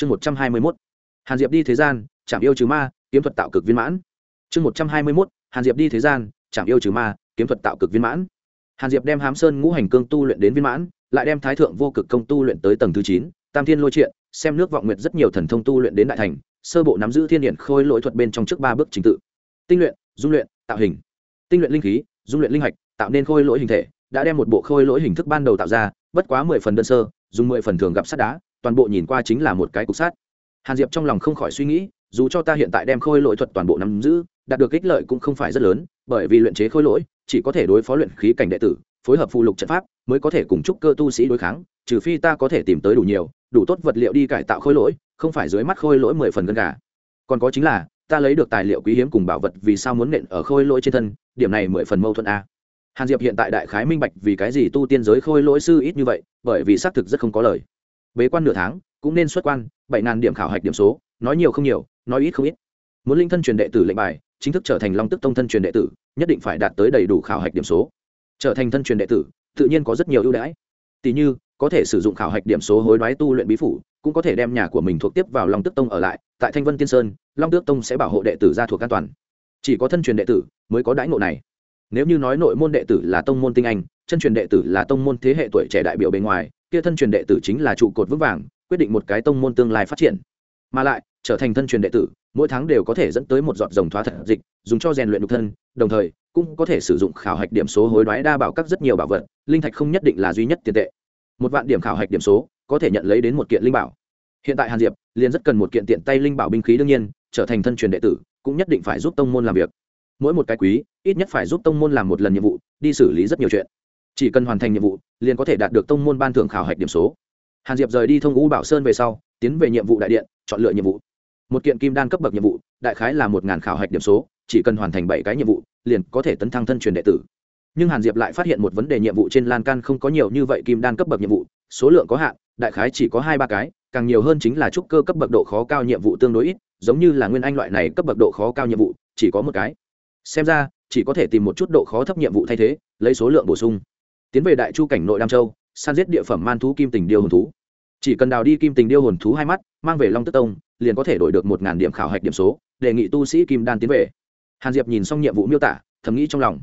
chương một trăm hai mươi mốt. Hàn diệp đi thế gian chạm yêu trừ ma, kiếm thuật tạo cực viên mãn. Chương một trăm hai mươi mốt. Hàn diệp đi thế gian chạm yêu trừ ma, kiếm thuật tạo cực viên mãn. Hàn diệp đem hám sơn ngũ hành cương tu luyện đến viên mãn, lại đem thái thượng vô cực công tu luyện tới tầng thứ chín, tam thiên lôi triện, xem nước vọng nguyệt rất nhiều thần thông tu luyện đến đại thành, sơ bộ nắm giữ thiên điện khôi lỗi thuật bên trong trước ba bước trình tự. Tinh luyện, dung luyện, tạo hình. Tinh luyện linh khí, dung luyện linh hạch, tạo nên khôi lỗi hình thể, đã đem một bộ khôi lỗi hình thức ban đầu tạo ra, bất quá mười phần đơn sơ, dùng mười phần thường gặp sắt đá toàn bộ nhìn qua chính là một cái cục sát. hàn diệp trong lòng không khỏi suy nghĩ, dù cho ta hiện tại đem khôi lỗi thuật toàn bộ nắm giữ, đạt được ích lợi cũng không phải rất lớn, bởi vì luyện chế khôi lỗi, chỉ có thể đối phó luyện khí cảnh đệ tử, phối hợp phụ lục trận pháp, mới có thể cùng chúc cơ tu sĩ đối kháng, trừ phi ta có thể tìm tới đủ nhiều, đủ tốt vật liệu đi cải tạo khôi lỗi, không phải dưới mắt khôi lỗi mười phần gân gà. Còn có chính là, ta lấy được tài liệu quý hiếm cùng bảo vật vì sao muốn nện ở khôi lỗi trên thân, điểm này mười phần mâu thuẫn a. Hàn diệp hiện tại đại khái minh bạch vì cái gì tu tiên giới khôi lỗi sư ít như vậy, bởi vì xác thực rất không có lời bế quan nửa tháng, cũng nên xuất quan, bảy ngàn điểm khảo hạch điểm số, nói nhiều không nhiều, nói ít không ít. Muốn linh thân truyền đệ tử lệnh bài, chính thức trở thành long tức tông thân truyền đệ tử, nhất định phải đạt tới đầy đủ khảo hạch điểm số. Trở thành thân truyền đệ tử, tự nhiên có rất nhiều ưu đãi. Tỷ như, có thể sử dụng khảo hạch điểm số hối đoái tu luyện bí phủ, cũng có thể đem nhà của mình thuộc tiếp vào long tức tông ở lại, tại thanh vân tiên sơn, long tước tông sẽ bảo hộ đệ tử ra thuộc an toàn. Chỉ có thân truyền đệ tử mới có đãi ngộ này. Nếu như nói nội môn đệ tử là tông môn tinh anh, chân truyền đệ tử là tông môn thế hệ tuổi trẻ đại biểu bề ngoài kia thân truyền đệ tử chính là trụ cột vững vàng, quyết định một cái tông môn tương lai phát triển. Mà lại, trở thành thân truyền đệ tử, mỗi tháng đều có thể dẫn tới một giọt rồng thoá thật dịch, dùng cho rèn luyện nhục thân, đồng thời, cũng có thể sử dụng khảo hạch điểm số hối đoái đa bảo các rất nhiều bảo vật, linh thạch không nhất định là duy nhất tiền tệ. Một vạn điểm khảo hạch điểm số, có thể nhận lấy đến một kiện linh bảo. Hiện tại hàn diệp, liền rất cần một kiện tiện tay linh bảo binh khí đương nhiên, trở thành thân truyền đệ tử, cũng nhất định phải giúp tông môn làm việc. Mỗi một cái quý, ít nhất phải giúp tông môn làm một lần nhiệm vụ, đi xử lý rất nhiều chuyện chỉ cần hoàn thành nhiệm vụ, liền có thể đạt được tông môn ban thưởng khảo hạch điểm số. Hàn diệp rời đi thông ngũ bảo sơn về sau, tiến về nhiệm vụ đại điện, chọn lựa nhiệm vụ. Một kiện kim đan cấp bậc nhiệm vụ, đại khái là một ngàn khảo hạch điểm số, chỉ cần hoàn thành bảy cái nhiệm vụ, liền có thể tấn thăng thân truyền đệ tử. Nhưng hàn diệp lại phát hiện một vấn đề nhiệm vụ trên lan can không có nhiều như vậy kim đan cấp bậc nhiệm vụ, số lượng có hạn, đại khái chỉ có hai ba cái, càng nhiều hơn chính là trúc cơ cấp bậc độ khó cao nhiệm vụ tương đối ít, giống như là nguyên anh loại này cấp bậc độ khó cao nhiệm vụ, chỉ có một cái. Xem ra, chỉ có thể tìm một chút độ khó thấp nhiệm vụ thay thế, lấy số lượng bổ sung tiến về đại chu cảnh nội đam châu, san giết địa phẩm man thú kim tình điêu hồn thú. Chỉ cần đào đi kim tình điêu hồn thú hai mắt, mang về long tức tông, liền có thể đổi được một điểm khảo hạch điểm số, đề nghị tu sĩ kim đan tiến về. Hàn diệp nhìn xong nhiệm vụ miêu tả, thầm nghĩ trong lòng.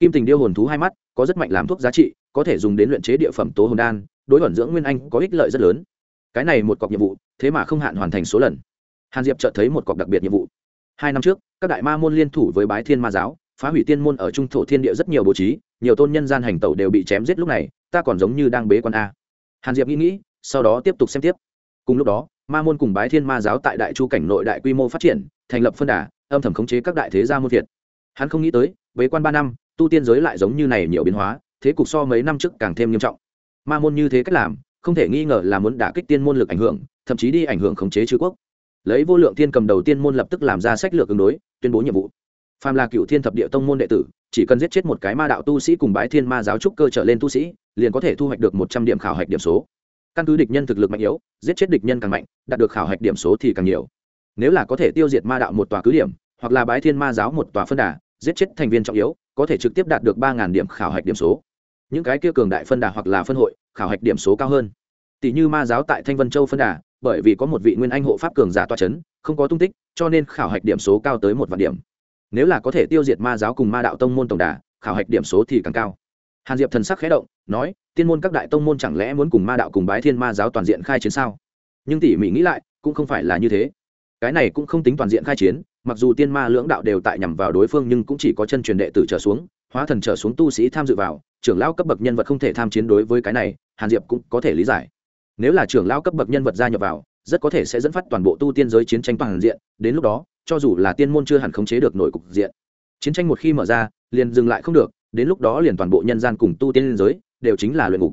Kim tình điêu hồn thú hai mắt, có rất mạnh làm thuốc giá trị, có thể dùng đến luyện chế địa phẩm tố hồn đan, đối ẩn dưỡng nguyên anh có ích lợi rất lớn. Cái này một cọc nhiệm vụ, thế mà không hạn hoàn thành số lần. Hàn diệp chợt thấy một cọc đặc biệt nhiệm vụ. Hai năm trước, các đại ma môn liên thủ với bái thiên ma giáo phá hủy tiên môn ở trung thổ thiên địa rất nhiều bố trí, nhiều tôn nhân gian hành tẩu đều bị chém giết lúc này, ta còn giống như đang bế quan a. Hàn diệp nghĩ nghĩ, sau đó tiếp tục xem tiếp. Cùng lúc đó, ma môn cùng bái thiên ma giáo tại đại chu cảnh nội đại quy mô phát triển, thành lập phân đà, âm thầm khống chế các đại thế gia môn thiệt hắn không nghĩ tới, bế quan ba năm, tu tiên giới lại giống như này nhiều biến hóa, thế cục so mấy năm trước càng thêm nghiêm trọng. Ma môn như thế cách làm, không thể nghi ngờ là muốn đả kích tiên môn lực ảnh hưởng, thậm chí đi ảnh hưởng khống chế chư quốc. Lấy vô lượng tiên cầm đầu tiên môn lập tức làm ra sách lược ứng đối, tuyên bố nhiệm vụ phàm là cựu thiên thập địa tông môn đệ tử, chỉ cần giết chết một cái ma đạo tu sĩ cùng bái thiên ma giáo trúc cơ trở lên tu sĩ, liền có thể thu hoạch được một trăm điểm khảo hạch điểm số. Căn cứ địch nhân thực lực mạnh yếu, giết chết địch nhân càng mạnh, đạt được khảo hạch điểm số thì càng nhiều. Nếu là có thể tiêu diệt ma đạo một tòa cứ điểm, hoặc là bái thiên ma giáo một tòa phân đà, giết chết thành viên trọng yếu, có thể trực tiếp đạt được ba điểm khảo hạch điểm số. Những cái kia cường đại phân đà hoặc là phân hội, khảo hạch điểm số cao hơn. Tỷ như ma giáo tại thanh vân châu phân đà, bởi vì có một vị nguyên anh hộ pháp cường giả toa c h ấ n không có tung tích, cho nên khảo hạch điểm số cao tới một vạn điểm nếu là có thể tiêu diệt ma giáo cùng ma đạo tông môn tổng đà, khảo hạch điểm số thì càng cao. Hàn diệp thần sắc khé động, nói, tiên môn các đại tông môn chẳng lẽ muốn cùng ma đạo cùng bái thiên ma giáo toàn diện khai chiến sao? Nhưng tỉ mỉ nghĩ lại, cũng không phải là như thế. Cái này cũng không tính toàn diện khai chiến, mặc dù tiên ma lưỡng đạo đều tại nhằm vào đối phương nhưng cũng chỉ có chân truyền đệ tử trở xuống, hóa thần trở xuống tu sĩ tham dự vào, trưởng lão cấp bậc nhân vật không thể tham chiến đối với cái này, hàn diệp cũng có thể lý giải. Nếu là trưởng lão cấp bậc nhân vật gia nhập vào, rất có thể sẽ dẫn phát toàn bộ tu tiên giới chiến tranh toàn diện, đến lúc đó cho dù là tiên môn chưa hẳn khống chế được nội cục diện. Chiến tranh một khi mở ra, liền dừng lại không được, đến lúc đó liền toàn bộ nhân gian cùng tu tiên giới đều chính là luyện ngục.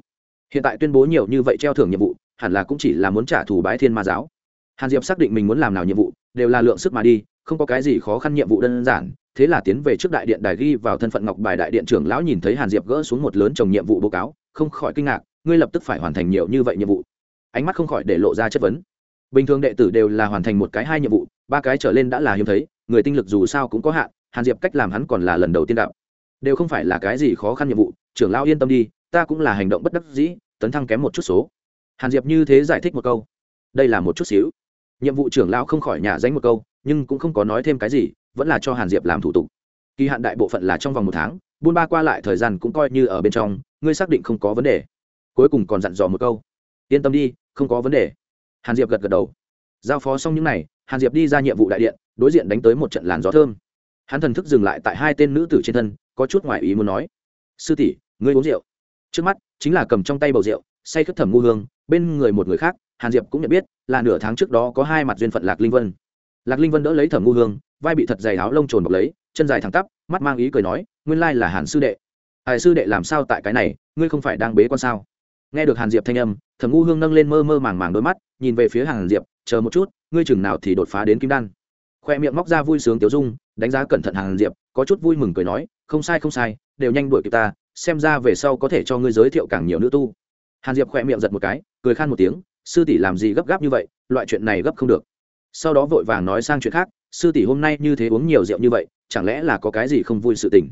Hiện tại tuyên bố nhiều như vậy treo thưởng nhiệm vụ, hẳn là cũng chỉ là muốn trả thù bái thiên ma giáo. Hàn diệp xác định mình muốn làm nào nhiệm vụ, đều là lượng sức mà đi, không có cái gì khó khăn nhiệm vụ đơn giản, thế là tiến về trước đại điện đài ghi vào thân phận ngọc bài đại điện trưởng lão nhìn thấy hàn diệp gỡ xuống một lớn chồng nhiệm vụ báo cáo, không khỏi kinh ngạc, ngươi lập tức phải hoàn thành nhiều như vậy nhiệm vụ. Ánh mắt không khỏi để lộ ra chất vấn. Bình thường đệ tử đều là hoàn thành một cái hai nhiệm vụ ba cái trở lên đã là hiếm thấy, người tinh lực dù sao cũng có hạn, hàn diệp cách làm hắn còn là lần đầu tiên đạo đều không phải là cái gì khó khăn nhiệm vụ, trưởng lão yên tâm đi, ta cũng là hành động bất đắc dĩ, tấn thăng kém một chút số. Hàn diệp như thế giải thích một câu. Đây là một chút xíu. Nhiệm vụ trưởng lão không khỏi nhà danh một câu, nhưng cũng không có nói thêm cái gì, vẫn là cho hàn diệp làm thủ tục. Kỳ hạn đại bộ phận là trong vòng một tháng, buôn ba qua lại thời gian cũng coi như ở bên trong, ngươi xác định không có vấn đề. Cuối cùng còn dặn dò một câu. Yên tâm đi, không có vấn đề. Hàn diệp gật gật đầu. Giao phó xong những n à y hàn diệp đi ra nhiệm vụ đại điện, đối diện đánh tới một trận làn gió thơm. Hắn thần thức dừng lại tại hai tên nữ tử trên thân, có chút ngoại ý muốn nói, sư tỷ, ngươi uống rượu. Trước mắt, chính là cầm trong tay bầu rượu, say khất thẩm ngu hương, bên người một người khác, hàn diệp cũng nhận biết, là nửa tháng trước đó có hai mặt duyên phận lạc linh vân. Lạc linh vân đỡ lấy thẩm ngu hương, vai bị thật dày áo lông trồn bọc lấy, chân dài thẳng tắp, mắt mang ý cười nói, nguyên lai là hàn sư đệ. Hải sư đệ làm sao tại cái này, ngươi không phải đang bế con sao? Nghe được hàn diệp thanh âm, thẩm ngu hương nâng lên mơ mơ màng màng đôi mắt, nhìn về phía hàn diệp, chờ một chút ngươi chừng nào thì đột phá đến kim đan. Khoe miệng móc ra vui sướng tiểu dung, đánh giá cẩn thận hàn diệp, có chút vui mừng cười nói, không sai không sai, đều nhanh đuổi kịp ta, xem ra về sau có thể cho ngươi giới thiệu càng nhiều nữ tu. Hàn diệp khoe miệng giật một cái, cười khan một tiếng, sư tỷ làm gì gấp gáp như vậy, loại chuyện này gấp không được. Sau đó vội vàng nói sang chuyện khác, sư tỷ hôm nay như thế uống nhiều rượu như vậy, chẳng lẽ là có cái gì không vui sự tình?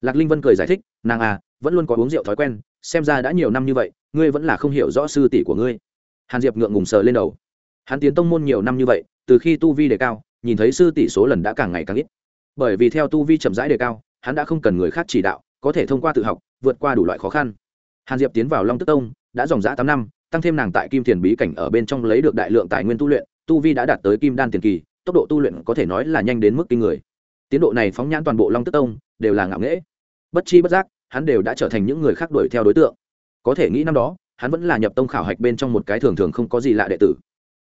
Lạc linh vân cười giải thích, nàng à vẫn luôn có uống rượu thói quen, xem ra đã nhiều năm như vậy, ngươi vẫn là không hiểu rõ sư tỷ của ngươi. Hàn diệp ngượng ngùng sờ lên đầu hắn tiến tông môn nhiều năm như vậy, từ khi tu vi đề cao, nhìn thấy sư tỷ số lần đã càng ngày càng ít. Bởi vì theo tu vi chậm rãi đề cao, hắn đã không cần người khác chỉ đạo, có thể thông qua tự học, vượt qua đủ loại khó khăn. Hàn diệp tiến vào long tức tông, đã dòng dã tám năm, tăng thêm nàng tại kim thiền bí cảnh ở bên trong lấy được đại lượng tài nguyên tu luyện, tu vi đã đạt tới kim đan tiền kỳ, tốc độ tu luyện có thể nói là nhanh đến mức kinh người. Tiến độ này phóng nhãn toàn bộ long tức tông, đều là ngạo nghễ. Bất chi bất giác, hắn đều đã trở thành những người khác đuổi theo đối tượng. Có thể nghĩ năm đó, hắn vẫn là nhập tông khảo hạch bên trong một cái thường thường không có gì lạ đệ tử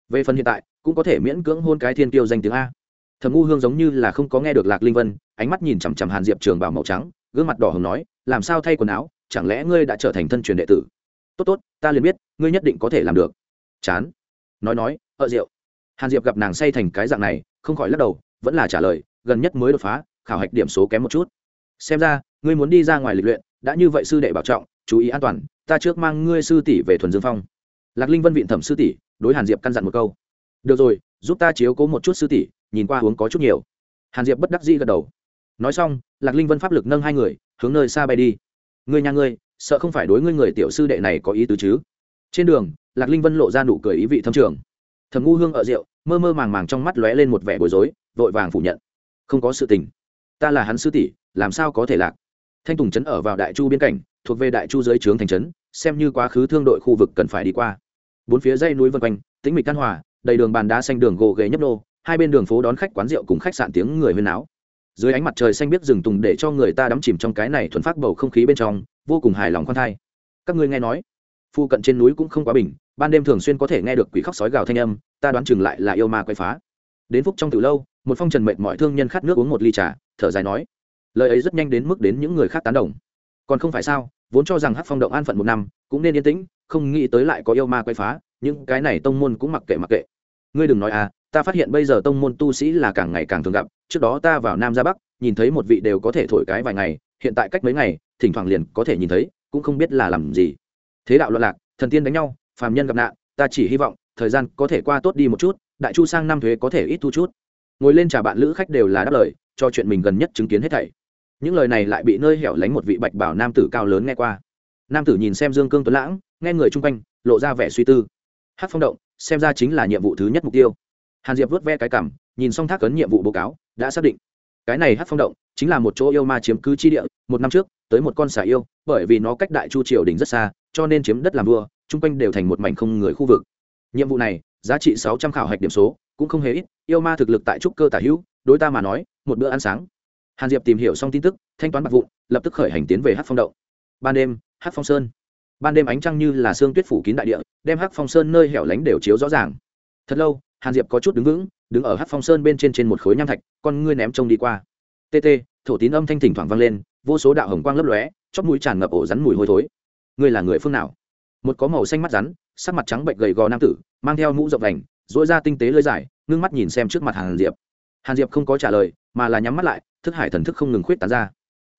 về phần hiện tại, cũng có thể miễn cưỡng hôn cái thiên tiêu danh tiếng a. Thầm ngu hương giống như là không có nghe được lạc linh vân, ánh mắt nhìn chằm chằm hàn diệp trường bảo màu trắng, gương mặt đỏ hồng nói, làm sao thay quần áo? Chẳng lẽ ngươi đã trở thành thân truyền đệ tử? Tốt tốt, ta liền biết, ngươi nhất định có thể làm được. Chán. Nói nói ợ rượu. Hàn diệp gặp nàng say thành cái dạng này, không khỏi lắc đầu, vẫn là trả lời, gần nhất mới đột phá, khảo hạch điểm số kém một chút. Xem ra, ngươi muốn đi ra ngoài lịch luyện, đã như vậy sư đệ bảo trọng, chú ý an toàn, ta trước mang ngươi sư tỷ về thuần dương phong. Lạc linh vân viện thẩm sư tỷ đối hàn diệp căn dặn một câu. Được rồi, giúp ta chiếu cố một chút sư tỷ, nhìn qua uống có chút nhiều. Hàn diệp bất đắc dĩ gật đầu. Nói xong, lạc linh vân pháp lực nâng hai người, hướng nơi xa bay đi. Ngươi nhà ngươi, sợ không phải đối ngươi người tiểu sư đệ này có ý tứ chứ? Trên đường, lạc linh vân lộ ra nụ cười ý vị thâm trường. Thầm ngu hương ở rượu, mơ mơ màng màng trong mắt lóe lên một vẻ bối rối, vội vàng phủ nhận. Không có sự tình. Ta là hắn sư tỷ, làm sao có thể lạc? Thanh tùng trấn ở vào đại chu biên cảnh, thuộc về đại chu dưới trướng thành trấn, xem như quá khứ thương đội khu vực cần phải đi qua bốn phía dây núi vân quanh, tĩnh mịch căn hòa, đầy đường bàn đá xanh đường gỗ ghế nhấp nô, hai bên đường phố đón khách quán rượu cùng khách sạn tiếng người huyên áo dưới ánh mặt trời xanh biết rừng tùng để cho người ta đắm chìm trong cái này thuần phát bầu không khí bên trong, vô cùng hài lòng khoan thai. Các ngươi nghe nói, phu cận trên núi cũng không quá bình, ban đêm thường xuyên có thể nghe được quỷ khóc sói gào thanh âm, ta đoán chừng lại là yêu ma quay phá. Đến phúc trong từ lâu, một phong trần mệnh mọi thương nhân khát nước uống một ly trà, thở dài nói, lời ấy rất nhanh đến mức đến những người khác tán đồng. Còn không phải sao, vốn cho rằng hát phong động an phận một năm, cũng nên yên tĩnh không nghĩ tới lại có yêu ma quay phá, những cái này tông môn cũng mặc kệ mặc kệ. Ngươi đừng nói à ta phát hiện bây giờ tông môn tu sĩ là càng ngày càng thường gặp, trước đó ta vào nam ra bắc, nhìn thấy một vị đều có thể thổi cái vài ngày, hiện tại cách mấy ngày, thỉnh thoảng liền có thể nhìn thấy, cũng không biết là làm gì. Thế đạo loạn lạc, thần tiên đánh nhau, phàm nhân gặp nạn, ta chỉ hy vọng, thời gian có thể qua tốt đi một chút, đại chu sang năm thuế có thể ít thu chút. Ngồi lên trả bạn lữ khách đều là đáp lời, cho chuyện mình gần nhất chứng kiến hết thảy. Những lời này lại bị nơi hẻo lánh một vị bạch bảo nam tử cao lớn nghe qua nam tử nhìn xem dương cương tuấn lãng, nghe người chung quanh, lộ ra vẻ suy tư. Hát phong động, xem ra chính là nhiệm vụ thứ nhất mục tiêu. Hàn diệp vớt ve cái cảm nhìn xong thác cấn nhiệm vụ báo cáo, đã xác định. Cái này hát phong động, chính là một chỗ yêu ma chiếm cứ chi địa, một năm trước, tới một con xà yêu, bởi vì nó cách đại chu triều đình rất xa, cho nên chiếm đất làm vua, chung quanh đều thành một mảnh không người khu vực. Nhiệm vụ này, giá trị sáu trăm khảo hạch điểm số, cũng không hề ít, yêu ma thực lực tại trúc cơ tả hữu, đối ta mà nói, một bữa ăn sáng. Hàn diệp tìm hiểu xong tin tức, thanh toán bạc vụn, lập tức khởi hành tiến về hát phong động. Ban đêm hát phong sơn. Ban đêm ánh trăng như là sương tuyết phủ kín đại địa, đem hát phong sơn nơi hẻo lánh đều chiếu rõ ràng. Thật lâu, hàn diệp có chút đứng vững, đứng ở hát phong sơn bên trên trên một khối nham thạch, con ngươi ném trông đi qua. Tt thổ tín âm thanh thỉnh thoảng vang lên, vô số đạo hồng quang lấp lóe, chóp mũi tràn ngập ổ rắn mùi hôi thối. Ngươi là người phương nào? Một có màu xanh mắt rắn, sắc mặt trắng bệnh gầy gò nam tử, mang theo mũ rộng vành dỗi ra tinh tế lơi dài, ngưng mắt nhìn xem trước mặt hàn diệp. Hàn diệp không có trả lời, mà là nhắm mắt lại, thức hải thần thức không ngừng khuyết tán ra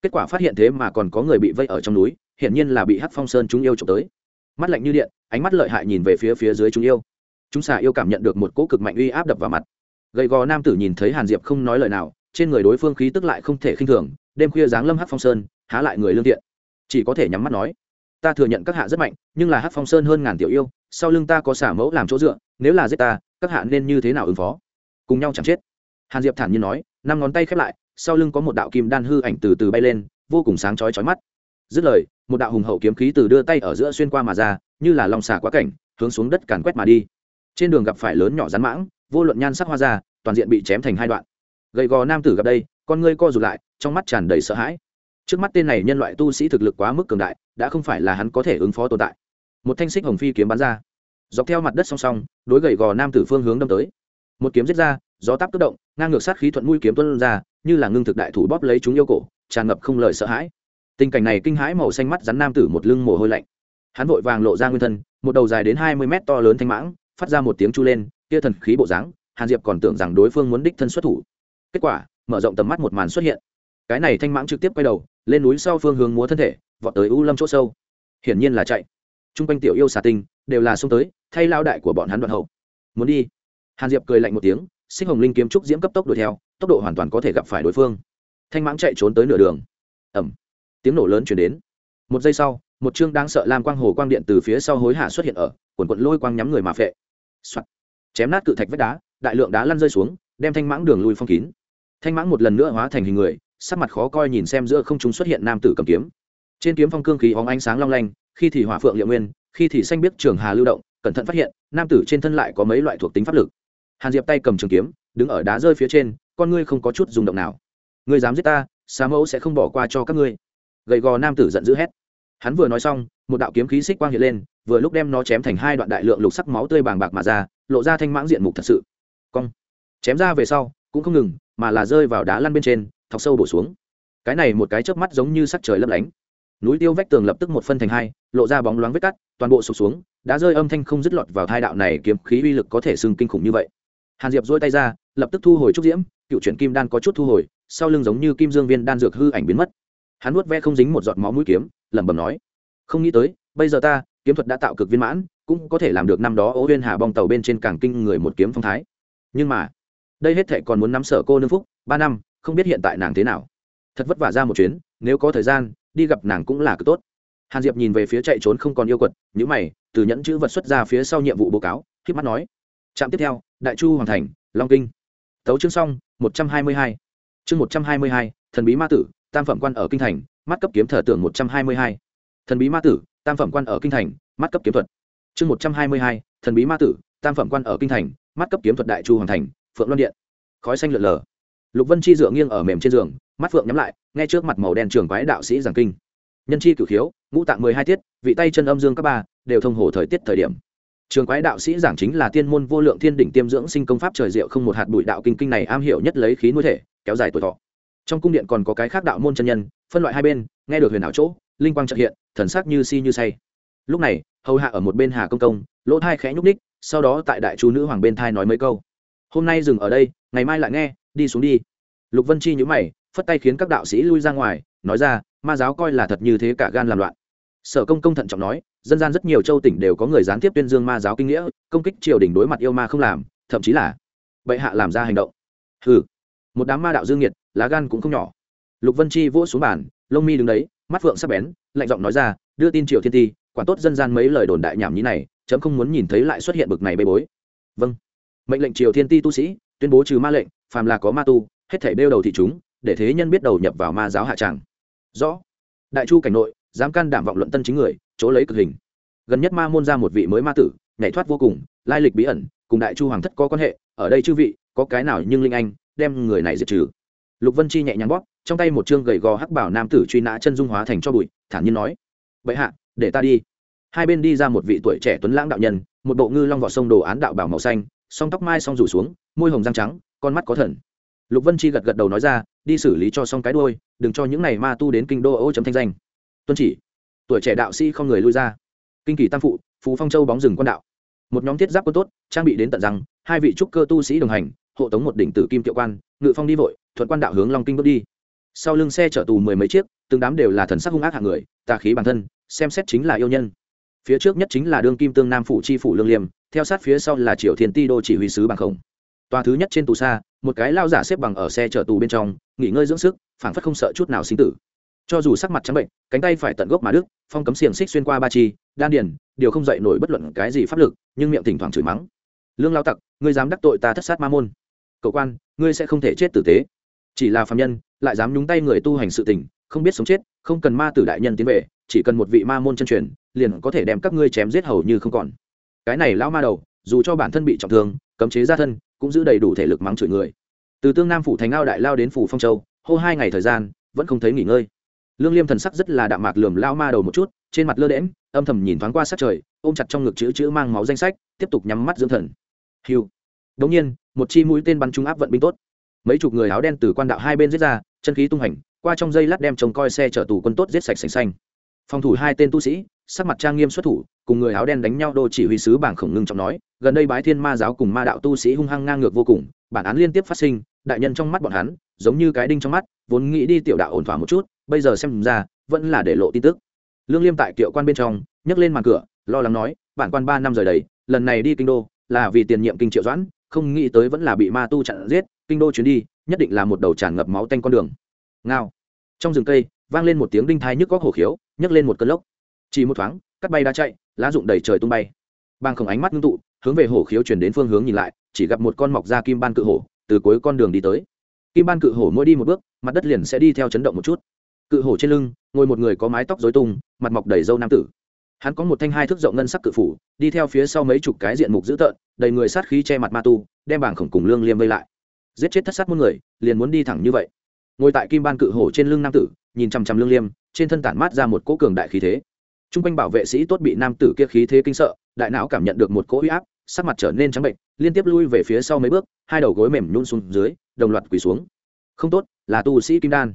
kết quả phát hiện thế mà còn có người bị vây ở trong núi, hiển nhiên là bị hắc phong sơn chúng yêu trộm tới. Mắt lạnh như điện, ánh mắt lợi hại nhìn về phía phía dưới chúng yêu. Chúng xà yêu cảm nhận được một cỗ cực mạnh uy áp đập vào mặt. Gầy gò nam tử nhìn thấy hàn diệp không nói lời nào, trên người đối phương khí tức lại không thể khinh thường, đêm khuya giáng lâm hắc phong sơn, há lại người lương thiện. Chỉ có thể nhắm mắt nói, ta thừa nhận các hạ rất mạnh, nhưng là hắc phong sơn hơn ngàn tiểu yêu, sau lưng ta có xả mẫu làm chỗ dựa, nếu là giết ta, các hạ nên như thế nào ứng phó? Cùng nhau chẳng chết. Hàn diệp thản nhiên nói, năm ngón tay khép lại sau lưng có một đạo kim đan hư ảnh từ từ bay lên, vô cùng sáng chói chói mắt. Dứt lời, một đạo hùng hậu kiếm khí từ đưa tay ở giữa xuyên qua mà ra, như là lòng xả quá cảnh, hướng xuống đất càn quét mà đi. Trên đường gặp phải lớn nhỏ rắn mãng, vô luận nhan sắc hoa ra toàn diện bị chém thành hai đoạn. Gầy gò nam tử gặp đây, con ngươi co rụt lại, trong mắt tràn đầy sợ hãi. Trước mắt tên này nhân loại tu sĩ thực lực quá mức cường đại, đã không phải là hắn có thể ứng phó tồn tại. Một thanh xích hồng phi kiếm bắn ra. Dọc theo mặt đất song song, đối gậy gò nam tử phương hướng đâm tới. Một kiếm giết ra gió táp tức động, ngang ngược sát khí thuận mũi kiếm tuân ra, như là ngưng thực đại thủ bóp lấy chúng yêu cổ, tràn ngập không lời sợ hãi. Tình cảnh này kinh hãi màu xanh mắt rắn nam tử một lưng mồ hôi lạnh. Hắn vội vàng lộ ra nguyên thân, một đầu dài đến hai mươi mét to lớn thanh mãng, phát ra một tiếng chu lên, kia thần khí bộ dáng, hàn diệp còn tưởng rằng đối phương muốn đích thân xuất thủ. Kết quả, mở rộng tầm mắt một màn xuất hiện. Cái này thanh mãng trực tiếp quay đầu, lên núi sau phương hướng múa thân thể, vọt tới u lâm chỗ sâu. Hiển nhiên là chạy. T r u n g quanh tiểu yêu xà tinh, đều là xông tới, thay lao đại của bọn hắn đoạn hậu. Muốn đi. Hàn diệp cười lạnh một tiếng sinh hồng linh kiếm trúc diễm cấp tốc đuổi theo, tốc độ hoàn toàn có thể gặp phải đối phương. Thanh mãng chạy trốn tới nửa đường. Ẩm tiếng nổ lớn chuyển đến. Một giây sau, một chương đáng sợ làm quang hồ quang điện từ phía sau hối hạ xuất hiện ở, quần quận lôi quang nhắm người mà phệ、Soạn. chém nát cự thạch vách đá, đại lượng đá lăn rơi xuống, đem thanh mãng đường lui phong kín. Thanh mãng một lần nữa hóa thành hình người, sắc mặt khó coi nhìn xem giữa không chúng xuất hiện nam tử cầm kiếm. Trên kiếm phong cương khí hóng ánh sáng long lanh, khi thì hỏa phượng liệu nguyên, khi thì xanh biết trường hà lưu động, cẩn thận phát hiện, nam tử trên thân lại có mấy loại thuộc tính pháp lực hàn diệp tay cầm trường kiếm, đứng ở đá rơi phía trên, con ngươi không có chút rung động nào. Ngươi dám giết ta, xá mẫu sẽ không bỏ qua cho các ngươi. Gầy gò nam tử giận dữ hét. Hắn vừa nói xong, một đạo kiếm khí xích quang hiện lên, vừa lúc đem nó chém thành hai đoạn đại lượng lục sắc máu tươi bàng bạc mà ra, lộ ra thanh mãng diện mục thật sự. Cong. Chém ra về sau, cũng không ngừng, mà là rơi vào đá lăn bên trên, thọc sâu bổ xuống. Cái này một cái chớp mắt giống như sắc trời lấp lánh. Núi tiêu vách tường lập tức một phân thành hai, lộ ra bóng loáng vết cắt, toàn bộ sụp xuống đã rơi âm thanh không dứt lọt vào hai đạo này kiếm khí uy lực có thể xưng kinh khủng như vậy hàn diệp dỗi tay ra, lập tức thu hồi trúc diễm, cựu chuyển kim đan có chút thu hồi, sau lưng giống như kim dương viên đan dược hư ảnh biến mất. Hắn nuốt ve không dính một giọt máu mũi kiếm, lẩm bẩm nói, không nghĩ tới, bây giờ ta, kiếm thuật đã tạo cực viên mãn, cũng có thể làm được năm đó ố huyên hà bong tàu bên trên cảng kinh người một kiếm phong thái. Nhưng mà, đây hết thệ còn muốn nắm sở cô nương phúc, ba năm, không biết hiện tại nàng thế nào. Thật vất vả ra một chuyến, nếu có thời gian, đi gặp nàng cũng là cực tốt. Hàn diệp nhìn về phía chạy trốn không còn yêu quật nhữ mày, từ nhẫn chữ vật xuất ra phía sau nhiệm vụ báo cáo k mắt nói trạm tiếp theo, đại chu hoàng thành, long kinh. Tấu chương xong, một trăm hai mươi hai. Chương một trăm hai mươi hai, thần bí ma tử, tam phẩm quan ở kinh thành, mắt cấp kiếm thờ tưởng một trăm hai mươi hai. Thần bí ma tử, tam phẩm quan ở kinh thành, mắt cấp kiếm thuật. Chương một trăm hai mươi hai, thần bí ma tử, tam phẩm quan ở kinh thành, mắt cấp kiếm thuật đại chu hoàng thành, phượng loan điện. Khói xanh lượn lờ. Lục vân chi dựa nghiêng ở mềm trên giường, mắt phượng nhắm lại, nghe trước mặt màu đen trường quái đạo sĩ giảng kinh. Nhân chi cửu khiếu, ngũ tạng mười hai tiết, vị tay chân âm dương các ba, đều thông hồ thời tiết thời điểm trường quái đạo sĩ giảng chính là tiên môn vô lượng thiên đỉnh tiêm dưỡng sinh công pháp trời diệu không một hạt bụi đạo kinh kinh này am hiểu nhất lấy khí nuôi thể, kéo dài tuổi thọ. Trong cung điện còn có cái khác đạo môn chân nhân, phân loại hai bên, nghe được huyền ảo chỗ, linh quang trợ hiện, thần sắc như si như say. Lúc này, hầu hạ ở một bên hà công công, lỗ thai khẽ nhúc ních sau đó tại đại chú nữ hoàng bên thai nói mấy câu. Hôm nay dừng ở đây, ngày mai lại nghe, đi xuống đi. Lục vân chi nhữ mày, phất tay khiến các đạo sĩ lui ra ngoài, nói ra, ma giáo coi là thật như thế cả gan làm loạn sở công công thận trọng nói, dân gian rất nhiều châu tỉnh đều có người gián tiếp tuyên dương ma giáo kinh nghĩa, công kích triều đình đối mặt yêu ma không làm, thậm chí là bệ hạ làm ra hành động. Ừ một đám ma đạo dương nhiệt lá gan cũng không nhỏ. Lục vân chi vỗ xuống bàn, lông mi đứng đấy, mắt phượng sắp bén, lạnh giọng nói ra, đưa tin triều thiên ti, quản tốt dân gian mấy lời đồn đại nhảm như này, chấm không muốn nhìn thấy lại xuất hiện bực này bê bối. Vâng. Mệnh lệnh triều thiên ti tu sĩ, tuyên bố trừ ma lệnh, phàm là có ma tu, hết thảy đeo đầu thị chúng, để thế nhân biết đầu nhập vào ma giáo hạ tràng. Rõ. Đại chu cảnh nội dám can đảm vọng luận tân chính người, chỗ lấy cực hình. Gần nhất ma môn ra một vị mới ma tử, nhảy thoát vô cùng, lai lịch bí ẩn, cùng đại chu hoàng thất có quan hệ, ở đây chư vị, có cái nào nhưng linh anh, đem người này diệt trừ. Lục vân chi nhẹ nhàng bóp, trong tay một chương gầy gò hắc bảo nam tử truy nã chân dung hóa thành cho bụi, thản nhiên nói vậy hạ, để ta đi. Hai bên đi ra một vị tuổi trẻ tuấn lãng đạo nhân, một bộ ngư long vỏ sông đồ án đạo bảo màu xanh, song tóc mai song rủ xuống, môi hồng răng trắng, con mắt có thần. Lục vân chi gật gật đầu nói ra, đi xử lý cho xong cái đôi đừng cho những này ma tu đến kinh đô ô chấm thanh danh tuân chỉ. Tuổi trẻ đạo sĩ không người lui ra. Kinh kỳ tam phụ, phú phong châu bóng rừng quan đạo. Một nhóm thiết giáp quân tốt, trang bị đến tận rằng hai vị trúc cơ tu sĩ đồng hành, hộ tống một đỉnh tử kim kiệu quan, ngự phong đi vội, thuận quan đạo hướng long kinh bước đi. Sau lưng xe chở tù mười mấy chiếc, từng đám đều là thần sắc hung ác hạng người, tà khí bản thân, xem xét chính là yêu nhân. Phía trước nhất chính là đương kim tương nam phủ chi phủ lương liêm, theo sát phía sau là triều thiên ti đô chỉ huy sứ bằng khổng. Tòa thứ nhất trên tù xa, một cái lao giả xếp bằng ở xe chở tù bên trong, nghỉ ngơi dưỡng sức, phảng phất không sợ chút nào sinh tử cho dù sắc mặt trắng bệnh, cánh tay phải tận gốc mà đức phong cấm xiềng xích xuyên qua ba chi, đan điền, điều không dậy nổi bất luận cái gì pháp lực, nhưng miệng thỉnh thoảng chửi mắng. Lương lao tặc, ngươi dám đắc tội ta thất sát ma môn. Cậu quan, ngươi sẽ không thể chết tử tế. Chỉ là phạm nhân, lại dám nhúng tay người tu hành sự tình, không biết sống chết, không cần ma tử đại nhân tiến về, chỉ cần một vị ma môn chân truyền, liền có thể đem các ngươi chém giết hầu như không còn. Cái này lão ma đầu, dù cho bản thân bị trọng thương, cấm chế ra thân, cũng giữ đầy đủ thể lực mắng chửi người. Từ tương nam phủ thành ao đại lao đến phủ phong châu, hô hai ngày thời gian, vẫn không thấy nghỉ ngơi lương liêm thần sắc rất là đạm mạc lườm lao ma đầu một chút, trên mặt lơ đễm âm thầm nhìn thoáng qua sát trời, ôm chặt trong ngực chữ chữ mang máu danh sách, tiếp tục nhắm mắt dưỡng thần. Hiu đống nhiên, một chi mũi tên bắn trúng áp vận binh tốt. Mấy chục người áo đen từ quan đạo hai bên giết ra, chân khí tung hành, qua trong dây lát đem trông coi xe chở tù quân tốt giết sạch sành xanh. Phòng thủ hai tên tu sĩ, sắc mặt trang nghiêm xuất thủ, cùng người áo đen đánh nhau đô chỉ huy sứ bảng khổng ngưng trọng nói, gần đây bái thiên ma giáo cùng ma đạo tu sĩ hung hăng ngang ngược vô cùng, bản án liên tiếp phát sinh, đại nhân trong mắt bọn hắn, giống như cái đinh trong mắt, vốn nghĩ đi tiểu đạo ổn thỏa một chút bây giờ xem ra, vẫn là để lộ tin tức. Lương liêm tại kiệu quan bên trong, nhấc lên màn cửa, lo lắng nói, bản quan ba năm rời đấy lần này đi kinh đô, là vì tiền nhiệm kinh triệu doãn, không nghĩ tới vẫn là bị ma tu chặn giết, kinh đô chuyến đi, nhất định là một đầu tràn ngập máu tanh con đường. Ngao. Trong rừng cây, vang lên một tiếng đinh thai nhức góc hổ khiếu, nhấc lên một cơn lốc. Chỉ một thoáng cắt bay đã chạy, lá rụng đầy trời tung bay. Bang không ánh mắt ngưng tụ, hướng về hổ khiếu chuyển đến phương hướng nhìn lại, chỉ gặp một con mọc da kim ban cự hổ, từ cuối con đường đi tới. Kim ban cự hổ mỗi đi một bước, mặt đất liền sẽ đi theo chấn động một chút cự hổ trên lưng, ngồi một người có mái tóc dối tung, mặt mọc đầy râu nam tử. Hắn có một thanh hai thước rộng ngân sắc cự phủ, đi theo phía sau mấy chục cái diện mục dữ tợn, đầy người sát khí che mặt ma tu, đem bảng khổng cùng lương liêm vây lại. Giết chết thất sát muôn người, liền muốn đi thẳng như vậy. Ngồi tại kim ban cự hổ trên lưng nam tử, nhìn chằm chằm lương liêm, trên thân tản mát ra một cỗ cường đại khí thế. T r u n g quanh bảo vệ sĩ tốt bị nam tử kia khí thế kinh sợ, đại não cảm nhận được một cỗ huy áp, sắc mặt trở nên trắng bệnh liên tiếp lui về phía sau mấy bước, hai đầu gối mềm nhún xuống dưới, đồng loạt quỳ xuống. Không tốt, là tu sĩ kim đan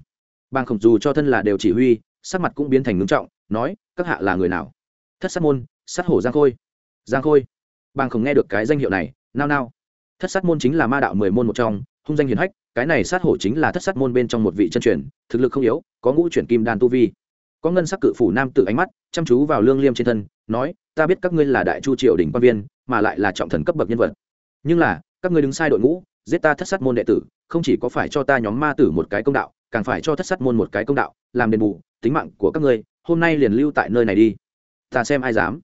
bang khổng dù cho thân là đều chỉ huy, sắc mặt cũng biến thành ngưng trọng, nói, các hạ là người nào? Thất sát môn, sát hổ giang khôi. Giang khôi? Bang khổng nghe được cái danh hiệu này, nao nao. Thất sát môn chính là ma đạo mười môn một trong, hung danh hiền hách, cái này sát hổ chính là thất sát môn bên trong một vị chân truyền, thực lực không yếu, có ngũ chuyển kim đan tu vi. Có ngân sắc cự phủ nam tự ánh mắt, chăm chú vào lương liêm trên thân, nói, ta biết các ngươi là đại chu triều đình quan viên, mà lại là trọng thần cấp bậc nhân vật. Nhưng là, các ngươi đứng sai đội ngũ, giết ta thất sát môn đệ tử, không chỉ có phải cho ta nhóm ma tử một cái công đạo càng phải cho thất sát môn một cái công đạo, làm đền bù, tính mạng của các ngươi, hôm nay liền lưu tại nơi này đi. Ta xem ai dám.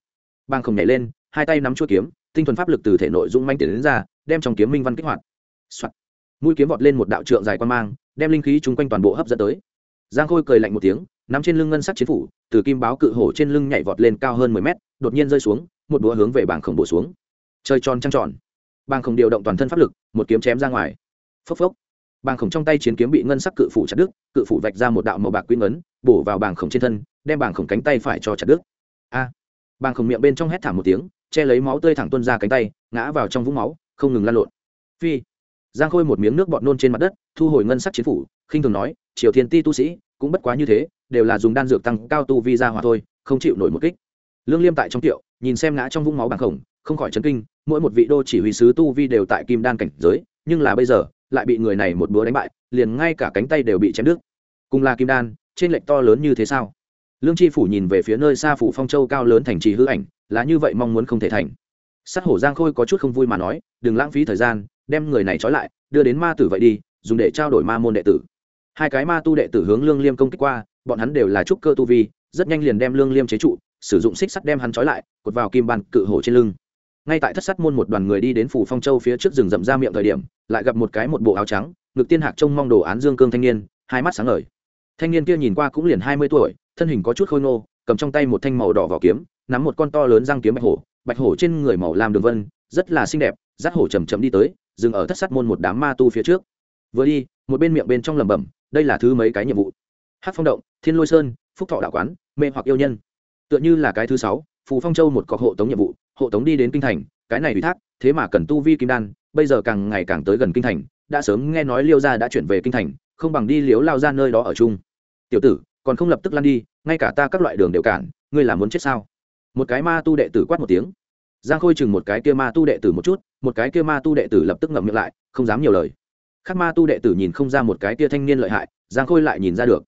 Bang không nhảy lên, hai tay nắm chuôi kiếm, tinh thuần pháp lực từ thể nội dung manh tiền đến ra, đem trong kiếm minh văn kích hoạt、Soạn. mũi kiếm vọt lên một đạo trượng dài quan mang, đem linh khí chung quanh toàn bộ hấp dẫn tới. Giang khôi cười lạnh một tiếng, nắm trên lưng ngân sắc chiến phủ, từ kim báo cự hổ trên lưng nhảy vọt lên cao hơn mười mét, đột nhiên rơi xuống, một búa hướng về bảng khổng bổ xuống. Chơi tròn trăng tròn. Bảng khổng điều động toàn thân pháp lực, một kiếm chém ra ngoài. Phốc phốc. Bàng khổng trong tay chiến kiếm bị ngân sắc cự phủ chặt đứt, cự phủ vạch ra một đạo màu bạc quy ngấn, bổ vào bàng khổng trên thân, đem bàng khổng cánh tay phải cho chặt đứt. A! Bàng khổng miệng bên trong hét thảm một tiếng, che lấy máu tươi thẳng tuôn ra cánh tay, ngã vào trong vũng máu, không ngừng lan lộn. Phi! Giang khôi một miếng nước bọt nôn trên mặt đất, thu hồi ngân sắc chiến phủ, khinh thường nói, triều thiên ti tu sĩ, cũng bất quá như thế, đều là dùng đan dược tăng cao tu vi ra hòa thôi, không chịu nổi một kích. Lương liêm tại trong tiệu, nhìn xem ngã trong vũng máu bàng khổng, không khỏi chấn kinh, mỗi một vị đô chỉ huy sứ tu vi đều tại kim đan cảnh giới, nhưng là bây giờ lại bị người này một búa đánh bại, liền ngay cả cánh tay đều bị chém đứt. Cùng là kim đan, trên lệnh to lớn như thế sao? Lương tri phủ nhìn về phía nơi xa phủ phong châu cao lớn thành trì hư ảnh, là như vậy mong muốn không thể thành. Sát hổ giang khôi có chút không vui mà nói, đừng lãng phí thời gian, đem người này trói lại, đưa đến ma tử vậy đi, dùng để trao đổi ma môn đệ tử. Hai cái ma tu đệ tử hướng lương liêm công kích qua, bọn hắn đều là trúc cơ tu vi, rất nhanh liền đem lương liêm chế trụ, sử dụng xích sắt đem hắn trói lại, cột vào kim bàn cự hổ trên lưng. Ngay tại thất sắt môn một đoàn người đi đến phủ phong châu phía trước rừng rậm ra miệng thời điểm lại gặp một cái một bộ áo trắng, ngực tiên hạc trông mong đồ án dương cương thanh niên, hai mắt sáng ngời. Thanh niên kia nhìn qua cũng liền hai mươi tuổi, thân hình có chút khôi ngô, cầm trong tay một thanh màu đỏ vỏ kiếm, nắm một con to lớn răng kiếm bạch hổ bạch hổ trên người màu làm đường vân, rất là xinh đẹp dắt hổ chầm chậm đi tới, dừng ở thất sắt môn một đám ma tu phía trước. Vừa đi, một bên miệng bên trong lẩm bẩm, đây là thứ mấy cái nhiệm vụ? Hát phong động, thiên lôi sơn, phúc thọ đạo quán, mê hoặc yêu nhân. Tựa như là cái thứ sáu, phù phong châu một cọc hộ tống nhiệm vụ, hộ tống đi đến kinh thành, cái này ủy thác, thế mà cần tu vi kim đan bây giờ càng ngày càng tới gần kinh thành, đã sớm nghe nói liêu gia đã chuyển về kinh thành, không bằng đi liếu lao ra nơi đó ở chung. Tiểu tử, còn không lập tức lăn đi, ngay cả ta các loại đường đều cản, ngươi là muốn chết sao? Một cái ma tu đệ tử quát một tiếng. Giang khôi chừng một cái kia ma tu đệ tử một chút, một cái kia ma tu đệ tử lập tức ngậm miệng lại, không dám nhiều lời. Khác ma tu đệ tử nhìn không ra một cái kia thanh niên lợi hại, giang khôi lại nhìn ra được.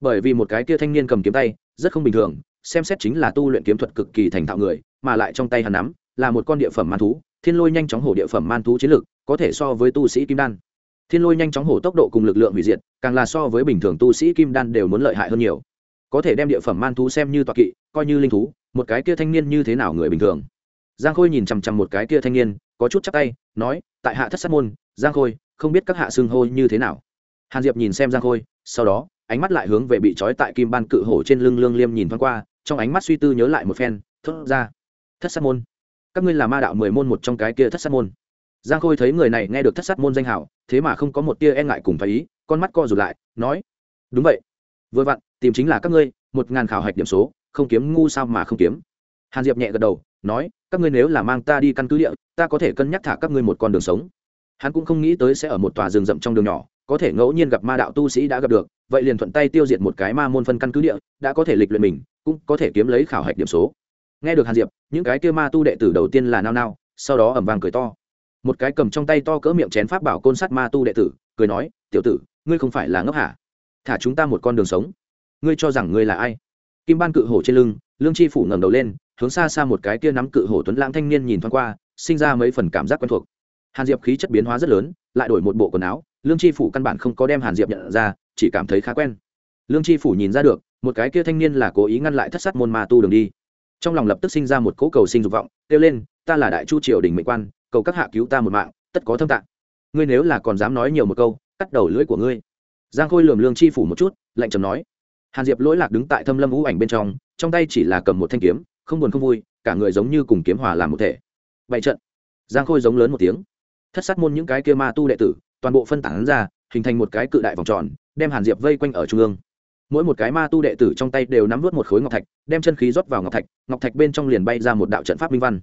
Bởi vì một cái kia thanh niên cầm kiếm tay, rất không bình thường, xem xét chính là tu luyện kiếm thuật cực kỳ thành thạo người, mà lại trong tay hắn nắm, là một con địa phẩm man thú thiên lôi nhanh chóng hổ địa phẩm man thú chiến lực, có thể so với tu sĩ kim đan. Thiên lôi nhanh chóng hổ tốc độ cùng lực lượng hủy diệt, càng là so với bình thường tu sĩ kim đan đều muốn lợi hại hơn nhiều. Có thể đem địa phẩm man thú xem như toạc kỵ, coi như linh thú, một cái kia thanh niên như thế nào người bình thường. Giang khôi nhìn chằm chằm một cái kia thanh niên, có chút chắc tay, nói, tại hạ thất sát môn, giang khôi, không biết các hạ xưng hô như thế nào. Hàn diệp nhìn xem giang khôi, sau đó, ánh mắt lại hướng về bị trói tại kim ban cự hổ trên lưng lương liêm nhìn thoáng qua, trong ánh mắt suy tư nhớ lại một phen, thốt ra, thất sát môn các ngươi là ma đạo mười môn một trong cái kia thất sát môn. Giang khôi thấy người này nghe được thất sát môn danh hảo thế mà không có một tia e ngại cùng phải ý, con mắt co rụt lại, nói, đúng vậy. Vừa vặn, tìm chính là các ngươi, một ngàn khảo hạch điểm số, không kiếm ngu sao mà không kiếm. Hàn diệp nhẹ gật đầu, nói, các ngươi nếu là mang ta đi căn cứ địa, ta có thể cân nhắc thả các ngươi một con đường sống. Hắn cũng không nghĩ tới sẽ ở một tòa rừng rậm trong đường nhỏ, có thể ngẫu nhiên gặp ma đạo tu sĩ đã gặp được, vậy liền thuận tay tiêu diệt một cái ma môn phân căn cứ địa, đã có thể lịch luyện mình, cũng có thể kiếm lấy khảo hạch điểm số nghe được hàn diệp, những cái kia ma tu đệ tử đầu tiên là nao nao, sau đó ẩm vàng cười to. Một cái cầm trong tay to cỡ miệng chén pháp bảo côn sắt ma tu đệ tử, cười nói, tiểu tử, ngươi không phải là ngốc hả? Thả chúng ta một con đường sống. Ngươi cho rằng ngươi là ai? Kim ban cự hổ trên lưng, lương chi phủ ngẩng đầu lên, hướng xa xa một cái kia nắm cự hổ tuấn lãng thanh niên nhìn thoáng qua, sinh ra mấy phần cảm giác quen thuộc. Hàn diệp khí chất biến hóa rất lớn, lại đổi một bộ quần áo, lương chi phủ căn bản không có đem hàn diệp nhận ra, chỉ cảm thấy khá quen. Lương chi phủ nhìn ra được, một cái kia thanh niên là cố ý ngăn lại thất sát môn ma tu đường đi trong lòng lập tức sinh ra một cỗ cầu sinh dục vọng, kêu lên, ta là đại chu triều đình mệnh quan, cầu các hạ cứu ta một mạng, tất có thâm tạng. Ngươi nếu là còn dám nói nhiều một câu, cắt đầu lưỡi của ngươi. Giang khôi lườm lương chi phủ một chút, lạnh trầm nói, hàn diệp lỗi lạc đứng tại thâm lâm vũ ảnh bên trong trong tay chỉ là cầm một thanh kiếm, không buồn không vui, cả người giống như cùng kiếm hòa làm một thể. Vậy trận. Giang khôi giống lớn một tiếng. Thất sát môn những cái kia ma tu đệ tử, toàn bộ phân tán ra, hình thành một cái cự đại vòng tròn, đem hàn diệp vây quanh ở trung ương mỗi một cái ma tu đệ tử trong tay đều nắm vút một khối ngọc thạch, đem chân khí rót vào ngọc thạch ngọc thạch bên trong liền bay ra một đạo trận pháp minh văn.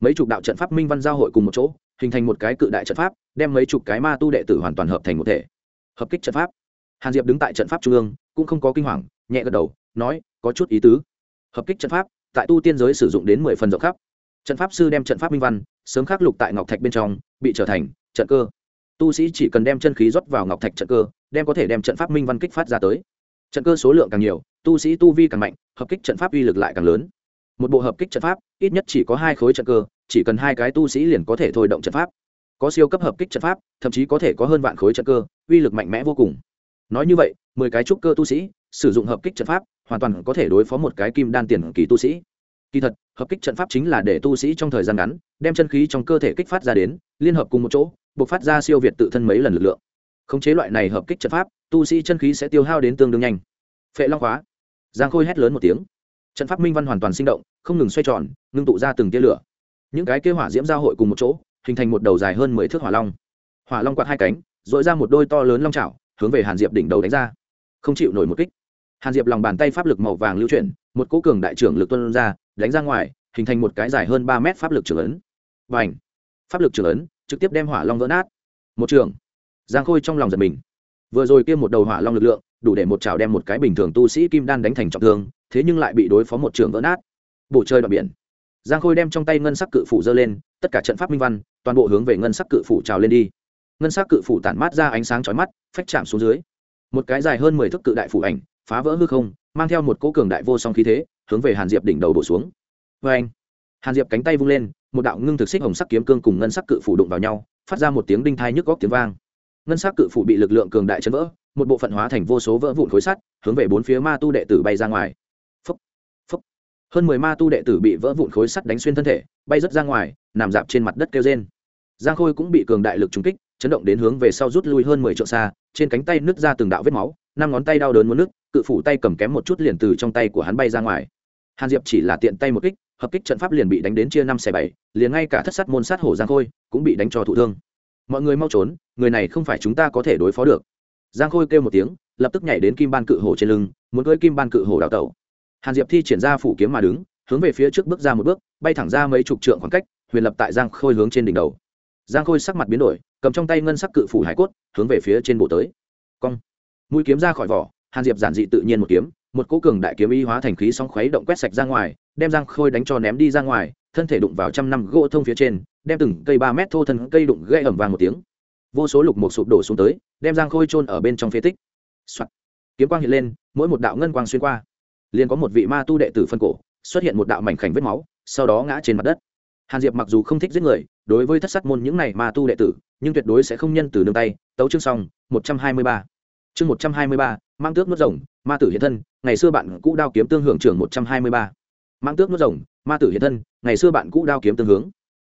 Mấy chục đạo trận pháp minh văn giao hội cùng một chỗ, hình thành một cái cự đại trận pháp, đem mấy chục cái ma tu đệ tử hoàn toàn hợp thành một thể. Hợp kích trận pháp. Hàn diệp đứng tại trận pháp trung ương, cũng không có kinh hoàng, nhẹ gật đầu, nói, có chút ý tứ. Hợp kích trận pháp, tại tu tiên giới sử dụng đến mười phần rộng khắp. Trận pháp sư đem trận pháp minh văn, sớm khắc lục tại ngọc thạch bên trong, bị trở thành trận cơ. Tu sĩ chỉ cần đem chân khí rót vào ngọc thạch trận cơ, đem có thể đem trận pháp minh văn kích phát ra tới trận cơ số lượng càng nhiều, tu sĩ tu vi càng mạnh, hợp kích trận pháp uy lực lại càng lớn. Một bộ hợp kích trận pháp, ít nhất chỉ có hai khối trận cơ, chỉ cần hai cái tu sĩ liền có thể thôi động trận pháp. Có siêu cấp hợp kích trận pháp, thậm chí có thể có hơn vạn khối trận cơ, uy lực mạnh mẽ vô cùng. Nói như vậy, mười cái trúc cơ tu sĩ, sử dụng hợp kích trận pháp, hoàn toàn có thể đối phó một cái kim đan tiền kỳ tu sĩ. Kỳ thật, hợp kích trận pháp chính là để tu sĩ trong thời gian ngắn, đem chân khí trong cơ thể kích phát ra đến, liên hợp cùng một chỗ buộc phát ra siêu việt tự thân mấy lần lực lượng. Khống chế loại này hợp kích trận pháp tu sĩ chân khí sẽ tiêu hao đến tương đương nhanh. Phệ long khóa. Giang khôi hét lớn một tiếng. Trận pháp minh văn hoàn toàn sinh động, không ngừng xoay tròn, ngưng tụ ra từng tia lửa. Những cái kế hỏa diễm giao hội cùng một chỗ, hình thành một đầu dài hơn mười thước hỏa long. Hỏa long quạt hai cánh dội ra một đôi to lớn long trào hướng về hàn diệp đỉnh đầu đánh ra. Không chịu nổi một kích. Hàn diệp lòng bàn tay pháp lực màu vàng lưu chuyển, một cố cường đại trưởng lực tuân ra, đánh ra ngoài, hình thành một cái dài hơn ba mét pháp lực trưởng ấn. Và pháp lực trưởng ấn trực tiếp đem hỏa long vỡ nát. Một trường. Giang khôi trong lòng giật mình vừa rồi kia một đầu hỏa long lực lượng, đủ để một chảo đem một cái bình thường tu sĩ kim đan đánh thành trọng thương, thế nhưng lại bị đối phó một trường vỡ nát. Bổ chơi đoạn biển. Giang khôi đem trong tay ngân sắc cự phủ dơ lên, tất cả trận pháp minh văn, toàn bộ hướng về ngân sắc cự phủ trào lên đi. Ngân sắc cự phủ tản mát ra ánh sáng chói mắt, phách chạm xuống dưới. Một cái dài hơn mười thước cự đại phủ ảnh, phá vỡ hư không, mang theo một cỗ cường đại vô song khí thế, hướng về hàn diệp đỉnh đầu đổ xuống. Vê anh, hàn diệp cánh tay vung lên, một đạo ngưng thực xích hồng sắc kiếm cương cùng ngân sắc cự phủ đụng vào nhau, phát ra một tiếng đinh thai nhức góc tiếng vang ngân sắc cự phủ bị lực lượng cường đại chấn vỡ một bộ phận hóa thành vô số vỡ vụn khối sắt hướng về bốn phía ma tu đệ tử bay ra ngoài. Phúc, phúc. hơn mười ma tu đệ tử bị vỡ vụn khối sắt đánh xuyên thân thể bay rớt ra ngoài nằm dạp trên mặt đất kêu trên giang khôi cũng bị cường đại lực trúng kích chấn động đến hướng về sau rút lui hơn mười trượng xa trên cánh tay nứt ra từng đạo vết máu năm ngón tay đau đớn muốn nứt cự phủ tay cầm kém một chút liền từ trong tay của hắn bay ra ngoài. Hàn diệp chỉ là tiện tay một kích hợp kích trận pháp liền bị đánh đến chia năm xẻ bảy liền ngay cả thất sát môn sát hổ giang khôi cũng bị đánh cho thụ thương mọi người mau trốn, người này không phải chúng ta có thể đối phó được. Giang khôi kêu một tiếng, lập tức nhảy đến kim ban cự hổ trên lưng, muốn cưỡi kim ban cự hổ đào tẩu. Hàn diệp thi triển ra phủ kiếm mà đứng, hướng về phía trước bước ra một bước, bay thẳng ra mấy chục trượng khoảng cách, huyền lập tại giang khôi hướng trên đỉnh đầu. Giang khôi sắc mặt biến đổi, cầm trong tay ngân sắc cự phủ hải cốt, hướng về phía trên bộ tới. Cong. Mũi kiếm ra khỏi vỏ, hàn diệp giản dị tự nhiên một kiếm, một cỗ cường đại kiếm y hóa thành khí sóng khuấy động quét sạch ra ngoài đem giang khôi đánh cho ném đi ra ngoài, thân thể đụng vào trăm năm gỗ thông phía trên, đem từng cây ba mét thô thân cây đụng gây ẩm vàng một tiếng. Vô số lục một sụp đổ xuống tới, đem giang khôi trôn ở bên trong phế tích、Soạn. kiếm quang hiện lên, mỗi một đạo ngân quang xuyên qua. Liền có một vị ma tu đệ tử phân cổ, xuất hiện một đạo mảnh khảnh vết máu, sau đó ngã trên mặt đất. Hàn diệp mặc dù không thích giết người, đối với thất sắc môn những này ma tu đệ tử, nhưng tuyệt đối sẽ không nhân từ nương tay. Tấu chương xong, một trăm hai mươi ba. Chương một trăm hai mươi ba, mang tước nuốt rồng, ma tử hiện thân, ngày xưa bạn cũ đao kiếm tương hưởng trường một trăm hai mươi ba mang tước nuốt rồng, ma tử hiện thân, ngày xưa bạn cũ đao kiếm tương hướng.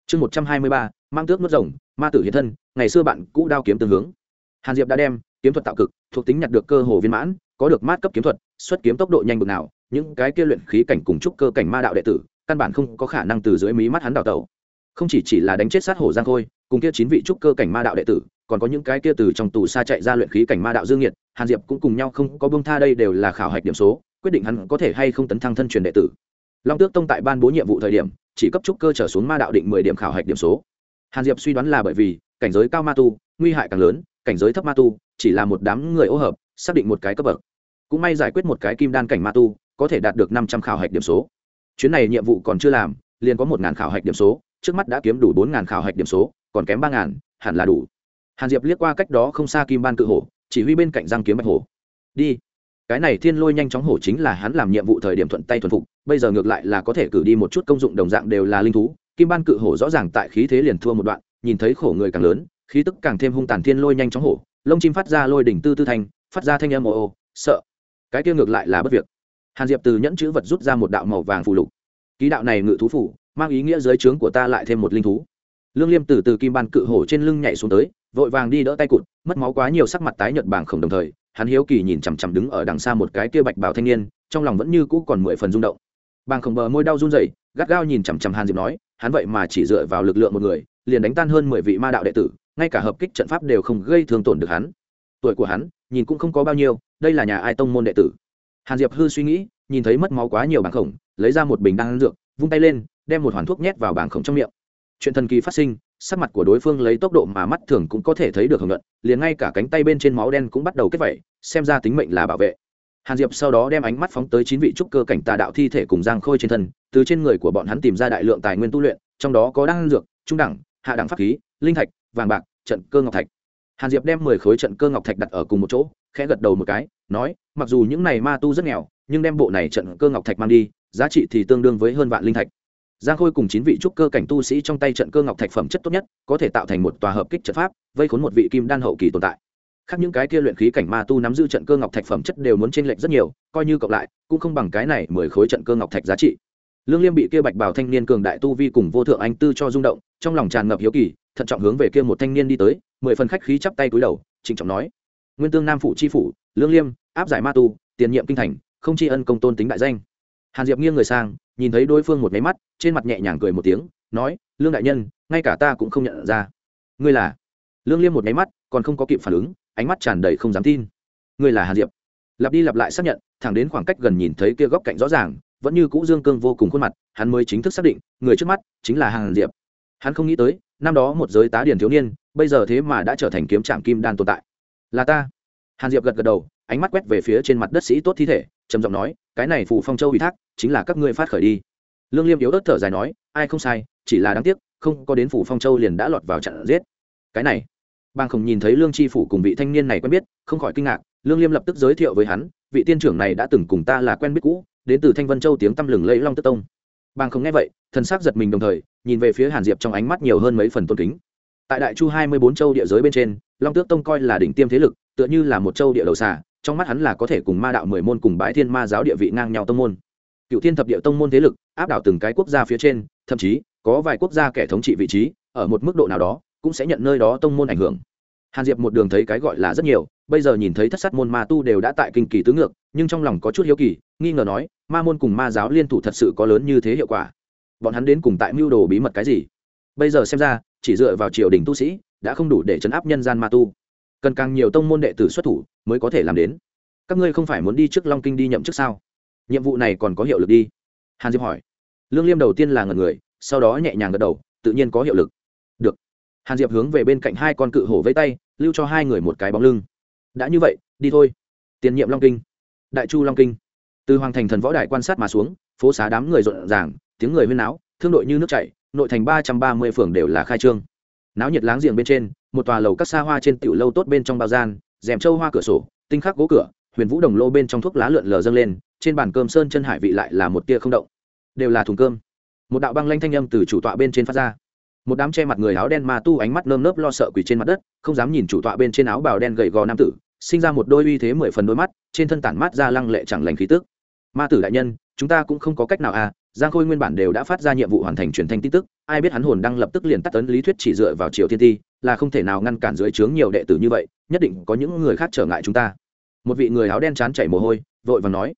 Chương một trăm hai mươi ba, mang tước nuốt rồng, ma tử hiện thân, ngày xưa bạn cũ đao kiếm tương hướng. Hàn diệp đã đem kiếm thuật tạo cực, thuộc tính nhặt được cơ hồ viên mãn, có được mát cấp kiếm thuật, xuất kiếm tốc độ nhanh bực nào, những cái kia luyện khí cảnh cùng trúc cơ cảnh ma đạo đệ tử, căn bản không có khả năng từ dưới mí mắt hắn đào tẩu. Không chỉ chỉ là đánh chết sát hổ giang khôi, cùng kia chín vị trúc cơ cảnh ma đạo đệ tử, còn có những cái kia từ trong tù xa chạy ra luyện khí cảnh ma đạo dương nhiệt, hàn diệp cũng cùng nhau không có bông tha đây đều là khảo hạch điểm số, quyết định hắn có thể hay không tấn thăng thân truyền đệ tử long tước tông tại ban bố nhiệm vụ thời điểm, chỉ cấp trúc cơ trở xuống ma đạo định mười điểm khảo hạch điểm số. Hàn diệp suy đoán là bởi vì, cảnh giới cao ma tu, nguy hại càng lớn, cảnh giới thấp ma tu, chỉ là một đám người ô hợp, xác định một cái cấp bậc. Cũng may giải quyết một cái kim đan cảnh ma tu, có thể đạt được năm trăm khảo hạch điểm số. Chuyến này nhiệm vụ còn chưa làm, liền có một ngàn khảo hạch điểm số, trước mắt đã kiếm đủ bốn ngàn khảo hạch điểm số, còn kém ba ngàn, hẳn là đủ. Hàn diệp liếc qua cách đó không xa kim ban cự hổ, chỉ huy bên cạnh giang kiếm bạch hổ. Đi cái này thiên lôi nhanh chóng hổ chính là hắn làm nhiệm vụ thời điểm thuận tay thuần phục, bây giờ ngược lại là có thể cử đi một chút công dụng đồng dạng đều là linh thú. Kim ban cự hổ rõ ràng tại khí thế liền thua một đoạn, nhìn thấy khổ người càng lớn, khí tức càng thêm hung tàn thiên lôi nhanh chóng hổ, lông chim phát ra lôi đỉnh tư tư thanh, phát ra thanh âm ồ ồ sợ. Cái kia ngược lại là bất việc. Hàn diệp từ nhẫn chữ vật rút ra một đạo màu vàng phù lục. Ký đạo này ngự thú phủ mang ý nghĩa dưới trướng của ta lại thêm một linh thú. Lương liêm từ từ kim ban cự hổ trên lưng nhảy xuống tới, vội vàng đi đỡ tay cụt, mất máu quá nhiều sắc mặt tái nhợt bảng khổng đồng thời hắn hiếu kỳ nhìn chằm chằm đứng ở đằng xa một cái kia bạch bảo thanh niên, trong lòng vẫn như cũ còn mười phần rung động. Bàng khổng bờ môi đau run rẩy, gắt gao nhìn chằm chằm hàn diệp nói, hắn vậy mà chỉ dựa vào lực lượng một người, liền đánh tan hơn mười vị ma đạo đệ tử, ngay cả hợp kích trận pháp đều không gây thương tổn được hắn. Tuổi của hắn, nhìn cũng không có bao nhiêu, đây là nhà ai tông môn đệ tử? Hàn diệp hư suy nghĩ, nhìn thấy mất máu quá nhiều bàng khổng, lấy ra một bình đan dược, vung tay lên, đem một hoàn thuốc nhét vào bàng khổng trong miệng. Chuyện thần kỳ phát sinh sắc mặt của đối phương lấy tốc độ mà mắt thường cũng có thể thấy được hưởng luận, liền ngay cả cánh tay bên trên máu đen cũng bắt đầu kết vẩy, xem ra tính mệnh là bảo vệ. Hàn diệp sau đó đem ánh mắt phóng tới chín vị trúc cơ cảnh tà đạo thi thể cùng giang khôi trên thân, từ trên người của bọn hắn tìm ra đại lượng tài nguyên tu luyện, trong đó có đan dược, trung đẳng, hạ đẳng pháp khí, linh thạch, vàng bạc, trận cơ ngọc thạch. Hàn diệp đem mười khối trận cơ ngọc thạch đặt ở cùng một chỗ, khẽ gật đầu một cái, nói, mặc dù những này ma tu rất nghèo, nhưng đem bộ này trận cơ ngọc thạch mang đi, giá trị thì tương đương với hơn vạn linh thạch giang khôi cùng chín vị trúc cơ cảnh tu sĩ trong tay trận cơ ngọc thạch phẩm chất tốt nhất, có thể tạo thành một tòa hợp kích trận pháp, vây khốn một vị kim đan hậu kỳ tồn tại. Khác những cái kia luyện khí cảnh ma tu nắm giữ trận cơ ngọc thạch phẩm chất đều muốn chênh lệch rất nhiều, coi như cộng lại, cũng không bằng cái này mười khối trận cơ ngọc thạch giá trị. Lương liêm bị kia bạch bảo thanh niên cường đại tu vi cùng vô thượng anh tư cho rung động, trong lòng tràn ngập hiếu kỳ, thận trọng hướng về kia một thanh niên đi tới, mười phần khách khí chắp tay cúi đầu, trịnh trọng nói nguyên tương nam phủ chi phủ, lương liêm, áp giải ma tu, tiền nhiệm kinh thành, không tri ân công tôn tính đại danh. Hàn diệp nghiêng người sang nhìn thấy đối phương một máy mắt, trên mặt nhẹ nhàng cười một tiếng, nói, lương đại nhân, ngay cả ta cũng không nhận ra. Ngươi là? Lương liêm một máy mắt, còn không có kịp phản ứng, ánh mắt tràn đầy không dám tin. Ngươi là hàn diệp. Lặp đi lặp lại xác nhận, thẳng đến khoảng cách gần nhìn thấy kia góc cạnh rõ ràng, vẫn như cũ dương cương vô cùng khuôn mặt, hắn mới chính thức xác định, người trước mắt chính là hàn diệp. Hắn không nghĩ tới, năm đó một giới tá điển thiếu niên, bây giờ thế mà đã trở thành kiếm trạm kim đan tồn tại. Là ta. Hàn diệp gật gật đầu, ánh mắt quét về phía trên mặt đất sĩ tốt thi thể, trầm giọng nói cái này phụ phong châu ủy thác chính là các ngươi phát khởi đi. Lương liêm yếu ớt thở dài nói, ai không sai, chỉ là đáng tiếc, không có đến phủ phong châu liền đã lọt vào trận giết. Cái này, bang không nhìn thấy lương tri phủ cùng vị thanh niên này quen biết, không khỏi kinh ngạc, lương liêm lập tức giới thiệu với hắn, vị tiên trưởng này đã từng cùng ta là quen biết cũ, đến từ thanh vân châu tiếng tăm lừng lẫy long tức tông. Bang không nghe vậy, thần sắc giật mình đồng thời, nhìn về phía hàn diệp trong ánh mắt nhiều hơn mấy phần tôn kính. Tại đại chu hai mươi bốn châu địa giới bên trên, long tước tông coi là đỉnh tiêm thế lực, tựa như là một châu địa đầu xà trong mắt hắn là có thể cùng ma đạo mười môn cùng bái thiên ma giáo địa vị ngang nhau tông môn. Cựu thiên thập địa tông môn thế lực, áp đảo từng cái quốc gia phía trên, thậm chí, có vài quốc gia kẻ thống trị vị trí, ở một mức độ nào đó, cũng sẽ nhận nơi đó tông môn ảnh hưởng. Hàn diệp một đường thấy cái gọi là rất nhiều, bây giờ nhìn thấy thất sát môn ma tu đều đã tại kinh kỳ tứ ngược, nhưng trong lòng có chút hiếu kỳ, nghi ngờ nói, ma môn cùng ma giáo liên thủ thật sự có lớn như thế hiệu quả? Bọn hắn đến cùng tại mưu đồ bí mật cái gì? Bây giờ xem ra, chỉ dựa vào triều đình tu sĩ, đã không đủ để chấn áp nhân gian ma tu cần càng nhiều tông môn đệ tử xuất thủ mới có thể làm đến. Các ngươi không phải muốn đi trước long kinh đi nhậm chức sao? Nhiệm vụ này còn có hiệu lực đi. Hàn diệp hỏi. Lương liêm đầu tiên là ngần người, sau đó nhẹ nhàng gật đầu, tự nhiên có hiệu lực. Được. Hàn diệp hướng về bên cạnh hai con cự hổ vây tay, lưu cho hai người một cái bóng lưng. Đã như vậy, đi thôi. Tiền nhiệm long kinh. Đại chu long kinh. Từ hoàng thành thần võ đài quan sát mà xuống, phố xá đám người rộn ràng, tiếng người huyên náo, thương đội như nước chảy, nội thành ba trăm ba mươi phường đều là khai trương. Náo nhiệt láng giềng bên trên một tòa lầu các xa hoa trên tiểu lâu tốt bên trong bao gian, rèm trâu hoa cửa sổ, tinh khắc gỗ cửa, huyền vũ đồng lô bên trong thuốc lá lượn lờ dâng lên, trên bàn cơm sơn chân hải vị lại là một tia không động. Đều là thùng cơm. Một đạo băng lanh thanh âm từ chủ tọa bên trên phát ra. Một đám che mặt người áo đen ma tu ánh mắt nơm nớp lo sợ quỳ trên mặt đất, không dám nhìn chủ tọa bên trên áo bào đen gầy gò nam tử, sinh ra một đôi uy thế mười phần đôi mắt, trên thân tản mát ra lăng lệ chẳng lành khí tức. Ma tử đại nhân, chúng ta cũng không có cách nào à giang khôi nguyên bản đều đã phát ra nhiệm vụ hoàn thành truyền thanh tin tức ai biết hắn hồn đang lập tức liền tắt tấn lý thuyết chỉ dựa vào triều thiên ti, là không thể nào ngăn cản dưới trướng nhiều đệ tử như vậy, nhất định có những người khác trở ngại chúng ta. Một vị người áo đen chán chảy mồ hôi, vội và nói,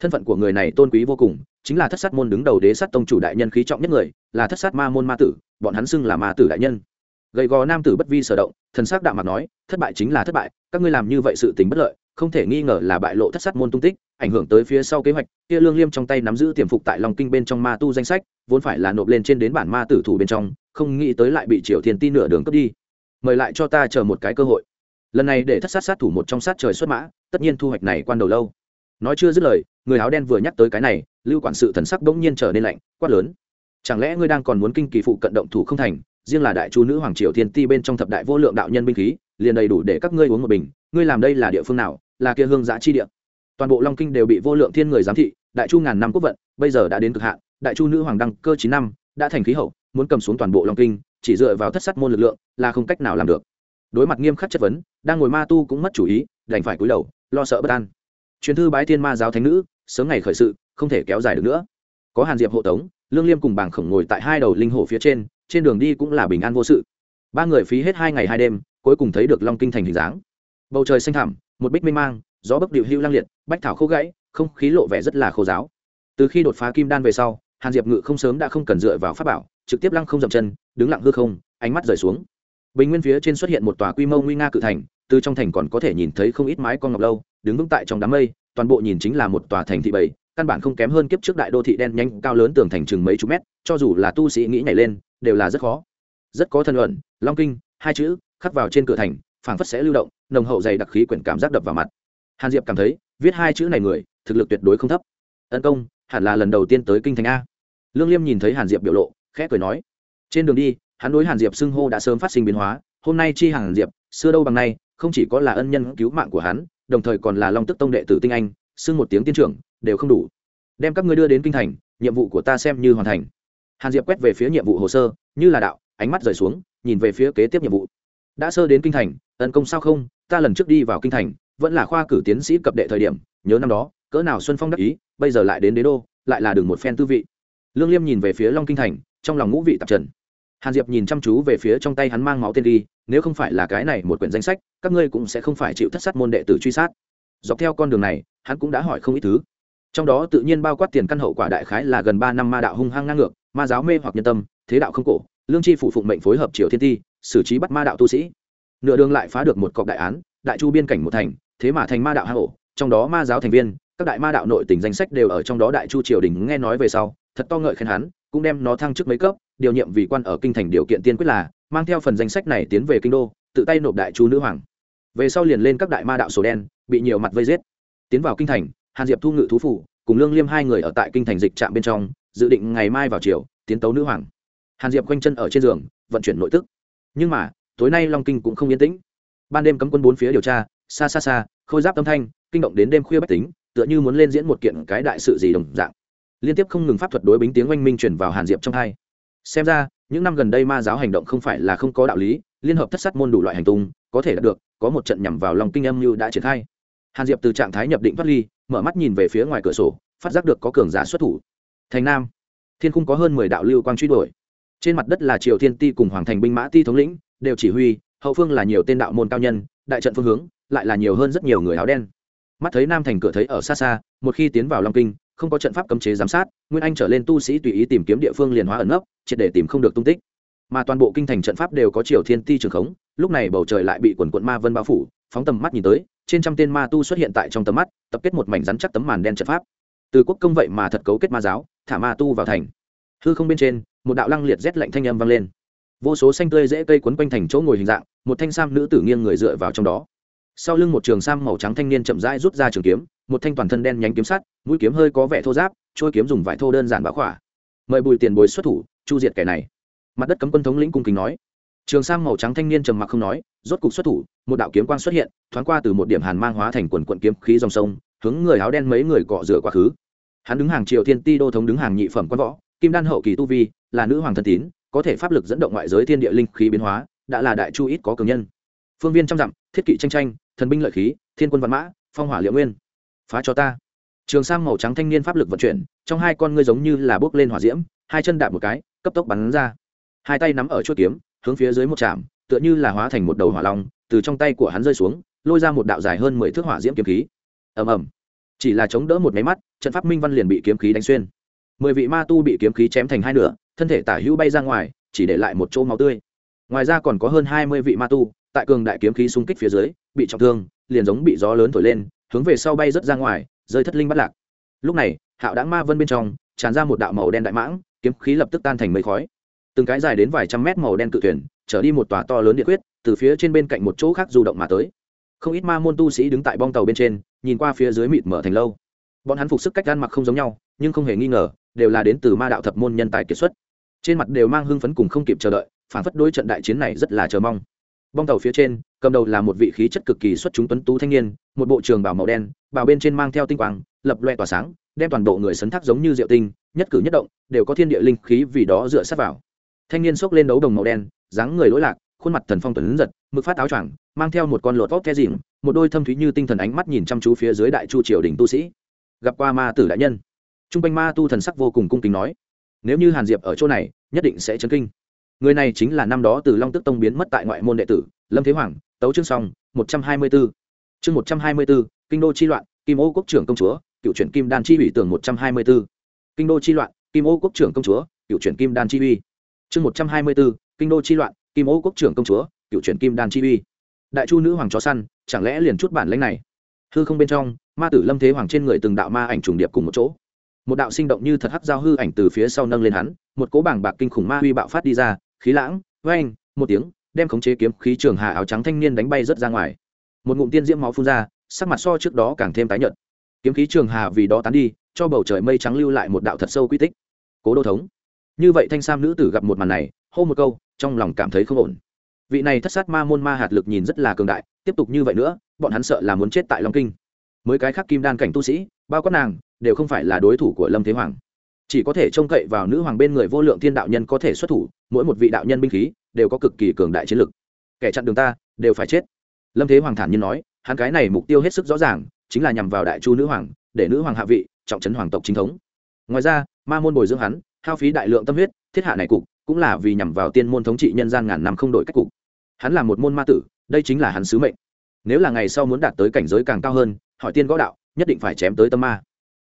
thân phận của người này tôn quý vô cùng, chính là thất sát môn đứng đầu đế sát tông chủ đại nhân khí trọng nhất người, là thất sát ma môn ma tử, bọn hắn xưng là ma tử đại nhân. Gầy gò nam tử bất vi sở động, thần s ắ c đạm mặt nói, thất bại chính là thất bại, các ngươi làm như vậy sự tính bất lợi không thể nghi ngờ là bại lộ thất sát môn tung tích, ảnh hưởng tới phía sau kế hoạch, kia lương liêm trong tay nắm giữ tiềm phục tại lòng kinh bên trong ma tu danh sách, vốn phải là nộp lên trên đến bản ma tử thủ bên trong, không nghĩ tới lại bị triều thiên ti nửa đường cướp đi. Mời lại cho ta chờ một cái cơ hội. Lần này để thất sát sát thủ một trong sát trời xuất mã, tất nhiên thu hoạch này quan đầu lâu. Nói chưa dứt lời, người áo đen vừa nhắc tới cái này, lưu quản sự thần sắc bỗng nhiên trở nên lạnh, quát lớn. Chẳng lẽ ngươi đang còn muốn kinh kỳ phụ cận động thủ không thành, riêng là đại chu nữ hoàng triều thiên ti bên trong thập đại vô lượng đạo nhân binh khí, liền đầy đủ để các ngươi uống một bình, ngươi làm đây là địa phương nào là kia hương giã chi địa. Toàn bộ long kinh đều bị vô lượng thiên người giám thị, đại chu ngàn năm quốc vận, bây giờ đã đến cực hạn, đại chu nữ hoàng đăng cơ chín năm, đã thành khí hậu, muốn cầm xuống toàn bộ long kinh, chỉ dựa vào thất sát môn lực lượng là không cách nào làm được. Đối mặt nghiêm khắc chất vấn, đang ngồi ma tu cũng mất chủ ý, đành phải cúi đầu, lo sợ bất an. Truyền thư bái thiên ma giáo thánh nữ, sớm ngày khởi sự, không thể kéo dài được nữa. Có hàn diệp hộ tống, lương liêm cùng bảng khổng ngồi tại hai đầu linh hồ phía trên trên đường đi cũng là bình an vô sự. Ba người phí hết hai ngày hai đêm, cuối cùng thấy được long kinh thành hình dáng. Bầu trời xanh thẳm một bích mê mang, gió bấc điệu hưu lang liệt, bách thảo khô gãy, không khí lộ vẻ rất là khô giáo. Từ khi đột phá kim đan về sau, hàn diệp ngự không sớm đã không cần dựa vào pháp bảo, trực tiếp lăng không dậm chân, đứng lặng hư không, ánh mắt rời xuống. Bình nguyên phía trên xuất hiện một tòa quy mô nguy nga cự thành, từ trong thành còn có thể nhìn thấy không ít mái con ngọc lâu, đứng vững tại trong đám mây, toàn bộ nhìn chính là một tòa thành thị bảy căn bản không kém hơn kiếp trước đại đô thị đen nhanh cao lớn tường thành chừng mấy chục mét, cho dù là tu sĩ nghĩ nhảy lên, đều là rất khó. Rất có thân luận, long kinh, hai chữ, khắc vào trên cửa thành, phảng phất sẽ lưu động nồng hậu dày đặc khí quyển cảm giác đập vào mặt. Hàn diệp cảm thấy, viết hai chữ này người, thực lực tuyệt đối không thấp. Ân công, hẳn là lần đầu tiên tới kinh thành a. Lương liêm nhìn thấy hàn diệp biểu lộ, khẽ cười nói, trên đường đi, hắn đối hàn diệp xưng hô đã sớm phát sinh biến hóa, hôm nay chi hàn diệp, xưa đâu bằng nay, không chỉ có là ân nhân cứu mạng của hắn, đồng thời còn là long tức tông đệ tử tinh anh, xưng một tiếng tiên trưởng, đều không đủ. Đem các ngươi đưa đến kinh thành, nhiệm vụ của ta xem như hoàn thành. Hàn diệp quét về phía nhiệm vụ hồ sơ, như là đạo, ánh mắt rời xuống, nhìn về phía kế tiếp nhiệm vụ. Đã sơ đến kinh thành ân công sao không? Ta lần trước đi vào kinh thành, vẫn là khoa cử tiến sĩ cập đệ thời điểm, nhớ năm đó, cỡ nào xuân phong đắc ý, bây giờ lại đến đế đô, lại là đường một phen tư vị. Lương liêm nhìn về phía long kinh thành, trong lòng ngũ vị tạp trần. Hàn diệp nhìn chăm chú về phía trong tay hắn mang máu tên đi, nếu không phải là cái này một quyển danh sách, các ngươi cũng sẽ không phải chịu thất sát môn đệ tử truy sát. Dọc theo con đường này, hắn cũng đã hỏi không ít thứ. Trong đó tự nhiên bao quát tiền căn hậu quả đại khái là gần ba năm ma đạo hung hăng ngang ngược, ma giáo mê hoặc nhân tâm, thế đạo không cổ, lương tri phụ phụng mệnh phối hợp triều thiên ti xử trí bắt ma đạo tu sĩ nửa đường lại phá được một cọc đại án, đại chu biên cảnh một thành, thế mà thành ma đạo hạ hổ trong đó ma giáo thành viên, các đại ma đạo nội tỉnh danh sách đều ở trong đó đại chu triều đình nghe nói về sau, thật to ngợi khen hắn, cũng đem nó thăng chức mấy cấp, điều nhiệm vì quan ở kinh thành điều kiện tiên quyết là, mang theo phần danh sách này tiến về kinh đô, tự tay nộp đại chu nữ hoàng. Về sau liền lên các đại ma đạo sổ đen, bị nhiều mặt vây giết. Tiến vào kinh thành, hàn diệp thu ngự thú phủ, cùng lương liêm hai người ở tại kinh thành dịch trạm bên trong, dự định ngày mai vào chiều tiến tấu nữ hoàng. Hàn diệp quanh chân ở trên giường, vận chuyển nội tức. Nhưng mà tối nay long kinh cũng không yên tĩnh. Ban đêm cấm quân bốn phía điều tra, xa xa xa, khôi giáp âm thanh, kinh động đến đêm khuya bách tính, tựa như muốn lên diễn một kiện cái đại sự gì đồng dạng. Liên tiếp không ngừng pháp thuật đối bính tiếng oanh minh truyền vào hàn diệp trong hai. Xem ra, những năm gần đây ma giáo hành động không phải là không có đạo lý, liên hợp thất sát môn đủ loại hành tung, có thể đạt được, có một trận nhằm vào lòng kinh âm như đã triển khai. Hàn diệp từ trạng thái nhập định thoát ly, mở mắt nhìn về phía ngoài cửa sổ, phát giác được có cường giả xuất thủ. Thành nam. Thiên cung có hơn mười đạo lưu quang truy đuổi. Trên mặt đất là triều thiên ti cùng hoàng thành binh mã ti thống lĩnh đều chỉ huy, hậu phương là nhiều tên đạo môn cao nhân, đại trận phương hướng lại là nhiều hơn rất nhiều người áo đen. Mắt thấy nam thành cửa thấy ở xa xa, một khi tiến vào long kinh, không có trận pháp cấm chế giám sát, nguyên anh trở lên tu sĩ tùy ý tìm kiếm địa phương liền hóa ẩn nấp, triệt để tìm không được tung tích. Mà toàn bộ kinh thành trận pháp đều có triều thiên ti trường khống, lúc này bầu trời lại bị quần quận ma vân bao phủ, phóng tầm mắt nhìn tới, trên trăm tên ma tu xuất hiện tại trong tầm mắt, tập kết một mảnh rắn chắc tấm màn đen trận pháp. Từ quốc công vậy mà thật cấu kết ma giáo, thả ma tu vào thành. Hư không bên trên, một đạo lăng liệt rét lạnh thanh âm vang lên vô số xanh tươi dễ cây quấn quanh thành chỗ ngồi hình dạng, một thanh sam nữ tử nghiêng người dựa vào trong đó. Sau lưng một trường sam màu trắng thanh niên chậm rãi rút ra trường kiếm, một thanh toàn thân đen nhánh kiếm sắt, mũi kiếm hơi có vẻ thô giáp trôi kiếm dùng vải thô đơn giản bá khỏa. Mời bùi tiền bồi xuất thủ, chu diệt kẻ này. Mặt đất cấm quân thống lĩnh cung kính nói. Trường sam màu trắng thanh niên trầm mặc không nói, rốt cục xuất thủ, một đạo kiếm quang xuất hiện, thoáng qua từ một điểm hàn mang hóa thành quần quận kiếm khí dòng sông, hướng người áo đen mấy người cọ rửa quá khứ. Hắn đứng hàng triều thiên ti đô thống đứng hàng nhị phẩm quan võ, kim đan hậu kỳ tu vi, là nữ hoàng thân tín có thể pháp lực dẫn động ngoại giới thiên địa linh khí biến hóa, đã là đại chu ít có cường nhân. Phương viên trăm dặm, thiết kỵ tranh tranh, thần binh lợi khí, thiên quân văn mã, phong hỏa liệu nguyên. Phá cho ta. Trường sang màu trắng thanh niên pháp lực vận chuyển, trong hai con ngươi giống như là bước lên hỏa diễm, hai chân đạp một cái, cấp tốc bắn ra. Hai tay nắm ở chuỗi kiếm, hướng phía dưới một chạm, tựa như là hóa thành một đầu hỏa long, từ trong tay của hắn rơi xuống, lôi ra một đạo dài hơn mười thước hỏa diễm kiếm khí. Ầm ầm. Chỉ là chống đỡ một máy mắt, trận pháp minh văn liền bị kiếm khí đánh xuyên mười vị ma tu bị kiếm khí chém thành hai nửa, thân thể tả hữu bay ra ngoài, chỉ để lại một chỗ máu tươi. Ngoài ra còn có hơn hai mươi vị ma tu, tại cường đại kiếm khí xung kích phía dưới, bị trọng thương, liền giống bị gió lớn thổi lên, hướng về sau bay rớt ra ngoài, rơi thất linh bắt lạc. Lúc này, hạo đáng ma vân bên trong, tràn ra một đạo màu đen đại mãng, kiếm khí lập tức tan thành mây khói. Từng cái dài đến vài trăm mét màu đen cự thuyền trở đi một tòa to lớn địa quyết, từ phía trên bên cạnh một chỗ khác du động mà tới. Không ít ma môn tu sĩ đứng tại bong tàu bên trên, nhìn qua phía dưới mịt mở thành lâu. Bọn hắn phục sức cách gan mặc không giống nhau, nhưng không hề nghi ngờ đều là đến từ ma đạo thập môn nhân tài kiệt xuất. Trên mặt đều mang hưng phấn cùng không kịp chờ đợi, phản phất đối trận đại chiến này rất là chờ mong. Bong tàu phía trên, cầm đầu là một vị khí chất cực kỳ xuất chúng tuấn tú thanh niên, một bộ trường bảo màu đen, bảo bên trên mang theo tinh quang, lập loe tỏa sáng, đem toàn bộ người sấn thác giống như diệu tinh, nhất cử nhất động, đều có thiên địa linh khí vì đó dựa sát vào. Thanh niên xốc lên đấu đồng màu đen, dáng người lỗi lạc, khuôn mặt thần phong tuấn giật, mực phát áo choàng, mang theo một con lột vóc the dìm một đôi thâm thúy như tinh thần ánh mắt nhìn chăm chú phía dưới đại chu triều đình tu sĩ. Gặp qua ma tử đại nhân trung quanh ma tu thần sắc vô cùng cung kính nói, nếu như hàn diệp ở chỗ này, nhất định sẽ chấn kinh. Người này chính là năm đó từ long tức tông biến mất tại ngoại môn đệ tử, lâm thế hoàng, tấu chương song, một trăm hai mươi b ố chương một trăm hai mươi b ố kinh đô chi loạn, kim ô quốc trưởng công chúa, cựu truyện kim đan chi ủy tường một trăm hai mươi b ố kinh đô chi loạn, kim ô quốc trưởng công chúa, cựu truyện kim đan chi uy chương một trăm hai mươi b ố kinh đô chi loạn, kim ô quốc trưởng công chúa, cựu truyện kim đan chi uy đại chu nữ hoàng chó săn, chẳng lẽ liền chút bản lãnh này? Hư không bên trong, ma tử lâm thế hoàng trên người từng đạo ma ảnh trùng điệp cùng một chỗ một đạo sinh động như thật hắc giao hư ảnh từ phía sau nâng lên hắn một cố bảng bạc kinh khủng ma huy bạo phát đi ra khí lãng vang, một tiếng đem khống chế kiếm khí trường hà áo trắng thanh niên đánh bay rất ra ngoài. Một ngụm tiên diễm máu phun ra sắc mặt so trước đó càng thêm tái nhợt. Kiếm khí trường hà vì đó tán đi cho bầu trời mây trắng lưu lại một đạo thật sâu quy tích. Cố đô thống. Như vậy thanh sam nữ tử gặp một màn này hô một câu trong lòng cảm thấy không ổn. Vị này thất sát ma môn ma hạt lực nhìn rất là cường đại tiếp tục như vậy nữa bọn hắn sợ là muốn chết tại long kinh. Mới cái khác kim đan cảnh tu sĩ bao quát nàng đều không phải là đối thủ của lâm thế hoàng. Chỉ có thể trông cậy vào nữ hoàng bên người vô lượng thiên đạo nhân có thể xuất thủ, mỗi một vị đạo nhân binh khí đều có cực kỳ cường đại chiến lực. Kẻ chặn đường ta, đều phải chết. Lâm thế hoàng thản nhiên nói, hắn cái này mục tiêu hết sức rõ ràng, chính là nhằm vào đại chu nữ hoàng, để nữ hoàng hạ vị, trọng trấn hoàng tộc chính thống. Ngoài ra, ma môn bồi dưỡng hắn, hao phí đại lượng tâm huyết, thiết hạ này cục, cũng là vì nhằm vào tiên môn thống trị nhân gian ngàn năm không đổi cách cục. Hắn là một môn ma tử, đây chính là hắn sứ mệnh. Nếu là ngày sau muốn đạt tới cảnh giới càng cao hơn, hỏi tiên gõ đạo, nhất định phải chém tới tâm ma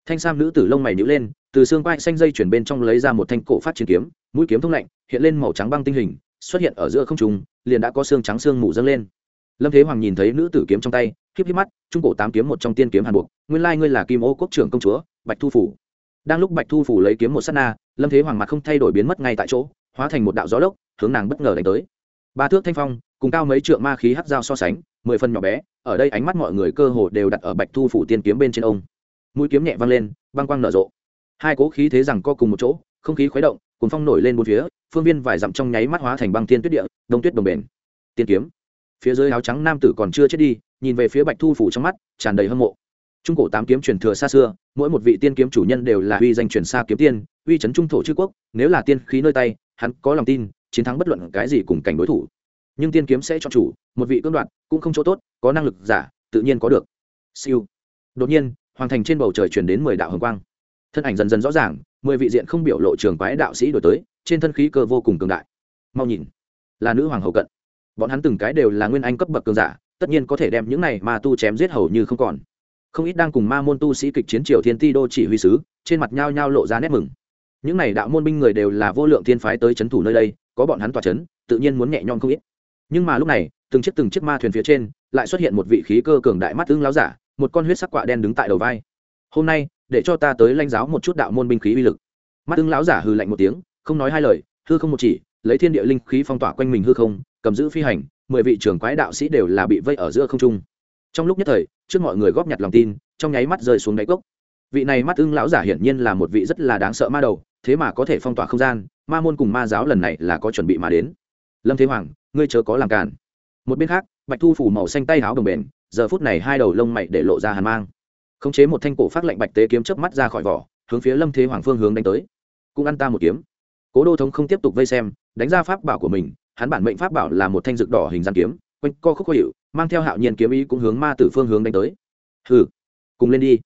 thanh sam nữ tử lông mày nhữ lên, từ xương quai xanh dây chuyển bên trong lấy ra một thanh cổ phát chiến kiếm, mũi kiếm thông lạnh, hiện lên màu trắng băng tinh hình, xuất hiện ở giữa không trùng liền đã có xương trắng xương mù dâng lên. Lâm thế hoàng nhìn thấy nữ tử kiếm trong tay híp híp mắt, trung cổ tám kiếm một trong tiên kiếm hàn buộc, nguyên lai ngươi là kim ô quốc trưởng công chúa, bạch thu phủ. Đang lúc bạch thu phủ lấy kiếm một s á t na, lâm thế hoàng mặt không thay đổi biến mất ngay tại chỗ, hóa thành một đạo gió lốc, hướng nàng bất ngờ đánh tới. Ba thước thanh phong, cùng cao mấy trượng ma khí hát dao so sánh, mười phân nhỏ bé, ở đây ánh mắt mọi người cơ hồ đều đặt ở bạch thu phủ tiên kiếm bên trên ông mũi kiếm nhẹ văng lên, băng quang nở rộ. Hai cố khí thế rằng co cùng một chỗ, không khí khuấy động cùng phong nổi lên bốn phía, phương viên vài dặm trong nháy mắt hóa thành băng tiên tuyết địa, đông tuyết đồng bền. Tiên kiếm. Phía dưới áo trắng nam tử còn chưa chết đi, nhìn về phía bạch thu phủ trong mắt, tràn đầy hâm mộ. Trung cổ tám kiếm truyền thừa xa xưa, mỗi một vị tiên kiếm chủ nhân đều là uy danh truyền xa kiếm tiên, uy chấn trung thổ chư quốc, nếu là tiên khí nơi tay, hắn có lòng tin, chiến thắng bất luận cái gì cùng cảnh đối thủ. Nhưng tiên kiếm sẽ chọn chủ, một vị cưỡng đoạt cũng không chỗ tốt, có năng lực giả, tự nhiên có được. Siêu. Đột nhiên hoàng thành trên bầu trời chuyển đến mười đạo hồng quang. Thân ảnh dần dần rõ ràng, mười vị diện không biểu lộ trường quái đạo sĩ đổi tới, trên thân khí cơ vô cùng cường đại. Mau nhìn, là nữ hoàng hậu cận. Bọn hắn từng cái đều là nguyên anh cấp bậc cường giả, tất nhiên có thể đem những này ma tu chém giết hầu như không còn. Không ít đang cùng ma môn tu sĩ kịch chiến triều thiên ti đô chỉ huy sứ, trên mặt nhao nhao lộ ra nét mừng. Những này đạo môn binh người đều là vô lượng thiên phái tới c h ấ n thủ nơi đây, có bọn hắn tòa c h ấ n tự nhiên muốn nhẹ nhõm không ít. Nhưng mà lúc này, từng chiếc từng chiếc ma thuyền phía trên, lại xuất hiện một vị khí cơ cường đại mắt ưng láo giả một con huyết sắc quạ đen đứng tại đầu vai. Hôm nay, để cho ta tới lãnh giáo một chút đạo môn binh khí uy lực. Mắt ưng lão giả hừ lạnh một tiếng, không nói hai lời, hư không một chỉ, lấy thiên địa linh khí phong tỏa quanh mình hư không, cầm giữ phi hành, mười vị trưởng quái đạo sĩ đều là bị vây ở giữa không trung. Trong lúc nhất thời, trước mọi người góp nhặt lòng tin, trong nháy mắt rơi xuống đáy cốc. Vị này mắt ưng lão giả hiển nhiên là một vị rất là đáng sợ ma đầu, thế mà có thể phong tỏa không gian, ma môn cùng ma giáo lần này là có chuẩn bị mà đến. Lâm thế hoàng, ngươi chớ có làm cản một bên khác, bạch thu phủ màu xanh tay áo đồng bền giờ phút này hai đầu lông mày để lộ ra hàn mang. Khống chế một thanh cổ phát lệnh bạch tế kiếm chớp mắt ra khỏi vỏ, hướng phía lâm thế hoàng phương hướng đánh tới. Cũng ăn ta một kiếm. Cố đô thống không tiếp tục vây xem, đánh ra pháp bảo của mình, hắn bản mệnh pháp bảo là một thanh rực đỏ hình dáng kiếm, quanh co khúc khó hiệu, mang theo hạo nhiên kiếm ý cũng hướng ma tử phương hướng đánh tới. Hừ, cùng lên đi.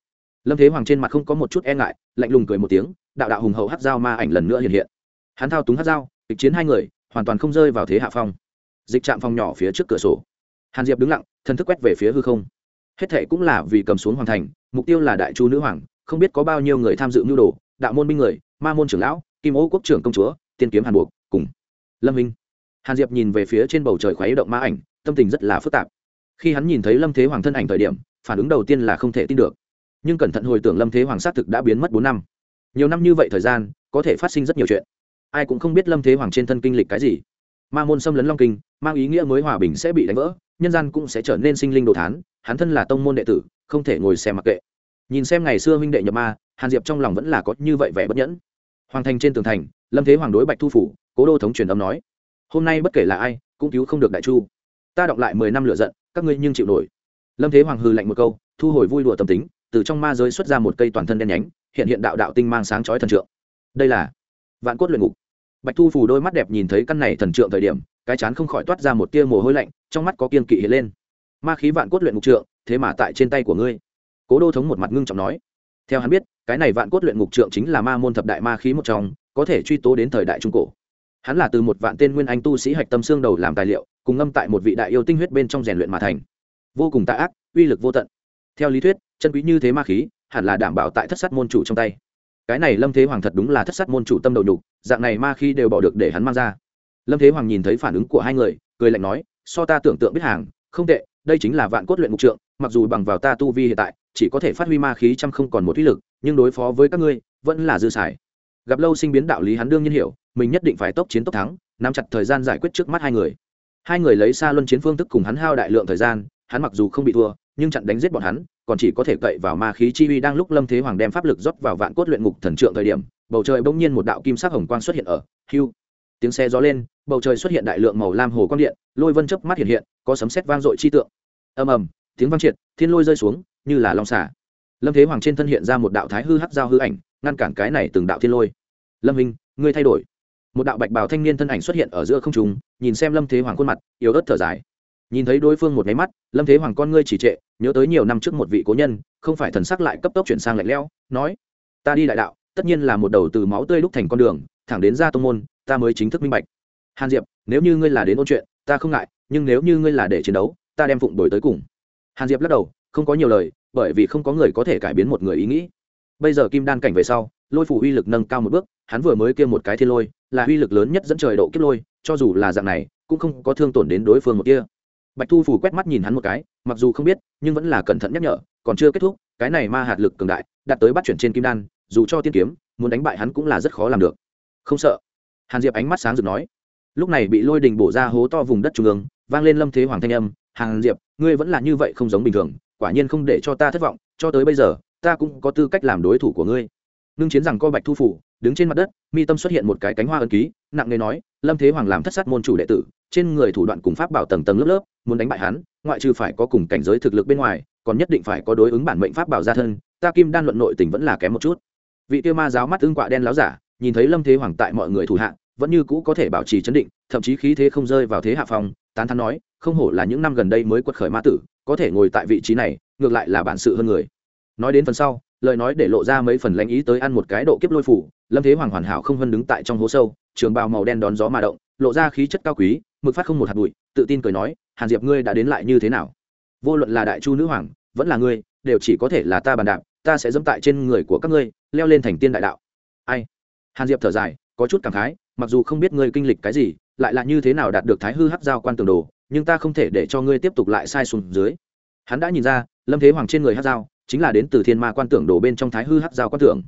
Lâm thế hoàng trên mặt không có một chút e ngại, lạnh lùng cười một tiếng, đạo đạo hùng hậu hát dao ma ảnh lần nữa hiện hiện. Hắn thao túng hát dao kịch chiến hai người, hoàn toàn không rơi vào thế hạ phong. Dịch chạm phòng nhỏ phía trước cửa sổ. Hàn diệp đứng lặng thân thức quét về phía hư không. Hết thệ cũng là vì cầm xuống hoàng thành, mục tiêu là đại chu nữ hoàng, không biết có bao nhiêu người tham dự mưu đồ, đạo môn binh người, ma môn trưởng lão, kim ô quốc trưởng công chúa, tiên kiếm hàn buộc, cùng lâm minh. Hàn diệp nhìn về phía trên bầu trời khoáy động ma ảnh, tâm tình rất là phức tạp. Khi hắn nhìn thấy lâm thế hoàng thân ảnh thời điểm, phản ứng đầu tiên là không thể tin được. Nhưng cẩn thận hồi tưởng lâm thế hoàng xác thực đã biến mất bốn năm. Nhiều năm như vậy thời gian, có thể phát sinh rất nhiều chuyện. Ai cũng không biết lâm thế hoàng trên thân kinh lịch cái gì ma môn xâm lấn long kinh, mang ý nghĩa mới hòa bình sẽ bị đánh vỡ, nhân gian cũng sẽ trở nên sinh linh đồ thán, hắn thân là tông môn đệ tử, không thể ngồi xem mặc kệ. Nhìn xem ngày xưa huynh đệ nhập ma, hàn diệp trong lòng vẫn là có như vậy vẻ bất nhẫn. Hoàng thành trên tường thành, lâm thế hoàng đối bạch thu phủ, cố đô thống truyền âm nói, hôm nay bất kể là ai, cũng cứu không được đại chu. Ta đọc lại mười năm lựa giận, các ngươi nhưng chịu nổi. Lâm thế hoàng hừ lạnh một câu, thu hồi vui đùa tâm tính, từ trong ma giới xuất ra một cây toàn thân đen nhánh, hiện hiện đạo đạo tinh mang sáng chói thần trượng. Đây là vạn cốt luyện ngục bạch thu phủ đôi mắt đẹp nhìn thấy căn này thần trượng thời điểm, cái chán không khỏi toát ra một tia mồ hôi lạnh, trong mắt có kiên kỵ hiện lên. Ma khí vạn cốt luyện ngục trượng, thế mà tại trên tay của ngươi. Cố đô thống một mặt ngưng trọng nói. Theo hắn biết, cái này vạn cốt luyện ngục trượng chính là ma môn thập đại ma khí một trong, có thể truy tố đến thời đại trung cổ. Hắn là từ một vạn tên nguyên anh tu sĩ hạch tâm xương đầu làm tài liệu, cùng ngâm tại một vị đại yêu tinh huyết bên trong rèn luyện mà thành. Vô cùng tạ ác, uy lực vô tận. Theo lý thuyết, chân quý như thế ma khí, hẳn là đảm bảo tại thất sát môn chủ trong tay cái này lâm thế hoàng thật đúng là thất sát môn chủ tâm đầu nhục, dạng này ma khí đều bỏ được để hắn mang ra. Lâm thế hoàng nhìn thấy phản ứng của hai người, cười lạnh nói, so ta tưởng tượng biết hàng, không tệ, đây chính là vạn cốt luyện mục trượng, mặc dù bằng vào ta tu vi hiện tại, chỉ có thể phát huy ma khí trăm không còn một uy lực, nhưng đối phó với các ngươi, vẫn là dư xài. Gặp lâu sinh biến đạo lý hắn đương nhiên hiểu, mình nhất định phải tốc chiến tốc thắng, nắm chặt thời gian giải quyết trước mắt hai người. Hai người lấy xa luân chiến phương thức cùng hắn hao đại lượng thời gian, hắn mặc dù không bị thua, nhưng chặn đánh giết bọn hắn còn chỉ có thể cậy vào ma khí chi uy đang lúc lâm thế hoàng đem pháp lực rót vào vạn cốt luyện ngục thần trượng thời điểm, bầu trời bỗng nhiên một đạo kim sắc hồng quang xuất hiện ở hưu tiếng xe gió lên, bầu trời xuất hiện đại lượng màu lam hồ quang điện, lôi vân chớp mắt hiện hiện, có sấm sét vang dội chi tượng. Ầm ầm, tiếng vang triệt, thiên lôi rơi xuống, như là long xả lâm thế hoàng trên thân hiện ra một đạo thái hư hắc giao hư ảnh, ngăn cản cái này từng đạo thiên lôi. Lâm minh, ngươi thay đổi. Một đạo bạch bào thanh niên thân ảnh xuất hiện ở giữa không trung, nhìn xem lâm thế hoàng khuôn mặt, yếu ớt thở dài nhìn thấy đối phương một máy mắt, lâm thế hoàng con ngươi chỉ trệ, nhớ tới nhiều năm trước một vị cố nhân, không phải thần sắc lại cấp tốc chuyển sang lạnh lẽo, nói, ta đi đại đạo, tất nhiên là một đầu từ máu tươi lúc thành con đường, thẳng đến ra tông môn, ta mới chính thức minh bạch. Hàn diệp, nếu như ngươi là đến ôn chuyện, ta không ngại, nhưng nếu như ngươi là để chiến đấu, ta đem phụng đổi tới cùng. Hàn diệp lắc đầu, không có nhiều lời, bởi vì không có người có thể cải biến một người ý nghĩ. Bây giờ kim đan cảnh về sau, lôi phủ uy lực nâng cao một bước, hắn vừa mới kêu một cái thiên lôi, là uy lực lớn nhất dẫn trời độ kiếp lôi, cho dù là dạng này, cũng không có thương tổn đến đối phương một kia bạch thu phủ quét mắt nhìn hắn một cái, mặc dù không biết, nhưng vẫn là cẩn thận nhắc nhở, còn chưa kết thúc, cái này ma hạt lực cường đại, đạt tới bắt chuyển trên kim đan, dù cho tiên kiếm, muốn đánh bại hắn cũng là rất khó làm được. Không sợ. Hàn diệp ánh mắt sáng rực nói. Lúc này bị lôi đình bổ ra hố to vùng đất trung ương, vang lên lâm thế hoàng thanh âm, hàn diệp, ngươi vẫn là như vậy không giống bình thường, quả nhiên không để cho ta thất vọng, cho tới bây giờ, ta cũng có tư cách làm đối thủ của ngươi ngưng chiến rằng co bạch thu phủ, đứng trên mặt đất, mi tâm xuất hiện một cái cánh hoa ân ký, nặng nề nói, lâm thế hoàng làm thất sát môn chủ đệ tử, trên người thủ đoạn cùng pháp bảo tầng tầng lớp lớp, muốn đánh bại hắn, ngoại trừ phải có cùng cảnh giới thực lực bên ngoài, còn nhất định phải có đối ứng bản mệnh pháp bảo gia thân, ta kim đan luận nội tình vẫn là kém một chút. Vị tiêu ma giáo mắt ưng quạ đen láo giả, nhìn thấy lâm thế hoàng tại mọi người thủ hạ, vẫn như cũ có thể bảo trì chấn định, thậm chí khí thế không rơi vào thế hạ phong, tán thắn nói, không hổ là những năm gần đây mới quật khởi ma tử, có thể ngồi tại vị trí này, ngược lại là bản sự hơn người. Nói đến phần sau lời nói để lộ ra mấy phần lãnh ý tới ăn một cái độ kiếp lôi phủ, lâm thế hoàng hoàn hảo không hơn đứng tại trong hố sâu, trường bào màu đen đón gió mà động, lộ ra khí chất cao quý, mực phát không một hạt bụi, tự tin cười nói, hàn diệp ngươi đã đến lại như thế nào? Vô luận là đại chu nữ hoàng, vẫn là ngươi, đều chỉ có thể là ta bàn đạp, ta sẽ dẫm tại trên người của các ngươi, leo lên thành tiên đại đạo. Ai? Hàn diệp thở dài, có chút cảm khái, mặc dù không biết ngươi kinh lịch cái gì, lại là như thế nào đạt được thái hư hắc giao quan tường đồ, nhưng ta không thể để cho ngươi tiếp tục lại sai xuống dưới. Hắn đã nhìn ra, lâm thế hoàng trên người hắc dao chính là đến từ thiên ma quan tưởng đồ bên trong thái hư hắc giao quan tưởng.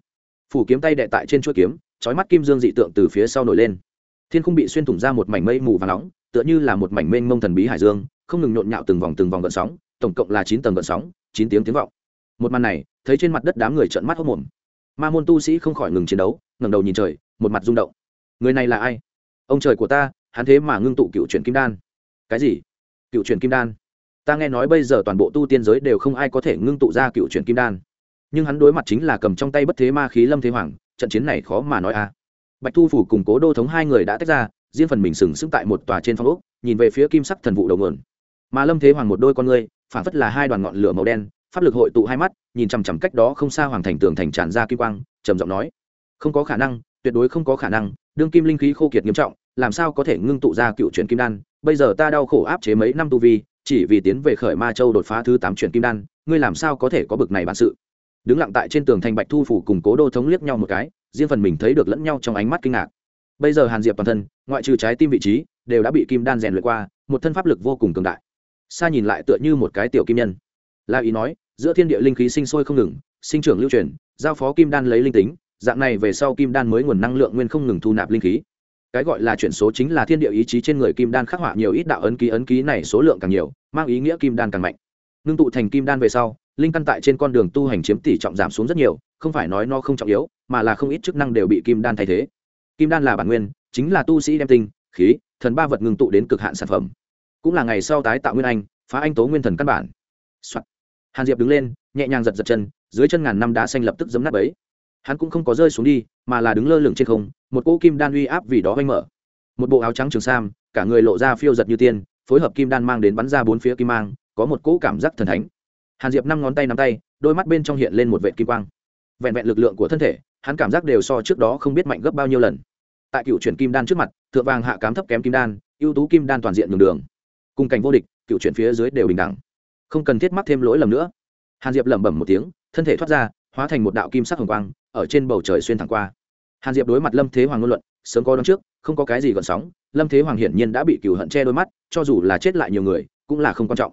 Phủ kiếm tay đệ tại trên chuỗi kiếm trói mắt kim dương dị tượng từ phía sau nổi lên. Thiên không bị xuyên thủng ra một mảnh mây mù và nóng, tựa như là một mảnh mênh mông thần bí hải dương, không ngừng nhộn nhạo từng vòng từng vòng gợn sóng, tổng cộng là chín tầng gợn sóng, chín tiếng tiếng vọng. Một màn này, thấy trên mặt đất đám người trợn mắt hốc mồm ma môn tu sĩ không khỏi ngừng chiến đấu, ngẩng đầu nhìn trời, một mặt rung động. Người này là ai? Ông trời của ta, hắn thế mà ngưng tụ cựu truyền kim đan. Cái gì? Cựu truyền kim đan? Ta nghe nói bây giờ toàn bộ tu tiên giới đều không ai có thể ngưng tụ ra cựu truyền kim đan. Nhưng hắn đối mặt chính là cầm trong tay bất thế ma khí lâm thế hoàng, trận chiến này khó mà nói a. Bạch thu phủ cùng cố đô thống hai người đã tách ra, riêng phần mình sừng sững tại một tòa trên phong ốc, nhìn về phía kim sắc thần vụ đầu nguồn. Mà lâm thế hoàng một đôi con ngươi phản phất là hai đoàn ngọn lửa màu đen, pháp lực hội tụ hai mắt, nhìn chằm chằm cách đó không xa hoàng thành tường thành tràn ra kim quang, trầm giọng nói, không có khả năng, tuyệt đối không có khả năng, đương kim linh khí khô kiệt nghiêm trọng, làm sao có thể ngưng tụ ra cựu chuyển kim đan? Bây giờ ta đau khổ áp chế mấy năm tu vi chỉ vì tiến về khởi ma châu đột phá thứ tám chuyển kim đan, ngươi làm sao có thể có bực này bản sự? Đứng lặng tại trên tường thành bạch thu phủ cùng cố đô thống liếc nhau một cái, riêng phần mình thấy được lẫn nhau trong ánh mắt kinh ngạc. Bây giờ hàn diệp toàn thân, ngoại trừ trái tim vị trí, đều đã bị kim đan rèn luyện qua, một thân pháp lực vô cùng cường đại. Xa nhìn lại tựa như một cái tiểu kim nhân. La ý nói, giữa thiên địa linh khí sinh sôi không ngừng, sinh trưởng lưu truyền, giao phó kim đan lấy linh tính, dạng này về sau kim đan mới nguồn năng lượng nguyên không ngừng thu nạp linh khí cái gọi là chuyển số chính là thiên địa ý chí trên người kim đan khắc họa nhiều ít đạo ấn ký ấn ký này số lượng càng nhiều, mang ý nghĩa kim đan càng mạnh. Ngưng tụ thành kim đan về sau, linh căn tại trên con đường tu hành chiếm tỷ trọng giảm xuống rất nhiều, không phải nói nó không trọng yếu, mà là không ít chức năng đều bị kim đan thay thế. Kim đan là bản nguyên, chính là tu sĩ đem tinh, khí, thần ba vật ngưng tụ đến cực hạn sản phẩm. Cũng là ngày sau tái tạo nguyên anh, phá anh tố nguyên thần căn bản、Soạn. hàn diệp đứng lên, nhẹ nhàng giật giật chân, dưới chân ngàn năm đá xanh lập tức giấm nát ấy hắn cũng không có rơi xuống đi, mà là đứng lơ lửng trên không, một cỗ kim đan uy áp vì đó oanh mở. Một bộ áo trắng trường sam, cả người lộ ra phiêu giật như tiên, phối hợp kim đan mang đến bắn ra bốn phía kim mang, có một cỗ cảm giác thần thánh. Hàn diệp năm ngón tay nắm tay, đôi mắt bên trong hiện lên một vệ kim quang. Vẹn vẹn lực lượng của thân thể, hắn cảm giác đều so trước đó không biết mạnh gấp bao nhiêu lần. Tại cựu chuyển kim đan trước mặt, thượng vàng hạ cám thấp kém kim đan, ưu tú kim đan toàn diện đường đường. Cùng cảnh vô địch, cựu chuyển phía dưới đều bình đẳng. Không cần thiết mắc thêm lỗi lầm nữa. Hàn diệp lẩm bẩm một tiếng, thân thể thoát ra, hóa thành một đạo kim sắc hồng quang ở trên bầu trời xuyên thẳng qua. Hàn diệp đối mặt lâm thế hoàng ngôn luận, sớm có đón trước, không có cái gì gọn sóng, lâm thế hoàng hiển nhiên đã bị cựu hận che đôi mắt, cho dù là chết lại nhiều người, cũng là không quan trọng.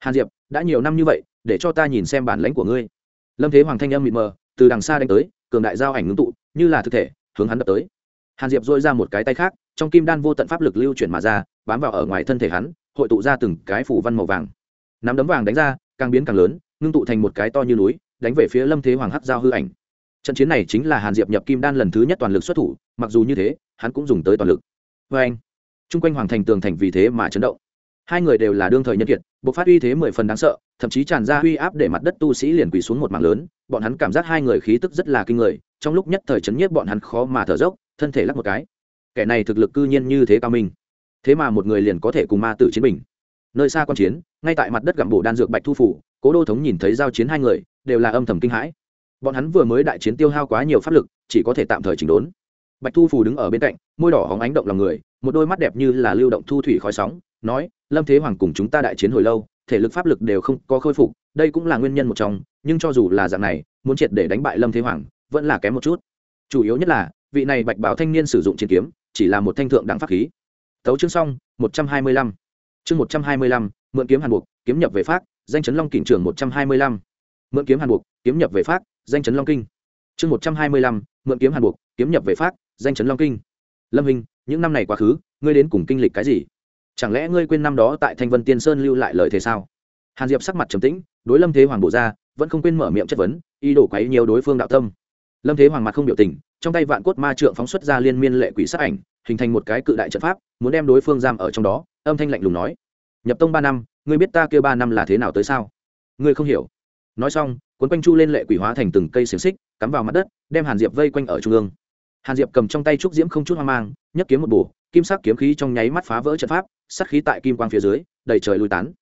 Hàn diệp, đã nhiều năm như vậy, để cho ta nhìn xem bản lãnh của ngươi. Lâm thế hoàng thanh âm mịt mờ, từ đằng xa đánh tới, cường đại giao ảnh ngưng tụ, như là thực thể, hướng hắn đập tới. Hàn diệp dôi ra một cái tay khác, trong kim đan vô tận pháp lực lưu chuyển mà ra, bám vào ở ngoài thân thể hắn, hội tụ ra từng cái phủ văn màu vàng. Nắm đấm vàng đánh ra, càng biến càng lớn, ngưng tụ thành một cái to như núi, đánh về phía lâm thế hoàng hắc giao hư ảnh trận chiến này chính là hàn diệp nhập kim đan lần thứ nhất toàn lực xuất thủ, mặc dù như thế, hắn cũng dùng tới toàn lực. Vê anh, chung quanh hoàng thành tường thành vì thế mà chấn động. Hai người đều là đương thời nhân kiệt, bộc phát uy thế mười phần đáng sợ, thậm chí tràn ra uy áp để mặt đất tu sĩ liền quỳ xuống một mảng lớn, bọn hắn cảm giác hai người khí tức rất là kinh người, trong lúc nhất thời chấn nhiếp bọn hắn khó mà thở dốc, thân thể lắc một cái. Kẻ này thực lực cư nhiên như thế cao minh. Thế mà một người liền có thể cùng ma tử chiến bình. Nơi xa quan chiến, ngay tại mặt đất gặm bổ đan dược bạch thu phủ, cố đô thống nhìn thấy giao chiến hai người, đều là âm thầm kinh hãi bọn hắn vừa mới đại chiến tiêu hao quá nhiều pháp lực, chỉ có thể tạm thời chỉnh đốn. Bạch thu phù đứng ở bên cạnh, môi đỏ hóng ánh động lòng người, một đôi mắt đẹp như là lưu động thu thủy khói sóng, nói, lâm thế hoàng cùng chúng ta đại chiến hồi lâu, thể lực pháp lực đều không có khôi phục, đây cũng là nguyên nhân một trong, nhưng cho dù là dạng này, muốn triệt để đánh bại lâm thế hoàng, vẫn là kém một chút. Chủ yếu nhất là, vị này bạch bảo thanh niên sử dụng chiến kiếm, chỉ là một thanh thượng đẳng pháp khí. Tấu chương xong, một trăm hai mươi lăm. Chương một trăm hai mươi lăm, mượn kiếm hàn buộc kiếm nhập về pháp danh chấn long kỉnh trường một trăm hai mươi lăm. Mượn kiếm hàn buộc kiếm nhập về pháp danh chấn long kinh. Chương một trăm hai mươi lăm, mượn kiếm hàn buộc kiếm nhập về pháp, danh chấn long kinh. Lâm hình, những năm này quá khứ, ngươi đến cùng kinh lịch cái gì? Chẳng lẽ ngươi quên năm đó tại thanh vân tiên sơn lưu lại lời thế sao? Hàn diệp sắc mặt trầm tĩnh, đối lâm thế hoàng bổ ra, vẫn không quên mở miệng chất vấn y đổ quấy nhiều đối phương đạo tâm. Lâm thế hoàng mặt không biểu tình, trong tay vạn cốt ma trượng phóng xuất ra liên miên lệ quỷ sát ảnh, hình thành một cái cự đại trận pháp, muốn đem đối phương giam ở trong đó, âm thanh lạnh lùng nói. Nhập tông ba năm, ngươi biết ta kêu ba năm là thế nào tới sao? Ngươi không hiểu nói xong, cuốn quanh chu lên lệ quỷ hóa thành từng cây xiềng xích, cắm vào mặt đất, đem hàn diệp vây quanh ở trung ương. Hàn diệp cầm trong tay trúc diễm không chút hoang mang nhấc kiếm một bổ, kim sắc kiếm khí trong nháy mắt phá vỡ trận pháp sắc khí tại kim quang phía dưới, đầy trời lui tán.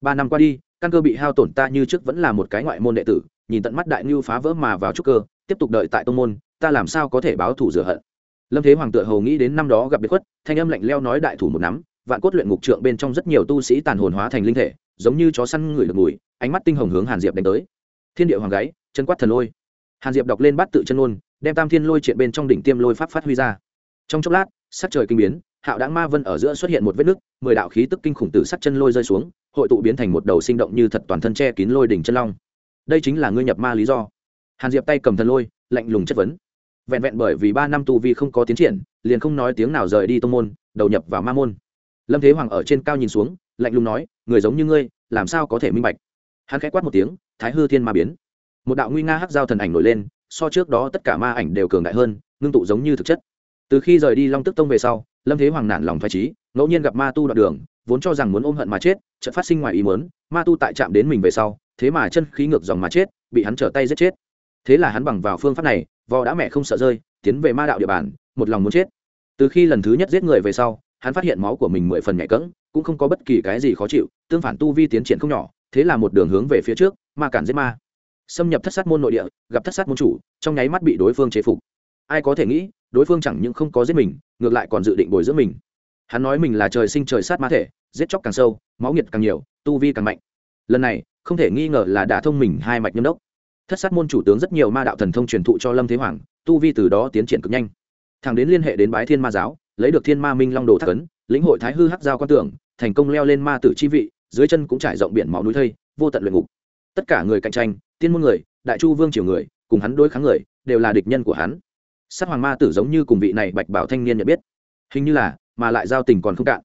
Ba năm qua đi, căn cơ bị hao tổn ta như trước vẫn là một cái ngoại môn đệ tử, nhìn tận mắt đại ngưu phá vỡ mà vào trúc cơ, tiếp tục đợi tại tông môn, ta làm sao có thể báo thủ rửa hận? Lâm thế hoàng tựa hầu nghĩ đến năm đó gặp biệt khuất, thanh âm lạnh leo nói đại thủ một nắm, vạn cốt luyện ngục trượng bên trong rất nhiều tu sĩ tàn hồn hóa thành linh thể, giống như chó săn người được mùi ánh mắt tinh hồng hướng hàn diệp đánh tới. Thiên địa hoàng gáy chân quát thần lôi. Hàn diệp đọc lên bát tự chân ôn đem tam thiên lôi triện bên trong đỉnh tiêm lôi pháp phát huy ra. Trong chốc lát, sắc trời kinh biến, hạo đáng ma vân ở giữa xuất hiện một vết nứt, mười đạo khí tức kinh khủng từ sắc chân lôi rơi xuống, hội tụ biến thành một đầu sinh động như thật toàn thân che kín lôi đỉnh chân long. Đây chính là ngươi nhập ma lý do. Hàn diệp tay cầm thần lôi, lạnh lùng chất vấn. Vẹn vẹn bởi vì ba năm tu vi không có tiến triển, liền không nói tiếng nào rời đi tô môn, đầu nhập vào ma môn. Lâm thế hoàng ở trên cao nhìn xuống, lạnh lùng nói, người giống như ngươi, làm sao có thể minh bạch? Hắn khẽ quát một tiếng, thái hư thiên ma biến. Một đạo nguy nga hắc giao thần ảnh nổi lên, so trước đó tất cả ma ảnh đều cường đại hơn, ngưng tụ giống như thực chất. Từ khi rời đi long tức tông về sau, lâm thế hoàng nản lòng phải trí, ngẫu nhiên gặp ma tu đoạn đường, vốn cho rằng muốn ôm hận mà chết, chợt phát sinh ngoài ý muốn, ma tu tại chạm đến mình về sau, thế mà chân khí ngược dòng mà chết, bị hắn trở tay giết chết. Thế là hắn bằng vào phương pháp này, vò đã mẹ không sợ rơi, tiến về ma đạo địa bàn, một lòng muốn chết. Từ khi lần thứ nhất giết người về sau, hắn phát hiện máu của mình mười phần nhẹ cỡng cũng không có bất kỳ cái gì khó chịu, tương phản tu vi tiến triển không nhỏ thế là một đường hướng về phía trước, ma cản giết ma. Xâm nhập thất sát môn nội địa, gặp thất sát môn chủ, trong nháy mắt bị đối phương chế phục. Ai có thể nghĩ, đối phương chẳng những không có giết mình, ngược lại còn dự định bồi dưỡng mình. Hắn nói mình là trời sinh trời sát ma thể, giết chóc càng sâu, máu nhiệt càng nhiều, tu vi càng mạnh. Lần này, không thể nghi ngờ là đả thông mình hai mạch nhâm đốc. Thất sát môn chủ tướng rất nhiều ma đạo thần thông truyền thụ cho lâm thế hoàng, tu vi từ đó tiến triển cực nhanh. Thằng đến liên hệ đến bái thiên ma giáo, lấy được thiên ma minh long đồ thác ấn, lĩnh hội thái hư hắc giao quan tưởng, thành công leo lên ma tử chi vị dưới chân cũng trải rộng biển máu núi thây, vô tận luyện ngục. Tất cả người cạnh tranh, tiên môn người, đại chu vương triều người, cùng hắn đối kháng người, đều là địch nhân của hắn. Sát hoàng ma tử giống như cùng vị này bạch bảo thanh niên nhận biết. Hình như là, mà lại giao tình còn không cạn.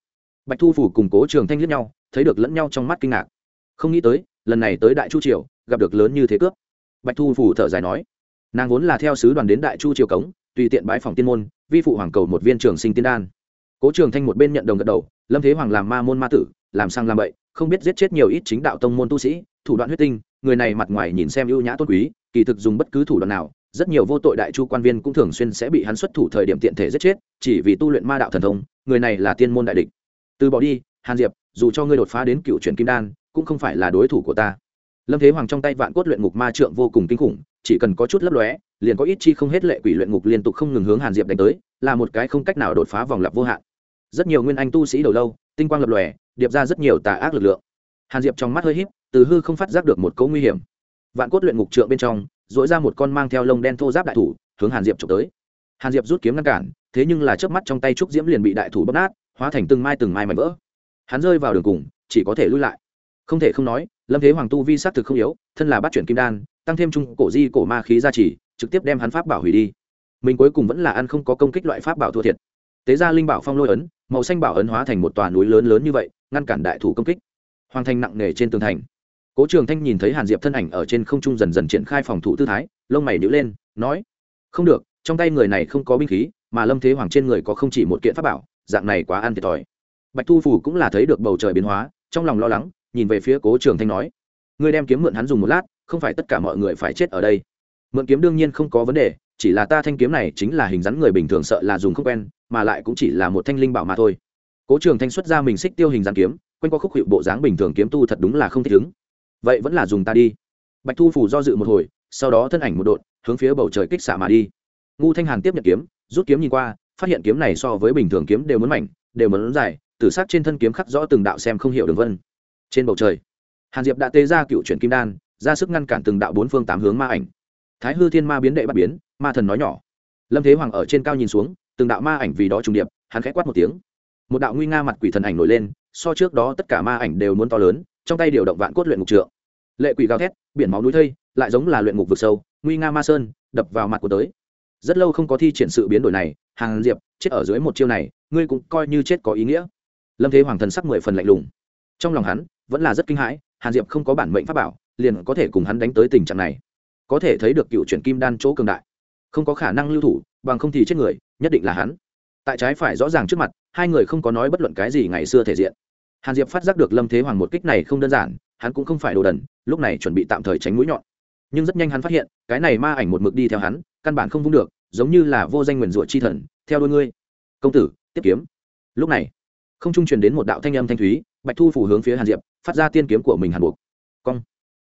Bạch thu phủ cùng cố trường thanh liếc nhau, thấy được lẫn nhau trong mắt kinh ngạc. Không nghĩ tới, lần này tới đại chu triều, gặp được lớn như thế cướp. Bạch thu phủ thở dài nói, nàng vốn là theo sứ đoàn đến đại chu triều cống, tùy tiện bãi phòng tiên môn, vi phụ hoàng cầu một viên trường sinh tiên đan cố trường thanh một bên nhận đồng gật đầu, lâm thế hoàng làm ma môn ma tử, làm sang làm bậy, không biết giết chết nhiều ít chính đạo tông môn tu sĩ, thủ đoạn huyết tinh, người này mặt ngoài nhìn xem ưu nhã tôn quý, kỳ thực dùng bất cứ thủ đoạn nào, rất nhiều vô tội đại chu quan viên cũng thường xuyên sẽ bị hắn xuất thủ thời điểm tiện thể giết chết, chỉ vì tu luyện ma đạo thần thông, người này là tiên môn đại địch. Từ bỏ đi, hàn diệp, dù cho ngươi đột phá đến cựu truyền kim đan, cũng không phải là đối thủ của ta. Lâm thế hoàng trong tay vạn cốt luyện ngục ma trượng vô cùng kinh khủng, chỉ cần có chút lấp lóe, liền có ít chi không hết lệ quỷ luyện ngục liên tục không ngừng hướng hàn diệp đánh tới, là một cái không cách nào đột phá vòng lặp vô hạn rất nhiều nguyên anh tu sĩ đầu lâu, tinh quang lập lòe, điệp ra rất nhiều tà ác lực lượng. Hàn diệp trong mắt hơi h í p từ hư không phát giác được một cấu nguy hiểm. Vạn cốt luyện ngục trượng bên trong dỗi ra một con mang theo lông đen thô giáp đại thủ, hướng hàn diệp trộm tới. Hàn diệp rút kiếm ngăn cản, thế nhưng là trước mắt trong tay trúc diễm liền bị đại thủ bóp nát, hóa thành từng mai từng mai mảnh vỡ. Hắn rơi vào đường cùng, chỉ có thể lui lại. Không thể không nói, lâm thế hoàng tu vi s á t thực không yếu, thân là bắt chuyển kim đan, tăng thêm trung cổ di cổ ma khí gia trì, trực tiếp đem hắn pháp bảo hủy đi. Mình cuối cùng vẫn là ăn không có công kích loại pháp bảo thua thiệt tế ra linh bảo phong lôi ấn, màu xanh bảo ấn hóa thành một tòa núi lớn lớn như vậy, ngăn cản đại thủ công kích hoàng thành nặng nề trên tường thành. Cố trường thanh nhìn thấy hàn diệp thân ảnh ở trên không trung dần dần triển khai phòng thủ tư thái, lông mày nhữ lên, nói, không được, trong tay người này không có binh khí, mà lâm thế hoàng trên người có không chỉ một kiện pháp bảo, dạng này quá ăn thiệt thòi. Bạch thu phủ cũng là thấy được bầu trời biến hóa, trong lòng lo lắng, nhìn về phía cố trường thanh nói, ngươi đem kiếm mượn hắn dùng một lát, không phải tất cả mọi người phải chết ở đây. Mượn kiếm đương nhiên không có vấn đề chỉ là ta thanh kiếm này chính là hình dáng người bình thường sợ là dùng không quen, mà lại cũng chỉ là một thanh linh bảo mà thôi. Cố trường thanh xuất ra mình xích tiêu hình dáng kiếm, quanh qua khúc hiệu bộ dáng bình thường kiếm tu thật đúng là không thích ứng. Vậy vẫn là dùng ta đi. Bạch thu phủ do dự một hồi, sau đó thân ảnh một đột hướng phía bầu trời kích xạ mà đi. Ngu thanh hàn tiếp nhận kiếm, rút kiếm nhìn qua, phát hiện kiếm này so với bình thường kiếm đều muốn mảnh, đều muốn dài, tử sắc trên thân kiếm khắc rõ từng đạo xem không hiểu đường vân. Trên bầu trời, hàn diệp đã tê ra cựu chuyển kim đan, ra sức ngăn cản từng đạo bốn phương tám hướng ma ảnh. Thái hư thiên ma biến đệ bắt biến ma thần nói nhỏ. Lâm thế hoàng ở trên cao nhìn xuống, từng đạo ma ảnh vì đó trùng điệp, hắn khẽ quát một tiếng. Một đạo nguy nga mặt quỷ thần ảnh nổi lên, so trước đó tất cả ma ảnh đều muốn to lớn, trong tay điều động vạn cốt luyện ngục trượng. Lệ quỷ gào thét, biển máu núi thây, lại giống là luyện ngục vực sâu, nguy nga ma sơn, đập vào mặt của tới. Rất lâu không có thi triển sự biến đổi này, hàng diệp, chết ở dưới một chiêu này, ngươi cũng coi như chết có ý nghĩa. Lâm thế hoàng thần sắc mười phần lạnh lùng. Trong lòng hắn, vẫn là rất kinh hãi hàn diệp không có bản mệnh pháp bảo, liền có thể cùng hắn đánh tới tình trạng này. Có thể thấy được cựu chuyển kim đan chỗ cường đại không có khả năng lưu thủ, bằng không thì chết người, nhất định là hắn. Tại trái phải rõ ràng trước mặt, hai người không có nói bất luận cái gì ngày xưa thể diện. Hàn diệp phát giác được lâm thế hoàng một kích này không đơn giản, hắn cũng không phải đồ đần, lúc này chuẩn bị tạm thời tránh mũi nhọn. Nhưng rất nhanh hắn phát hiện, cái này ma ảnh một mực đi theo hắn, căn bản không vung được, giống như là vô danh nguyền rủa chi thần, theo đôi ngươi. Công tử, tiếp kiếm. Lúc này, không trung truyền đến một đạo thanh âm thanh thúy, bạch thu phủ hướng phía hàn diệp, phát ra tiên kiếm của mình hàn buộc. Cong.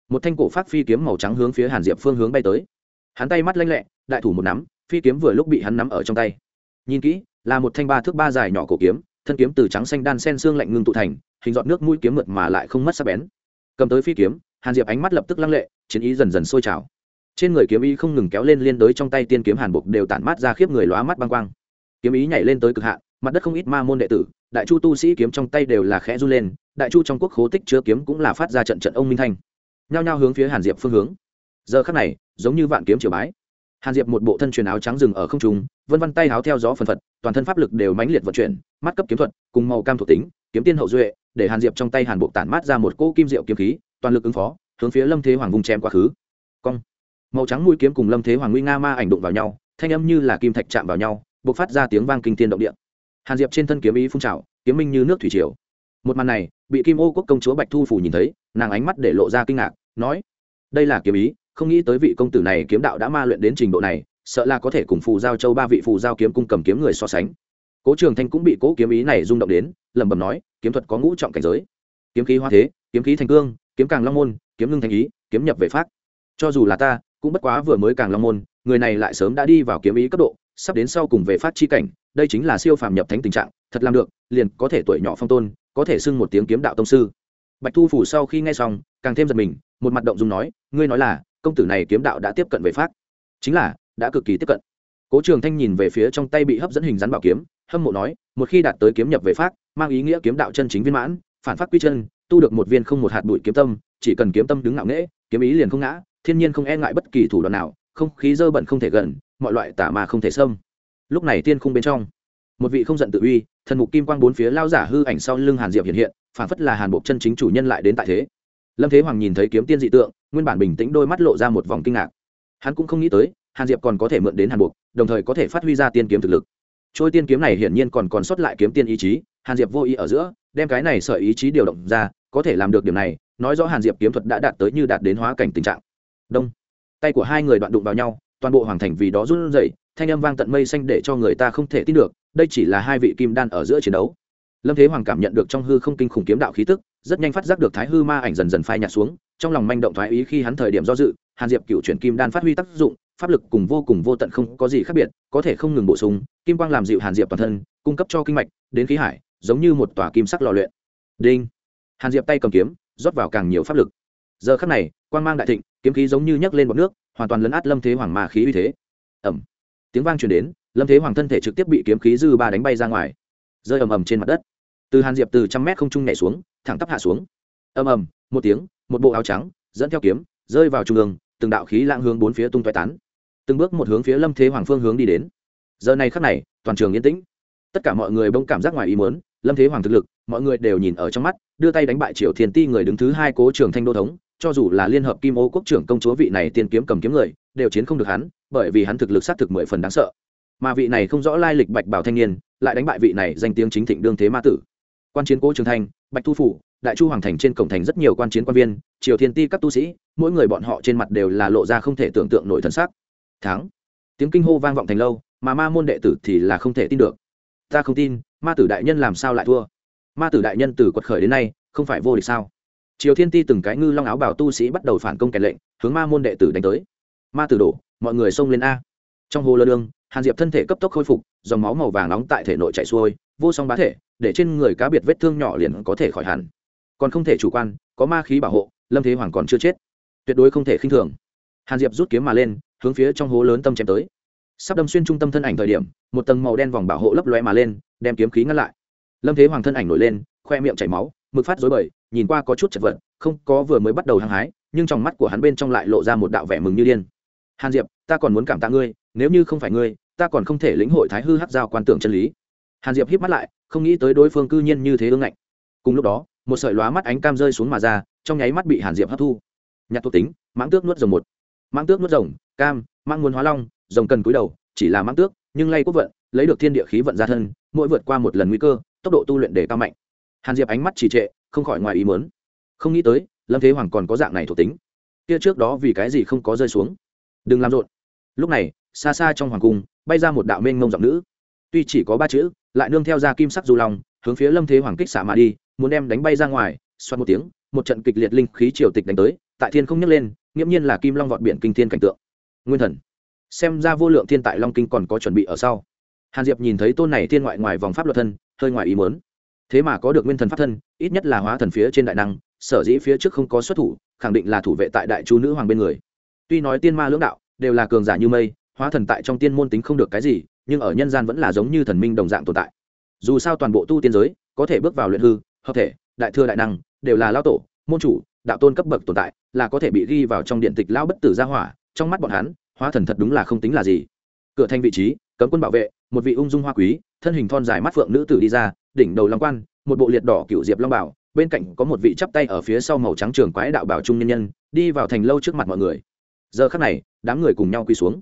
Một thanh cổ phát phi kiếm màu trắng hướng phía hàn diệp phương hướng bay tới hắn tay mắt lanh lẹ, đại thủ một nắm, phi kiếm vừa lúc bị hắn nắm ở trong tay. Nhìn kỹ, là một thanh ba thước ba dài nhỏ cổ kiếm, thân kiếm từ trắng xanh đan sen xương lạnh ngưng tụ thành, hình dọn nước mũi kiếm mượt mà lại không mất sắc bén. Cầm tới phi kiếm, hàn diệp ánh mắt lập tức lăng lệ, chiến ý dần dần sôi trào. Trên người kiếm ý không ngừng kéo lên liên đới trong tay tiên kiếm hàn bục đều tản mát ra khiếp người lóa mắt băng quang. Kiếm ý nhảy lên tới cực hạn, mặt đất không ít ma môn đệ tử, đại chu tu sĩ kiếm trong tay đều là khẽ run lên, đại chu trong quốc khố tích chứa kiếm cũng là phát ra trận trận ông minh thanh. Nhao nhao hướng phía hàn diệp phương hướng. Giờ khắc này giống như vạn kiếm triều bái. Hàn diệp một bộ thân truyền áo trắng rừng ở không trung, vân vân tay áo theo gió phần phật, toàn thân pháp lực đều mãnh liệt vận chuyển, mắt cấp kiếm thuật, cùng màu cam thuộc tính, kiếm tiên hậu duệ, để hàn diệp trong tay hàn bộ tản mát ra một cỗ kim diệu kiếm khí, toàn lực ứng phó, hướng phía lâm thế hoàng vùng chém quá khứ. Cong. Màu trắng mũi kiếm cùng lâm thế hoàng nguy nga ma ảnh đụng vào nhau, thanh âm như là kim thạch chạm vào nhau b ộ c phát ra tiếng vang kinh tiên động địa. Hàn diệp trên thân kiếm ý phun trào, kiếm minh như nước thủy triều. Một màn này, bị kim ô quốc công chúa bạch thu phủ nhìn thấy, nàng ánh mắt để lộ ra kinh ngạc, nói, đây là kiếm ý không nghĩ tới vị công tử này kiếm đạo đã ma luyện đến trình độ này, sợ là có thể cùng phù giao châu ba vị phù giao kiếm cung cầm kiếm người so sánh. Cố trường thanh cũng bị cố kiếm ý này rung động đến, lẩm bẩm nói, kiếm thuật có ngũ trọng cảnh giới. Kiếm khí hoa thế, kiếm khí thành cương, kiếm càng long môn, kiếm ngưng thành ý, kiếm nhập về phát cho dù là ta, cũng bất quá vừa mới càng long môn, người này lại sớm đã đi vào kiếm ý cấp độ, sắp đến sau cùng về phát chi cảnh, đây chính là siêu phàm nhập thánh tình trạng, thật làm được, liền có thể tuổi nhỏ phong tôn, có thể xưng một tiếng kiếm đạo tông sư. Bạch thu phủ sau khi nghe xong, càng thêm giật mình, một mặt động dùng nói, ngươi nói là công tử này kiếm đạo đã tiếp cận về phát. Chính là, đã cực kỳ tiếp cận. Cố trường thanh nhìn về phía trong tay bị hấp dẫn hình rắn bảo kiếm, hâm mộ nói, một khi đạt tới kiếm nhập về phát, mang ý nghĩa kiếm đạo chân chính viên mãn, phản phát quy chân, tu được một viên không một hạt bụi kiếm tâm, chỉ cần kiếm tâm đứng ngạo nghễ, kiếm ý liền không ngã, thiên nhiên không e ngại bất kỳ thủ đoạn nào, không khí dơ bẩn không thể gần, mọi loại tả mà không thể xâm. Lúc này tiên khung bên trong, một vị không giận tự uy, thần mục kim quang bốn phía lao giả hư ảnh sau lưng hàn diệp hiện hiện, phản phất là hàn bộ chân chính chủ nhân lại đến tại thế lâm thế hoàng nhìn thấy kiếm tiên dị tượng, nguyên bản bình tĩnh đôi mắt lộ ra một vòng kinh ngạc. Hắn cũng không nghĩ tới, hàn diệp còn có thể mượn đến hàn buộc đồng thời có thể phát huy ra tiên kiếm thực lực. Trôi tiên kiếm này hiển nhiên còn còn sót lại kiếm tiên ý chí, hàn diệp vô ý ở giữa, đem cái này sợ ý chí điều động ra, có thể làm được điểm này, nói rõ hàn diệp kiếm thuật đã đạt tới như đạt đến hóa cảnh tình trạng. Đông. Tay của hai người đoạn đụng vào nhau, toàn bộ hoàng thành vì đó run rẩy, thanh âm vang tận mây xanh để cho người ta không thể tin được, đây chỉ là hai vị kim đan ở giữa chiến đấu lâm thế hoàng cảm nhận được trong hư không kinh khủng kiếm đạo khí tức, rất nhanh phát giác được thái hư ma ảnh dần dần phai nhạt xuống, trong lòng manh động thoái ý khi hắn thời điểm do dự, hàn diệp cựu chuyển kim đan phát huy tác dụng, pháp lực cùng vô cùng vô tận không có gì khác biệt, có thể không ngừng bổ sung, kim quang làm dịu hàn diệp toàn thân, cung cấp cho kinh mạch, đến khí hải, giống như một tòa kim sắc lò luyện. Đinh. Hàn diệp tay cầm kiếm, rót vào càng nhiều pháp lực. Giờ khắc này, quang mang đại thịnh, kiếm khí giống như nhấc lên bọc nước, hoàn toàn lấn át lâm thế hoàng ma khí uy thế. Ẩm tiếng vang truyền đến, lâm thế hoàng thân thể trực tiếp bị kiếm khí dư ba đánh bay ra ngoài, rơi ầm ầm trên mặt đất từ hàn diệp từ trăm mét không trung nhảy xuống, thẳng tắp hạ xuống. Ầm ầm, một tiếng, một bộ áo trắng, dẫn theo kiếm, rơi vào trung ương, từng đạo khí lãng hướng bốn phía tung toái tán. Từng bước một hướng phía lâm thế hoàng phương hướng đi đến. Giờ này khắc này, toàn trường yên tĩnh. Tất cả mọi người bỗng cảm giác ngoài ý muốn, lâm thế hoàng thực lực, mọi người đều nhìn ở trong mắt, đưa tay đánh bại triều thiền ti người đứng thứ hai cố trưởng thanh đô thống, cho dù là liên hợp kim ô quốc trưởng công chúa vị này tiên kiếm cầm kiếm người, đều chiến không được hắn, bởi vì hắn thực lực xác thực mười phần đáng sợ. Mà vị này không rõ lai lịch bạch bảo thanh niên, lại đánh bại vị này danh tiếng chính thịnh đương thế ma tử quan chiến cố trường Thành, bạch thu phủ đại chu hoàng thành trên cổng thành rất nhiều quan chiến quan viên triều thiên ti các tu sĩ mỗi người bọn họ trên mặt đều là lộ ra không thể tưởng tượng nổi thân xác thắng. Tiếng kinh hô vang vọng thành lâu mà ma môn đệ tử thì là không thể tin được. Ta không tin ma tử đại nhân làm sao lại thua? Ma tử đại nhân từ quật khởi đến nay không phải vô địch sao? Triều thiên ti từng cái ngư long áo bảo tu sĩ bắt đầu phản công kèn lệnh hướng ma môn đệ tử đánh tới. Ma tử đổ mọi người xông lên a. Trong hồ lơ lương hàn diệp thân thể cấp tốc khôi phục dòng máu màu vàng nóng tại thể nội chạy xuôi vô song bá thể, để trên người cá biệt vết thương nhỏ liền có thể khỏi hẳn. Còn không thể chủ quan, có ma khí bảo hộ, lâm thế hoàng còn chưa chết. Tuyệt đối không thể khinh thường. Hàn diệp rút kiếm mà lên, hướng phía trong hố lớn tâm chém tới. Sắp đâm xuyên trung tâm thân ảnh thời điểm, một tầng màu đen vòng bảo hộ lấp loe mà lên, đem kiếm khí ngăn lại. Lâm thế hoàng thân ảnh nổi lên, khoe miệng chảy máu, mực phát dối bời, nhìn qua có chút chật vật, không có vừa mới bắt đầu hăng hái, nhưng trong mắt của hắn bên trong lại lộ ra một đạo vẻ mừng như điên. Hàn diệp, ta còn muốn cảm tạ ngươi, nếu như không phải ngươi, ta còn không thể lĩnh hội thái hư hát giao quan tưởng chân lý hàn diệp híp mắt lại, không nghĩ tới đối phương cư nhiên như thế ương ngạnh. Cùng lúc đó, một sợi lóa mắt ánh cam rơi xuống mà ra, trong nháy mắt bị hàn diệp hấp thu. Nhặt thuộc tính, mãng tước nuốt rồng một. Mãng tước nuốt rồng, cam mang nguồn hóa long, rồng cần cúi đầu, chỉ là mãng tước, nhưng lay quốc vận, lấy được thiên địa khí vận ra thân, mỗi vượt qua một lần nguy cơ, tốc độ tu luyện để cao mạnh. Hàn diệp ánh mắt trì trệ, không khỏi ngoài ý mớn không nghĩ tới, lâm thế hoàng còn có dạng này thuộc tính. Kia trước đó vì cái gì không có rơi xuống? Đừng làm rộn. Lúc này, xa xa trong hoàng cung, bay ra một đạo mênh mông giọng nữ. Tuy chỉ có ba chữ lại nương theo ra kim sắc du long, hướng phía lâm thế hoàng kích xả mà đi, muốn đem đánh bay ra ngoài, xoát một tiếng, một trận kịch liệt linh khí triều tịch đánh tới, tại thiên không nhấc lên, nghiễm nhiên là kim long vọt biển kinh thiên cảnh tượng. Nguyên thần. Xem ra vô lượng thiên tại long kinh còn có chuẩn bị ở sau. Hàn diệp nhìn thấy tôn này thiên ngoại ngoài vòng pháp luật thân, hơi ngoài ý mớn thế mà có được nguyên thần pháp thân, ít nhất là hóa thần phía trên đại năng, sở dĩ phía trước không có xuất thủ, khẳng định là thủ vệ tại đại chú nữ hoàng bên người. Tuy nói tiên ma lưỡng đạo, đều là cường giả như mây, hóa thần tại trong tiên môn tính không được cái gì nhưng ở nhân gian vẫn là giống như thần minh đồng dạng tồn tại. Dù sao toàn bộ tu tiên giới có thể bước vào luyện hư, hợp thể, đại thừa đại năng, đều là lao tổ, môn chủ, đạo tôn cấp bậc tồn tại, là có thể bị ghi vào trong điện tịch lao bất tử gia hỏa, trong mắt bọn hắn, hóa thần thật đúng là không tính là gì. Cửa thanh vị trí, cấm quân bảo vệ, một vị ung dung hoa quý, thân hình thon dài mắt phượng nữ tử đi ra, đỉnh đầu long quan, một bộ liệt đỏ cựu diệp long bảo, bên cạnh có một vị chắp tay ở phía sau màu trắng trường quái đạo bảo trung nhân nhân, đi vào thành lâu trước mặt mọi người. Giờ khắc này, đám người cùng nhau quỳ xuống.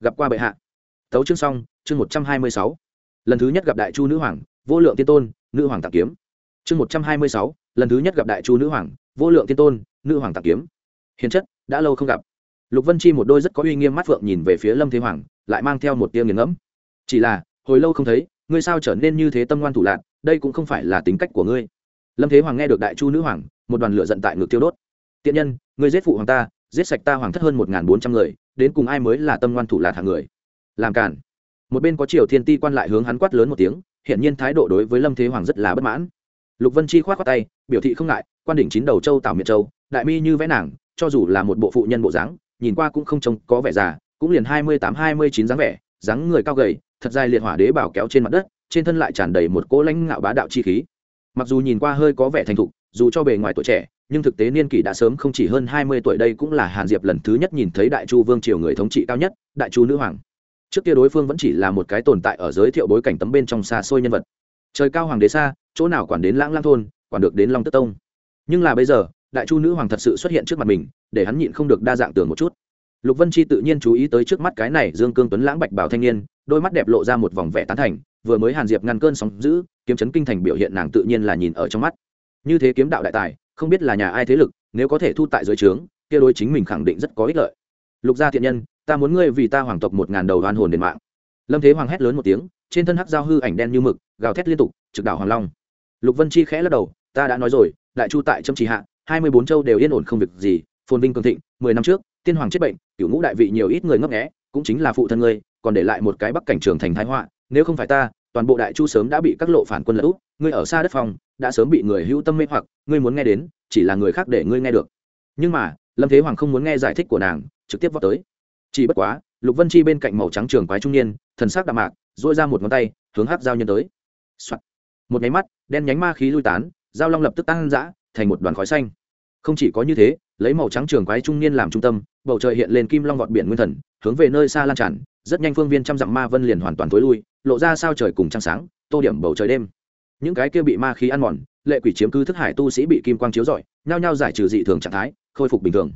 Gặp qua bệ hạ tấu chương xong, chương một trăm hai mươi sáu. Lần thứ nhất gặp đại chu nữ hoàng, vô lượng tiên tôn, nữ hoàng tạc kiếm. Chương một trăm hai mươi sáu, lần thứ nhất gặp đại chu nữ hoàng, vô lượng tiên tôn, nữ hoàng tạc kiếm. Hiền chất, đã lâu không gặp. Lục vân chi một đôi rất có uy nghiêm mắt phượng nhìn về phía lâm thế hoàng, lại mang theo một tia nghiền ngẫm. Chỉ là, hồi lâu không thấy, ngươi sao trở nên như thế tâm ngoan thủ lạc đây cũng không phải là tính cách của ngươi. Lâm thế hoàng nghe được đại chu nữ hoàng, một đoàn lửa giận tại ngực tiêu đốt. Tiện nhân, ngươi giết phụ hoàng ta, giết sạch ta hoàng thất hơn một bốn trăm người, đến cùng ai mới là tâm ngoan thủ lạc hàng người? Làm cản một bên có triều thiên ti quan lại hướng hắn quát lớn một tiếng hiện nhiên thái độ đối với lâm thế hoàng rất là bất mãn. Lục vân chi khoát khoát tay, biểu thị không ngại, quan đỉnh chín đầu châu tảo miệt châu, đại mi như vẽ nàng, cho dù là một bộ phụ nhân bộ dáng, nhìn qua cũng không trông có vẻ già, cũng liền hai mươi tám, hai mươi chín dáng vẻ, dáng người cao gầy, thật dài liệt hỏa đế bảo kéo trên mặt đất, trên thân lại tràn đầy một cỗ lãnh ngạo bá đạo chi khí. Mặc dù nhìn qua hơi có vẻ thành thục, dù cho bề ngoài tuổi trẻ, nhưng thực tế niên kỷ đã sớm không chỉ hơn hai mươi tuổi đây cũng là hàn diệp lần thứ nhất nhìn thấy đại chu vương triều người thống trị cao nhất, đại chu nữ hoàng trước kia đối phương vẫn chỉ là một cái tồn tại ở giới thiệu bối cảnh tấm bên trong xa xôi nhân vật. Trời cao hoàng đế xa, chỗ nào quản đến lãng lang thôn, quản được đến long tất tông. Nhưng là bây giờ, đại chu nữ hoàng thật sự xuất hiện trước mặt mình, để hắn nhịn không được đa dạng tưởng một chút. Lục vân chi tự nhiên chú ý tới trước mắt cái này dương cương tuấn lãng bạch bảo thanh niên, đôi mắt đẹp lộ ra một vòng vẻ tán thành, vừa mới hàn diệp ngăn cơn sóng giữ kiếm chấn kinh thành biểu hiện nàng tự nhiên là nhìn ở trong mắt. Như thế kiếm đạo đại tài, không biết là nhà ai thế lực, nếu có thể thu tại dưới trướng, kia đối chính mình khẳng định rất có ích lợi. Lục gia thiện nhân ta muốn ngươi vì ta hoàng tộc một ngàn đầu đoan hồn đền mạng. Lâm thế hoàng hét lớn một tiếng, trên thân hắc giao hư ảnh đen như mực, gào thét liên tục, trực đảo hoàng long. Lục vân chi khẽ lắc đầu, ta đã nói rồi, đại chu tại châm trì hạ, hai mươi bốn châu đều yên ổn không việc gì, phồn vinh cường thịnh, mười năm trước, tiên hoàng chết bệnh cựu ngũ đại vị nhiều ít người ngấp nghẽ cũng chính là phụ thân ngươi, còn để lại một cái bắc cảnh trường thành thái họa, nếu không phải ta, toàn bộ đại chu sớm đã bị các lộ phản quân lật úp, ngươi ở xa đất phòng, đã sớm bị người hữu tâm mê hoặc, ngươi muốn nghe đến, chỉ là người khác để ngươi nghe được. Nhưng mà, lâm thế hoàng không muốn nghe giải thích của nàng, trực tiếp vào tới chỉ bất quá, lục vân chi bên cạnh màu trắng trường quái trung niên, thần sắc đạm mạc dội ra một ngón tay, hướng hắc dao nhân tới、Soạn. một nháy mắt, đen nhánh ma khí lui tán dao long lập tức tăng dã thành một đoàn khói xanh. Không chỉ có như thế, lấy màu trắng trường quái trung niên làm trung tâm, bầu trời hiện lên kim long vọt biển nguyên thần, hướng về nơi xa lan tràn, rất nhanh phương viên trăm dặm ma vân liền hoàn toàn tối lui, lộ ra sao trời cùng trăng sáng, tô điểm bầu trời đêm. Những cái kia bị ma khí ăn mòn, lệ quỷ chiếm cứ thức hải tu sĩ bị kim quang chiếu rọi, nhao nhao giải trừ dị thường trạng thái, khôi phục bình thường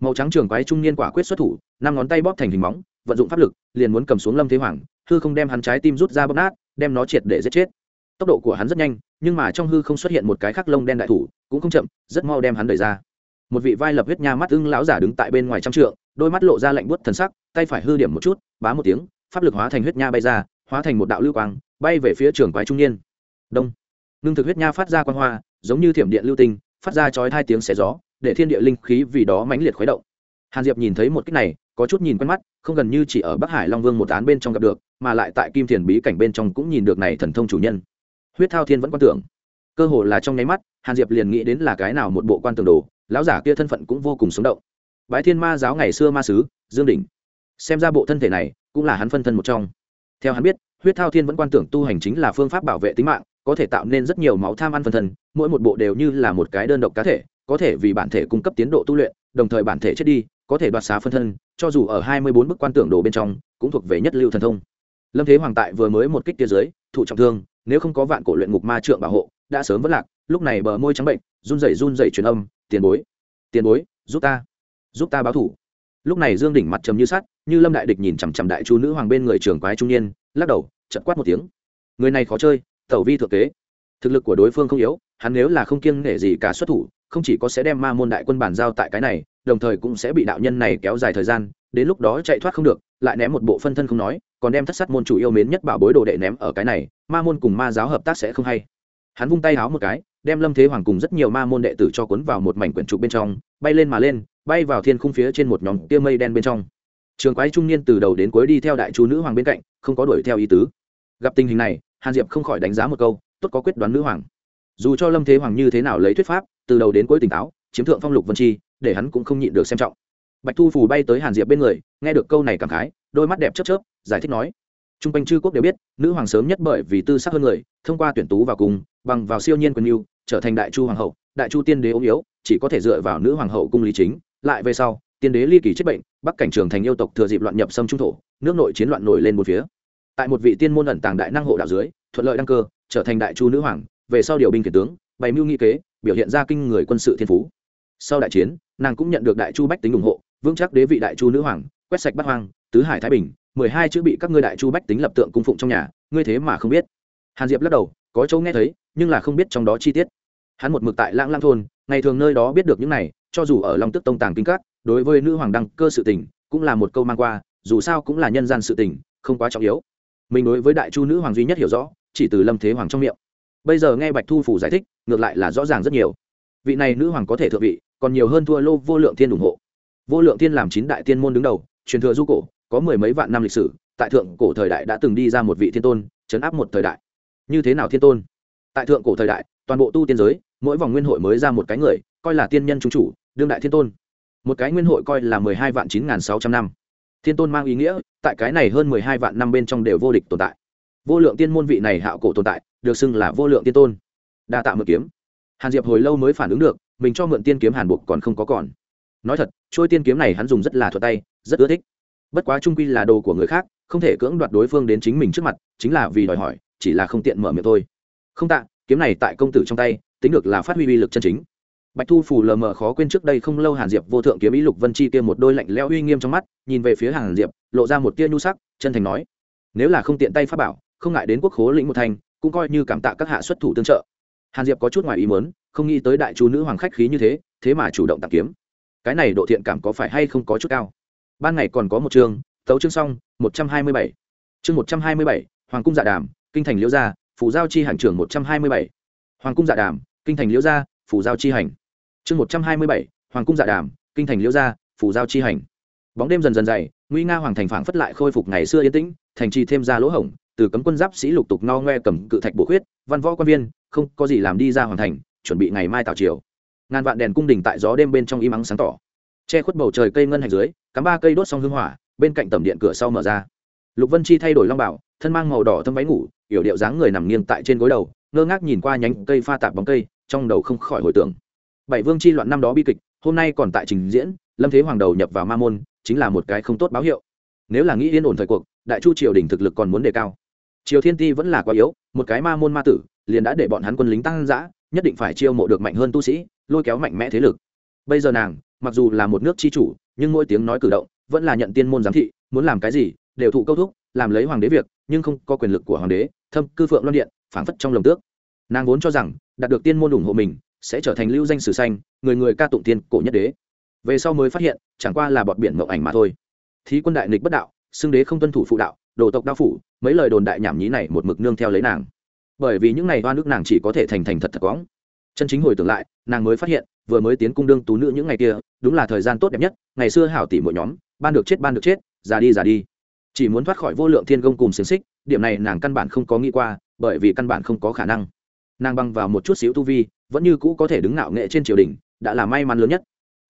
màu trắng trường quái trung niên quả quyết xuất thủ, năm ngón tay bóp thành hình móng, vận dụng pháp lực, liền muốn cầm xuống lâm thế hoàng, hư không đem hắn trái tim rút ra bóp nát, đem nó triệt để giết chết. Tốc độ của hắn rất nhanh, nhưng mà trong hư không xuất hiện một cái khắc lông đen đại thủ, cũng không chậm, rất mau đem hắn đẩy ra. Một vị vai lập huyết nha mắt ưng lão giả đứng tại bên ngoài trăm trượng, đôi mắt lộ ra lạnh buốt thần sắc, tay phải hư điểm một chút, bá một tiếng, pháp lực hóa thành huyết nha bay ra, hóa thành một đạo lưu quang, bay về phía trường quái trung niên. Đông. Ngưng thực huyết nha phát ra quang hoa, giống như thiểm điện lưu tinh, phát ra chói hai tiếng xé gió để thiên địa linh khí vì đó mãnh liệt khuấy động. Hàn diệp nhìn thấy một cách này, có chút nhìn quen mắt, không gần như chỉ ở bắc hải long vương một án bên trong gặp được, mà lại tại kim thiền bí cảnh bên trong cũng nhìn được này thần thông chủ nhân. Huyết thao thiên vẫn quan tưởng. Cơ hồ là trong nháy mắt, hàn diệp liền nghĩ đến là cái nào một bộ quan tưởng đồ, lão giả kia thân phận cũng vô cùng sống động. Bái thiên ma giáo ngày xưa ma sứ, dương đỉnh. Xem ra bộ thân thể này cũng là hắn phân thân một trong. Theo hắn biết, huyết thao thiên vẫn quan tưởng tu hành chính là phương pháp bảo vệ tính mạng, có thể tạo nên rất nhiều máu tham ăn phân thân, mỗi một bộ đều như là một cái đơn độc cá thể có thể vì bản thể cung cấp tiến độ tu luyện, đồng thời bản thể chết đi, có thể đoạt xá phân thân, cho dù ở hai mươi bốn bức quan tưởng đồ bên trong, cũng thuộc về nhất lưu thần thông. Lâm thế hoàng tại vừa mới một kích tia dưới, thụ trọng thương, nếu không có vạn cổ luyện ngục ma trượng bảo hộ, đã sớm vất lạc, lúc này bờ môi trắng bệnh, run rẩy run rẩy truyền âm, tiền bối tiền bối, giúp ta giúp ta báo thủ. Lúc này dương đỉnh mặt trầm như sắt, như lâm đại địch nhìn chằm chằm đại chu nữ hoàng bên người trưởng quái trung niên, lắc đầu chật quát một tiếng, người này khó chơi, tẩu vi thượng kế, thực lực của đối phương không yếu, hắn nếu là không kiêng nể gì cả xuất thủ không chỉ có sẽ đem ma môn đại quân bàn giao tại cái này, đồng thời cũng sẽ bị đạo nhân này kéo dài thời gian, đến lúc đó chạy thoát không được, lại ném một bộ phân thân không nói, còn đem thất sát môn chủ yêu mến nhất bảo bối đồ đệ ném ở cái này, ma môn cùng ma giáo hợp tác sẽ không hay. Hắn vung tay háo một cái, đem lâm thế hoàng cùng rất nhiều ma môn đệ tử cho cuốn vào một mảnh quyển trục bên trong, bay lên mà lên, bay vào thiên khung phía trên một nhóm tia mây đen bên trong. Trường quái trung niên từ đầu đến cuối đi theo đại chú nữ hoàng bên cạnh, không có đuổi theo ý tứ. Gặp tình hình này, hàn diệp không khỏi đánh giá một câu, tốt có quyết đoán nữ hoàng. Dù cho lâm thế hoàng như thế nào lấy thuyết pháp từ đầu đến cuối tỉnh táo, chiếm thượng phong lục vân chi, để hắn cũng không nhịn được xem trọng. Bạch thu phù bay tới hàn diệp bên người, nghe được câu này cảm khái, đôi mắt đẹp chớp chớp, giải thích nói t r u n g quanh chư quốc đều biết, nữ hoàng sớm nhất bởi vì tư sắc hơn người, thông qua tuyển tú vào cùng, bằng vào siêu nhiên quân yêu trở thành đại chu hoàng hậu, đại chu tiên đế ốm yếu, chỉ có thể dựa vào nữ hoàng hậu cung lý chính. Lại về sau, tiên đế ly kỳ chết bệnh, bắc cảnh trường thành yêu tộc thừa dịp loạn nhập xâm trung thổ, nước nội chiến loạn nổi lên một phía. Tại một vị tiên môn ẩn tàng đại năng hộ đạo dưới, thuận lợi đăng cơ, trở thành đại chu nữ hoàng, về sau điều binh kể tướng bày mưu nghị kế, biểu hiện ra kinh người quân sự thiên phú. Sau đại chiến, nàng cũng nhận được đại chu bách tính ủng hộ, vững chắc đế vị đại chu nữ hoàng, quét sạch bắt hoang, tứ hải thái bình, mười hai chữ bị các ngươi đại chu bách tính lập tượng cung phụng trong nhà, ngươi thế mà không biết. Hàn diệp lắc đầu, có chỗ nghe thấy, nhưng là không biết trong đó chi tiết. Hắn một mực tại lãng lang thôn, ngày thường nơi đó biết được những này, cho dù ở long tức tông tàng kinh các, đối với nữ hoàng đăng cơ sự tình, cũng là một câu mang qua, dù sao cũng là nhân gian sự tình, không quá trọng yếu. Mình đối với đại chu nữ hoàng duy nhất hiểu rõ, chỉ từ lâm thế hoàng trong miệng bây giờ nghe bạch thu phủ giải thích, ngược lại là rõ ràng rất nhiều. Vị này nữ hoàng có thể thượng vị, còn nhiều hơn thua lô vô lượng thiên ủng hộ. Vô lượng thiên làm chín đại tiên môn đứng đầu, truyền thừa du cổ, có mười mấy vạn năm lịch sử, tại thượng cổ thời đại đã từng đi ra một vị thiên tôn, chấn áp một thời đại. Như thế nào thiên tôn? Tại thượng cổ thời đại, toàn bộ tu tiên giới, mỗi vòng nguyên hội mới ra một cái người, coi là tiên nhân trung chủ, đương đại thiên tôn. Một cái nguyên hội coi là mười hai vạn chín n g h n sáu trăm năm. Thiên tôn mang ý nghĩa, tại cái này hơn mười hai vạn năm bên trong đều vô địch tồn tại vô lượng tiên môn vị này hạo cổ tồn tại, được xưng là vô lượng tiên tôn. Đa tạ mượn kiếm. Hàn diệp hồi lâu mới phản ứng được, mình cho mượn tiên kiếm hàn buộc còn không có còn. Nói thật, trôi tiên kiếm này hắn dùng rất là thuật tay, rất ưa thích. Bất quá trung quy là đồ của người khác, không thể cưỡng đoạt đối phương đến chính mình trước mặt, chính là vì đòi hỏi, chỉ là không tiện mở miệng thôi. Không tạ, kiếm này tại công tử trong tay, tính được là phát huy uy lực chân chính. Bạch thu phủ lờ mờ khó quên trước đây không lâu hàn diệp vô thượng kiếm ý lục vân chi kia một đôi lạnh leo uy nghiêm trong mắt, nhìn về phía hàn diệp, lộ ra một tia nhu sắc, chân thành nói, nếu là không tiện tay pháp bảo không ngại đến quốc khố lĩnh một thành, cũng coi như cảm tạ các hạ xuất thủ tương trợ. Hàn diệp có chút ngoài ý muốn, không nghĩ tới đại chú nữ hoàng khách khí như thế thế mà chủ động tặng kiếm. Cái này độ thiện cảm có phải hay không có chút cao? Ban ngày còn có một chương, tấu chương xong, một trăm hai mươi bảy. Chương một trăm hai mươi bảy, hoàng cung dạ đàm, kinh thành liễu gia phủ giao chi hành trưởng một trăm hai mươi bảy. Hoàng cung dạ đàm, kinh thành liễu gia phủ giao chi hành. Chương một trăm hai mươi bảy, hoàng cung dạ đàm, kinh thành liễu gia phủ giao chi hành. Bóng đêm dần dần dày, nguy nga hoàng thành phảng phất lại khôi phục ngày xưa yên tĩnh, thành trì thêm ra lỗ hổng từ cấm quân giáp sĩ lục tục no ngoe cầm cự thạch bổ khuyết, văn võ quan viên, không có gì làm đi ra hoàn thành, chuẩn bị ngày mai tào chiều ngàn vạn đèn cung đình tại gió đêm bên trong im ắng sáng tỏ. Che khuất bầu trời cây ngân hạch dưới, cắm ba cây đốt xong hương hỏa, bên cạnh tầm điện cửa sau mở ra. Lục vân chi thay đổi long bảo, thân mang màu đỏ thâm váy ngủ, yểu điệu dáng người nằm nghiêng tại trên gối đầu, ngơ ngác nhìn qua nhánh cây pha tạp bóng cây, trong đầu không khỏi hồi tưởng. Bảy vương chi loạn năm đó bi kịch, hôm nay còn tại trình diễn, lâm thế hoàng đầu nhập vào ma môn, chính là một cái không tốt báo hiệu. Nếu là nghĩ yên ổn thời cuộc, đại chu triều đình thực lực còn muốn đề cao triều thiên ti vẫn là quá yếu, một cái ma môn ma tử, liền đã để bọn hắn quân lính tăng giã nhất định phải chiêu mộ được mạnh hơn tu sĩ, lôi kéo mạnh mẽ thế lực. Bây giờ nàng, mặc dù là một nước tri chủ, nhưng mỗi tiếng nói cử động, vẫn là nhận tiên môn giám thị, muốn làm cái gì, đều thụ câu thúc, làm lấy hoàng đế việc, nhưng không có quyền lực của hoàng đế, thâm cư phượng loan điện, phảng phất trong lồng tước. Nàng vốn cho rằng, đạt được tiên môn ủng hộ mình, sẽ trở thành lưu danh sử xanh người người ca tụng tiên cổ nhất đế. Về sau mới phát hiện, chẳng qua là bọt biển mộng ảnh mà thôi. Thí quân đại nghịch bất đạo, xưng đế không tuân thủ phụ đạo đồ tộc đao phủ mấy lời đồn đại nhảm nhí này một mực nương theo lấy nàng. Bởi vì những ngày hoa nước nàng chỉ có thể thành thành thật thật quõng. Chân chính hồi tưởng lại nàng mới phát hiện vừa mới tiến cung đương tú nữ những ngày kia đúng là thời gian tốt đẹp nhất ngày xưa hảo tỷ mỗi nhóm ban được chết ban được chết già đi già đi. Chỉ muốn thoát khỏi vô lượng thiên công cùng xiềng xích điểm này nàng căn bản không có nghĩ qua bởi vì căn bản không có khả năng. Nàng băng vào một chút xíu tu vi vẫn như cũ có thể đứng nạo nghệ trên triều đình đã là may mắn lớn nhất.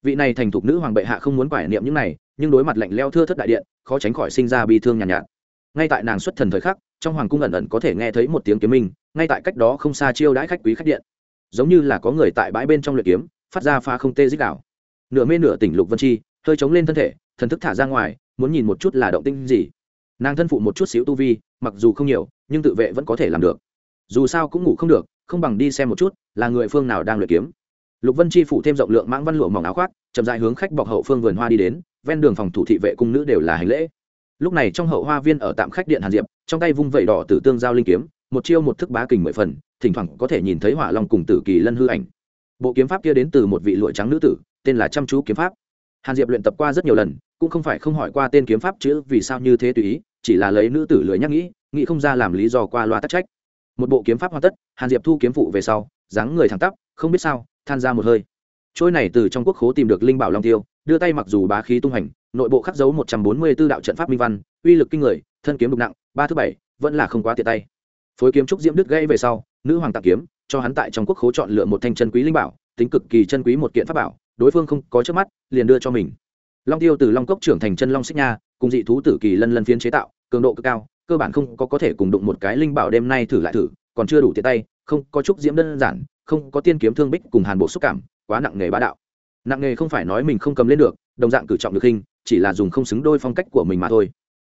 Vị này thành thục nữ hoàng bệ hạ không muốn quải niệm những này nhưng đối mặt lạnh leo thưa thất đại điện khó tránh khỏi sinh ra bi thương nhàn nhạt, nhạt ngay tại nàng xuất thần thời khắc, trong hoàng cung ẩn ẩn có thể nghe thấy một tiếng kiếm minh, ngay tại cách đó không xa chiêu đãi khách quý khách điện. Giống như là có người tại bãi bên trong luyện kiếm, phát ra pha không tê dích đảo nửa mê nửa tỉnh lục vân chi, hơi chống lên thân thể, thần thức thả ra ngoài, muốn nhìn một chút là động tinh gì. Nàng thân phụ một chút xíu tu vi, mặc dù không nhiều, nhưng tự vệ vẫn có thể làm được. Dù sao cũng ngủ không được, không bằng đi xem một chút, là người phương nào đang luyện kiếm. Lục vân chi phụ thêm rộng lượng mãng văn lụa mỏng áo khoác, chậm dại hướng khách bọc hậu phương vườn hoa đi đến, ven đường phòng thủ thị vệ cung nữ đều là hành lễ lúc này trong hậu hoa viên ở tạm khách điện hàn diệp, trong tay vung vẩy đỏ tử tương giao linh kiếm, một chiêu một thức bá kình mười phần, thỉnh thoảng có thể nhìn thấy hỏa long cùng tử kỳ lân hư ảnh. Bộ kiếm pháp kia đến từ một vị lụa trắng nữ tử, tên là chăm chú kiếm pháp. Hàn diệp luyện tập qua rất nhiều lần, cũng không phải không hỏi qua tên kiếm pháp chữ vì sao như thế tùy ý, chỉ là lấy nữ tử lười nhắc nghĩ nghĩ không ra làm lý do qua loa tắc trách. Một bộ kiếm pháp hoàn tất, hàn diệp thu kiếm phụ về sau, dáng người thẳng tắp, không biết sao, than ra một hơi. Trôi này từ trong quốc khố tìm được linh bảo long tiêu đưa tay mặc dù bá khí tung hành, nội bộ khắc dấu một trăm bốn mươi 144 đạo trận pháp minh văn, uy lực kinh người, thân kiếm đục nặng, ba thứ bảy, vẫn là không quá tiện tay. Phối kiếm trúc diễm đứt gãy về sau, nữ hoàng tặng kiếm, cho hắn tại trong quốc khố chọn lựa một thanh chân quý linh bảo, tính cực kỳ chân quý một kiện pháp bảo, đối phương không có trước mắt, liền đưa cho mình. Long tiêu từ long cốc trưởng thành chân long xích nha, cùng dị thú tử kỳ lân lân phiến chế tạo, cường độ cực cao, cơ bản không có có thể cùng đụng một cái linh bảo đêm nay thử lại thử, còn chưa đủ tiện tay, không có trúc diễm đơn giản, không có tiên kiếm thương bích cùng hàn bộ xúc cảm, quá nặng nghề bá đạo nặng nghề không phải nói mình không cầm lên được, đồng dạng cử trọng được hình, chỉ là dùng không xứng đôi phong cách của mình mà thôi.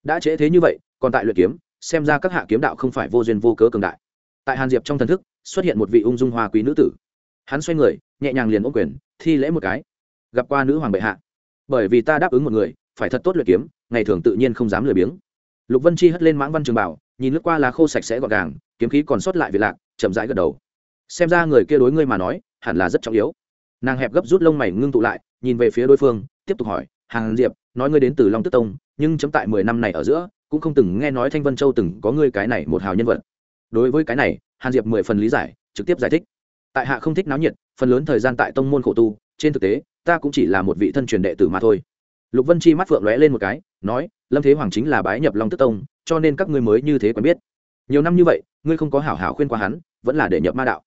Đã trễ thế như vậy, còn tại luyện kiếm, xem ra các hạ kiếm đạo không phải vô duyên vô cớ cường đại. Tại hàn diệp trong thần thức, xuất hiện một vị ung dung hoa quý nữ tử. Hắn xoay người, nhẹ nhàng liền ôm quyền, thi lễ một cái. Gặp qua nữ hoàng bệ hạ. Bởi vì ta đáp ứng một người, phải thật tốt luyện kiếm, ngày thường tự nhiên không dám lười biếng. Lục vân chi hất lên mãng văn trường bảo, nhìn lướt qua lá khô sạch sẽ gọn gàng, kiếm khí còn sót lại vị lạc, chậm rãi gật đầu. Xem ra người kia đối ngươi mà nói, hẳn là rất trọng yếu nàng hẹp gấp rút lông mày ngưng tụ lại, nhìn về phía đối phương, tiếp tục hỏi, hàng diệp, nói ngươi đến từ long tức tông, nhưng chấm tại mười năm này ở giữa, cũng không từng nghe nói thanh vân châu từng có ngươi cái này một hào nhân vật. Đối với cái này hàn diệp mười phần lý giải, trực tiếp giải thích. Tại hạ không thích náo nhiệt, phần lớn thời gian tại tông môn khổ tu, trên thực tế, ta cũng chỉ là một vị thân truyền đệ tử mà thôi. Lục vân chi mắt phượng lóe lên một cái, nói, lâm thế hoàng chính là bái nhập long tức tông, cho nên các ngươi mới như thế quen biết. Nhiều năm như vậy, ngươi không có hảo hảo khuyên qua hắn, vẫn là để nhập ma đạo.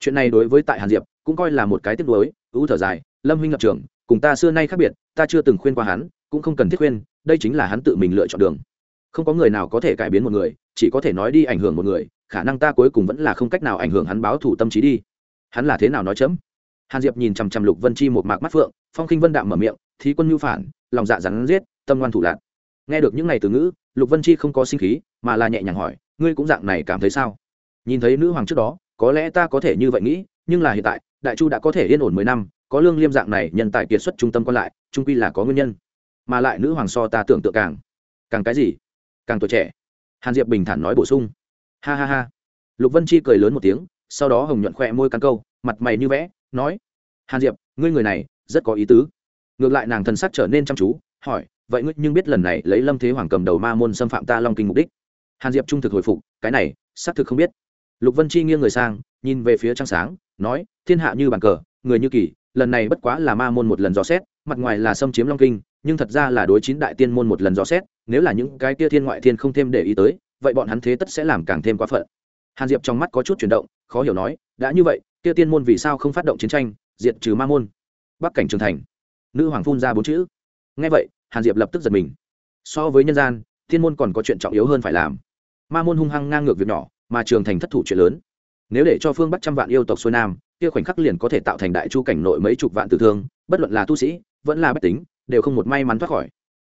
Chuyện này đối với tại hàn diệp cũng coi là một cái tiếp đối, ưu thở dài lâm huynh lập trường cùng ta xưa nay khác biệt ta chưa từng khuyên qua hắn cũng không cần thiết khuyên đây chính là hắn tự mình lựa chọn đường. Không có người nào có thể cải biến một người chỉ có thể nói đi ảnh hưởng một người khả năng ta cuối cùng vẫn là không cách nào ảnh hưởng hắn báo thủ tâm trí đi. Hắn là thế nào nói chấm? Hàn diệp nhìn chằm chằm lục vân chi một mạc mắt phượng phong khinh vân đạm mở miệng thí quân nhu phản lòng dạ rắn giết tâm ngoan thủ lạc. Nghe được những n từ ngữ lục vân chi không có sinh khí mà là nhẹ nhàng hỏi ngươi cũng dạng này cảm thấy sao? Nhìn thấy nữ hoàng trước đó có lẽ ta có thể như vậy nghĩ nhưng là hiện tại đại chu đã có thể yên ổn mười năm, có lương liêm dạng này, nhân tài kiệt xuất trung tâm còn lại, trung quy là có nguyên nhân. Mà lại nữ hoàng so ta tưởng tượng càng càng cái gì? Càng tuổi trẻ. Hàn diệp bình thản nói bổ sung. Ha ha ha. Lục vân chi cười lớn một tiếng, sau đó hồng nhuận khỏe môi căn câu, mặt mày như vẽ, nói, hàn diệp, ngươi người này rất có ý tứ. Ngược lại nàng thần sắc trở nên chăm chú, hỏi, vậy ngươi nhưng biết lần này lấy lâm thế hoàng cầm đầu ma môn xâm phạm ta long kinh mục đích? Hàn diệp trung thực hồi phục, cái này, xác thực không biết lục vân chi nghiêng người sang, nhìn về phía trăng sáng, nói, thiên hạ như bàn cờ, người như kỳ, lần này bất quá là ma môn một lần dò xét, mặt ngoài là xâm chiếm long kinh, nhưng thật ra là đối chín đại tiên môn một lần dò xét, nếu là những cái kia thiên ngoại thiên không thêm để ý tới, vậy bọn hắn thế tất sẽ làm càng thêm quá phận. Hàn diệp trong mắt có chút chuyển động, khó hiểu nói, đã như vậy, kia tiên môn vì sao không phát động chiến tranh, diệt trừ ma môn? Bắc cảnh trường thành. Nữ hoàng phun ra bốn chữ. Ngay vậy, hàn diệp lập tức giật mình. So với nhân gian, tiên môn còn có chuyện trọng yếu hơn phải làm. Ma môn hung hăng ngang ngược việc nhỏ mà trường thành thất thủ chuyện lớn. Nếu để cho phương bắc trăm vạn yêu tộc xuôi nam, kia khoảnh khắc liền có thể tạo thành đại chu cảnh nội mấy chục vạn tử thương, bất luận là tu sĩ, vẫn là bách tính, đều không một may mắn thoát khỏi.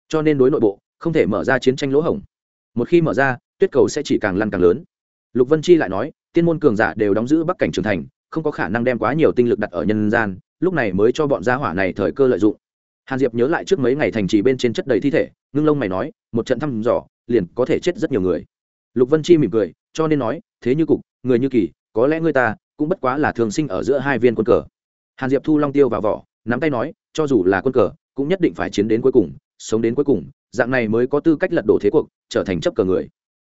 Cho nên đối nội bộ, không thể mở ra chiến tranh lỗ hổng. Một khi mở ra, tuyết cầu sẽ chỉ càng lăn càng lớn. Lục vân chi lại nói, tiên môn cường giả đều đóng giữ bắc cảnh trường thành, không có khả năng đem quá nhiều tinh lực đặt ở nhân gian, lúc này mới cho bọn gia hỏa này thời cơ lợi dụng. Hàn diệp nhớ lại trước mấy ngày thành trì bên trên chất đầy thi thể, ngưng lông mày nói, một trận thăm dò, liền có thể chết rất nhiều người lục vân chi mỉm cười, cho nên nói, thế như cục, người như kỳ, có lẽ ngươi ta cũng bất quá là thường sinh ở giữa hai viên quân cờ. Hàn diệp thu long tiêu vào vỏ, nắm tay nói, cho dù là quân cờ, cũng nhất định phải chiến đến cuối cùng, sống đến cuối cùng, dạng này mới có tư cách lật đổ thế cuộc, trở thành chấp cờ người.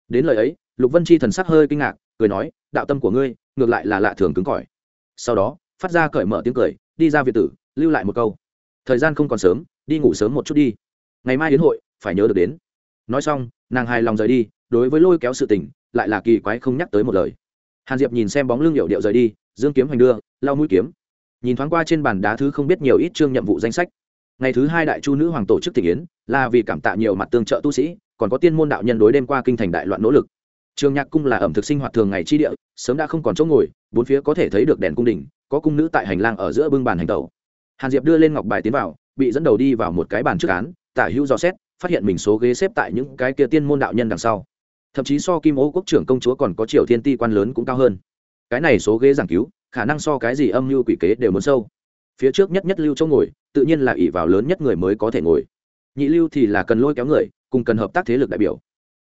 Đến lời ấy, lục vân chi thần sắc hơi kinh ngạc, cười nói, đạo tâm của ngươi, ngược lại là lạ thường cứng cỏi. Sau đó, phát ra cởi mở tiếng cười, đi ra việt tử, lưu lại một câu, thời gian không còn sớm, đi ngủ sớm một chút đi. Ngày mai đến hội, phải nhớ được đến. Nói xong nàng hài lòng rời đi, đối với lôi kéo sự tình, lại là kỳ quái không nhắc tới một lời. Hàn diệp nhìn xem bóng lưng hiệu điệu rời đi, dương kiếm hoành đưa, lau mũi kiếm. Nhìn thoáng qua trên bàn đá thứ không biết nhiều ít chương nhiệm vụ danh sách. Ngày thứ hai đại chu nữ hoàng tổ chức tỉnh yến, là vì cảm tạ nhiều mặt tương trợ tu sĩ, còn có tiên môn đạo nhân đối đêm qua kinh thành đại loạn nỗ lực. Trường nhạc cung là ẩm thực sinh hoạt thường ngày chi địa, sớm đã không còn chỗ ngồi, bốn phía có thể thấy được đèn cung đình, có cung nữ tại hành lang ở giữa bưng bàn hành tàu hàn diệp đưa lên ngọc bài tiến vào, bị dẫn đầu đi vào một cái bàn trước án, tả hữu dò xét phát hiện mình số ghế xếp tại những cái kia tiên môn đạo nhân đằng sau. Thậm chí so kim ô quốc trưởng công chúa còn có triều thiên ti quan lớn cũng cao hơn. Cái này số ghế giảng cứu, khả năng so cái gì âm mưu quỷ kế đều muốn sâu. Phía trước nhất nhất lưu chỗ ngồi, tự nhiên là ỷ vào lớn nhất người mới có thể ngồi. Nhị lưu thì là cần lôi kéo người, cùng cần hợp tác thế lực đại biểu.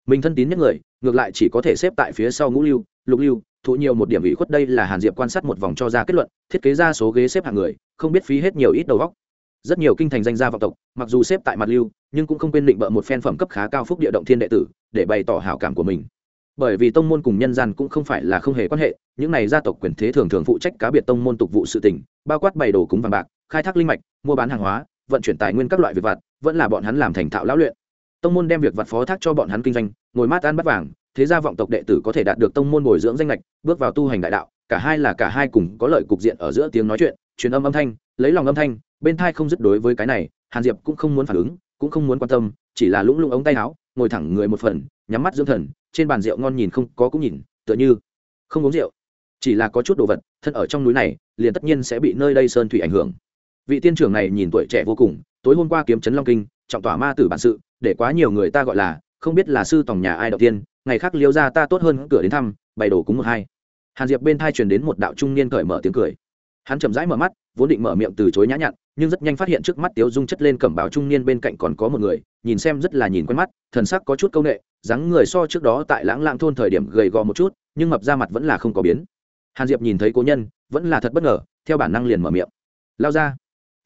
Mình thân tín nhất người, ngược lại chỉ có thể xếp tại phía sau ngũ lưu, lục lưu, thụ nhiều một điểm ủy khuất đây là hàn diệp quan sát một vòng cho ra kết luận, thiết kế ra số ghế xếp hạng người, không biết phí hết nhiều ít đầu góc rất nhiều kinh thành danh gia vọng tộc, mặc dù xếp tại mặt lưu, nhưng cũng không quên định bợ một phen phẩm cấp khá cao phúc địa động thiên đệ tử, để bày tỏ hảo cảm của mình. Bởi vì tông môn cùng nhân gian cũng không phải là không hề quan hệ, những này gia tộc quyền thế thường thường phụ trách cá biệt tông môn tục vụ sự tình, bao quát bày đồ cúng vàng bạc, khai thác linh mạch, mua bán hàng hóa, vận chuyển tài nguyên các loại việc vặt, vẫn là bọn hắn làm thành thạo lão luyện. Tông môn đem việc vặt phó thác cho bọn hắn kinh doanh, ngồi mát ăn bắt vàng, thế gia vọng tộc đệ tử có thể đạt được tông môn bồi dưỡng danh lệch bước vào tu hành đại đạo, cả hai là cả hai cùng có lợi cục diện ở giữa tiếng nói chuyện truyền âm âm thanh, lấy lòng âm thanh, bên thai không dứt đối với cái này, hàn diệp cũng không muốn phản ứng, cũng không muốn quan tâm, chỉ là lũng lũng ống tay áo, ngồi thẳng người một phần, nhắm mắt dưỡng thần, trên bàn rượu ngon nhìn không có cũng nhìn, tựa như không uống rượu. Chỉ là có chút đồ vật, thân ở trong núi này, liền tất nhiên sẽ bị nơi đây sơn thủy ảnh hưởng. Vị tiên trưởng này nhìn tuổi trẻ vô cùng, tối hôm qua kiếm trấn long kinh, trọng tỏa ma tử bản sự, để quá nhiều người ta gọi là, không biết là sư tòng nhà ai đầu tiên, ngày khác liêu ra ta tốt hơn cửa đến thăm, bày đồ cúng một hai. Hàn diệp bên thai truyền đến một đạo trung niên cởi mở tiếng cười hắn chậm rãi mở mắt, vốn định mở miệng từ chối nhã nhặn, nhưng rất nhanh phát hiện trước mắt tiếu dung chất lên cẩm báo trung niên bên cạnh còn có một người, nhìn xem rất là nhìn quen mắt, thần sắc có chút c â u n ệ dáng người so trước đó tại lãng lãng thôn thời điểm gầy gò một chút, nhưng mập ra mặt vẫn là không có biến. Hàn diệp nhìn thấy cố nhân, vẫn là thật bất ngờ, theo bản năng liền mở miệng. Lao ra.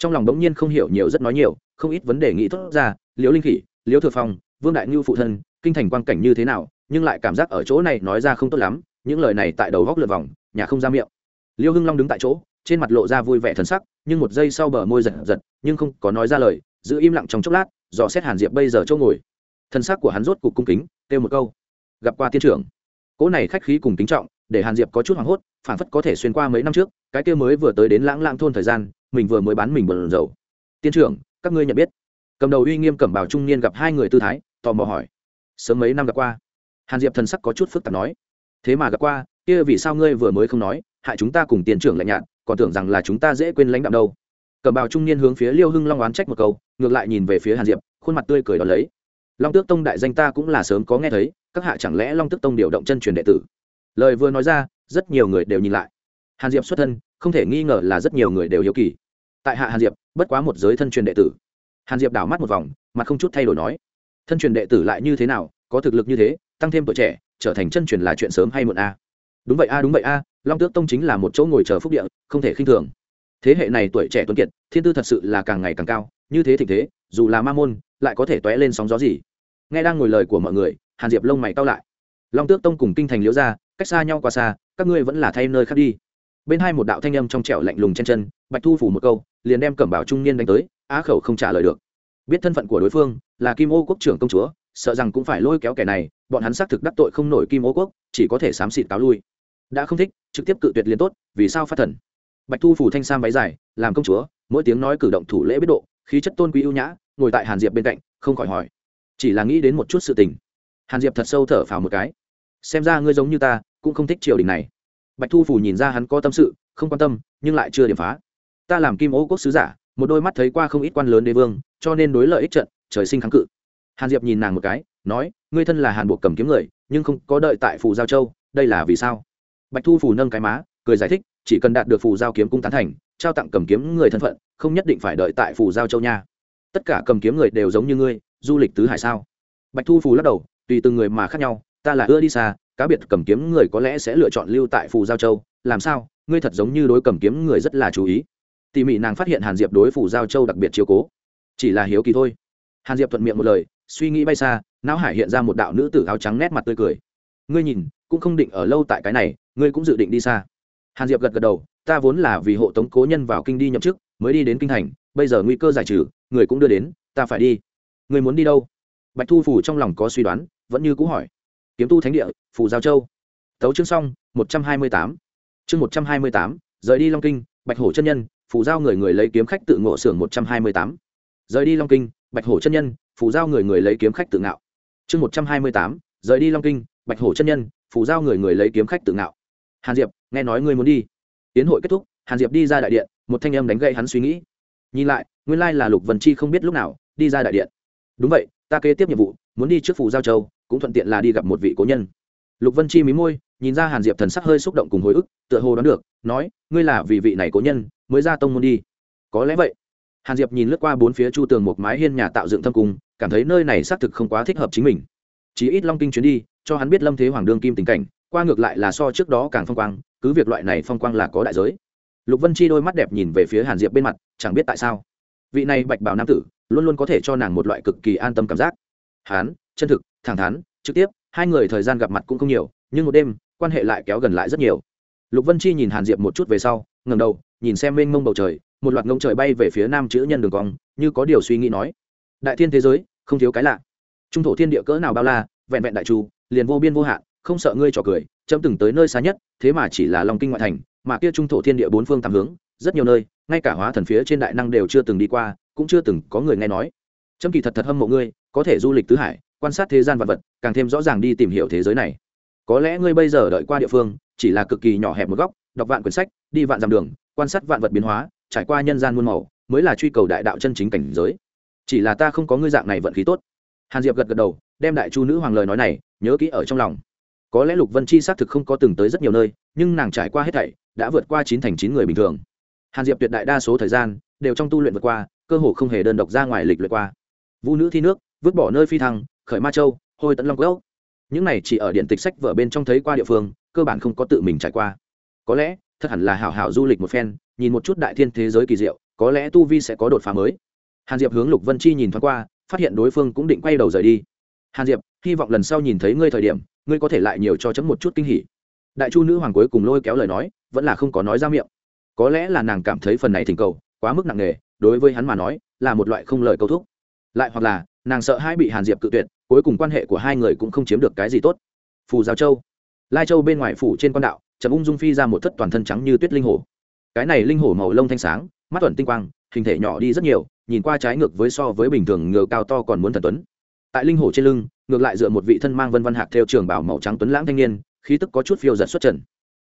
Trong lòng bỗng nhiên không hiểu nhiều rất nói nhiều, không ít vấn đề nghĩ thốt ra, liễu linh khỉ, liễu thừa phong, vương đại ngưu phụ thân, kinh thành quan cảnh như thế nào, nhưng lại cảm giác ở chỗ này nói ra không tốt lắm, những lời này tại đầu góc lượt vòng, nhà không ra miệng. Liêu hưng long đứng tại chỗ trên mặt lộ ra vui vẻ thần sắc, nhưng một giây sau bờ môi giật giật, nhưng không có nói ra lời, giữ im lặng trong chốc lát, dò xét hàn diệp bây giờ chỗ ngồi. Thân sắc của hắn rốt cục cung kính, kêu một câu. Gặp qua tiên trưởng. Cỗ này khách khí cùng kính trọng, để hàn diệp có chút hoảng hốt, phản phất có thể xuyên qua mấy năm trước, cái kia mới vừa tới đến lãng lãng thôn thời gian, mình vừa mới bán mình bần dầu tiên trưởng, các ngươi nhận biết. Cầm đầu uy nghiêm cẩm bảo trung niên gặp hai người tư thái, tò mò hỏi. Sớm mấy năm gặp qua. Hàn diệp thần sắc có chút phức tạp nói. Thế mà gặp qua, kia vì sao ngươi vừa mới không nói, hại chúng ta cùng tiền trưởng lạnh nhạt còn tưởng rằng là chúng ta dễ quên lãnh đạo đâu. Cầm bào trung niên hướng phía liêu hưng long oán trách một câu, ngược lại nhìn về phía hàn diệp, khuôn mặt tươi cười đón lấy. Long tước tông đại danh ta cũng là sớm có nghe thấy, các hạ chẳng lẽ long tước tông điều động chân truyền đệ tử? Lời vừa nói ra, rất nhiều người đều nhìn lại. Hàn diệp xuất thân, không thể nghi ngờ là rất nhiều người đều hiếu kỳ. Tại hạ hàn diệp, bất quá một giới thân truyền đệ tử. Hàn diệp đảo mắt một vòng mà không chút thay đổi nói, thân truyền đệ tử lại như thế nào? Có thực lực như thế, tăng thêm tuổi trẻ, trở thành chân truyền là chuyện sớm hay muộn a? Đúng vậy a, đúng vậy a long tước tông chính là một chỗ ngồi chờ phúc địa, không thể khinh thường. Thế hệ này tuổi trẻ tuấn kiệt, thiên tư thật sự là càng ngày càng cao, như thế thịnh thế, dù là ma môn, lại có thể t lên sóng gió gì? Nghe đang ngồi lời của mọi người, hàn diệp lông mày cao lại. Long tước tông cùng kinh thành liễu ra cách xa nhau quá xa, các ngươi vẫn là thay nơi khác đi. Bên hai một đạo thanh âm trong trẻo lạnh lùng chen chân bạch thu phủ một câu, liền đem cẩm bảo trung niên đánh tới, á khẩu không trả lời được. Biết thân phận của đối phương, là kim ô quốc trưởng công chúa, sợ rằng cũng phải lôi kéo kẻ này, bọn hắn xác thực đắc tội không nổi kim ô quốc, chỉ có thể xám xịt cáo lui đã không thích, trực tiếp cự tuyệt liền tốt, vì sao phát thần? Bạch thu phủ thanh sam váy dài, làm công chúa, mỗi tiếng nói cử động thủ lễ biết độ, khí chất tôn quý ưu nhã, ngồi tại hàn diệp bên cạnh, không khỏi hỏi. Chỉ là nghĩ đến một chút sự tình. Hàn diệp thật sâu thở phào một cái. Xem ra ngươi giống như ta, cũng không thích triều đình này. Bạch thu phủ nhìn ra hắn có tâm sự, không quan tâm, nhưng lại chưa điểm phá. Ta làm kim ô quốc sứ giả, một đôi mắt thấy qua không ít quan lớn đế vương, cho nên đối lợi ích trận, trời sinh kháng cự. Hàn diệp nhìn nàng một cái, nói, ngươi thân là hàn buộc cầm kiếm người, nhưng không có đợi tại phủ giao châu, đây là vì sao? Bạch thu phù nâng cái má, cười giải thích, chỉ cần đạt được phù giao kiếm cung tán thành, trao tặng cầm kiếm người thân phận, không nhất định phải đợi tại phù giao châu nha. Tất cả cầm kiếm người đều giống như ngươi, du lịch tứ hải sao? Bạch thu phù lắc đầu, tùy từng người mà khác nhau, ta là ưa đi xa, cá biệt cầm kiếm người có lẽ sẽ lựa chọn lưu tại phù giao châu, làm sao? Ngươi thật giống như đối cầm kiếm người rất là chú ý. Tỉ mỉ nàng phát hiện hàn diệp đối phù giao châu đặc biệt chiếu cố. Chỉ là hiếu kỳ thôi. Hàn diệp thuận miệng một lời, suy nghĩ bay xa, não hải hiện ra một đạo nữ tử áo trắng nét mặt tươi cười. Ngươi nhìn, cũng không định ở lâu tại cái này ngươi cũng dự định đi xa. Hàn diệp gật gật đầu, ta vốn là vì hộ tống cố nhân vào kinh đi nhậm chức, mới đi đến kinh thành, bây giờ nguy cơ giải trừ, người cũng đưa đến, ta phải đi. Người muốn đi đâu? Bạch thu phủ trong lòng có suy đoán, vẫn như cũ hỏi. Kiếm tu thánh địa phủ giao châu. Tấu chương xong, một trăm hai mươi tám. Chương một trăm hai mươi tám, rời đi long kinh, bạch hổ chân nhân phủ giao người người lấy kiếm khách tự ngộ xưởng một trăm hai mươi tám. Rời đi long kinh, bạch hổ chân nhân phủ giao người người lấy kiếm khách tự ngạo. Chương một trăm hai mươi tám, rời đi long kinh, bạch hổ chân nhân phủ giao người người lấy kiếm khách tự ngạo hàn diệp, nghe nói ngươi muốn đi. Tiến hội kết thúc, hàn diệp đi ra đại điện, một thanh âm đánh gây hắn suy nghĩ. Nhìn lại, nguyên lai là lục vân chi không biết lúc nào, đi ra đại điện. Đúng vậy, ta kế tiếp nhiệm vụ, muốn đi trước phủ giao châu, cũng thuận tiện là đi gặp một vị cố nhân. Lục vân chi mí môi, nhìn ra hàn diệp thần sắc hơi xúc động cùng hồi ức, tựa hồ đoán được, nói, ngươi là vì vị này cố nhân, mới ra tông môn đi. Có lẽ vậy. Hàn diệp nhìn lướt qua bốn phía chu tường một mái hiên nhà tạo dựng thâm cung, cảm thấy nơi này xác thực không quá thích hợp chính mình. Chỉ ít long kinh chuyến đi, cho hắn biết lâm thế hoàng đương kim tình cảnh qua ngược lại là so trước đó càng phong quang, cứ việc loại này phong quang là có đại giới. Lục vân chi đôi mắt đẹp nhìn về phía hàn diệp bên mặt, chẳng biết tại sao. Vị này bạch bảo nam tử, luôn luôn có thể cho nàng một loại cực kỳ an tâm cảm giác. Hán, chân thực, thẳng thắn, trực tiếp, hai người thời gian gặp mặt cũng không nhiều, nhưng một đêm, quan hệ lại kéo gần lại rất nhiều. Lục vân chi nhìn hàn diệp một chút về sau ngầm đầu, nhìn xem mênh mông bầu trời, một loạt ngông trời bay về phía nam chữ nhân đường cong, như có điều suy nghĩ nói. Đại thiên thế giới, không thiếu cái lạ. Trung thổ thiên địa cỡ nào bao la, vẹn vẹn đại tru liền vô biên vô hạn không sợ ngươi trò cười, chấm từng tới nơi xa nhất, thế mà chỉ là lòng kinh ngoại thành, mà kia trung thổ thiên địa bốn phương tám hướng, rất nhiều nơi, ngay cả hóa thần phía trên đại năng đều chưa từng đi qua, cũng chưa từng có người nghe nói. Chấm kỳ thật thật hâm mộ ngươi, có thể du lịch tứ hải, quan sát thế gian vật vật, càng thêm rõ ràng đi tìm hiểu thế giới này. Có lẽ ngươi bây giờ đợi qua địa phương, chỉ là cực kỳ nhỏ hẹp một góc, đọc vạn quyển sách, đi vạn dặm đường, quan sát vạn vật biến hóa, trải qua nhân gian muôn màu, mới là truy cầu đại đạo chân chính cảnh giới. Chỉ là ta không có ngươi dạng này vận khí tốt. Hàn diệp gật gật đầu, đem đại chu nữ hoàng lời nói này, nhớ kỹ ở trong lòng có lẽ lục vân chi xác thực không có từng tới rất nhiều nơi, nhưng nàng trải qua hết thảy, đã vượt qua chín thành chín người bình thường. Hàn diệp tuyệt đại đa số thời gian, đều trong tu luyện vượt qua, cơ hồ không hề đơn độc ra ngoài lịch luyện qua. Vũ nữ thi nước, vứt bỏ nơi phi thăng, khởi ma châu, hôi tận long gốc. Những này chỉ ở điện tịch sách vở bên trong thấy qua địa phương, cơ bản không có tự mình trải qua. Có lẽ, thật hẳn là hảo hảo du lịch một phen, nhìn một chút đại thiên thế giới kỳ diệu, có lẽ tu vi sẽ có đột phá mới. Hàn diệp hướng lục vân chi nhìn thoáng qua, phát hiện đối phương cũng định quay đầu rời đi hàn diệp, hy vọng lần sau nhìn thấy ngươi thời điểm, ngươi có thể lại nhiều cho chấm một chút kinh hỉ. Đại chu nữ hoàng cuối cùng lôi kéo lời nói, vẫn là không có nói ra miệng. Có lẽ là nàng cảm thấy phần này thỉnh cầu quá mức nặng nề, đối với hắn mà nói, là một loại không lời câu thúc. Lại hoặc là, nàng sợ hai bị hàn diệp cự tuyệt, cuối cùng quan hệ của hai người cũng không chiếm được cái gì tốt. Phù giao châu. Lai châu bên ngoài phủ trên quan đạo trầm ung dung phi ra một thất toàn thân trắng như tuyết linh hổ cái này linh hổ màu lông thanh sáng, mắt tuần tinh quang, hình thể nhỏ đi rất nhiều, nhìn qua trái ngược với so với bình thường ngựa cao to còn muốn thần tuấn tại linh hổ trên lưng, ngược lại dựa một vị thân mang vân văn hạc theo trường bảo màu trắng tuấn lãng thanh niên, khí tức có chút phiêu giật xuất trần.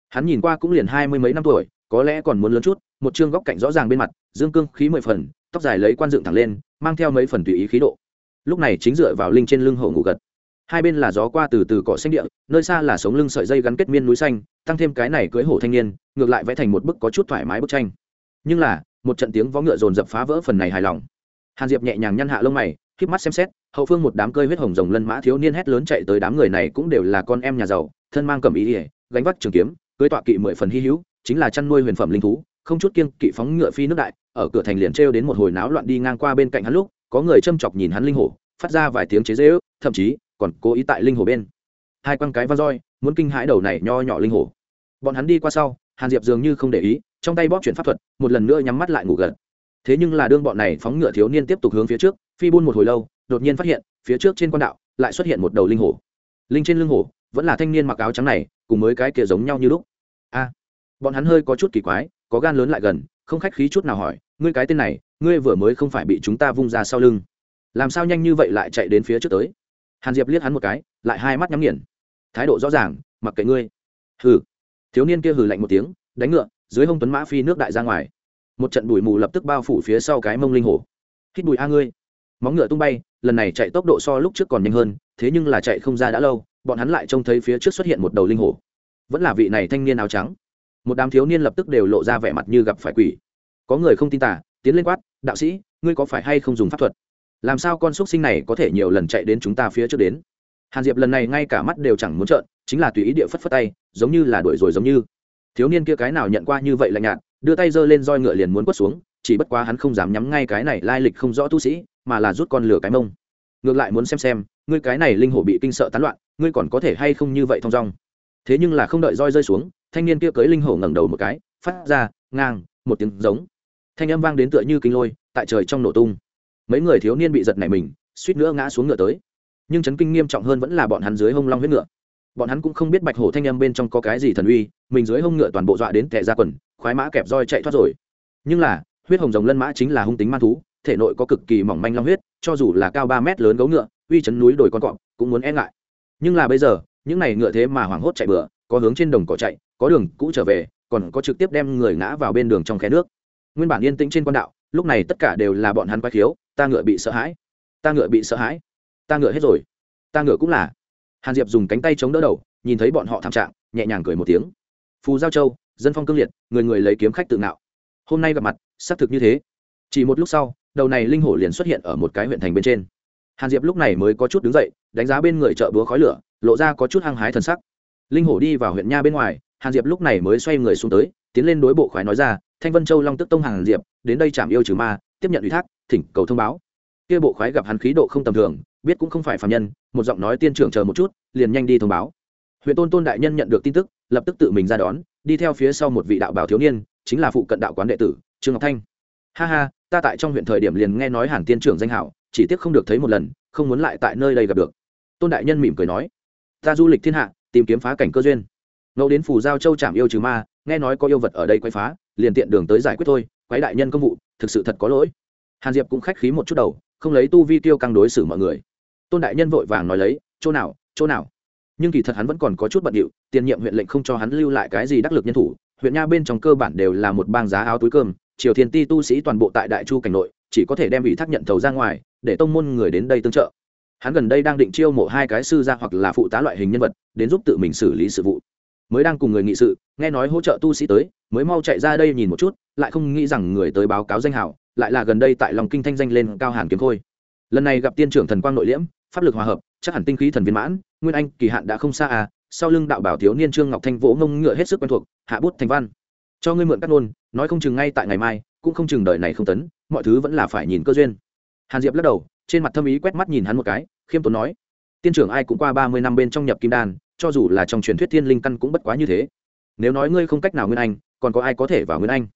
Hắn nhìn qua cũng liền hai mươi mấy năm tuổi, có lẽ còn muốn lớn chút, một chương góc cạnh rõ ràng bên mặt, dương cương khí mười phần, tóc dài lấy quan dựng thẳng lên, mang theo mấy phần tùy ý khí độ. Lúc này chính dựa vào linh trên lưng hổ ngủ gật. Hai bên là gió qua từ từ cỏ xanh địa, nơi xa là sống lưng sợi dây gắn kết miên núi xanh, tăng thêm cái này cưới hổ thanh niên, ngược lại vẽ thành một bức có chút thoải mái bức tranh. Nhưng là, một trận tiếng vó ngựa dồn dập phá vỡ phần này hài lòng. Hàn diệp nhẹ nhàng nhăn hạ lông mày k mắt xem xét, hậu phương một đám cơi huyết hồng rồng lân mã thiếu niên hét lớn chạy tới đám người này cũng đều là con em nhà giàu, thân mang cầm ý ỉa, gánh vác trường kiếm, cưới tọa kỵ mười phần hy hữu, chính là chăn nuôi huyền phẩm linh thú, không chút kiêng kỵ phóng ngựa phi nước đại, ở cửa thành liền trêu đến một hồi náo loạn đi ngang qua bên cạnh hắn lúc, có người châm chọc nhìn hắn linh hổ, phát ra vài tiếng chế dễ ước thậm chí còn cố ý tại linh hổ bên. Hai quăng cái va roi, muốn kinh hãi đầu này nho nhỏ linh hổ. Bọn hắn đi qua sau, hàn diệp dường như không để ý, trong tay bóp chuyển pháp thuật, một lần nữa nhắm mắt lại ngủ gật. Thế nhưng là đương bọn này phóng ngựa thiếu niên tiếp tục hướng phía trước phi buôn một hồi lâu, đột nhiên phát hiện, phía trước trên quan đạo lại xuất hiện một đầu linh hổ. Linh trên lưng hổ vẫn là thanh niên mặc áo trắng này, cùng với cái kia giống nhau như lúc. A, bọn hắn hơi có chút kỳ quái, có gan lớn lại gần, không khách khí chút nào hỏi, ngươi cái tên này, ngươi vừa mới không phải bị chúng ta vung ra sau lưng. Làm sao nhanh như vậy lại chạy đến phía trước tới? Hàn diệp liếc hắn một cái, lại hai mắt nhắm nghiền. Thái độ rõ ràng, mặc kệ ngươi. Hừ. Thiếu niên kia hừ lạnh một tiếng, đánh ngựa, dưới hông tuấn mã phi nước đại ra ngoài. Một trận bụi mù lập tức bao phủ phía sau cái mông linh hổ. Hít bụi a ngươi móng ngựa tung bay, lần này chạy tốc độ so lúc trước còn nhanh hơn, thế nhưng là chạy không ra đã lâu, bọn hắn lại trông thấy phía trước xuất hiện một đầu linh hổ. Vẫn là vị này thanh niên áo trắng. Một đám thiếu niên lập tức đều lộ ra vẻ mặt như gặp phải quỷ. Có người không tin tả tiến lên quát, đạo sĩ, ngươi có phải hay không dùng pháp thuật? Làm sao con xúc sinh này có thể nhiều lần chạy đến chúng ta phía trước đến? Hàn diệp lần này ngay cả mắt đều chẳng muốn trợn, chính là tùy ý địa phất phất tay, giống như là đuổi rồi giống như. Thiếu niên kia cái nào nhận qua như vậy lạnh nhạt, đưa tay giơ lên roi ngựa liền muốn quất xuống, chỉ bất quá hắn không dám nhắm ngay cái này lai lịch không rõ tu sĩ mà là rút con lửa cái mông. Ngược lại muốn xem xem, ngươi cái này linh hổ bị kinh sợ tán loạn, ngươi còn có thể hay không như vậy thong dong. Thế nhưng là không đợi roi rơi xuống, thanh niên kia cưới linh hổ ngẩng đầu một cái, phát ra, ngang, một tiếng giống. Thanh âm vang đến tựa như kinh lôi, tại trời trong nổ tung. Mấy người thiếu niên bị giật nảy mình, suýt nữa ngã xuống ngựa tới. Nhưng chấn kinh nghiêm trọng hơn vẫn là bọn hắn dưới hông long huyết ngựa. Bọn hắn cũng không biết bạch hổ thanh âm bên trong có cái gì thần uy, mình dưới hông ngựa toàn bộ dọa đến tệ ra quần, khoái mã kẹp roi chạy thoát rồi. Nhưng là, huyết hồng rồng lân mã chính là hung tính man thú thể nội có cực kỳ mỏng manh long huyết, cho dù là cao ba mét lớn gấu ngựa, uy chấn núi đồi con cọp, cũng muốn e ngại. Nhưng là bây giờ, những này ngựa thế mà hoảng hốt chạy bừa, có hướng trên đồng cỏ chạy, có đường cũ trở về, còn có trực tiếp đem người ngã vào bên đường trong khe nước. Nguyên bản yên tĩnh trên quan đạo, lúc này tất cả đều là bọn hắn quay khiếu, ta ngựa bị sợ hãi, ta ngựa bị sợ hãi, ta ngựa hết rồi, ta ngựa cũng là. Hàn diệp dùng cánh tay chống đỡ đầu, nhìn thấy bọn họ thảm trạng, nhẹ nhàng cười một tiếng. Phù giao châu, dân phong cương liệt, người người lấy kiếm khách tự ngạo. Hôm nay gặp mặt, xác thực như thế. Chỉ một lúc sau đầu này linh hổ liền xuất hiện ở một cái huyện thành bên trên. Hàn diệp lúc này mới có chút đứng dậy, đánh giá bên người chợ búa khói lửa, lộ ra có chút hăng hái thần sắc. Linh hổ đi vào huyện nha bên ngoài, hàn diệp lúc này mới xoay người xuống tới, tiến lên đối bộ khoái nói ra, thanh vân châu long tức tông hàn diệp, đến đây chạm yêu trừ ma, tiếp nhận ủy thác, thỉnh cầu thông báo. Kia bộ khoái gặp hắn khí độ không tầm thường, biết cũng không phải phạm nhân, một giọng nói tiên trưởng chờ một chút, liền nhanh đi thông báo. Huyện tôn tôn đại nhân nhận được tin tức, lập tức tự mình ra đón, đi theo phía sau một vị đạo bảo thiếu niên, chính là phụ cận đạo quán đệ tử, trương ngọc thanh. Ha ha ta tại trong huyện thời điểm liền nghe nói hàn tiên trưởng danh hảo, chỉ tiếc không được thấy một lần, không muốn lại tại nơi đây gặp được. Tôn đại nhân mỉm cười nói, ta du lịch thiên hạ, tìm kiếm phá cảnh cơ duyên. Ngẫu đến phủ giao châu trạm yêu trừ ma, nghe nói có yêu vật ở đây quay phá, liền tiện đường tới giải quyết thôi quái đại nhân công vụ, thực sự thật có lỗi. Hàn diệp cũng khách khí một chút đầu, không lấy tu vi tiêu căng đối xử mọi người. Tôn đại nhân vội vàng nói lấy, chỗ nào chỗ nào? Nhưng kỳ thật hắn vẫn còn có chút bận điệu, tiền nhiệm huyện lệnh không cho hắn lưu lại cái gì đắc lực nhân thủ, huyện nha bên trong cơ bản đều là một bang giá áo túi cơm triều thiên ti tu sĩ toàn bộ tại đại chu cảnh nội, chỉ có thể đem ủy thác nhận thầu ra ngoài, để tông môn người đến đây tương trợ. Hắn gần đây đang định chiêu mộ hai cái sư gia hoặc là phụ tá loại hình nhân vật, đến giúp tự mình xử lý sự vụ. Mới đang cùng người nghị sự, nghe nói hỗ trợ tu sĩ tới, mới mau chạy ra đây nhìn một chút, lại không nghĩ rằng người tới báo cáo danh hảo lại là gần đây tại lòng kinh thanh danh lên cao hàn kiếm khôi. Lần này gặp tiên trưởng thần quang nội liễm, pháp lực hòa hợp, chắc hẳn tinh khí thần viên mãn, nguyên anh, kỳ hạn đã không xa à sau lưng đạo bảo thiếu niên trương ngọc thanh vỗ ngông ngựa hết sức quen thuộc, hạ bút thành văn. Cho ngươi mượn cắt nôn nói không chừng ngay tại ngày mai, cũng không chừng đợi này không tấn, mọi thứ vẫn là phải nhìn cơ duyên. Hàn diệp lắc đầu, trên mặt thâm ý quét mắt nhìn hắn một cái, khiêm tốn nói, tiên trưởng ai cũng qua ba mươi năm bên trong nhập kim đan, cho dù là trong truyền thuyết thiên linh căn cũng bất quá như thế. Nếu nói ngươi không cách nào nguyên anh, còn có ai có thể vào nguyên anh?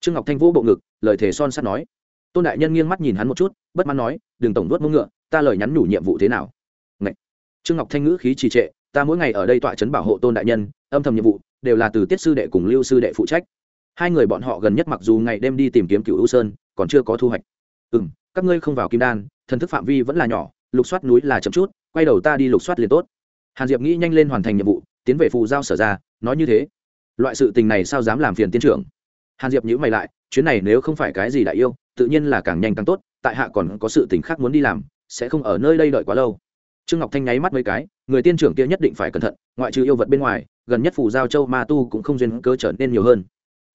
Trương ngọc thanh vũ bộ ngực, lời thề son sắt nói. Tôn đại nhân nghiêng mắt nhìn hắn một chút, bất mãn nói, đừng tổng đốt mông ngựa, ta lời nhắn nhủ nhiệm vụ thế nào? Ngậy. trương ngọc thanh ngữ khí trì trệ, ta mỗi ngày ở đây tọa chấn bảo hộ tôn đại nhân, âm thầm nhiệm vụ, đều là từ tiết sư đệ cùng lưu sư đệ phụ trách hai người bọn họ gần nhất mặc dù ngày đêm đi tìm kiếm cựu u sơn, còn chưa có thu hoạch. Ừ m các ngươi không vào kim đan, thần thức phạm vi vẫn là nhỏ, lục soát núi là chậm chút, quay đầu ta đi lục soát liền tốt. Hàn diệp nghĩ nhanh lên hoàn thành nhiệm vụ, tiến về phù giao sở ra, nói như thế. Loại sự tình này sao dám làm phiền tiên trưởng? Hàn diệp nhữ mày lại, chuyến này nếu không phải cái gì đại yêu, tự nhiên là càng nhanh càng tốt, tại hạ còn có sự tình khác muốn đi làm, sẽ không ở nơi đây đợi quá lâu. Trương ngọc thanh nháy mắt mấy cái, người tiên trưởng kia nhất định phải cẩn thận, ngoại trừ yêu vật bên ngoài, gần nhất phù giao châu ma tu cũng không duyên cơ trở nên nhiều hơn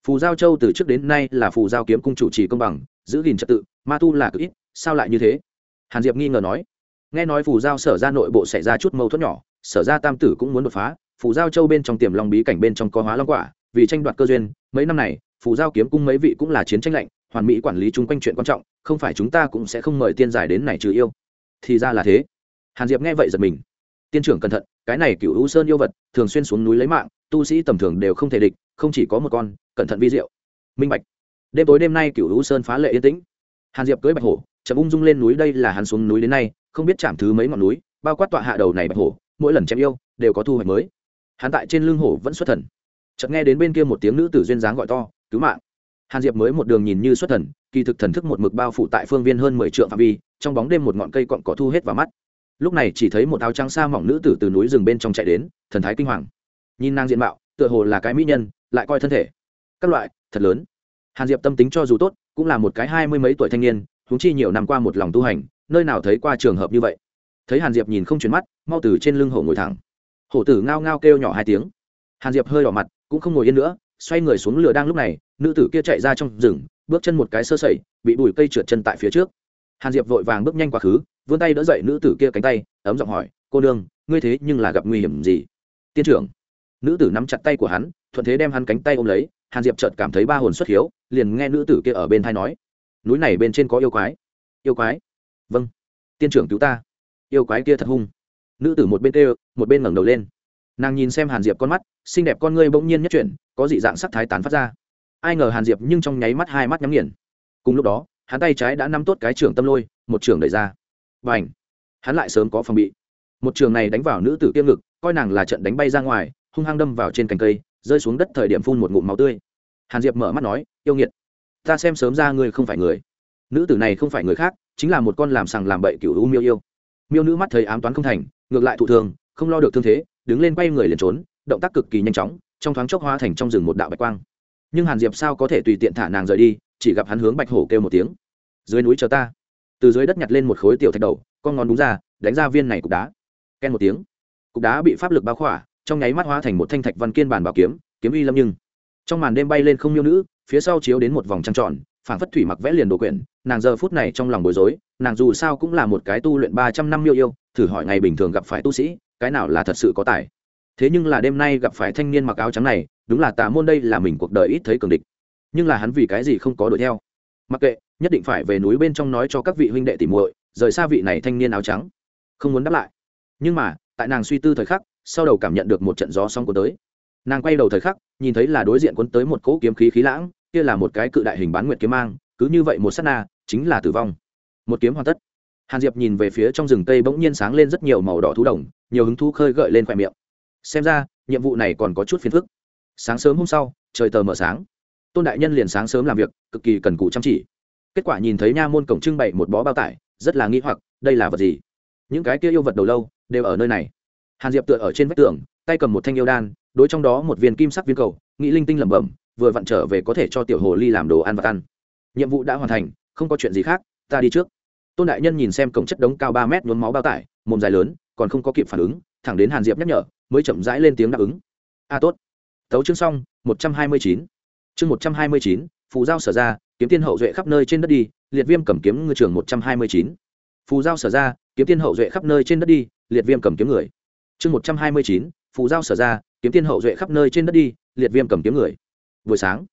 phù giao châu từ trước đến nay là phù giao kiếm cung chủ trì công bằng, giữ gìn trật tự, ma tu là cực ít, sao lại như thế? Hàn diệp nghi ngờ nói. Nghe nói phù giao sở ra nội bộ xảy ra chút mâu thuẫn nhỏ, sở ra tam tử cũng muốn đột phá, phù giao châu bên trong tiềm long bí cảnh bên trong có hóa long quả, vì tranh đoạt cơ duyên, mấy năm này, phù giao kiếm cung mấy vị cũng là chiến tranh lạnh, hoàn mỹ quản lý chung quanh chuyện quan trọng, không phải chúng ta cũng sẽ không mời tiên giải đến này trừ yêu. Thì ra là thế. Hàn diệp nghe vậy giật mình. Tiên trưởng cẩn thận, cái này cựu u sơn yêu vật, thường xuyên xuống núi lấy mạng tu sĩ tầm thường đều không thể địch, không chỉ có một con, cẩn thận vi diệu. Minh bạch. Đêm tối đêm nay cựu lũ sơn phá lệ yên tĩnh. Hàn diệp cưới bạch hổ, chậm ung dung lên núi, đây là hắn xuống núi đến nay, không biết chạm thứ mấy ngọn núi, bao quát tọa hạ đầu này bạch hổ, mỗi lần chém yêu, đều có thu hoạch mới. Hắn tại trên lưng hổ vẫn xuất thần. Chợt nghe đến bên kia một tiếng nữ tử duyên dáng gọi to, cứu mạng! Hàn diệp mới một đường nhìn như xuất thần, kỳ thực thần thức một mực bao phủ tại phương viên hơn mười triệu phạm vi, trong bóng đêm một ngọn cây cọn cỏ thu hết vào mắt. Lúc này chỉ thấy một áo trắng xa mỏng nữ tử từ núi rừng bên trong chạy đến, thần thái kinh hoàng nhìn nàng diện mạo, tựa hồ là cái mỹ nhân, lại coi thân thể. Các loại, thật lớn. Hàn diệp tâm tính cho dù tốt, cũng là một cái hai mươi mấy tuổi thanh niên húng chi nhiều năm qua một lòng tu hành, nơi nào thấy qua trường hợp như vậy. Thấy hàn diệp nhìn không chuyển mắt, mau từ trên lưng hổ ngồi thẳng. Hổ tử ngao ngao kêu nhỏ hai tiếng. Hàn diệp hơi đỏ mặt, cũng không ngồi yên nữa, xoay người xuống lửa đang lúc này, nữ tử kia chạy ra trong rừng, bước chân một cái sơ sẩy, bị bụi cây trượt chân tại phía trước. Hàn diệp vội vàng bước nhanh quá khứ, vươn tay đỡ dậy nữ tử kia cánh tay, ấm giọng hỏi, cô đương ngươi thế nhưng là gặp nguy hiểm gì? Tiên trưởng nữ tử nắm chặt tay của hắn, thuận thế đem hắn cánh tay ôm lấy, hàn diệp chợt cảm thấy ba hồn xuất hiếu, liền nghe nữ tử kia ở bên thai nói, núi này bên trên có yêu quái. Yêu quái? Vâng. Tiên trưởng cứu ta. Yêu quái kia thật hung. Nữ tử một bên kêu, một bên ngẩng đầu lên. Nàng nhìn xem hàn diệp con mắt, xinh đẹp con ngươi bỗng nhiên nhất chuyển, có dị dạng sắc thái tán phát ra. Ai ngờ hàn diệp nhưng trong nháy mắt hai mắt nhắm nghiền. Cùng lúc đó, hắn tay trái đã nắm tốt cái trưởng tâm lôi, một trường đẩy ra. Và ảnh hắn lại sớm có phòng bị. Một trường này đánh vào nữ tử kia ngực, coi nàng là trận đánh bay ra ngoài hung hăng đâm vào trên cành cây, rơi xuống đất thời điểm phun một ngụm máu tươi. Hàn diệp mở mắt nói, yêu nghiệt, ta xem sớm ra ngươi không phải người. Nữ tử này không phải người khác, chính là một con làm sằng làm bậy cựu u miêu yêu. Miêu nữ mắt thấy ám toán không thành, ngược lại thụ thường, không lo được thương thế, đứng lên quay người liền trốn, động tác cực kỳ nhanh chóng, trong thoáng chốc hóa thành trong rừng một đạo bạch quang. Nhưng hàn diệp sao có thể tùy tiện thả nàng rời đi, chỉ gặp hắn hướng bạch hổ kêu một tiếng. Dưới núi chờ ta. Từ dưới đất nhặt lên một khối tiểu thạch đầu, con ngón đúng ra, đánh ra viên này cục đá. Ken một tiếng. Cục đá bị pháp lực bao khỏa trong nháy mắt hóa thành một thanh thạch văn kiên bản bảo kiếm kiếm uy lâm nhưng. Trong màn đêm bay lên không miêu nữ, phía sau chiếu đến một vòng trăng tròn, phảng phất thủy mặc vẽ liền đồ quyển, nàng giờ phút này trong lòng bối rối, nàng dù sao cũng là một cái tu luyện ba trăm năm miêu yêu, thử hỏi ngày bình thường gặp phải tu sĩ, cái nào là thật sự có tài? Thế nhưng là đêm nay gặp phải thanh niên mặc áo trắng này, đúng là tà môn đây là mình cuộc đời ít thấy cường địch. Nhưng là hắn vì cái gì không có đuổi theo? Mặc kệ, nhất định phải về núi bên trong nói cho các vị huynh đệ tỉ muội, rời xa vị này thanh niên áo trắng. Không muốn đáp lại. Nhưng mà, tại nàng suy tư thời khắc sau đầu cảm nhận được một trận gió sóng cuốn tới. Nàng quay đầu thời khắc, nhìn thấy là đối diện cuốn tới một cỗ kiếm khí khí lãng, kia là một cái cự đại hình bán nguyệt kiếm mang, cứ như vậy một sát na, chính là tử vong. Một kiếm hoàn tất. Hàn diệp nhìn về phía trong rừng cây bỗng nhiên sáng lên rất nhiều màu đỏ thú đồng, nhiều hứng thú khơi gợi lên khoe miệng. Xem ra, nhiệm vụ này còn có chút phiền phức. Sáng sớm hôm sau, trời tờ mờ sáng. Tôn đại nhân liền sáng sớm làm việc, cực kỳ cần cù chăm chỉ. Kết quả nhìn thấy nha môn cổng trưng bày một bó bao tải, rất là nghĩ hoặc, đây là vật gì? Những cái kia yêu vật đầu lâu, đều ở nơi này hàn diệp tựa ở trên vách tường, tay cầm một thanh yêu đan, đối trong đó một viên kim sắc viên cầu, nghĩ linh tinh lẩm bẩm, vừa vặn trở về có thể cho tiểu hồ ly làm đồ ăn và ăn. Nhiệm vụ đã hoàn thành, không có chuyện gì khác, ta đi trước. Tôn đại nhân nhìn xem cổng chất đống cao ba mét nhuốm máu bao tải, mồm dài lớn, còn không có kịp phản ứng, thẳng đến hàn diệp nhắc nhở, mới chậm rãi lên tiếng đáp ứng. A, tốt. Tấu chương xong, một trăm hai mươi chín. Chương một trăm hai mươi chín, phù giao sở ra, kiếm tiên hậu duệ khắp nơi trên đất đi, liệt viêm cầm kiếm ngư trường một trăm hai mươi chín. Phù giao sở ra, kiếm tiên hậu duệ khắp nơi trên đất đi, liệt viêm cầm kiếm người chương một trăm hai mươi chín, phù giao sở ra, kiếm tiên hậu duệ khắp nơi trên đất đi, liệt viêm cầm kiếm người. Buổi sáng,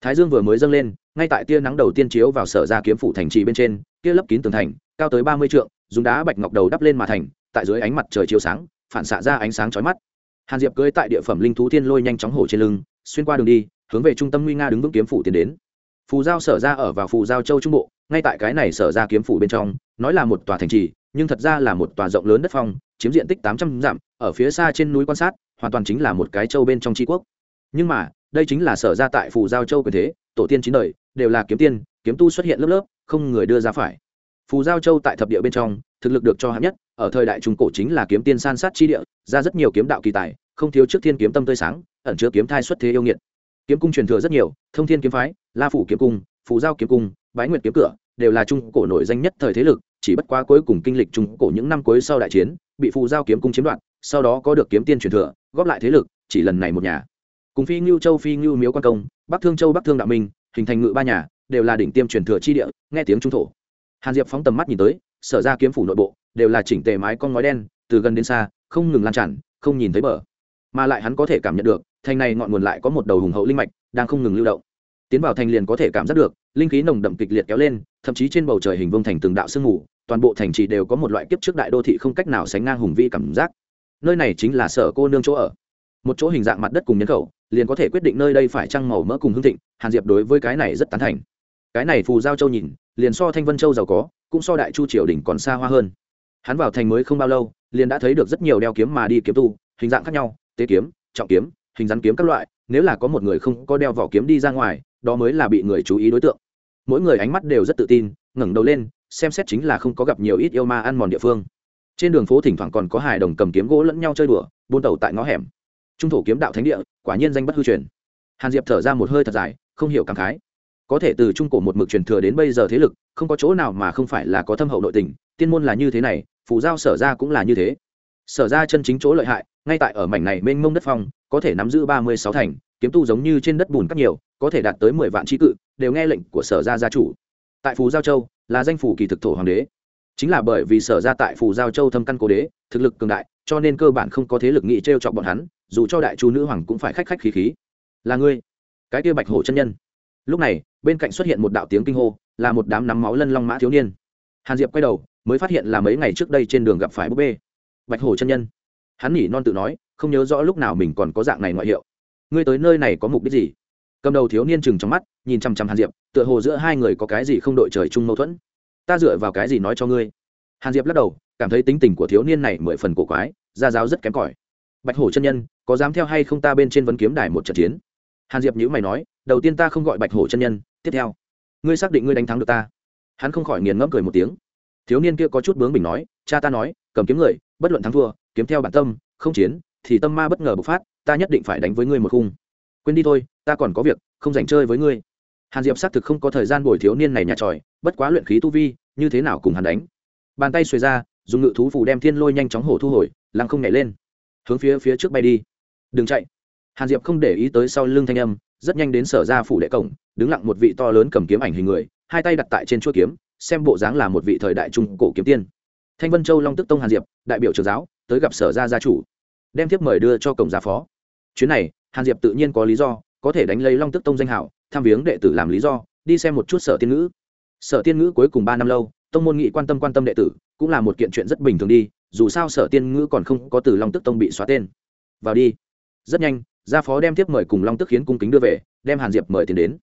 thái dương vừa mới dâng lên, ngay tại tia nắng đầu tiên chiếu vào sở ra kiếm phủ thành trì bên trên, kia lấp kín tường thành, cao tới ba mươi trượng, dùng đá bạch ngọc đầu đắp lên mà thành, tại dưới ánh mặt trời chiếu sáng, phản xạ ra ánh sáng chói mắt. Hàn diệp cưới tại địa phẩm linh thú thiên lôi nhanh chóng hổ trên lưng, xuyên qua đường đi, hướng về trung tâm nguy nga đứng vững kiếm phủ tiến đến phù giao sở ra ở vào phù giao châu trung bộ, ngay tại cái này sở ra kiếm phủ bên trong, nói là một tòa thành trì, nhưng thật ra là một tòa rộng lớn đất phong, chiếm diện tích tám trăm dặm, ở phía xa trên núi quan sát, hoàn toàn chính là một cái châu bên trong tri quốc. Nhưng mà, đây chính là sở ra tại phù giao châu quyền thế, tổ tiên chín đời, đều là kiếm tiên, kiếm tu xuất hiện lớp lớp, không người đưa ra phải. Phù giao châu tại thập địa bên trong, thực lực được cho hạng nhất, ở thời đại trung cổ chính là kiếm tiên san sát chi địa, ra rất nhiều kiếm đạo kỳ tài, không thiếu trước thiên kiếm tâm tươi sáng, ẩn chứa kiếm thai xuất thế yêu nghiệt kiếm cung truyền thừa rất nhiều, thông thiên kiếm phái, la phủ kiếm cung, phù giao kiếm cung, bái nguyệt kiếm cửa, đều là trung cổ nổi danh nhất thời thế lực, chỉ bất quá cuối cùng kinh lịch trung cổ những năm cuối sau đại chiến, bị phù giao kiếm cung chiếm đoạt, sau đó có được kiếm tiên truyền thừa, góp lại thế lực, chỉ lần này một nhà. Cùng phi ngưu châu, phi ngưu miếu quan công, bắc thương châu, bắc thương đạo minh, hình thành ngự ba nhà, đều là đỉnh tiêm truyền thừa chi địa, nghe tiếng trung thổ. Hàn diệp phóng tầm mắt nhìn tới, sở ra kiếm phủ nội bộ, đều là chỉnh tề mái con ngói đen, từ gần đến xa, không ngừng lan tràn, không nhìn thấy bờ. Mà lại hắn có thể cảm nhận được thành này ngọn nguồn lại có một đầu hùng hậu linh mạch đang không ngừng lưu động. Tiến vào thành liền có thể cảm giác được, linh khí nồng đậm kịch liệt kéo lên, thậm chí trên bầu trời hình vương thành từng đạo sương mù, toàn bộ thành trì đều có một loại kiếp trước đại đô thị không cách nào sánh ngang hùng vĩ cảm giác. Nơi này chính là sở cô nương chỗ ở. Một chỗ hình dạng mặt đất cùng nhân khẩu, liền có thể quyết định nơi đây phải trăng màu mỡ cùng hương thịnh, hàn diệp đối với cái này rất tán thành. Cái này phù giao châu nhìn, liền so thanh vân châu giàu có, cũng so đại chu triều đình còn xa hoa hơn. Hắn vào thành mới không bao lâu, liền đã thấy được rất nhiều đeo kiếm mà đi kiếm tu, hình dạng khác nhau, tế kiếm, trọng kiếm hình rắn kiếm các loại, nếu là có một người không có đeo vỏ kiếm đi ra ngoài, đó mới là bị người chú ý đối tượng. Mỗi người ánh mắt đều rất tự tin, ngẩng đầu lên, xem xét chính là không có gặp nhiều ít yêu ma ăn mòn địa phương. Trên đường phố thỉnh thoảng còn có hài đồng cầm kiếm gỗ lẫn nhau chơi đùa, buôn tàu tại ngõ hẻm. Trung thổ kiếm đạo thánh địa, quả nhiên danh bất hư truyền. Hàn diệp thở ra một hơi thật dài, không hiểu cảm khái. Có thể từ trung cổ một mực truyền thừa đến bây giờ thế lực, không có chỗ nào mà không phải là có thâm hậu nội tình, tiên môn là như thế này phủ giao sở ra cũng là như thế sở ra chân chính chỗ lợi hại, ngay tại ở mảnh này mênh mông đất phong, có thể nắm giữ ba mươi sáu thành, kiếm tu giống như trên đất bùn cắt nhiều, có thể đạt tới mười vạn trí cự, đều nghe lệnh của sở gia gia chủ. Tại phù giao châu, là danh phủ kỳ thực thổ hoàng đế. Chính là bởi vì sở ra tại phù giao châu thâm căn cố đế, thực lực cường đại, cho nên cơ bản không có thế lực nghị t r e o chọc bọn hắn, dù cho đại chu nữ hoàng cũng phải khách khách khí khí. Là ngươi, cái kia bạch hổ chân nhân. Lúc này, bên cạnh xuất hiện một đạo tiếng kinh hô, là một đám nắm máu lân long mã thiếu niên. Hàn diệp quay đầu, mới phát hiện là mấy ngày trước đây trên đường gặp phải búp bê bạch hổ chân nhân. Hắn nhỉ non tự nói, không nhớ rõ lúc nào mình còn có dạng này ngoại hiệu. Ngươi tới nơi này có mục đích gì? Cầm đầu thiếu niên chừng trong mắt, nhìn chằm chằm hàn diệp, tựa hồ giữa hai người có cái gì không đội trời chung mâu thuẫn. Ta dựa vào cái gì nói cho ngươi? Hàn diệp lắc đầu, cảm thấy tính tình của thiếu niên này mười phần cổ quái gia giáo rất kém cỏi. Bạch hổ chân nhân, có dám theo hay không ta bên trên vấn kiếm đài một trận chiến? Hàn diệp nhữ mày nói, đầu tiên ta không gọi bạch hổ chân nhân, tiếp theo, ngươi xác định ngươi đánh thắng được ta. Hắn không khỏi nghiền ngẫm cười một tiếng. Thiếu niên kia có chút bướng bình nói cha ta nói, cầm kiếm người, bất luận thắng thua, kiếm theo bản tâm, không chiến, thì tâm ma bất ngờ bộc phát, ta nhất định phải đánh với ngươi một khung. Quên đi thôi, ta còn có việc, không dành chơi với ngươi. Hàn diệp xác thực không có thời gian bồi thiếu niên này nhà tròi, bất quá luyện khí tu vi, như thế nào cùng hắn đánh. Bàn tay xuề ra, dùng ngự thú phù đem thiên lôi nhanh chóng hổ thu hồi, lăng không nhảy lên. Hướng phía phía trước bay đi. Đừng chạy. Hàn diệp không để ý tới sau lưng thanh âm, rất nhanh đến sở ra phủ đệ cổng, đứng lặng một vị to lớn cầm kiếm ảnh hình người, hai tay đặt tại trên chuỗi kiếm, xem bộ dáng là một vị thời đại trung cổ kiếm tiên thanh vân châu long tức tông hàn diệp, đại biểu trưởng giáo, tới gặp sở gia gia chủ, đem tiếp mời đưa cho cổng gia phó. Chuyến này, hàn diệp tự nhiên có lý do, có thể đánh lấy long tức tông danh hảo, tham viếng đệ tử làm lý do, đi xem một chút sở tiên ngữ. Sở tiên ngữ cuối cùng ba năm lâu, tông môn nghị quan tâm quan tâm đệ tử, cũng là một kiện chuyện rất bình thường đi, dù sao sở tiên ngữ còn không có từ long tức tông bị xóa tên. Vào đi. Rất nhanh, gia phó đem tiếp mời cùng long tức khiến cung kính đưa về, đem hàn diệp mời tiền đến.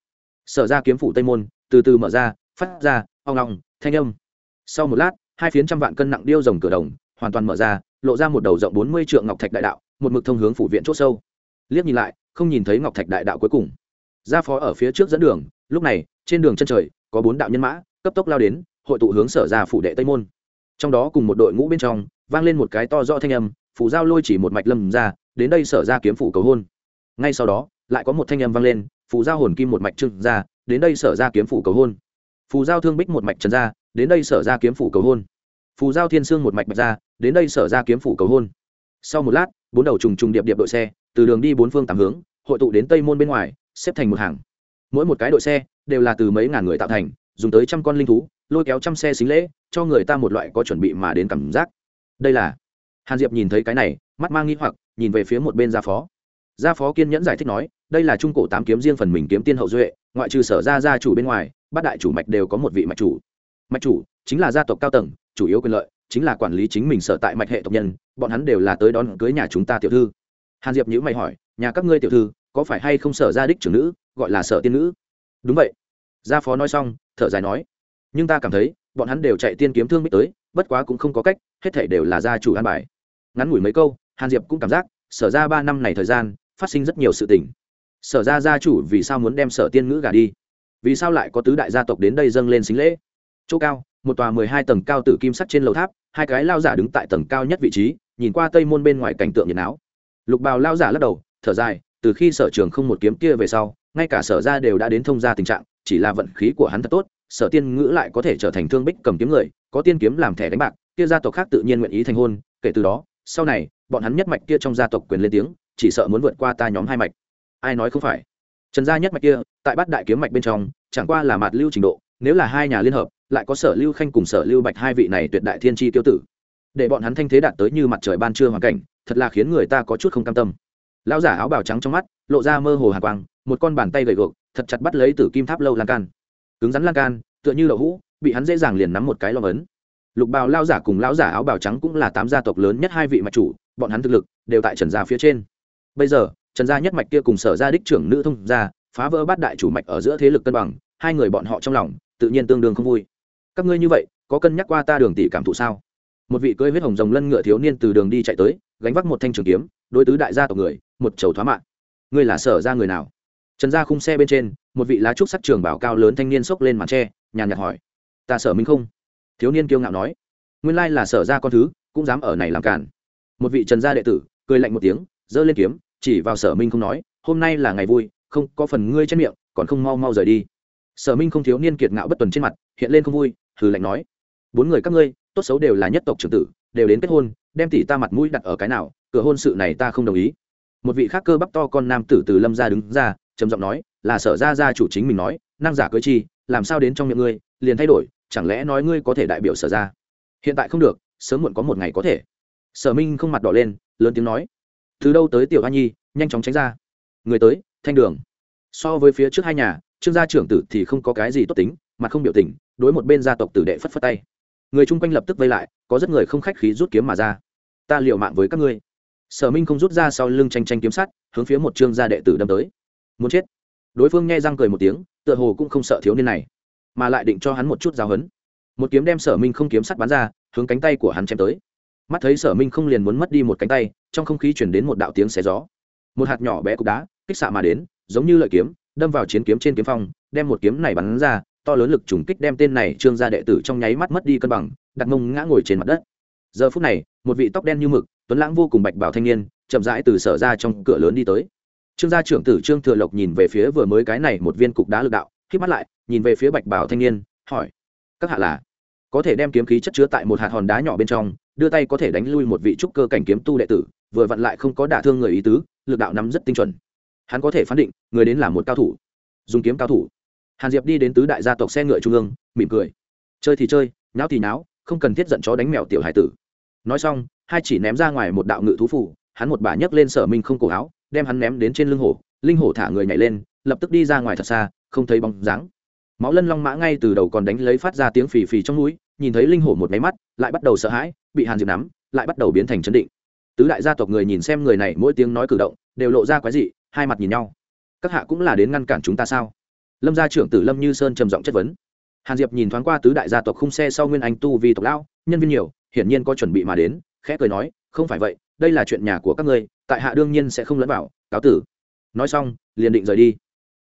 Sở ra kiếm phủ tây môn, từ từ mở ra, phát ra oong long thanh âm. Sau một lát hai phiến trăm vạn cân nặng điêu rồng cửa đồng, hoàn toàn mở ra, lộ ra một đầu rộng bốn mươi trượng ngọc thạch đại đạo, một mực thông hướng phủ viện c h ỗ sâu. Liếc nhìn lại, không nhìn thấy ngọc thạch đại đạo cuối cùng. Gia phó ở phía trước dẫn đường, lúc này, trên đường chân trời, có bốn đạo nhân mã, cấp tốc lao đến, hội tụ hướng sở ra phủ đệ tây môn. Trong đó cùng một đội ngũ bên trong, vang lên một cái to rõ thanh âm, phủ giao lôi chỉ một mạch lâm ra, đến đây sở ra kiếm phủ cầu hôn. Ngay sau đó, lại có một thanh âm vang lên, phủ giao hồn kim một mạch trưng ra, đến đây sở ra kiếm phủ cầu hôn. Phù giao thương bích một mạch trần ra đến đây sở ra kiếm phủ cầu hôn. Phù giao thiên sương một mạch bạch ra, đến đây sở ra kiếm phủ cầu hôn. Sau một lát, bốn đầu trùng trùng điệp điệp đội xe, từ đường đi bốn phương tám hướng, hội tụ đến tây môn bên ngoài, xếp thành một hàng. Mỗi một cái đội xe đều là từ mấy ngàn người tạo thành, dùng tới trăm con linh thú, lôi kéo trăm xe xính lễ, cho người ta một loại có chuẩn bị mà đến cảm giác. Đây là hàn diệp nhìn thấy cái này, mắt mang nghi hoặc, nhìn về phía một bên gia phó. Gia phó kiên nhẫn giải thích nói, đây là trung cổ tám kiếm riêng phần mình kiếm tiên hậu duệ, ngoại trừ sở ra gia chủ bên ngoài, bát đại chủ mạch đều có một vị mạch chủ mạch chủ chính là gia tộc cao tầng, chủ yếu quyền lợi chính là quản lý chính mình sở tại mạch hệ tộc nhân, bọn hắn đều là tới đón cưới nhà chúng ta tiểu thư. Hàn diệp nhữ mày hỏi, nhà các ngươi tiểu thư, có phải hay không sở gia đích trưởng nữ, gọi là sở tiên nữ? Đúng vậy. Gia phó nói xong, thở dài nói, nhưng ta cảm thấy, bọn hắn đều chạy tiên kiếm thương bích tới, bất quá cũng không có cách, hết thể đều là gia chủ an bài. Ngắn ngủi mấy câu, hàn diệp cũng cảm giác, sở ra ba năm này thời gian, phát sinh rất nhiều sự tình. Sở ra gia chủ vì sao muốn đem sở tiên ngữ gà đi? Vì sao lại có tứ đại gia tộc đến đây dâng lên xính lễ? Chỗ cao, một tòa mười hai tầng cao tử kim sắt trên lầu tháp, hai cái lao giả đứng tại tầng cao nhất vị trí, nhìn qua tây môn bên ngoài cảnh tượng nhiệt áo lục bào lao giả lắc đầu, thở dài, từ khi sở trường không một kiếm kia về sau, ngay cả sở ra đều đã đến thông ra tình trạng, chỉ là vận khí của hắn thật tốt, sở tiên ngữ lại có thể trở thành thương bích cầm kiếm người, có tiên kiếm làm thẻ đánh bạc, kia gia tộc khác tự nhiên nguyện ý thành hôn, kể từ đó, sau này, bọn hắn nhất mạch kia trong gia tộc quyền lên tiếng, chỉ sợ muốn vượt qua ta nhóm hai mạch. Ai nói không phải? Trần gia nhất mạch kia, tại bát đại kiếm mạch bên trong, chẳng qua là mạt lưu trình độ, nếu là hai nhà liên hợp lại có sở lưu khanh cùng sở lưu bạch hai vị này tuyệt đại thiên tri tiêu tử. Để bọn hắn thanh thế đạt tới như mặt trời ban trưa hoàn cảnh, thật là khiến người ta có chút không cam tâm. Lão giả áo bào trắng trong mắt, lộ ra mơ hồ hàn quang, một con bàn tay gầy gộc thật chặt bắt lấy từ kim tháp lâu lan can. Cứng rắn lan can, tựa như đậu hũ, bị hắn dễ dàng liền nắm một cái lo ấn. Lục bào lao giả cùng lão giả áo bào trắng cũng là tám gia tộc lớn nhất hai vị mạch chủ, bọn hắn thực lực đều tại trần gia phía trên. Bây giờ, trần gia nhất mạch kia cùng sở gia đích trưởng nữ thông gia, phá vỡ bát đại chủ mạch ở giữa thế lực cân bằng, hai người bọn họ trong lòng, tự nhiên tương đương không vui các ngươi như vậy, có cân nhắc qua ta đường tỷ cảm thụ sao? Một vị cưới huyết hồng rồng lân ngựa thiếu niên từ đường đi chạy tới, gánh vác một thanh trường kiếm, đối tứ đại gia tộc người, một chầu thoá mạng ngươi là sở ra người nào? Trần gia khung xe bên trên, một vị lá trúc sắc trường bảo cao lớn thanh niên xốc lên màn tre, nhàn nhạt hỏi, ta sở minh không? Thiếu niên kiêu ngạo nói, nguyên lai là sở ra con thứ, cũng dám ở này làm cản. Một vị trần gia đệ tử, cười lạnh một tiếng, giơ lên kiếm, chỉ vào sở minh không nói, hôm nay là ngày vui, không có phần ngươi trên miệng, còn không mau mau rời đi sở minh không thiếu niên kiệt ngạo bất tuần trên mặt, hiện lên không vui, hừ lạnh nói, bốn người các ngươi, tốt xấu đều là nhất tộc trưởng tử, đều đến kết hôn, đem tỷ ta mặt mũi đặt ở cái nào, cửa hôn sự này ta không đồng ý. Một vị khác cơ bắp to con nam tử từ lâm ra đứng ra, trầm giọng nói, là sở ra gia chủ chính mình nói, năng giả cưới chi, làm sao đến trong miệng ngươi, liền thay đổi, chẳng lẽ nói ngươi có thể đại biểu sở ra hiện tại không được, sớm muộn có một ngày có thể. Sở minh không mặt đỏ lên, lớn tiếng nói, từ đâu tới tiểu hoa nhi, nhanh chóng tránh ra. Người tới, thanh đường. So với phía trước hai nhà trương gia trưởng tử thì không có cái gì tốt tính, mà không biểu tình, đối một bên gia tộc tử đệ phất phất tay. Người chung quanh lập tức vây lại, có rất người không khách khí rút kiếm mà ra. Ta liệu mạng với các ngươi. Sở minh không rút ra sau lưng tranh tranh kiếm sắt, hướng phía một trương gia đệ tử đâm tới. Muốn chết. Đối phương nghe răng cười một tiếng, tựa hồ cũng không sợ thiếu niên này, mà lại định cho hắn một chút giáo hấn một kiếm đem sở minh không kiếm sắt bắn ra, hướng cánh tay của hắn chém tới. Mắt thấy sở minh không liền muốn mất đi một cánh tay, trong không khí chuyển đến một đạo tiếng xé gió. Một hạt nhỏ bé cục đá, kích xạ mà đến, giống như lợi kiếm đâm vào chiến kiếm trên kiếm phong, đem một kiếm này bắn ra, to lớn lực trùng kích đem tên này trương gia đệ tử trong nháy mắt mất đi cân bằng, đặt mông ngã ngồi trên mặt đất. Giờ phút này, một vị tóc đen như mực, tuấn lãng vô cùng bạch bảo thanh niên, chậm rãi từ sở ra trong cửa lớn đi tới. Trương gia trưởng tử trương thừa lộc nhìn về phía vừa mới cái này một viên cục đá lực đạo, khi mắt lại, nhìn về phía bạch bảo thanh niên, hỏi, các hạ là? Có thể đem kiếm khí chất chứa tại một hạt hòn đá nhỏ bên trong, đưa tay có thể đánh lui một vị trúc cơ cảnh kiếm tu đệ tử, vừa vặn lại không có đả thương người ý tứ, lực đạo nắm rất tinh chuẩn hắn có thể phán định, người đến là một cao thủ. Dùng kiếm cao thủ. Hàn diệp đi đến tứ đại gia tộc xe ngựa trung ương, mỉm cười. Chơi thì chơi, nháo thì nháo, không cần thiết giận chó đánh mèo tiểu hải tử. Nói xong, hai chỉ ném ra ngoài một đạo ngự thú phủ hắn một bà nhấc lên sở minh không cổ áo, đem hắn ném đến trên lưng hổ, linh hổ thả người nhảy lên, lập tức đi ra ngoài thật xa, không thấy bóng dáng. Máu lân long mã ngay từ đầu còn đánh lấy phát ra tiếng phì phì trong núi, nhìn thấy linh hổ một máy mắt, lại bắt đầu sợ hãi, bị hàn diệp nắm, lại bắt đầu biến thành chấn định. Tứ đại gia tộc người nhìn xem người này mỗi tiếng nói cử động, đều lộ ra quái dị hai mặt nhìn nhau. Các hạ cũng là đến ngăn cản chúng ta sao? Lâm gia trưởng tử lâm như sơn trầm giọng chất vấn. Hàn diệp nhìn thoáng qua tứ đại gia tộc khung xe sau nguyên anh tu vì tộc lão, nhân viên nhiều, hiển nhiên có chuẩn bị mà đến, khẽ cười nói, không phải vậy, đây là chuyện nhà của các ngươi, tại hạ đương nhiên sẽ không lẫn vào, cáo tử. Nói xong, liền định rời đi.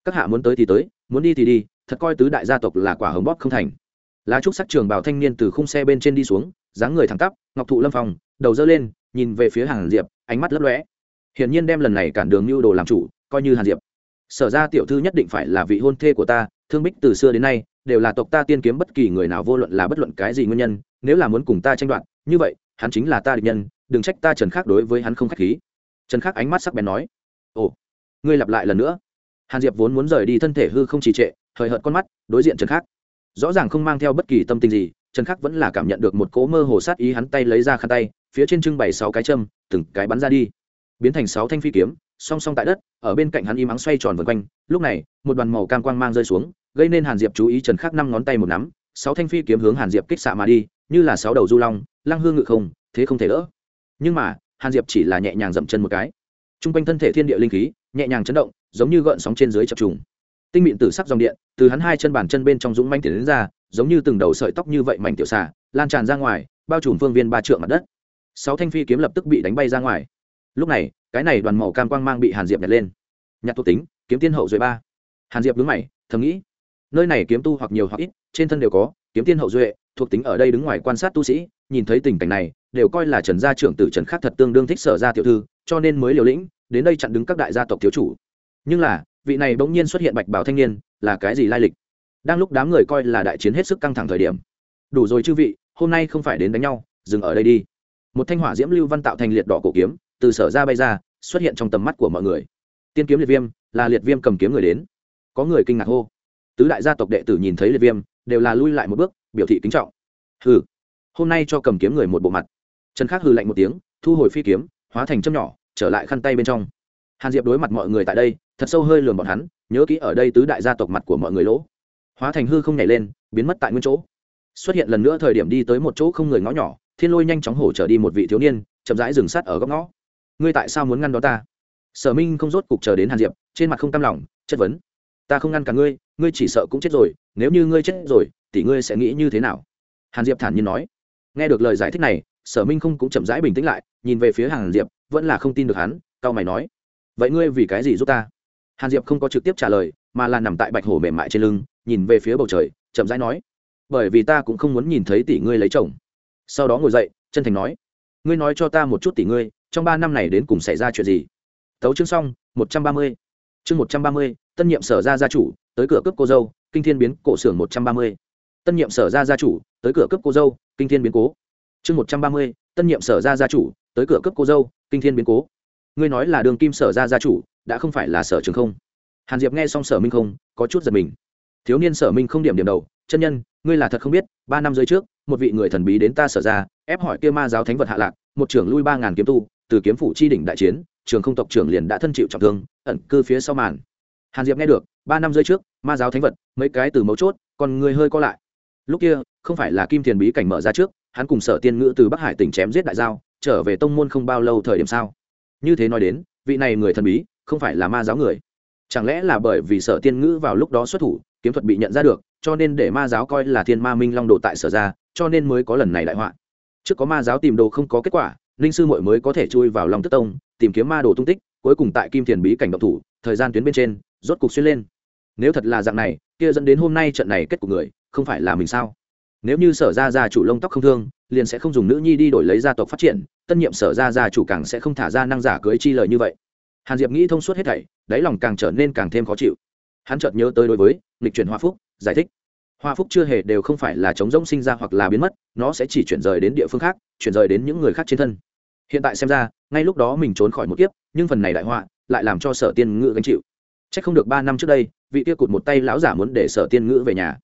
Các hạ muốn tới thì tới, muốn đi thì đi, thật coi tứ đại gia tộc là quả hồng bóp không thành. Lá trúc sắc trường bảo thanh niên từ khung xe bên trên đi xuống, dáng người thẳng tắp, ngọc thụ lâm phòng đầu dơ lên, nhìn về phía hàng diệp, ánh mắt lấp lóe hiển nhiên đem lần này cản đường mưu đồ làm chủ, coi như hàn diệp. Sở ra tiểu thư nhất định phải là vị hôn thê của ta, thương bích từ xưa đến nay, đều là tộc ta tiên kiếm bất kỳ người nào vô luận là bất luận cái gì nguyên nhân, nếu là muốn cùng ta tranh đoạt, như vậy, hắn chính là ta địch nhân, đừng trách ta trần khắc đối với hắn không k h á c h khí. Trần khắc ánh mắt sắc bén nói. Ồ, ngươi lặp lại lần nữa. Hàn diệp vốn muốn rời đi thân thể hư không trì trệ, hời hợt con mắt, đối diện trần khắc. Rõ ràng không mang theo bất kỳ tâm tình gì, trần khắc vẫn là cảm nhận được một cỗ mơ hồ sát ý hắn tay lấy ra khăn tay, phía trên trưng bày sáu cái châm, từng cái bắn ra đi biến thành sáu thanh phi kiếm, song song tại đất, ở bên cạnh hắn im ắng xoay tròn vần quanh. Lúc này, một đoàn màu cam quang mang rơi xuống, gây nên hàn diệp chú ý trần khắc năm ngón tay một nắm, sáu thanh phi kiếm hướng hàn diệp kích xạ mà đi, như là sáu đầu du long, lăng hương ngự không, thế không thể đỡ. Nhưng mà, hàn diệp chỉ là nhẹ nhàng dậm chân một cái. T r u n g quanh thân thể thiên địa linh khí, nhẹ nhàng chấn động, giống như gợn sóng trên dưới chập trùng. Tinh mịn tử sắc dòng điện, từ hắn hai chân bàn chân bên trong dũng manh tiến đến ra, giống như từng đầu sợi tóc như vậy mảnh tiểu xà, lan tràn ra ngoài, bao trùm phương viên ba trượng mặt đất. Sáu thanh phi kiếm lập tức bị đánh bay ra ngoài lúc này, cái này đoàn màu cam quang mang bị hàn diệp nhặt lên. Nhặt thuộc tính, kiếm tiên hậu duệ ba. Hàn diệp đứng mày, thầm nghĩ, nơi này kiếm tu hoặc nhiều hoặc ít, trên thân đều có, kiếm tiên hậu duệ, thuộc tính ở đây đứng ngoài quan sát tu sĩ, nhìn thấy tình cảnh này, đều coi là trần gia trưởng tử trần khắc thật tương đương thích sở gia tiểu thư, cho nên mới liều lĩnh, đến đây chặn đứng các đại gia tộc thiếu chủ. Nhưng là, vị này bỗng nhiên xuất hiện bạch bảo thanh niên, là cái gì lai lịch? Đang lúc đám người coi là đại chiến hết sức căng thẳng thời điểm. Đủ rồi chư vị, hôm nay không phải đến đánh nhau, dừng ở đây đi. Một thanh hỏa diễm lưu văn tạo thành liệt đỏ cổ kiếm từ sở ra bay ra, xuất hiện trong tầm mắt của mọi người. Tiên kiếm liệt viêm, là liệt viêm cầm kiếm người đến. Có người kinh ngạc hô. Tứ đại gia tộc đệ tử nhìn thấy liệt viêm, đều là lui lại một bước, biểu thị kính trọng. Hừ, hôm nay cho cầm kiếm người một bộ mặt. Trần khắc hừ lạnh một tiếng, thu hồi phi kiếm, hóa thành châm nhỏ, trở lại khăn tay bên trong. Hàn diệp đối mặt mọi người tại đây, thật sâu hơi lườm bọn hắn, nhớ kỹ ở đây tứ đại gia tộc mặt của mọi người lỗ. Hóa thành hư không nhảy lên, biến mất tại nguyên chỗ. Xuất hiện lần nữa thời điểm đi tới một chỗ không người ngõ nhỏ, thiên lôi nhanh chóng hổ trở đi một vị thiếu niên, chậm rãi dừng sát ở góc ngõ ngươi tại sao muốn ngăn đó ta? Sở minh không rốt cục chờ đến hàn diệp, trên mặt không cam lòng, chất vấn. Ta không ngăn cả ngươi ngươi chỉ sợ cũng chết rồi, nếu như ngươi chết rồi thì ngươi sẽ nghĩ như thế nào? Hàn diệp thản nhiên nói. Nghe được lời giải thích này, sở minh không cũng chậm rãi bình tĩnh lại, nhìn về phía hàn diệp, vẫn là không tin được hắn cao mày nói. Vậy ngươi vì cái gì giúp ta? Hàn diệp không có trực tiếp trả lời, mà là nằm tại bạch hổ mềm mại trên lưng, nhìn về phía bầu trời, chậm rãi nói. Bởi vì ta cũng không muốn nhìn thấy tỷ ngươi lấy chồng. Sau đó ngồi dậy, chân thành nói. Ngươi nói cho ta một chút tỷ ngươi trong ba năm này đến cùng xảy ra chuyện gì? Tấu chương xong, một trăm ba mươi. Chương một trăm ba mươi, tân nhiệm sở ra gia chủ, tới cửa cướp cô dâu, kinh thiên biến cổ xưởng một trăm ba mươi. Tân nhiệm sở ra gia chủ, tới cửa cướp cô dâu, kinh thiên biến cố. Chương một trăm ba mươi, tân nhiệm sở ra gia chủ, tới cửa cướp cô dâu, kinh thiên biến cố. Ngươi nói là đường kim sở ra gia chủ, đã không phải là sở trường không? Hàn diệp nghe xong sở minh không, có chút giật mình. Thiếu niên sở minh không điểm điểm đầu, chân nhân, ngươi là thật không biết, ba năm dưới trước, một vị người thần bí đến ta sở ra, ép hỏi kia ma giáo thánh vật hạ lạc một trưởng lui ba ngàn kiếm tu, từ kiếm phủ chi đỉnh đại chiến, trường không tộc trưởng liền đã thân chịu trọng thương, ẩn cư phía sau màn. Hàn diệp nghe được, ba năm rơi trước, ma giáo thánh vật, mấy cái từ mấu chốt, còn người hơi co lại. Lúc kia, không phải là kim thiền bí cảnh mở ra trước, hắn cùng sở tiên ngữ từ bắc hải tỉnh chém giết đại giao, trở về tông môn không bao lâu thời điểm sao? Như thế nói đến, vị này người thần bí, không phải là ma giáo người. Chẳng lẽ là bởi vì sở tiên ngữ vào lúc đó xuất thủ, kiếm thuật bị nhận ra được, cho nên để ma giáo coi là thiên ma minh long đồ tại sở ra, cho nên mới có lần này đại họa? Trước có ma giáo tìm đồ không có kết quả linh sư mội mới có thể chui vào lòng tức tông, tìm kiếm ma đồ tung tích, cuối cùng tại kim thiền bí cảnh động thủ, thời gian tuyến bên trên, rốt cục xuyên lên. Nếu thật là dạng này, kia dẫn đến hôm nay trận này kết của người, không phải là mình sao? Nếu như sở ra ra chủ lông tóc không thương, liền sẽ không dùng nữ nhi đi đổi lấy gia tộc phát triển, tân nhiệm sở ra ra chủ càng sẽ không thả ra năng giả cưới chi lời như vậy. Hàn diệp nghĩ thông suốt hết thảy, đáy lòng càng trở nên càng thêm khó chịu. Hắn chợt nhớ tới đối với, lịch chuyển hoa phúc, giải thích hoa phúc chưa hề đều không phải là chống rỗng sinh ra hoặc là biến mất, nó sẽ chỉ chuyển rời đến địa phương khác, chuyển rời đến những người khác trên thân. Hiện tại xem ra, ngay lúc đó mình trốn khỏi một kiếp, nhưng phần này đại họa lại làm cho sở tiên Ngữ gánh chịu. C h ắ c không được ba năm trước đây, vị kia cụt một tay lão giả muốn để sở tiên ngữ về nhà.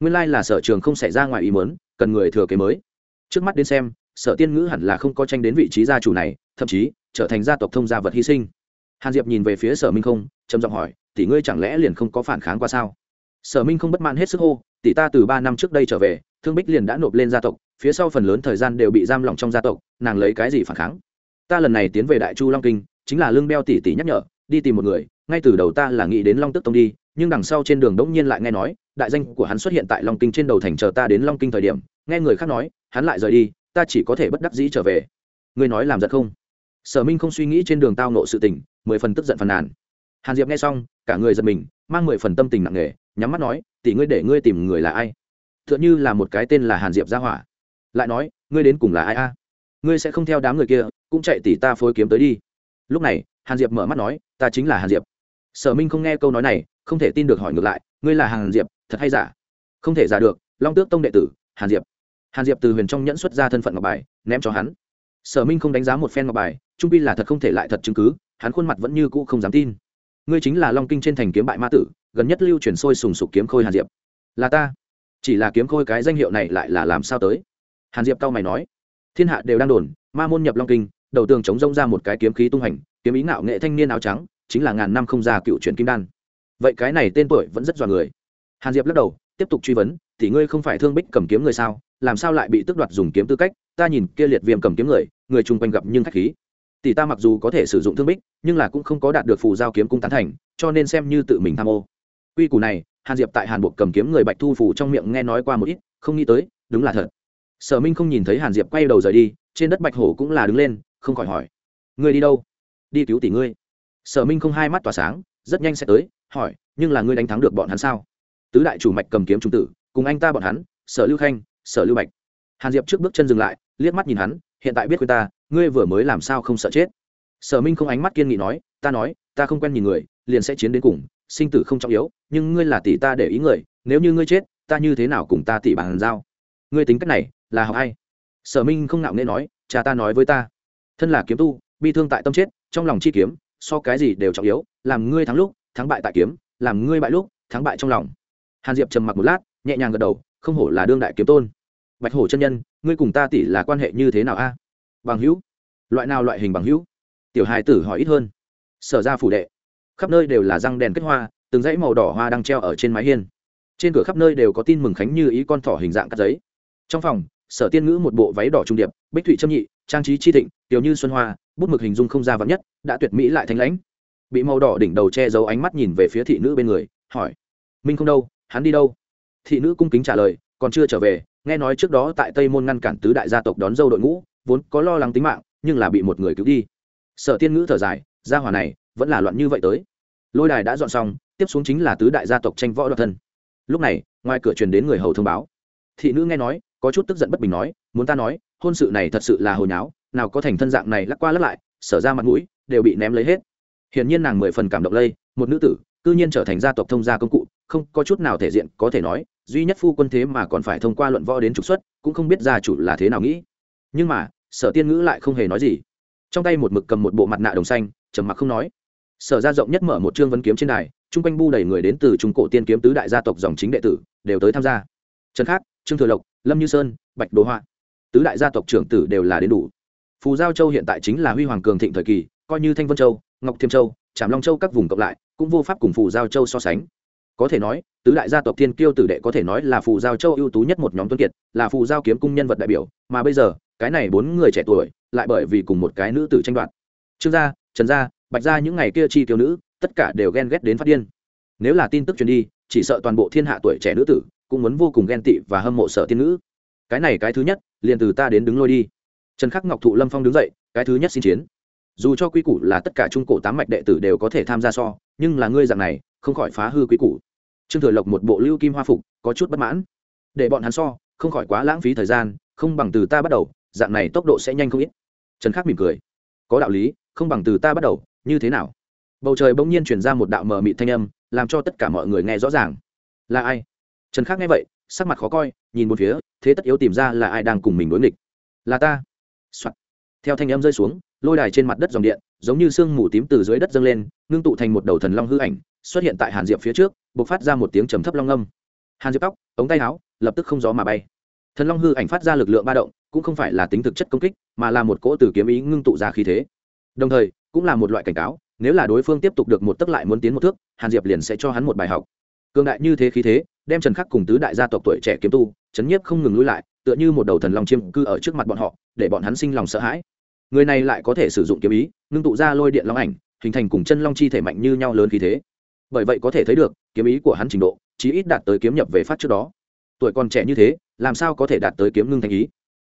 Nguyên lai là sở trường không xảy ra ngoài ý muốn, cần người thừa kế mới. Trước mắt đến xem, sở tiên ngữ hẳn là không có tranh đến vị trí gia chủ này, thậm chí trở thành gia tộc thông gia vật hy sinh. Hàn diệp nhìn về phía sở minh không, trầm giọng hỏi, tỷ ngươi chẳng lẽ liền không có phản kháng qua sao? Sở minh không bất mãn hết sức hô tỷ ta từ ba năm trước đây trở về, thương bích liền đã nộp lên gia tộc, phía sau phần lớn thời gian đều bị giam lỏng trong gia tộc, nàng lấy cái gì phản kháng? Ta lần này tiến về đại chu long kinh, chính là lương beo tỷ tỷ nhắc nhở, đi tìm một người, ngay từ đầu ta là nghĩ đến long tức tông đi, nhưng đằng sau trên đường đống nhiên lại nghe nói, đại danh của hắn xuất hiện tại long kinh trên đầu thành chờ ta đến long kinh thời điểm, nghe người khác nói, hắn lại rời đi, ta chỉ có thể bất đắc dĩ trở về. Ngươi nói làm giật không? Sở minh không suy nghĩ trên đường tao nộ sự tình, mười phần tức giận phàn nàn. Hàn diệp nghe xong, cả người giật mình, mang mười phần tâm tình nặng nề, nhắm mắt nói tỷ ngươi để ngươi tìm người là ai? T h ư ợ n h ư là một cái tên là hàn diệp gia hỏa. Lại nói, ngươi đến cùng là ai a? Ngươi sẽ không theo đám người kia, cũng chạy tỷ ta phối kiếm tới đi. Lúc này, hàn diệp mở mắt nói, ta chính là hàn diệp. Sở minh không nghe câu nói này, không thể tin được hỏi ngược lại, ngươi là hàn diệp, thật hay giả? Không thể giả được, long tước tông đệ tử, hàn diệp. Hàn diệp từ huyền trong nhẫn xuất ra thân phận ngọc bài, ném cho hắn. Sở minh không đánh giá một phen ngọc bài, trung pi là thật không thể lại thật chứng cứ, hắn khuôn mặt vẫn như cũ không dám tin ngươi chính là long kinh trên thành kiếm bại ma tử, gần nhất lưu truyền sôi sùng sục kiếm khôi hàn diệp. Là ta. Chỉ là kiếm khôi cái danh hiệu này lại là làm sao tới? Hàn diệp cao mày nói. Thiên hạ đều đang đồn, ma môn nhập long kinh, đầu tường chống rông ra một cái kiếm khí tung hành, kiếm ý ngạo nghệ thanh niên áo trắng, chính là ngàn năm không già cựu truyền kim đan. Vậy cái này tên tuổi vẫn rất dọa người. Hàn diệp lắc đầu, tiếp tục truy vấn thì ngươi không phải thương bích cầm kiếm người sao? Làm sao lại bị tước đoạt dùng kiếm tư cách? Ta nhìn kia liệt viêm cầm kiếm người người chung quanh gặp nhưng khách khí tỷ ta mặc dù có thể sử dụng thương bích, nhưng là cũng không có đạt được phù giao kiếm cung tán thành, cho nên xem như tự mình tham ô. Quy củ này, hàn diệp tại hàn bộ cầm kiếm người bạch thu phủ trong miệng nghe nói qua một ít, không nghĩ tới, đúng là thật. Sở minh không nhìn thấy hàn diệp quay đầu rời đi, trên đất bạch hổ cũng là đứng lên, không khỏi hỏi. Ngươi đi đâu? Đi cứu tỷ ngươi. Sở minh không hai mắt tỏa sáng, rất nhanh sẽ tới, hỏi, nhưng là ngươi đánh thắng được bọn hắn sao? Tứ đại chủ mạch cầm kiếm trung tử, cùng anh ta bọn hắn, sở lưu khanh, sở lưu bạch. Hàn diệp trước bước chân dừng lại, liếc mắt nhìn hắn, hiện tại biết khuyên ta ngươi vừa mới làm sao không sợ chết? Sở minh không ánh mắt kiên nghị nói, ta nói, ta không quen nhìn người, liền sẽ chiến đến cùng, sinh tử không trọng yếu, nhưng ngươi là tỷ ta để ý người, nếu như ngươi chết, ta như thế nào cùng ta tỷ bàn giao? Ngươi tính cách này, là học hay sở minh không nạo nghễ nói, cha ta nói với ta, thân là kiếm tu, bi thương tại tâm chết, trong lòng chi kiếm, so cái gì đều trọng yếu, làm ngươi thắng lúc, thắng bại tại kiếm, làm ngươi bại lúc, thắng bại trong lòng. Hàn diệp trầm mặc một lát, nhẹ nhàng gật đầu, không hổ là đương đại kiếm tôn. Bạch hổ chân nhân, ngươi cùng ta tỷ là quan hệ như thế nào a? Bằng hữu. Loại nào loại hình bằng hữu? Tiểu hài tử hỏi ít hơn. Sở ra phủ đệ. Khắp nơi đều là răng đèn kết hoa, từng dãy màu đỏ hoa đang treo ở trên mái hiên. Trên cửa khắp nơi đều có tin mừng khánh như ý con thỏ hình dạng cắt giấy. Trong phòng, sở tiên ngữ một bộ váy đỏ trung điệp, bích thụy trâm nhị, trang trí chi thịnh, tiểu như xuân hoa, bút mực hình dung không ra vắn nhất, đã tuyệt mỹ lại thanh lãnh. Bị màu đỏ đỉnh đầu che giấu ánh mắt nhìn về phía thị nữ bên người, hỏi, minh không đâu, hắn đi đâu? Thị nữ cung kính trả lời, còn chưa trở về, nghe nói trước đó tại tây môn ngăn cản tứ đại gia tộc đón dâu đội ngũ vốn có lo lắng tính mạng, nhưng là bị một người cứu đi. Sở tiên ngữ thở dài, gia hỏa này, vẫn là loạn như vậy tới. Lôi đài đã dọn xong, tiếp xuống chính là tứ đại gia tộc tranh võ đoạt thân. Lúc này, ngoài cửa truyền đến người hầu thông báo. Thị nữ nghe nói, có chút tức giận bất bình nói, muốn ta nói, hôn sự này thật sự là hồi nháo, nào có thành thân dạng này lắc qua lắc lại, sở ra mặt mũi, đều bị ném lấy hết. Hiển nhiên nàng mười phần cảm động lây, một nữ tử, cư nhiên trở thành gia tộc thông gia công cụ, không có chút nào thể diện có thể nói, duy nhất phu quân thế mà còn phải thông qua luận võ đến trục xuất, cũng không biết gia chủ là thế nào nghĩ nhưng mà, sở tiên ngữ lại không hề nói gì. Trong tay một mực cầm một bộ mặt nạ đồng xanh, trầm mặc không nói. Sở ra rộng nhất mở một chương vấn kiếm trên đài chung quanh bu đầy người đến từ trung cổ tiên kiếm tứ đại gia tộc dòng chính đệ tử, đều tới tham gia. Trần khắc trương thừa lộc, lâm như sơn, bạch đồ họa. Tứ đại gia tộc trưởng tử đều là đến đủ. Phù giao châu hiện tại chính là huy hoàng cường thịnh thời kỳ, coi như thanh vân châu, ngọc thiêm châu, trảm long châu các vùng cộng lại, cũng vô pháp cùng phù giao châu so sánh. Có thể nói, tứ đại gia tộc thiên kiêu tử đệ có thể nói là phù giao châu ưu tú nhất một nhóm tuân kiệt, là phù giao kiếm cung nhân vật đại biểu, mà bây giờ cái này bốn người trẻ tuổi lại bởi vì cùng một cái nữ tử tranh đoạt. Trương gia, trần gia, bạch gia những ngày kia chi tiêu nữ, tất cả đều ghen ghét đến phát điên. Nếu là tin tức truyền đi, chỉ sợ toàn bộ thiên hạ tuổi trẻ nữ tử cũng muốn vô cùng ghen tị và hâm mộ sợ tiên nữ. Cái này cái thứ nhất, liền từ ta đến đứng lôi đi. Trần khắc ngọc thụ lâm phong đứng dậy, cái thứ nhất xin chiến. Dù cho quy củ là tất cả trung cổ tám mạch đệ tử đều có thể tham gia so, nhưng là ngươi dạng này, không khỏi phá hư quy củ. Trương thừa lộc một bộ lưu kim hoa phục, có chút bất mãn. Để bọn hắn so, không khỏi quá lãng phí thời gian, không bằng từ ta bắt đầu dạng này tốc độ sẽ nhanh không ít. Trần khắc mỉm cười. Có đạo lý, không bằng từ ta bắt đầu, như thế nào? Bầu trời bỗng nhiên chuyển ra một đạo mờ mịt thanh âm, làm cho tất cả mọi người nghe rõ ràng. Là ai? Trần khắc nghe vậy, sắc mặt khó coi, nhìn một phía, thế tất yếu tìm ra là ai đang cùng mình đối nghịch. Là ta、Soạn. theo thanh âm rơi xuống, lôi đài trên mặt đất dòng điện, giống như sương mù tím từ dưới đất dâng lên, ngưng tụ thành một đầu thần long hư ảnh, xuất hiện tại hàn diệp phía trước b ộ c phát ra một tiếng trầm thấp long âm. Hàn diệp tóc, ống tay áo, lập tức không gió mà bay. Thần long hư ảnh phát ra lực lượng ba động cũng không phải là tính thực chất công kích, mà là một cỗ từ kiếm ý ngưng tụ ra khí thế. Đồng thời, cũng là một loại cảnh cáo, nếu là đối phương tiếp tục được một tấc lại muốn tiến một thước, hàn diệp liền sẽ cho hắn một bài học. Cương đại như thế khí thế, đem trần khắc cùng tứ đại gia tộc tuổi trẻ kiếm tu, chấn nhiếp không ngừng lui lại, tựa như một đầu thần long chiêm cư ở trước mặt bọn họ, để bọn hắn sinh lòng sợ hãi. Người này lại có thể sử dụng kiếm ý, ngưng tụ ra lôi điện long ảnh, hình thành cùng chân long chi thể mạnh như nhau lớn khí thế. Bởi vậy có thể thấy được, kiếm ý của hắn trình độ, chí ít đạt tới kiếm nhập về phát trước đó. Tuổi còn trẻ như thế, làm sao có thể đạt tới kiếm ngưng thành ý?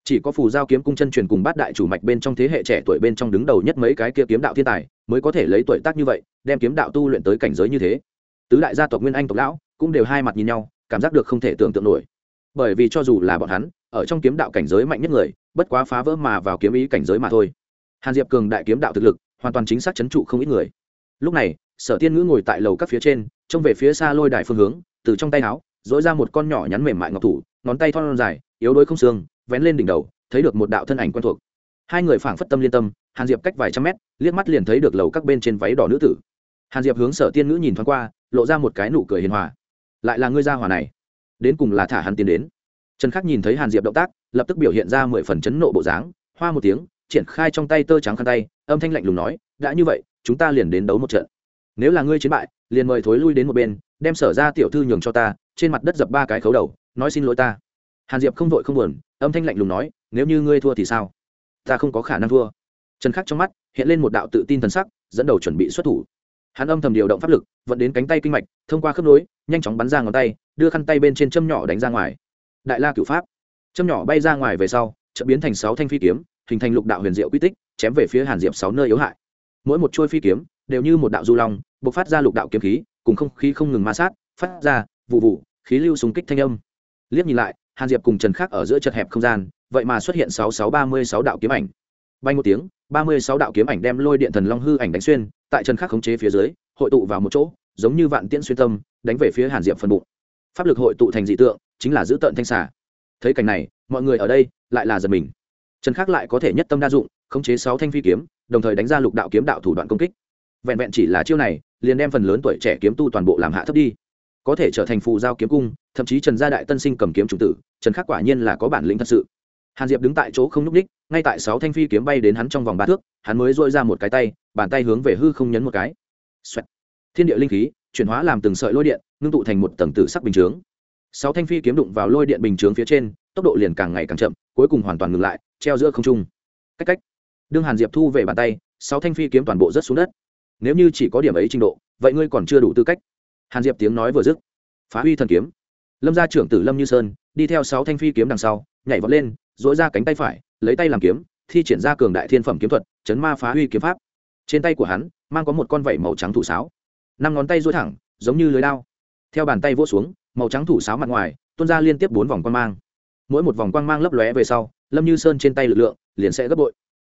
Chỉ có phù giao kiếm cung chân truyền cùng bát đại chủ mạch bên trong thế hệ trẻ tuổi bên trong đứng đầu nhất mấy cái kia kiếm đạo thiên tài, mới có thể lấy tuổi tác như vậy, đem kiếm đạo tu luyện tới cảnh giới như thế. Tứ đại gia tộc nguyên anh tộc lão cũng đều hai mặt nhìn nhau, cảm giác được không thể tưởng tượng nổi. Bởi vì cho dù là bọn hắn, ở trong kiếm đạo cảnh giới mạnh nhất người, bất quá phá vỡ mà vào kiếm ý cảnh giới mà thôi. Hàn diệp cường đại kiếm đạo thực lực, hoàn toàn chính xác chấn trụ không ít người. Lúc này, sở tiên ngữ ngồi tại lầu các phía trên, trông về phía xa lôi đài phương hướng, từ trong tay áo dỗi ra một con nhỏ nhắn mềm mại ngọc thủ, ngón tay thon dài, yếu đuối không xương vén lên đỉnh đầu, thấy được một đạo thân ảnh quen thuộc. Hai người phảng phất tâm liên tâm, hàn diệp cách vài trăm mét, liếc mắt liền thấy được lầu các bên trên váy đỏ nữ tử. Hàn diệp hướng sở tiên nữ nhìn thoáng qua, lộ ra một cái nụ cười hiền hòa. Lại là ngươi gia hòa này. Đến cùng là thả hắn tiến đến. Trần khắc nhìn thấy hàn diệp động tác, lập tức biểu hiện ra mười phần chấn nộ bộ dáng, hoa một tiếng, triển khai trong tay tơ trắng khăn tay, âm thanh lạnh lùng nói, đã như vậy, chúng ta liền đến đấu một trận. Nếu là ngươi chiến bại, liền mời thối lui đến một bên, đem sở ra tiểu thư nhường cho ta, trên mặt đất dập ba cái khấu đầu, nói xin lỗi ta hàn diệp không vội không buồn, âm thanh lạnh lùng nói, nếu như ngươi thua thì sao? Ta không có khả năng thua. Trần khắc trong mắt hiện lên một đạo tự tin thần sắc, dẫn đầu chuẩn bị xuất thủ. Hắn âm thầm điều động pháp lực, vận đến cánh tay kinh mạch, thông qua khớp nối, nhanh chóng bắn ra ngón tay, đưa khăn tay bên trên châm nhỏ đánh ra ngoài. Đại la cửu pháp. Châm nhỏ bay ra ngoài về sau chợ biến thành sáu thanh phi kiếm, hình thành lục đạo huyền diệu quy tích, chém về phía hàn diệp sáu nơi yếu hại. Mỗi một chuôi phi kiếm đều như một đạo du long b ộ c phát ra lục đạo kiếm khí, cùng không khí không ngừng ma sát, phát ra vụ vụ khí lưu súng kích thanh âm. Liếc nhìn lại hàn diệp cùng trần khắc ở giữa chật hẹp không gian, vậy mà xuất hiện sáu sáu ba mươi sáu đạo kiếm ảnh. Bay một tiếng, ba mươi sáu đạo kiếm ảnh đem lôi điện thần long hư ảnh đánh xuyên, tại trần khắc khống chế phía dưới, hội tụ vào một chỗ, giống như vạn tiễn xuyên tâm, đánh về phía hàn diệp phần bụng. Pháp lực hội tụ thành dị tượng, chính là giữ tợn thanh xả thấy cảnh này, mọi người ở đây lại là giật mình. Trần khắc lại có thể nhất tâm đa dụng, khống chế sáu thanh phi kiếm, đồng thời đánh ra lục đạo kiếm đạo thủ đoạn công kích. Vẹn vẹn chỉ là chiêu này, liền đem phần lớn tuổi trẻ kiếm tu toàn bộ làm hạ thấp đi. Có thể trở thành phù giao kiếm cung thậm chí trần gia đại tân sinh cầm kiếm chủ tử, trần khắc quả nhiên là có bản lĩnh thật sự. Hàn diệp đứng tại chỗ không n ú c ních ngay tại sáu thanh phi kiếm bay đến hắn trong vòng ba thước, hắn mới dội ra một cái tay, bàn tay hướng về hư không nhấn một cái、Xoẹt. thiên địa linh khí chuyển hóa làm từng sợi lôi điện, ngưng tụ thành một tầng tử sắc bình chướng. Sáu thanh phi kiếm đụng vào lôi điện bình chướng phía trên, tốc độ liền càng ngày càng chậm, cuối cùng hoàn toàn ngừng lại, treo giữa không trung. Cách cách. Đương hàn diệp thu về bàn tay, sáu thanh phi kiếm toàn bộ rớt xuống đất. Nếu như chỉ có điểm ấy trình độ, vậy ngươi còn chưa đủ tư cách. Hàn diệp tiếng nói vừa dứt, phá huy thần kiếm lâm gia trưởng tử lâm như sơn, đi theo sáu thanh phi kiếm đằng sau, nhảy vọt lên dỗi ra cánh tay phải, lấy tay làm kiếm, thi triển ra cường đại thiên phẩm kiếm thuật, chấn ma phá huy kiếm pháp. Trên tay của hắn, mang có một con vẩy màu trắng thủ sáo. Năm ngón tay dối thẳng, giống như lưới đao. Theo bàn tay vỗ xuống, màu trắng thủ sáo mặt ngoài, tuôn ra liên tiếp bốn vòng quang mang. Mỗi một vòng quang mang lấp lóe về sau, lâm như sơn trên tay lực lượng liền sẽ gấp bội.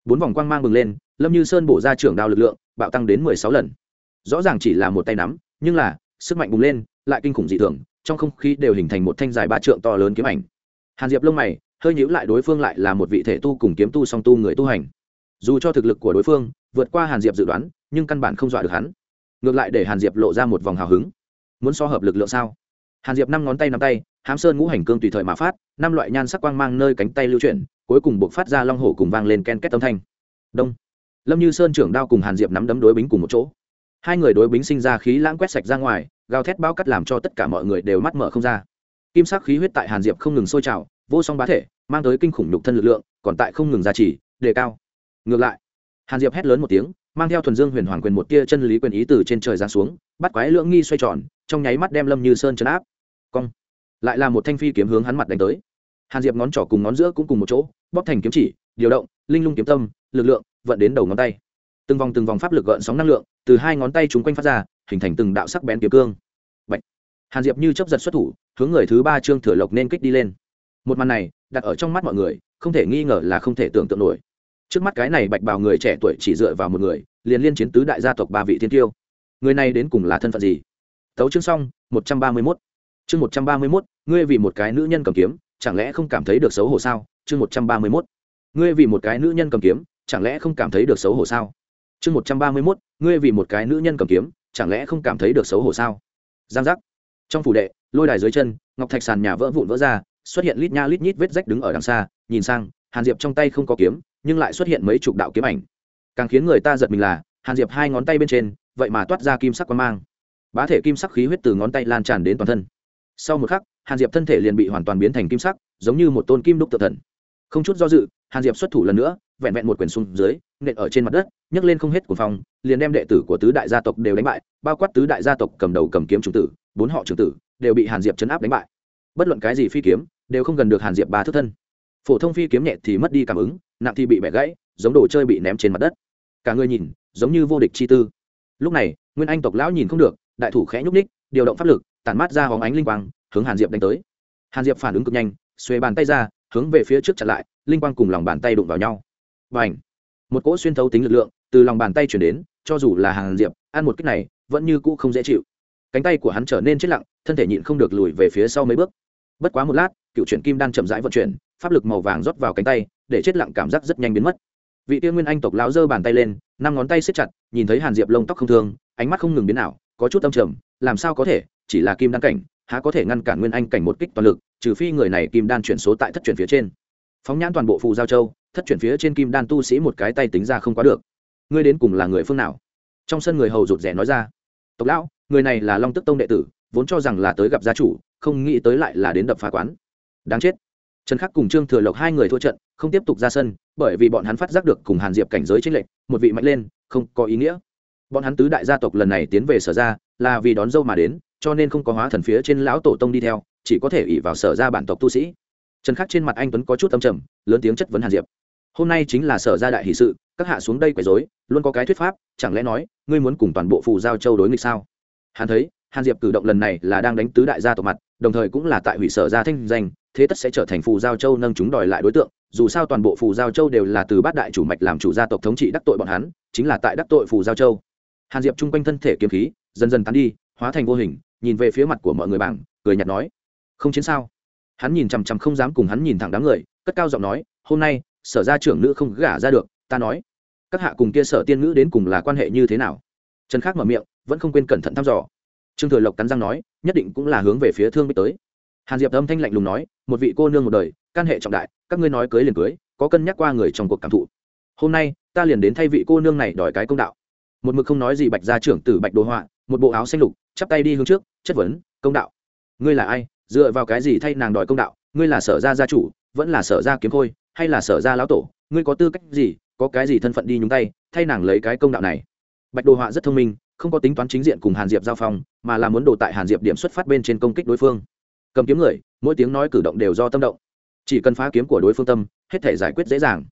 Bốn vòng quang mang bừng lên, lâm như sơn bổ ra trưởng đao lực lượng, bạo tăng đến mười sáu lần. Rõ ràng chỉ là một tay nắm, nhưng là, sức mạnh bùng lên, lại kinh khủng dị thường trong không khí đều hình thành một thanh dài ba trượng to lớn kiếm ảnh. Hàn diệp lông mày, hơi nhíu lại đối phương lại là một vị thể tu cùng kiếm tu song tu người tu hành. Dù cho thực lực của đối phương vượt qua hàn diệp dự đoán, nhưng căn bản không dọa được hắn. Ngược lại để hàn diệp lộ ra một vòng hào hứng. Muốn so hợp lực lượng sao? Hàn diệp năm ngón tay nắm tay, hám sơn ngũ hành cương tùy thời mà phát, năm loại nhan sắc quang mang nơi cánh tay lưu chuyển, cuối cùng buộc phát ra long hổ cùng vang lên ken két âm thanh. Đông. Lâm như sơn trưởng đao cùng hàn diệp nắm đấm đối bính cùng một chỗ hai người đối bính sinh ra khí lãng quét sạch ra ngoài, gào thét bao cắt làm cho tất cả mọi người đều mắt mở không ra. Kim sắc khí huyết tại hàn diệp không ngừng sôi trào, vô song bá thể, mang tới kinh khủng nhục thân lực lượng, còn tại không ngừng gia trì, đề cao. Ngược lại, hàn diệp hét lớn một tiếng, mang theo thuần dương huyền hoàn quyền một tia chân lý quyền ý từ trên trời giáng xuống, bắt quái lưỡng nghi xoay tròn, trong nháy mắt đem lâm như sơn chấn áp. Cong. Lại là một thanh phi kiếm hướng hắn mặt đánh tới. Hàn diệp ngón trỏ cùng ngón giữa cũng cùng một chỗ, bóp thành kiếm chỉ, điều động, linh lung kiếm tâm, lực lượng, vận đến đầu ngón tay từng vòng từng vòng pháp lực gợn sóng năng lượng, từ hai ngón tay chúng quanh phát ra, hình thành từng đạo sắc bén kiếm cương. Bạch. hàn diệp như chấp giật xuất thủ, hướng người thứ ba trương thừa lộc nên kích đi lên. Một màn này, đặt ở trong mắt mọi người, không thể nghi ngờ là không thể tưởng tượng nổi. Trước mắt cái này bạch bào người trẻ tuổi chỉ dựa vào một người, liền liên chiến tứ đại gia tộc ba vị thiên tiêu. Người này đến cùng là thân phận gì? Tấu chương xong, một trăm ba mươi mốt. Chương một trăm ba mươi mốt, ngươi vì một cái nữ nhân cầm kiếm, chẳng lẽ không cảm thấy được xấu hổ sao? Chương một trăm ba mươi mốt. Ngươi vì một cái nữ nhân cầm kiếm, chẳng lẽ không cảm thấy được xấu hổ sao? Chương một trăm ba mươi mốt, ngươi vì một cái nữ nhân cầm kiếm, chẳng lẽ không cảm thấy được xấu hổ sao? Giang giác. Trong phủ đệ, lôi đài dưới chân, ngọc thạch sàn nhà vỡ vụn vỡ ra, xuất hiện lít nha lít nhít vết rách đứng ở đằng xa, nhìn sang, hàn diệp trong tay không có kiếm, nhưng lại xuất hiện mấy chục đạo kiếm ảnh. Càng khiến người ta giật mình là, hàn diệp hai ngón tay bên trên, vậy mà toát ra kim sắc quang mang. Bá thể kim sắc khí huyết từ ngón tay lan tràn đến toàn thân. Sau một khắc, hàn diệp thân thể liền bị hoàn toàn biến thành kim sắc, giống như một tôn kim đúc tự thần. Không chút do dự hàn diệp xuất thủ lần nữa, vẹn vẹn một quyền xuống dưới, nện ở trên mặt đất, nhấc lên không hết của phòng liền đem đệ tử của tứ đại gia tộc đều đánh bại, bao quát tứ đại gia tộc cầm đầu cầm kiếm trung tử, bốn họ trưởng tử, đều bị hàn diệp chấn áp đánh bại. Bất luận cái gì phi kiếm, đều không gần được hàn diệp ba thước thân. Phổ thông phi kiếm nhẹ thì mất đi cảm ứng, nặng thì bị bẻ gãy, giống đồ chơi bị ném trên mặt đất. Cả người nhìn, giống như vô địch chi tư. Lúc này, nguyên anh tộc lão nhìn không được, đại thủ khẽ nhúc ních điều động pháp lực, tản mát ra hóng ánh linh quang, hướng hàn diệp đánh tới. Hàn diệp phản ứng cực nhanh, xuề bàn tay ra hướng về phía trước chặn lại, linh quang cùng lòng bàn tay đụng vào nhau. Và h một cỗ xuyên thấu tính lực lượng từ lòng bàn tay chuyển đến, cho dù là hàn diệp, ăn một cách này, vẫn như cũ không dễ chịu. Cánh tay của hắn trở nên chết lặng, thân thể nhịn không được lùi về phía sau mấy bước. Bất quá một lát, cựu chuyển kim đang chậm rãi vận chuyển, pháp lực màu vàng rót vào cánh tay, để chết lặng cảm giác rất nhanh biến mất. Vị tiên nguyên anh tộc lão giơ bàn tay lên, năm ngón tay siết chặt, nhìn thấy hàn diệp lông tóc không thương, ánh mắt không ngừng biến ảo, có chút âm trầm, làm sao có thể, chỉ là kim đăng cảnh, há có thể ngăn cản nguyên anh cảnh một kích toàn lực trừ phi người này kim đan chuyển số tại thất chuyển phía trên. Phóng nhãn toàn bộ phù giao châu, thất chuyển phía trên kim đan tu sĩ một cái tay tính ra không quá được. Ngươi đến cùng là người phương nào? Trong sân người hầu rụt rẻ nói ra. Tộc lão, người này là long tức tông đệ tử, vốn cho rằng là tới gặp gia chủ, không nghĩ tới lại là đến đập phá quán. Đáng chết. Trần khắc cùng trương thừa lộc hai người thua trận, không tiếp tục ra sân, bởi vì bọn hắn phát giác được cùng hàn diệp cảnh giới tranh lệch, một vị mạnh lên, không có ý nghĩa. Bọn hắn tứ đại gia tộc lần này tiến về sở ra là vì đón dâu mà đến, cho nên không có hóa thần phía trên lão tổ tông đi theo, chỉ có thể ỉ vào sở ra bản tộc tu sĩ. Trần khắc trên mặt anh tuấn có chút âm trầm, lớn tiếng chất vấn hàn diệp. Hôm nay chính là sở ra đại hỷ sự, các hạ xuống đây quấy dối luôn có cái thuyết pháp, chẳng lẽ nói, ngươi muốn cùng toàn bộ phù giao châu đối nghịch sao? Hàn thấy, hàn diệp cử động lần này là đang đánh tứ đại gia tộc mặt, đồng thời cũng là tại hủy sở gia thanh danh, thế tất sẽ trở thành phù giao châu nâng chúng đòi lại đối tượng. Dù sao toàn bộ phù giao châu đều là từ bát đại chủ mạch làm chủ gia tộc thống trị đắc tội bọn hắn, chính là tại đắc tội phù giao châu. Hàn diệp chung quanh thân thể kiếm khí dần dần tán đi, hóa thành vô hình, nhìn về phía mặt của mọi người bảng, cười nhạt nói, không chiến sao? Hắn nhìn chằm chằm không dám cùng hắn nhìn thẳng đám người, cất cao giọng nói, hôm nay, sở gia trưởng nữ không gả ra được, ta nói, các hạ cùng kia sở tiên nữ đến cùng là quan hệ như thế nào? Trần khác mở miệng, vẫn không quên cẩn thận thăm dò. Trương thừa lộc cắn răng nói, nhất định cũng là hướng về phía thương bích tới. Hàn diệp âm thanh lạnh lùng nói, một vị cô nương một đời căn hệ trọng đại, các ngươi nói cưới liền cưới, có cân nhắc qua người trong cuộc cảm thụ. Hôm nay, ta liền đến thay vị cô nương này đòi cái công đạo. Một mực không nói gì bạch gia trưởng tử bạch đồ họa một bộ áo xanh lục, chắp tay đi hướng trước, chất vấn, công đạo, ngươi là ai? Dựa vào cái gì thay nàng đòi công đạo? Ngươi là sở gia gia chủ, vẫn là sở gia kiếm khôi, hay là sở gia lão tổ? Ngươi có tư cách gì, có cái gì thân phận đi nhúng tay, thay nàng lấy cái công đạo này? Bạch đồ họa rất thông minh, không có tính toán chính diện cùng hàn diệp giao phong, mà là muốn đồ tại hàn diệp điểm xuất phát bên trên công kích đối phương. Cầm kiếm người, mỗi tiếng nói cử động đều do tâm động. Chỉ cần phá kiếm của đối phương tâm, hết thể giải quyết dễ dàng.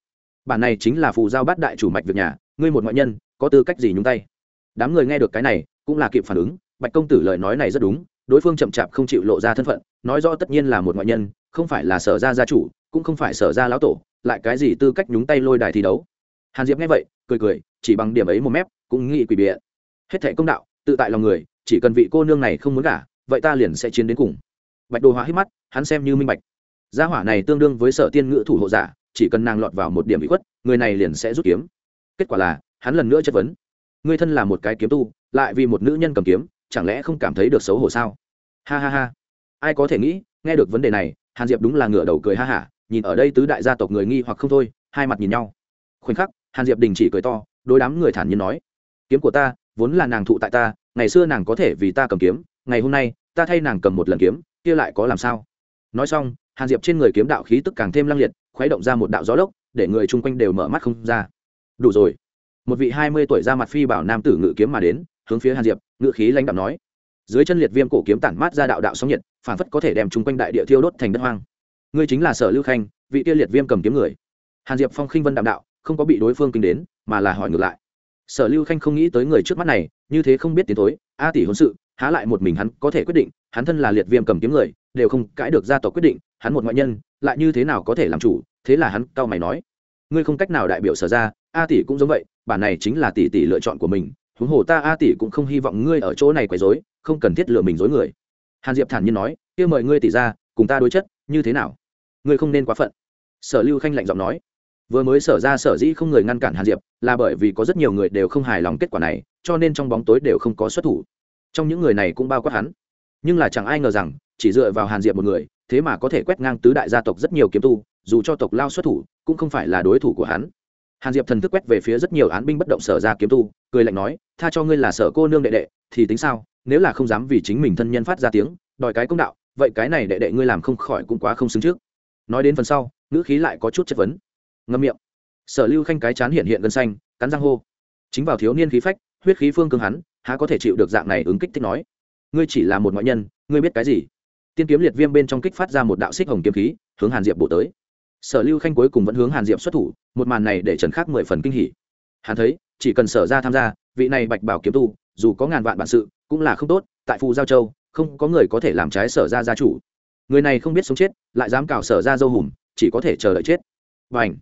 Bản này chính là phù giao bát đại chủ mạch việc nhà, ngươi một ngoại nhân, có tư cách gì nhúng tay? Đám người nghe được cái này cũng là kịp phản ứng, bạch công tử lời nói này rất đúng, đối phương chậm chạp không chịu lộ ra thân phận, nói rõ tất nhiên là một ngoại nhân, không phải là sở gia gia chủ, cũng không phải sở gia lão tổ, lại cái gì tư cách nhúng tay lôi đài thi đấu. Hàn diệp nghe vậy, cười cười, chỉ bằng điểm ấy một mép, cũng nghĩ quỷ bịa. Hết thẻ công đạo, tự tại lòng người, chỉ cần vị cô nương này không muốn gả, vậy ta liền sẽ chiến đến cùng. Bạch đồ hóa hít mắt, hắn xem như minh bạch. Gia hỏa này tương đương với sở tiên ngữ thủ hộ giả, chỉ cần nàng lọt vào một điểm bị khuất, người này liền sẽ rút kiếm. Kết quả là, hắn lần nữa chất vấn. Ngươi thân là một cái kiếm tu lại vì một nữ nhân cầm kiếm, chẳng lẽ không cảm thấy được xấu hổ sao? Ha ha ha. Ai có thể nghĩ, nghe được vấn đề này, hàn diệp đúng là ngửa đầu cười ha hả, nhìn ở đây tứ đại gia tộc người nghi hoặc không thôi, hai mặt nhìn nhau. Khoảnh khắc, hàn diệp đình chỉ cười to, đối đám người thản nhiên nói, kiếm của ta, vốn là nàng thụ tại ta, ngày xưa nàng có thể vì ta cầm kiếm, ngày hôm nay, ta thay nàng cầm một lần kiếm, kia lại có làm sao? Nói xong, hàn diệp trên người kiếm đạo khí tức càng thêm lăng liệt, khuấy động ra một đạo gió lốc, để người chung quanh đều mở mắt không ra. Đủ rồi. Một vị hai mươi tuổi ra mặt phi bảo nam tử ngự kiếm mà đến hướng phía hàn diệp ngựa khí lãnh đạo nói. Dưới chân liệt viêm cổ kiếm tản mát ra đạo đạo sóng nhiệt phản phất có thể đem chung quanh đại địa thiêu đốt thành đất hoang. Ngươi chính là sở lưu khanh, vị kia liệt viêm cầm kiếm người. Hàn diệp phong khinh vân đạm đạo, không có bị đối phương kinh đến, mà là hỏi ngược lại. Sở lưu khanh không nghĩ tới người trước mắt này, như thế không biết tiến tối a tỷ hôn sự, há lại một mình hắn có thể quyết định, hắn thân là liệt viêm cầm kiếm người, đều không cãi được gia tộc quyết định, hắn một ngoại nhân, lại như thế nào có thể làm chủ, thế là hắn cau mày nói. Ngươi không cách nào đại biểu sở ra, a tỷ cũng giống vậy, bản này chính là tỷ tỷ lựa chọn của mình huống hồ ta a tỷ cũng không hy vọng ngươi ở chỗ này quấy rối, không cần thiết lừa mình dối người. Hàn diệp thản nhiên nói, kia mời ngươi tỷ ra, cùng ta đối chất, như thế nào? Ngươi không nên quá phận. Sở lưu khanh lạnh giọng nói. Vừa mới sở ra sở dĩ không người ngăn cản hàn diệp, là bởi vì có rất nhiều người đều không hài lòng kết quả này, cho nên trong bóng tối đều không có xuất thủ. Trong những người này cũng bao quát hắn. Nhưng là chẳng ai ngờ rằng, chỉ dựa vào hàn diệp một người, thế mà có thể quét ngang tứ đại gia tộc rất nhiều kiếm tu, dù cho tộc lao xuất thủ, cũng không phải là đối thủ của hắn hàn diệp thần thức quét về phía rất nhiều án binh bất động sở ra kiếm tu, cười lạnh nói, tha cho ngươi là sở cô nương đệ đệ, thì tính sao? Nếu là không dám vì chính mình thân nhân phát ra tiếng, đòi cái công đạo, vậy cái này đệ đệ ngươi làm không khỏi cũng quá không xứng trước. Nói đến phần sau, ngữ khí lại có chút chất vấn. Ngâm miệng. Sở lưu khanh cái chán hiện hiện gân xanh, cắn răng hô. Chính vào thiếu niên khí phách, huyết khí phương cương hắn, há có thể chịu được dạng này ứng kích thích nói. Ngươi chỉ là một ngoại nhân, ngươi biết cái gì? Tiên kiếm liệt viêm bên trong kích phát ra một đạo xích hồng kiếm khí, hướng hàn diệp bổ tới sở lưu khanh cuối cùng vẫn hướng hàn diệp xuất thủ, một màn này để trần khắc mười phần kinh hỉ. Hắn thấy, chỉ cần sở ra tham gia, vị này bạch bảo kiếm tu, dù có ngàn vạn bản sự, cũng là không tốt, tại phù giao châu, không có người có thể làm trái sở ra gia chủ. Người này không biết sống chết, lại dám cào sở ra dâu hùm, chỉ có thể chờ đợi chết. Và ảnh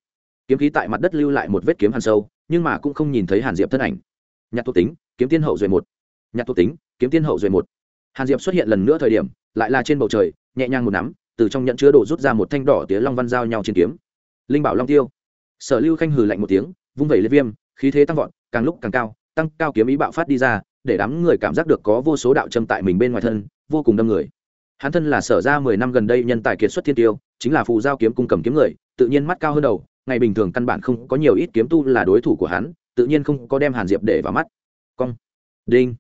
kiếm khí tại mặt đất lưu lại một vết kiếm hàn sâu, nhưng mà cũng không nhìn thấy hàn diệp thân ảnh. Nhạc thuộc tính, kiếm tiên hậu duệ một. Nhạc thuộc tính, kiếm tiên hậu duệ một. Hàn diệp xuất hiện lần nữa thời điểm, lại là trên bầu trời, nhẹ nhàng một nắm từ trong nhận chứa đồ rút ra một thanh đỏ tía long văn giao nhau trên kiếm. Linh bảo long tiêu. Sở lưu khanh hừ lạnh một tiếng, vung vẩy liệt viêm, khí thế tăng vọt, càng lúc càng cao, tăng cao kiếm ý bạo phát đi ra, để đám người cảm giác được có vô số đạo châm tại mình bên ngoài thân, vô cùng đâm người. Hắn thân là sở ra mười năm gần đây nhân tài kiệt xuất thiên tiêu, chính là phù giao kiếm cung cầm kiếm người, tự nhiên mắt cao hơn đầu, ngày bình thường căn bản không có nhiều ít kiếm tu là đối thủ của hắn, tự nhiên không có đem hàn diệp để vào mắt. Cong. Đinh.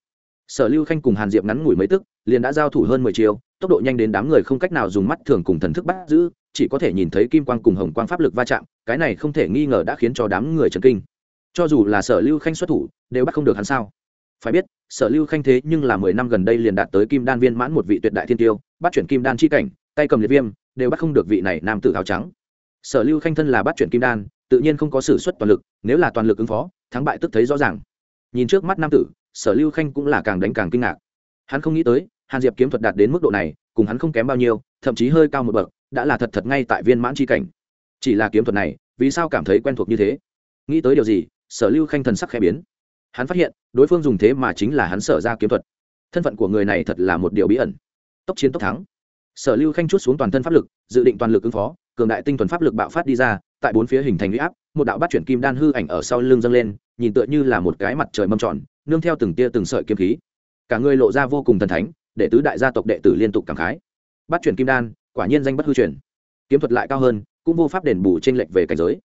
Sở lưu khanh cùng hàn diệp ngắn ngủi mấy tức, liền đã giao thủ hơn mười chiều tốc độ nhanh đến đám người không cách nào dùng mắt thường cùng thần thức bắt giữ, chỉ có thể nhìn thấy kim quang cùng hồng quang pháp lực va chạm, cái này không thể nghi ngờ đã khiến cho đám người trần kinh. Cho dù là sở lưu khanh xuất thủ, đều bắt không được hắn sao? Phải biết, sở lưu khanh thế nhưng là mười năm gần đây liền đạt tới kim đan viên mãn một vị tuyệt đại thiên tiêu, bắt chuyển kim đan chi cảnh, tay cầm liệt viêm, đều bắt không được vị này nam tử áo trắng. Sở lưu khanh thân là bắt chuyển kim đan, tự nhiên không có s ử suất toàn lực, nếu là toàn lực ứng phó, thắng bại tức thấy rõ ràng. Nhìn trước mắt nam tử, sở lưu khanh cũng là càng đánh càng kinh ngạc. Hắn không nghĩ tới hàn diệp kiếm thuật đạt đến mức độ này, cùng hắn không kém bao nhiêu, thậm chí hơi cao một bậc, đã là thật thật ngay tại viên mãn c cảnh. Chỉ là kiếm thuật này, vì sao cảm thấy quen thuộc như thế? Nghĩ tới điều gì, sở lưu khanh thần sắc khẽ biến. Hắn phát hiện, đối phương dùng thế mà chính là hắn sở ra kiếm thuật. Thân phận của người này thật là một điều bí ẩn. Tốc chiến tốc thắng. Sở lưu khanh chút xuống toàn thân pháp lực, dự định toàn lực ứng phó, cường đại tinh thuần pháp lực bạo phát đi ra, tại bốn phía hình thành huy áp, một đạo bắt chuyển kim đan hư ảnh ở sau lưng dâng lên, nhìn tựa như là một cái mặt trời mâm tròn, nương theo từng tia từng sợi kiếm khí. Cả người lộ ra vô cùng thần thánh để tứ đại gia tộc đệ tử liên tục cảm khái. Bắt chuyển kim đan, quả nhiên danh bất hư truyền. Kiếm thuật lại cao hơn, cũng vô pháp đền bù trên lệch về cảnh giới.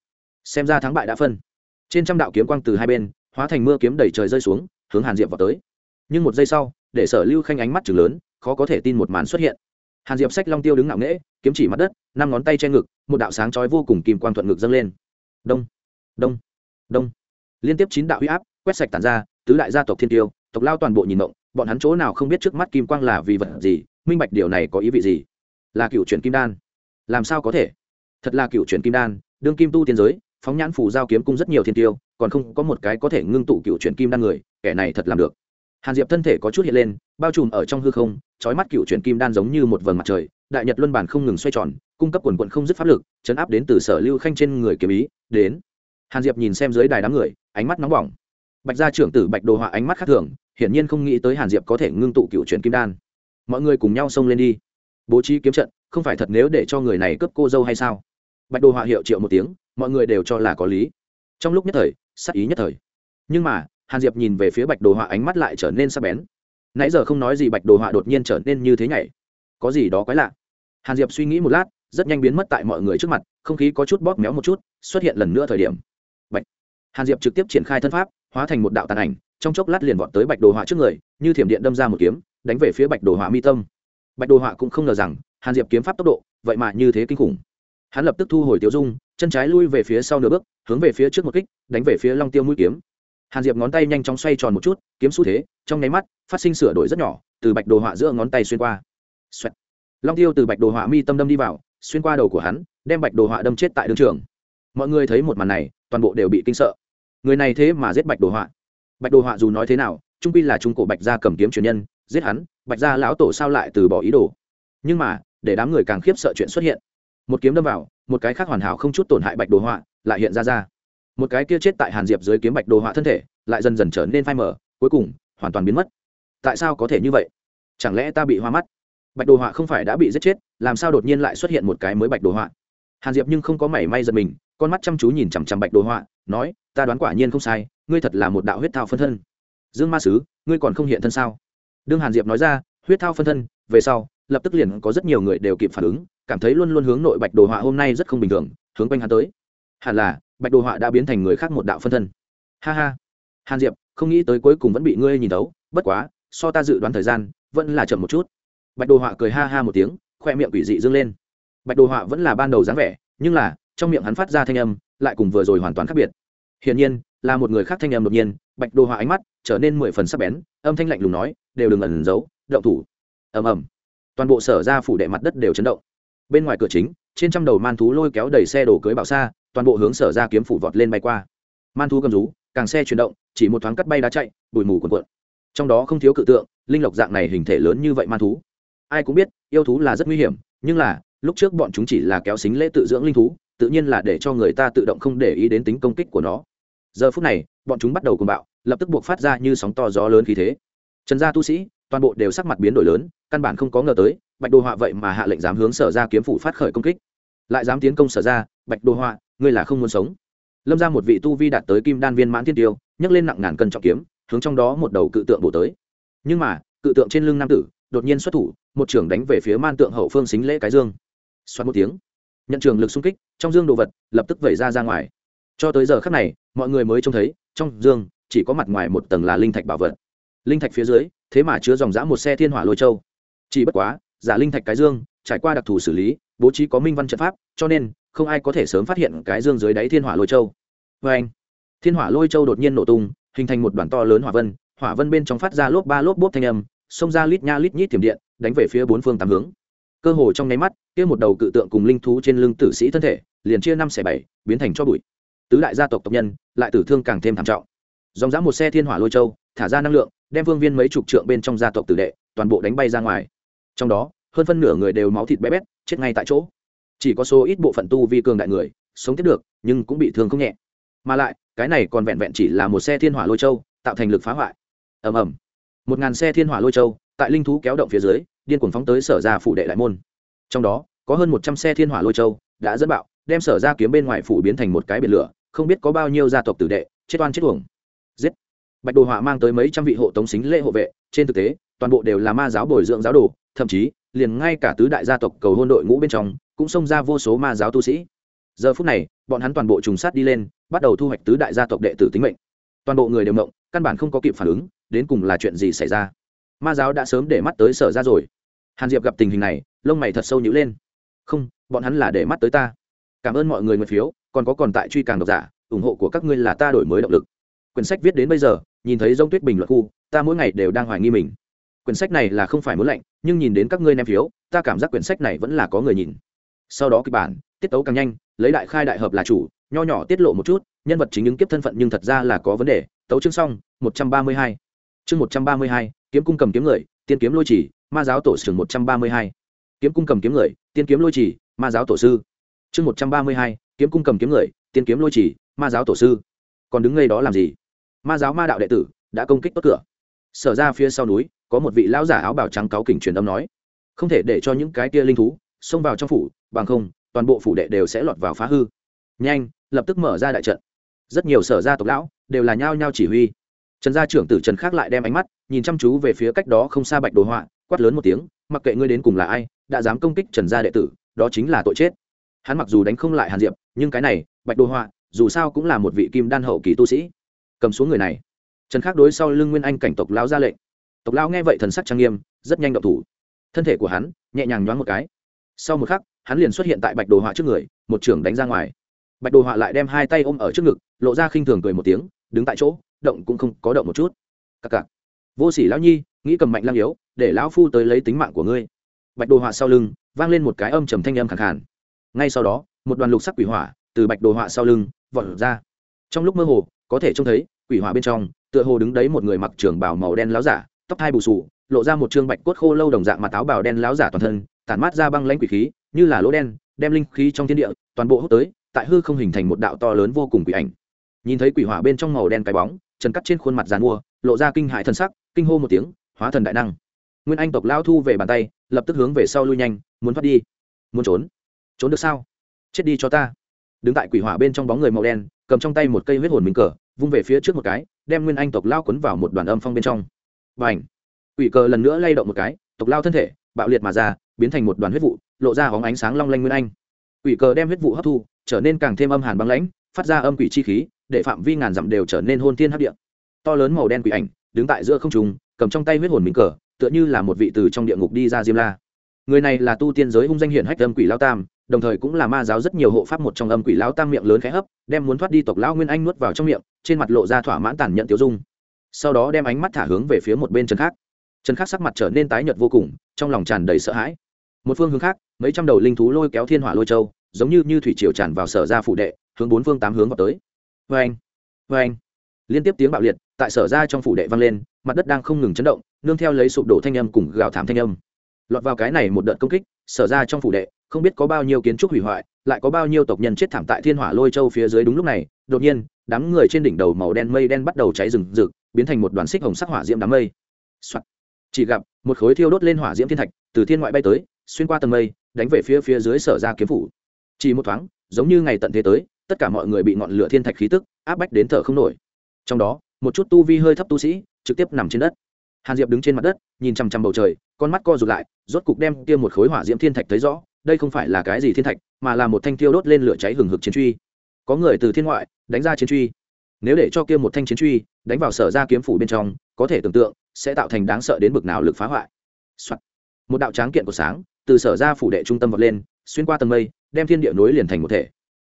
Xem ra thắng bại đã phân. Trên trăm đạo kiếm quang từ hai bên, hóa thành mưa kiếm đầy trời rơi xuống, hướng hàn diệp vào tới. Nhưng một giây sau, để sở lưu khanh ánh mắt chừng lớn, khó có thể tin một màn xuất hiện. Hàn diệp sách long tiêu đứng ngạo nghễ, kiếm chỉ mặt đất, năm ngón tay che ngực, một đạo sáng chói vô cùng kim quang thuận ngực dâng lên. Đông đông đông. Liên tiếp chín đạo huy áp quét sạch tàn ra, tứ đại gia tộc thiên tiêu tộc lao toàn bộ nhìn động bọn hắn chỗ nào không biết trước mắt kim quang là vì vật gì, minh bạch điều này có ý vị gì? Là cựu chuyển kim đan. Làm sao có thể? Thật là cựu chuyển kim đan, đương kim tu tiên giới, phóng nhãn phủ giao kiếm cung rất nhiều thiên tiêu, còn không có một cái có thể ngưng tụ cựu chuyển kim đan người, kẻ này thật làm được. Hàn diệp thân thể có chút hiện lên, bao trùm ở trong hư không trói mắt cựu chuyển kim đan giống như một vầng mặt trời, đại nhật luân bản không ngừng xoay tròn, cung cấp quần quận không dứt pháp lực, chấn áp đến từ sở lưu khanh trên người kiếm ý, đến. Hàn diệp nhìn xem dưới đài đám người, ánh mắt nóng bỏng bạch gia trưởng tử bạch đồ họa ánh mắt khác thường, hiển nhiên không nghĩ tới hàn diệp có thể ngưng tụ cựu chuyển kim đan. Mọi người cùng nhau xông lên đi. Bố trí kiếm trận, không phải thật nếu để cho người này cướp cô dâu hay sao? Bạch đồ họa hiệu triệu một tiếng, mọi người đều cho là có lý. Trong lúc nhất thời, sắc ý nhất thời. Nhưng mà, hàn diệp nhìn về phía bạch đồ họa ánh mắt lại trở nên sắc bén. Nãy giờ không nói gì bạch đồ họa đột nhiên trở nên như thế nhảy. Có gì đó quái lạ. Hàn diệp suy nghĩ một lát, rất nhanh biến mất tại mọi người trước mặt, không khí có chút bóp méo một chút, xuất hiện lần nữa thời điểm. Bạch. Hàn diệp trực tiếp triển khai thân pháp hóa thành một đạo tàn ảnh, trong chốc lát liền vọt tới bạch đồ họa trước người, như thiểm điện đâm ra một kiếm, đánh về phía bạch đồ họa mi tâm. Bạch đồ họa cũng không ngờ rằng, hàn diệp kiếm pháp tốc độ, vậy mà như thế kinh khủng. Hắn lập tức thu hồi tiêu dung, chân trái lui về phía sau nửa bước, hướng về phía trước một kích, đánh về phía long tiêu mũi kiếm. Hàn diệp ngón tay nhanh chóng xoay tròn một chút, kiếm xu thế, trong nháy mắt, phát sinh sửa đổi rất nhỏ, từ bạch đồ họa giữa ngón tay xuyên qua. Xoẹt. long tiêu từ bạch đồ họa mi tâm đâm đi vào, xuyên qua đầu của hắn, đem bạch đồ họa đâm chết tại đường trường. Mọi người thấy một màn này, toàn bộ đều bị kinh sợ người này thế mà giết bạch đồ họa. Bạch đồ họa dù nói thế nào, trung pi là trung cổ bạch gia cầm kiếm truyền nhân, giết hắn, bạch gia lão tổ sao lại từ bỏ ý đồ. Nhưng mà, để đám người càng khiếp sợ chuyện xuất hiện. Một kiếm đâm vào, một cái khác hoàn hảo không chút tổn hại bạch đồ họa lại hiện ra ra. Một cái kia chết tại hàn diệp dưới kiếm bạch đồ họa thân thể lại dần dần trở nên phai mờ, cuối cùng, hoàn toàn biến mất. Tại sao có thể như vậy? Chẳng lẽ ta bị hoa mắt? Bạch đồ họa không phải đã bị giết chết, làm sao đột nhiên lại xuất hiện một cái mới bạch đồ họa? Hàn diệp nhưng không có mảy may giật mình con mắt chăm chú nhìn chằm chằm bạch đồ họa, nói, ta đoán quả nhiên không sai, ngươi thật là một đạo huyết thao phân thân. Dương ma sứ, ngươi còn không hiện thân sao? Đương hàn diệp nói ra, huyết thao phân thân, về sau, lập tức liền có rất nhiều người đều kịp phản ứng, cảm thấy luôn luôn hướng nội bạch đồ họa hôm nay rất không bình thường, hướng quanh hắn tới. Hẳn là, bạch đồ họa đã biến thành người khác một đạo phân thân. Ha ha. Hàn diệp, không nghĩ tới cuối cùng vẫn bị ngươi nhìn tấu bất quá, so ta dự đoán thời gian, vẫn là chậm một chút. Bạch đồ họa cười ha ha một tiếng, khoe miệng quỷ dị dâng lên. Bạch đồ họa vẫn là ban đầu dáng vẻ, nhưng là trong miệng hắn phát ra thanh âm, lại cùng vừa rồi hoàn toàn khác biệt. Hiển nhiên, là một người khác thanh âm đột nhiên, bạch đồ họa ánh mắt trở nên mười phần sắc bén, âm thanh lạnh lùng nói, đều đừng ẩn giấu, động thủ. Ầm ầm. Toàn bộ sở ra phủ đệ mặt đất đều chấn động. Bên ngoài cửa chính, trên trăm đầu man thú lôi kéo đầy xe đổ cưới bảo xa, toàn bộ hướng sở ra kiếm phủ vọt lên bay qua. Man thú cầm rú, càng xe chuyển động, chỉ một thoáng cắt bay đá chạy, bụi mù cuộn cuộn. Trong đó không thiếu cự tượng, linh lộc dạng này hình thể lớn như vậy man thú. Ai cũng biết, yêu thú là rất nguy hiểm, nhưng là, lúc trước bọn chúng chỉ là kéo xính lễ tự dưỡng linh thú tự nhiên là để cho người ta tự động không để ý đến tính công kích của nó. Giờ phút này, bọn chúng bắt đầu cùng bạo, lập tức buộc phát ra như sóng to gió lớn khí thế. Trần gia tu sĩ, toàn bộ đều sắc mặt biến đổi lớn, căn bản không có ngờ tới, bạch đồ họa vậy mà hạ lệnh dám hướng sở ra kiếm phủ phát khởi công kích. Lại dám tiến công sở ra bạch đồ họa, ngươi là không muốn sống. Lâm ra một vị tu vi đạt tới kim đan viên mãn thiên tiêu, nhấc lên nặng ngàn cân trọng kiếm, hướng trong đó một đầu cự tượng bổ tới. Nhưng mà, cự tượng trên lưng nam tử, đột nhiên xuất thủ, một trưởng đánh về phía man tượng hậu phương xính lễ cái dương. Xoát một tiếng, nhận trường lực xung kích trong dương đồ vật lập tức vẩy ra ra ngoài. Cho tới giờ khắc này, mọi người mới trông thấy, trong dương chỉ có mặt ngoài một tầng là linh thạch bảo vật. Linh thạch phía dưới, thế mà chứa dòng dã một xe thiên hỏa lôi châu. Chỉ bất quá, giả linh thạch cái dương, trải qua đặc thù xử lý, bố trí có minh văn trận pháp, cho nên không ai có thể sớm phát hiện cái dương dưới đáy thiên hỏa lôi châu. Vê anh, thiên hỏa lôi châu đột nhiên nổ tung, hình thành một đoàn to lớn hỏa vân hỏa vân bên trong phát ra lốp ba lốp bốp thanh âm, xông ra lít nha lít nhít tiềm điện, đánh về phía bốn phương tám hướng. Cơ hồ trong nháy mắt kia một đầu cự tượng cùng linh thú trên lưng tử sĩ thân thể, liền chia năm xẻ bảy, biến thành cho bụi. Tứ đại gia tộc tộc nhân, lại tử thương càng thêm thảm trọng. Dòng dã một xe thiên hỏa lôi châu, thả ra năng lượng, đem vương viên mấy chục trượng bên trong gia tộc tử đệ, toàn bộ đánh bay ra ngoài. Trong đó, hơn phân nửa người đều máu thịt bé bét, chết ngay tại chỗ. Chỉ có số ít bộ phận tu vi cường đại người, sống tiếp được, nhưng cũng bị thương không nhẹ. Mà lại, cái này còn vẹn vẹn chỉ là một xe thiên hỏa lôi châu, tạo thành lực phá hoại. Ầm ầm. Một ngàn xe thiên hỏa lôi châu, tại linh thú kéo động phía dưới, điên cuồng phóng tới sở ra phủ đệ đại môn trong đó, có hơn một trăm xe thiên hỏa lôi châu đã dẫn bạo, đem sở ra kiếm bên ngoài phủ biến thành một cái biển lửa, không biết có bao nhiêu gia tộc tử đệ, chết oan chết uổng. Giết. Bạch đồ họa mang tới mấy trăm vị hộ tống xính lễ hộ vệ, trên thực tế, toàn bộ đều là ma giáo bồi dưỡng giáo đồ, thậm chí, liền ngay cả tứ đại gia tộc cầu hôn đội ngũ bên trong, cũng xông ra vô số ma giáo tu sĩ. Giờ phút này, bọn hắn toàn bộ trùng sát đi lên, bắt đầu thu hoạch tứ đại gia tộc đệ tử tính mệnh. Toàn bộ người đều mộng căn bản không có kịp phản ứng, đến cùng là chuyện gì xảy ra. Ma giáo đã sớm để mắt tới sở ra rồi. Hàn diệp gặp tình hình này lông mày thật sâu nhữ lên. Không, bọn hắn là để mắt tới ta. Cảm ơn mọi người nguyện phiếu, còn có còn tại truy càng độc giả, ủng hộ của các ngươi là ta đổi mới động lực. Quyển sách viết đến bây giờ, nhìn thấy g tuyết bình luận khu, ta mỗi ngày đều đang hoài nghi mình. Quyển sách này là không phải muốn lạnh, nhưng nhìn đến các ngươi nem phiếu, ta cảm giác quyển sách này vẫn là có người nhìn. Sau đó kịch bản, tiết tấu càng nhanh, lấy đại khai đại hợp là chủ, nho nhỏ tiết lộ một chút, nhân vật chính những kiếp thân phận nhưng thật ra là có vấn đề, tấu chương xong, một trăm ba mươi hai. Chương một trăm ba mươi hai, kiếm cung cầm kiếm người, tiên kiếm lôi chỉ, ma giáo tổ trưởng một trăm ba mươi hai kiếm cung cầm kiếm người, tiên kiếm lôi chỉ ma giáo tổ sư. Chương một trăm ba mươi hai, kiếm cung cầm kiếm người, tiên kiếm lôi chỉ ma giáo tổ sư. Còn đứng ngay đó làm gì? Ma giáo ma đạo đệ tử đã công kích tốt cửa. Sở ra phía sau núi, có một vị lão giả áo bào trắng cáo kỉnh truyền âm nói, không thể để cho những cái tia linh thú xông vào trong phủ, bằng không, toàn bộ phủ đệ đều sẽ lọt vào phá hư. Nhanh, lập tức mở ra đại trận. Rất nhiều sở gia tộc lão đều là nhao nhao chỉ huy. Trần gia trưởng tử trần khác lại đem ánh mắt nhìn chăm chú về phía cách đó không xa bạch đồ họa, quát lớn một tiếng, mặc kệ ngươi đến cùng là ai đã dám công kích trần gia đệ tử, đó chính là tội chết. Hắn mặc dù đánh không lại hàn diệp, nhưng cái này, bạch Đô họa, dù sao cũng là một vị kim đan hậu kỳ tu sĩ. Cầm xuống người này. Trần khắc đối sau lưng nguyên anh cảnh tộc lão ra lệnh. Tộc lão nghe vậy thần sắc trang nghiêm, rất nhanh động thủ. Thân thể của hắn nhẹ nhàng nhoáng một cái. Sau một khắc, hắn liền xuất hiện tại bạch đồ họa trước người, một trưởng đánh ra ngoài. Bạch đồ họa lại đem hai tay ôm ở trước ngực, lộ ra khinh thường cười một tiếng, đứng tại chỗ, động cũng không có động một chút. Cặc cặc. Vô sỉ lão nhi, nghĩ cầm mạnh lang yếu, để lão phu tới lấy tính mạng của ngươi bạch đồ họa sau lưng vang lên một cái âm trầm thanh âm khẳng khàn. Ngay sau đó, một đoàn lục sắc quỷ hỏa từ bạch đồ họa sau lưng vọt ra. Trong lúc mơ hồ, có thể trông thấy, quỷ hỏa bên trong, tựa hồ đứng đấy một người mặc trường bào màu đen láo giả, tóc hai bù sù lộ ra một trương bạch cốt khô lâu đồng dạng mặt áo bào đen láo giả toàn thân, tản mát ra băng lãnh quỷ khí, như là lỗ đen, đem linh khí trong thiên địa, toàn bộ hút tới, tại hư không hình thành một đạo to lớn vô cùng quỷ ảnh. Nhìn thấy quỷ hỏa bên trong màu đen cái bóng, trần cắt trên khuôn mặt dàn mua, lộ ra kinh hại thân sắc, kinh hô một tiếng, hóa thần đại năng nguyên anh tộc lao thu về bàn tay, lập tức hướng về sau lui nhanh, muốn thoát đi. Muốn trốn. Trốn được sao? Chết đi cho ta. Đứng tại quỷ hỏa bên trong bóng người màu đen, cầm trong tay một cây huyết hồn minh cờ, vung về phía trước một cái, đem nguyên anh tộc lao quấn vào một đoàn âm phong bên trong. Và ảnh quỷ cờ lần nữa lay động một cái, tộc lao thân thể, bạo liệt mà ra, biến thành một đoàn huyết vụ, lộ ra hóng ánh sáng long lanh nguyên anh. Quỷ cờ đem huyết vụ hấp thu, trở nên càng thêm âm hàn băng lãnh, phát ra âm quỷ chi khí, để phạm vi ngàn dặm đều trở nên hôn thiên hấp điện to lớn màu đen quỷ ảnh, đứng tại giữa không trùng cầm trong tay huyết hồn minh cờ tựa như là một vị từ trong địa ngục đi ra diêm la. Người này là tu tiên giới hung danh hiển hách âm quỷ lao tam, đồng thời cũng là ma giáo rất nhiều hộ pháp một trong âm quỷ lao tam miệng lớn khẽ hấp, đem muốn thoát đi tộc lao nguyên anh nuốt vào trong miệng, trên mặt lộ ra thỏa mãn tàn nhận tiêu dung. Sau đó đem ánh mắt thả hướng về phía một bên trần khác trần khác sắc mặt trở nên tái nhợt vô cùng, trong lòng tràn đầy sợ hãi. Một phương hướng khác, mấy trăm đầu linh thú lôi kéo thiên hỏa lôi châu, giống như như thủy triều tràn vào sở ra phủ đệ, hướng bốn phương tám hướng vào tới. Vê anh vê anh liên tiếp tiếng bạo liệt, tại sở ra trong phủ đệ vang lên mặt đất đang không ngừng chấn động, nương theo lấy sụp đổ thanh âm cùng gào thảm thanh âm. Lọt vào cái này một đợt công kích, sở ra trong phủ đệ, không biết có bao nhiêu kiến trúc hủy hoại, lại có bao nhiêu tộc nhân chết thảm tại thiên hỏa lôi châu phía dưới đúng lúc này, đột nhiên, đám người trên đỉnh đầu màu đen mây đen bắt đầu cháy rừng rực, biến thành một đoàn xích hồng sắc hỏa diễm đám mây、Soạn. chỉ gặp, một khối thiêu đốt lên hỏa diễm thiên thạch, từ thiên ngoại bay tới, xuyên qua tầng mây, đánh về phía phía dưới sở ra kiếm phủ. Chỉ một thoáng, giống như ngày tận thế tới, tất cả mọi người bị ngọn lửa thiên thạch khí tức áp bách đến thở không nổi. Trong đó, một chút tu vi hơi thấp tu sĩ trực tiếp nằm trên đất. Hàn diệp đứng trên mặt đất, nhìn chằm chằm bầu trời, con mắt co rụt lại, rốt cục đem kia một khối hỏa diễm thiên thạch thấy rõ, đây không phải là cái gì thiên thạch, mà là một thanh tiêu đốt lên lửa cháy hừng hực chiến truy. Có người từ thiên ngoại, đánh ra chiến truy. Nếu để cho kia một thanh chiến truy đánh vào sở ra kiếm phủ bên trong, có thể tưởng tượng, sẽ tạo thành đáng sợ đến bực nào lực phá hoại、Soạn. một đạo tráng kiện của sáng, từ sở ra phủ đệ trung tâm vọt lên, xuyên qua tầng mây, đem thiên địa nối liền thành một thể.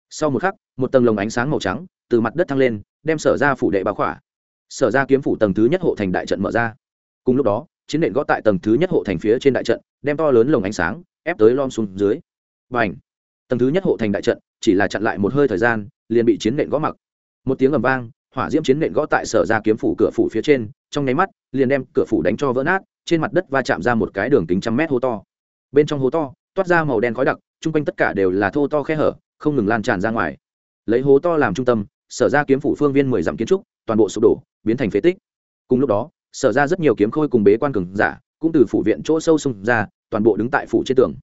Sau một khắc, một tầng lồng ánh sáng màu trắng từ mặt đất thăng lên, đem sở ra phủ đệ bao khỏa sở ra kiếm phủ tầng thứ nhất hộ thành đại trận mở ra. Cùng lúc đó, chiến nện gõ tại tầng thứ nhất hộ thành phía trên đại trận, đem to lớn lồng ánh sáng ép tới lom xuống dưới. Và ảnh tầng thứ nhất hộ thành đại trận, chỉ là chặn lại một hơi thời gian, liền bị chiến nện gõ mặc. Một tiếng ầm vang, hỏa diễm chiến nện gõ tại sở ra kiếm phủ cửa phủ phía trên, trong nháy mắt, liền đem cửa phủ đánh cho vỡ nát, trên mặt đất va chạm ra một cái đường kính trăm mét hố to. Bên trong hố to, toát ra màu đen khói đặc, chung quanh tất cả đều là thô to khe hở, không ngừng lan tràn ra ngoài. Lấy hố to làm trung tâm, sở ra kiếm phủ phương viên mười dặm kiến trúc toàn bộ sụp đổ, biến thành phế tích. Cùng lúc đó, sở ra rất nhiều kiếm khôi cùng bế quan cường giả cũng từ phủ viện chỗ sâu xung ra, toàn bộ đứng tại phủ trên tường.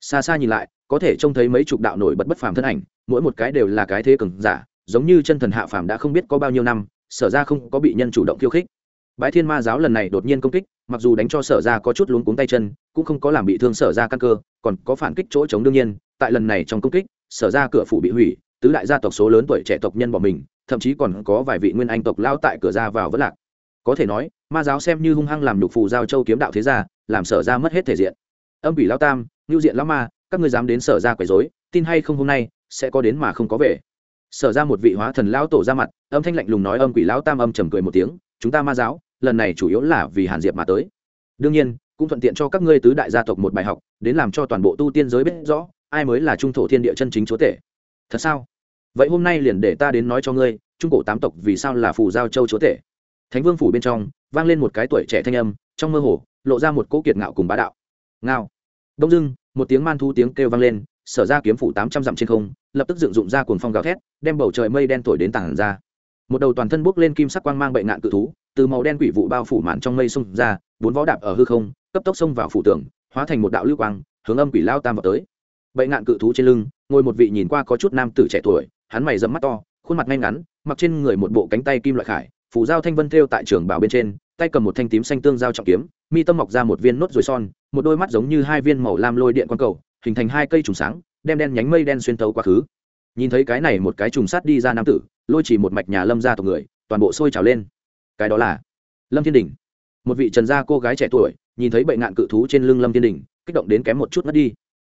Xa xa nhìn lại, có thể trông thấy mấy chục đạo nổi bật bất phàm thân ảnh, mỗi một cái đều là cái thế cường giả, giống như chân thần hạ phàm đã không biết có bao nhiêu năm, sở ra không có bị nhân chủ động khiêu khích. Bái thiên ma giáo lần này đột nhiên công kích, mặc dù đánh cho sở ra có chút luống cuống tay chân, cũng không có làm bị thương sở ra căn cơ, còn có phản kích chỗ chống đương nhiên, tại lần này trong công kích, sở ra cửa phủ bị hủy, tứ đại gia tộc số lớn tuổi trẻ tộc nhân bỏ mình thậm chí còn có vài vị nguyên anh tộc lao tại cửa ra vào vất lạc. Có thể nói, ma giáo xem như hung hăng làm nhục phù giao châu kiếm đạo thế gia, làm sở ra mất hết thể diện. Âm ủy lao tam, ngưu diện lao ma, các ngươi dám đến sở ra quấy dối tin hay không hôm nay, sẽ có đến mà không có về. Sở ra một vị hóa thần lao tổ ra mặt, âm thanh lạnh lùng nói âm quỷ lao tam âm trầm cười một tiếng, chúng ta ma giáo, lần này chủ yếu là vì hàn diệp mà tới. Đương nhiên, cũng thuận tiện cho các ngươi tứ đại gia tộc một bài học, đến làm cho toàn bộ tu tiên giới biết rõ, ai mới là trung thổ thiên địa chân chính chúa tể. Thật sao? Vậy hôm nay liền để ta đến nói cho ngươi, trung cổ tám tộc vì sao là phù giao châu chúa tể? Thánh vương phủ bên trong, vang lên một cái tuổi trẻ thanh âm, trong mơ hồ, lộ ra một cỗ kiệt ngạo cùng bá đạo. Ngao. Đông dưng một tiếng man thu tiếng kêu vang lên, sở ra kiếm phủ tám trăm dặm trên không, lập tức dựng dụng ra cuồng phong gào thét, đem bầu trời mây đen thổi đến tảng ra. Một đầu toàn thân bốc lên kim sắc quang mang bệnh nạn cự thú, từ màu đen quỷ vụ bao phủ màn trong mây xông ra, bốn vó đạp ở hư không, cấp tốc xông vào phủ tường, hóa thành một đạo lưu quang, hướng âm quỷ lao tam vào tới. Bệnh nạn cự thú trên lưng, ngồi một vị nhìn qua có chút nam tử trẻ tuổi hắn mày dẫm mắt to, khuôn mặt ngay ngắn, mặc trên người một bộ cánh tay kim loại khải phủ dao thanh vân thêu tại trường bảo bên trên, tay cầm một thanh tím xanh tương giao trọng kiếm, mi tâm mọc ra một viên nốt ruồi son, một đôi mắt giống như hai viên màu lam lôi điện quang cầu, hình thành hai cây trùng sáng, đem đen nhánh mây đen xuyên tấu quá khứ. Nhìn thấy cái này một cái trùng sát đi ra nam tử, lôi chỉ một mạch nhà lâm ra tộc người, toàn bộ sôi trào lên. Cái đó là lâm thiên đình. Một vị trần gia cô gái trẻ tuổi, nhìn thấy bệnh nạn cự thú trên lưng lâm thiên đình, kích động đến kém một chút mất đi.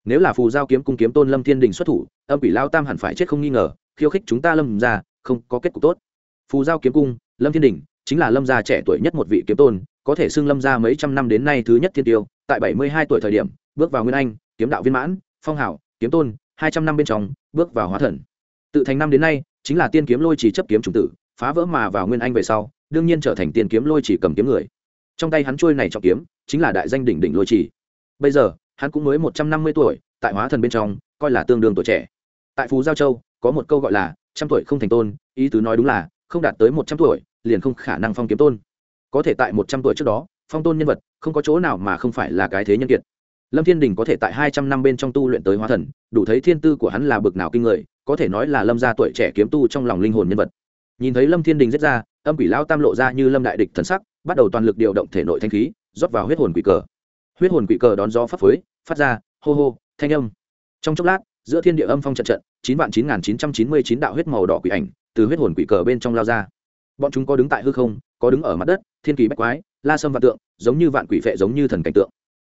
Nếu là phù giao kiếm cung kiếm tôn lâm thiên đình xuất thủ, âm quỷ lao tam hẳn phải chết không nghi ngờ khiêu khích chúng ta lâm ra, không có kết cục tốt. Phù giao kiếm cung, lâm thiên đình chính là lâm gia trẻ tuổi nhất một vị kiếm tôn, có thể xưng lâm gia mấy trăm năm đến nay thứ nhất thiên tiêu. Tại bảy mươi hai tuổi thời điểm, bước vào nguyên anh, kiếm đạo viên mãn, phong hảo kiếm tôn, hai trăm năm bên trong, bước vào hóa thần. Tự thành năm đến nay, chính là tiên kiếm lôi chỉ chấp kiếm chủng tử, phá vỡ mà vào nguyên anh về sau, đương nhiên trở thành tiên kiếm lôi chỉ cầm kiếm người. Trong tay hắn trôi này trọng kiếm, chính là đại danh đỉnh đỉnh lôi chỉ. Bây giờ, hắn cũng mới một trăm năm mươi tuổi, tại hóa thần bên trong, coi là tương đương tuổi trẻ. Tại phú giao châu có một câu gọi là, trăm tuổi không thành tôn, ý tứ nói đúng là, không đạt tới một trăm tuổi, liền không khả năng phong kiếm tôn. Có thể tại một trăm tuổi trước đó, phong tôn nhân vật, không có chỗ nào mà không phải là cái thế nhân kiệt. Lâm thiên đình có thể tại hai trăm năm bên trong tu luyện tới hóa thần, đủ thấy thiên tư của hắn là bực nào kinh người, có thể nói là lâm gia tuổi trẻ kiếm tu trong lòng linh hồn nhân vật. Nhìn thấy lâm thiên đình giết ra, âm quỷ lao tam lộ ra như lâm đại địch thần sắc, bắt đầu toàn lực điều động thể nội thanh khí, rót vào huyết hồn quỷ cờ. Huyết hồn quỷ cờ đón gió phấp phới, phát ra, hô hô, thanh âm. Trong chốc lát giữa thiên địa âm phong trận trận, chín vạn chín nghìn chín trăm chín mươi chín đạo huyết màu đỏ quỷ ảnh từ huyết hồn quỷ cờ bên trong lao ra. Bọn chúng có đứng tại hư không, có đứng ở mặt đất, thiên kỳ bách quái, la sâm vạn tượng, giống như vạn quỷ vệ giống như thần cảnh tượng.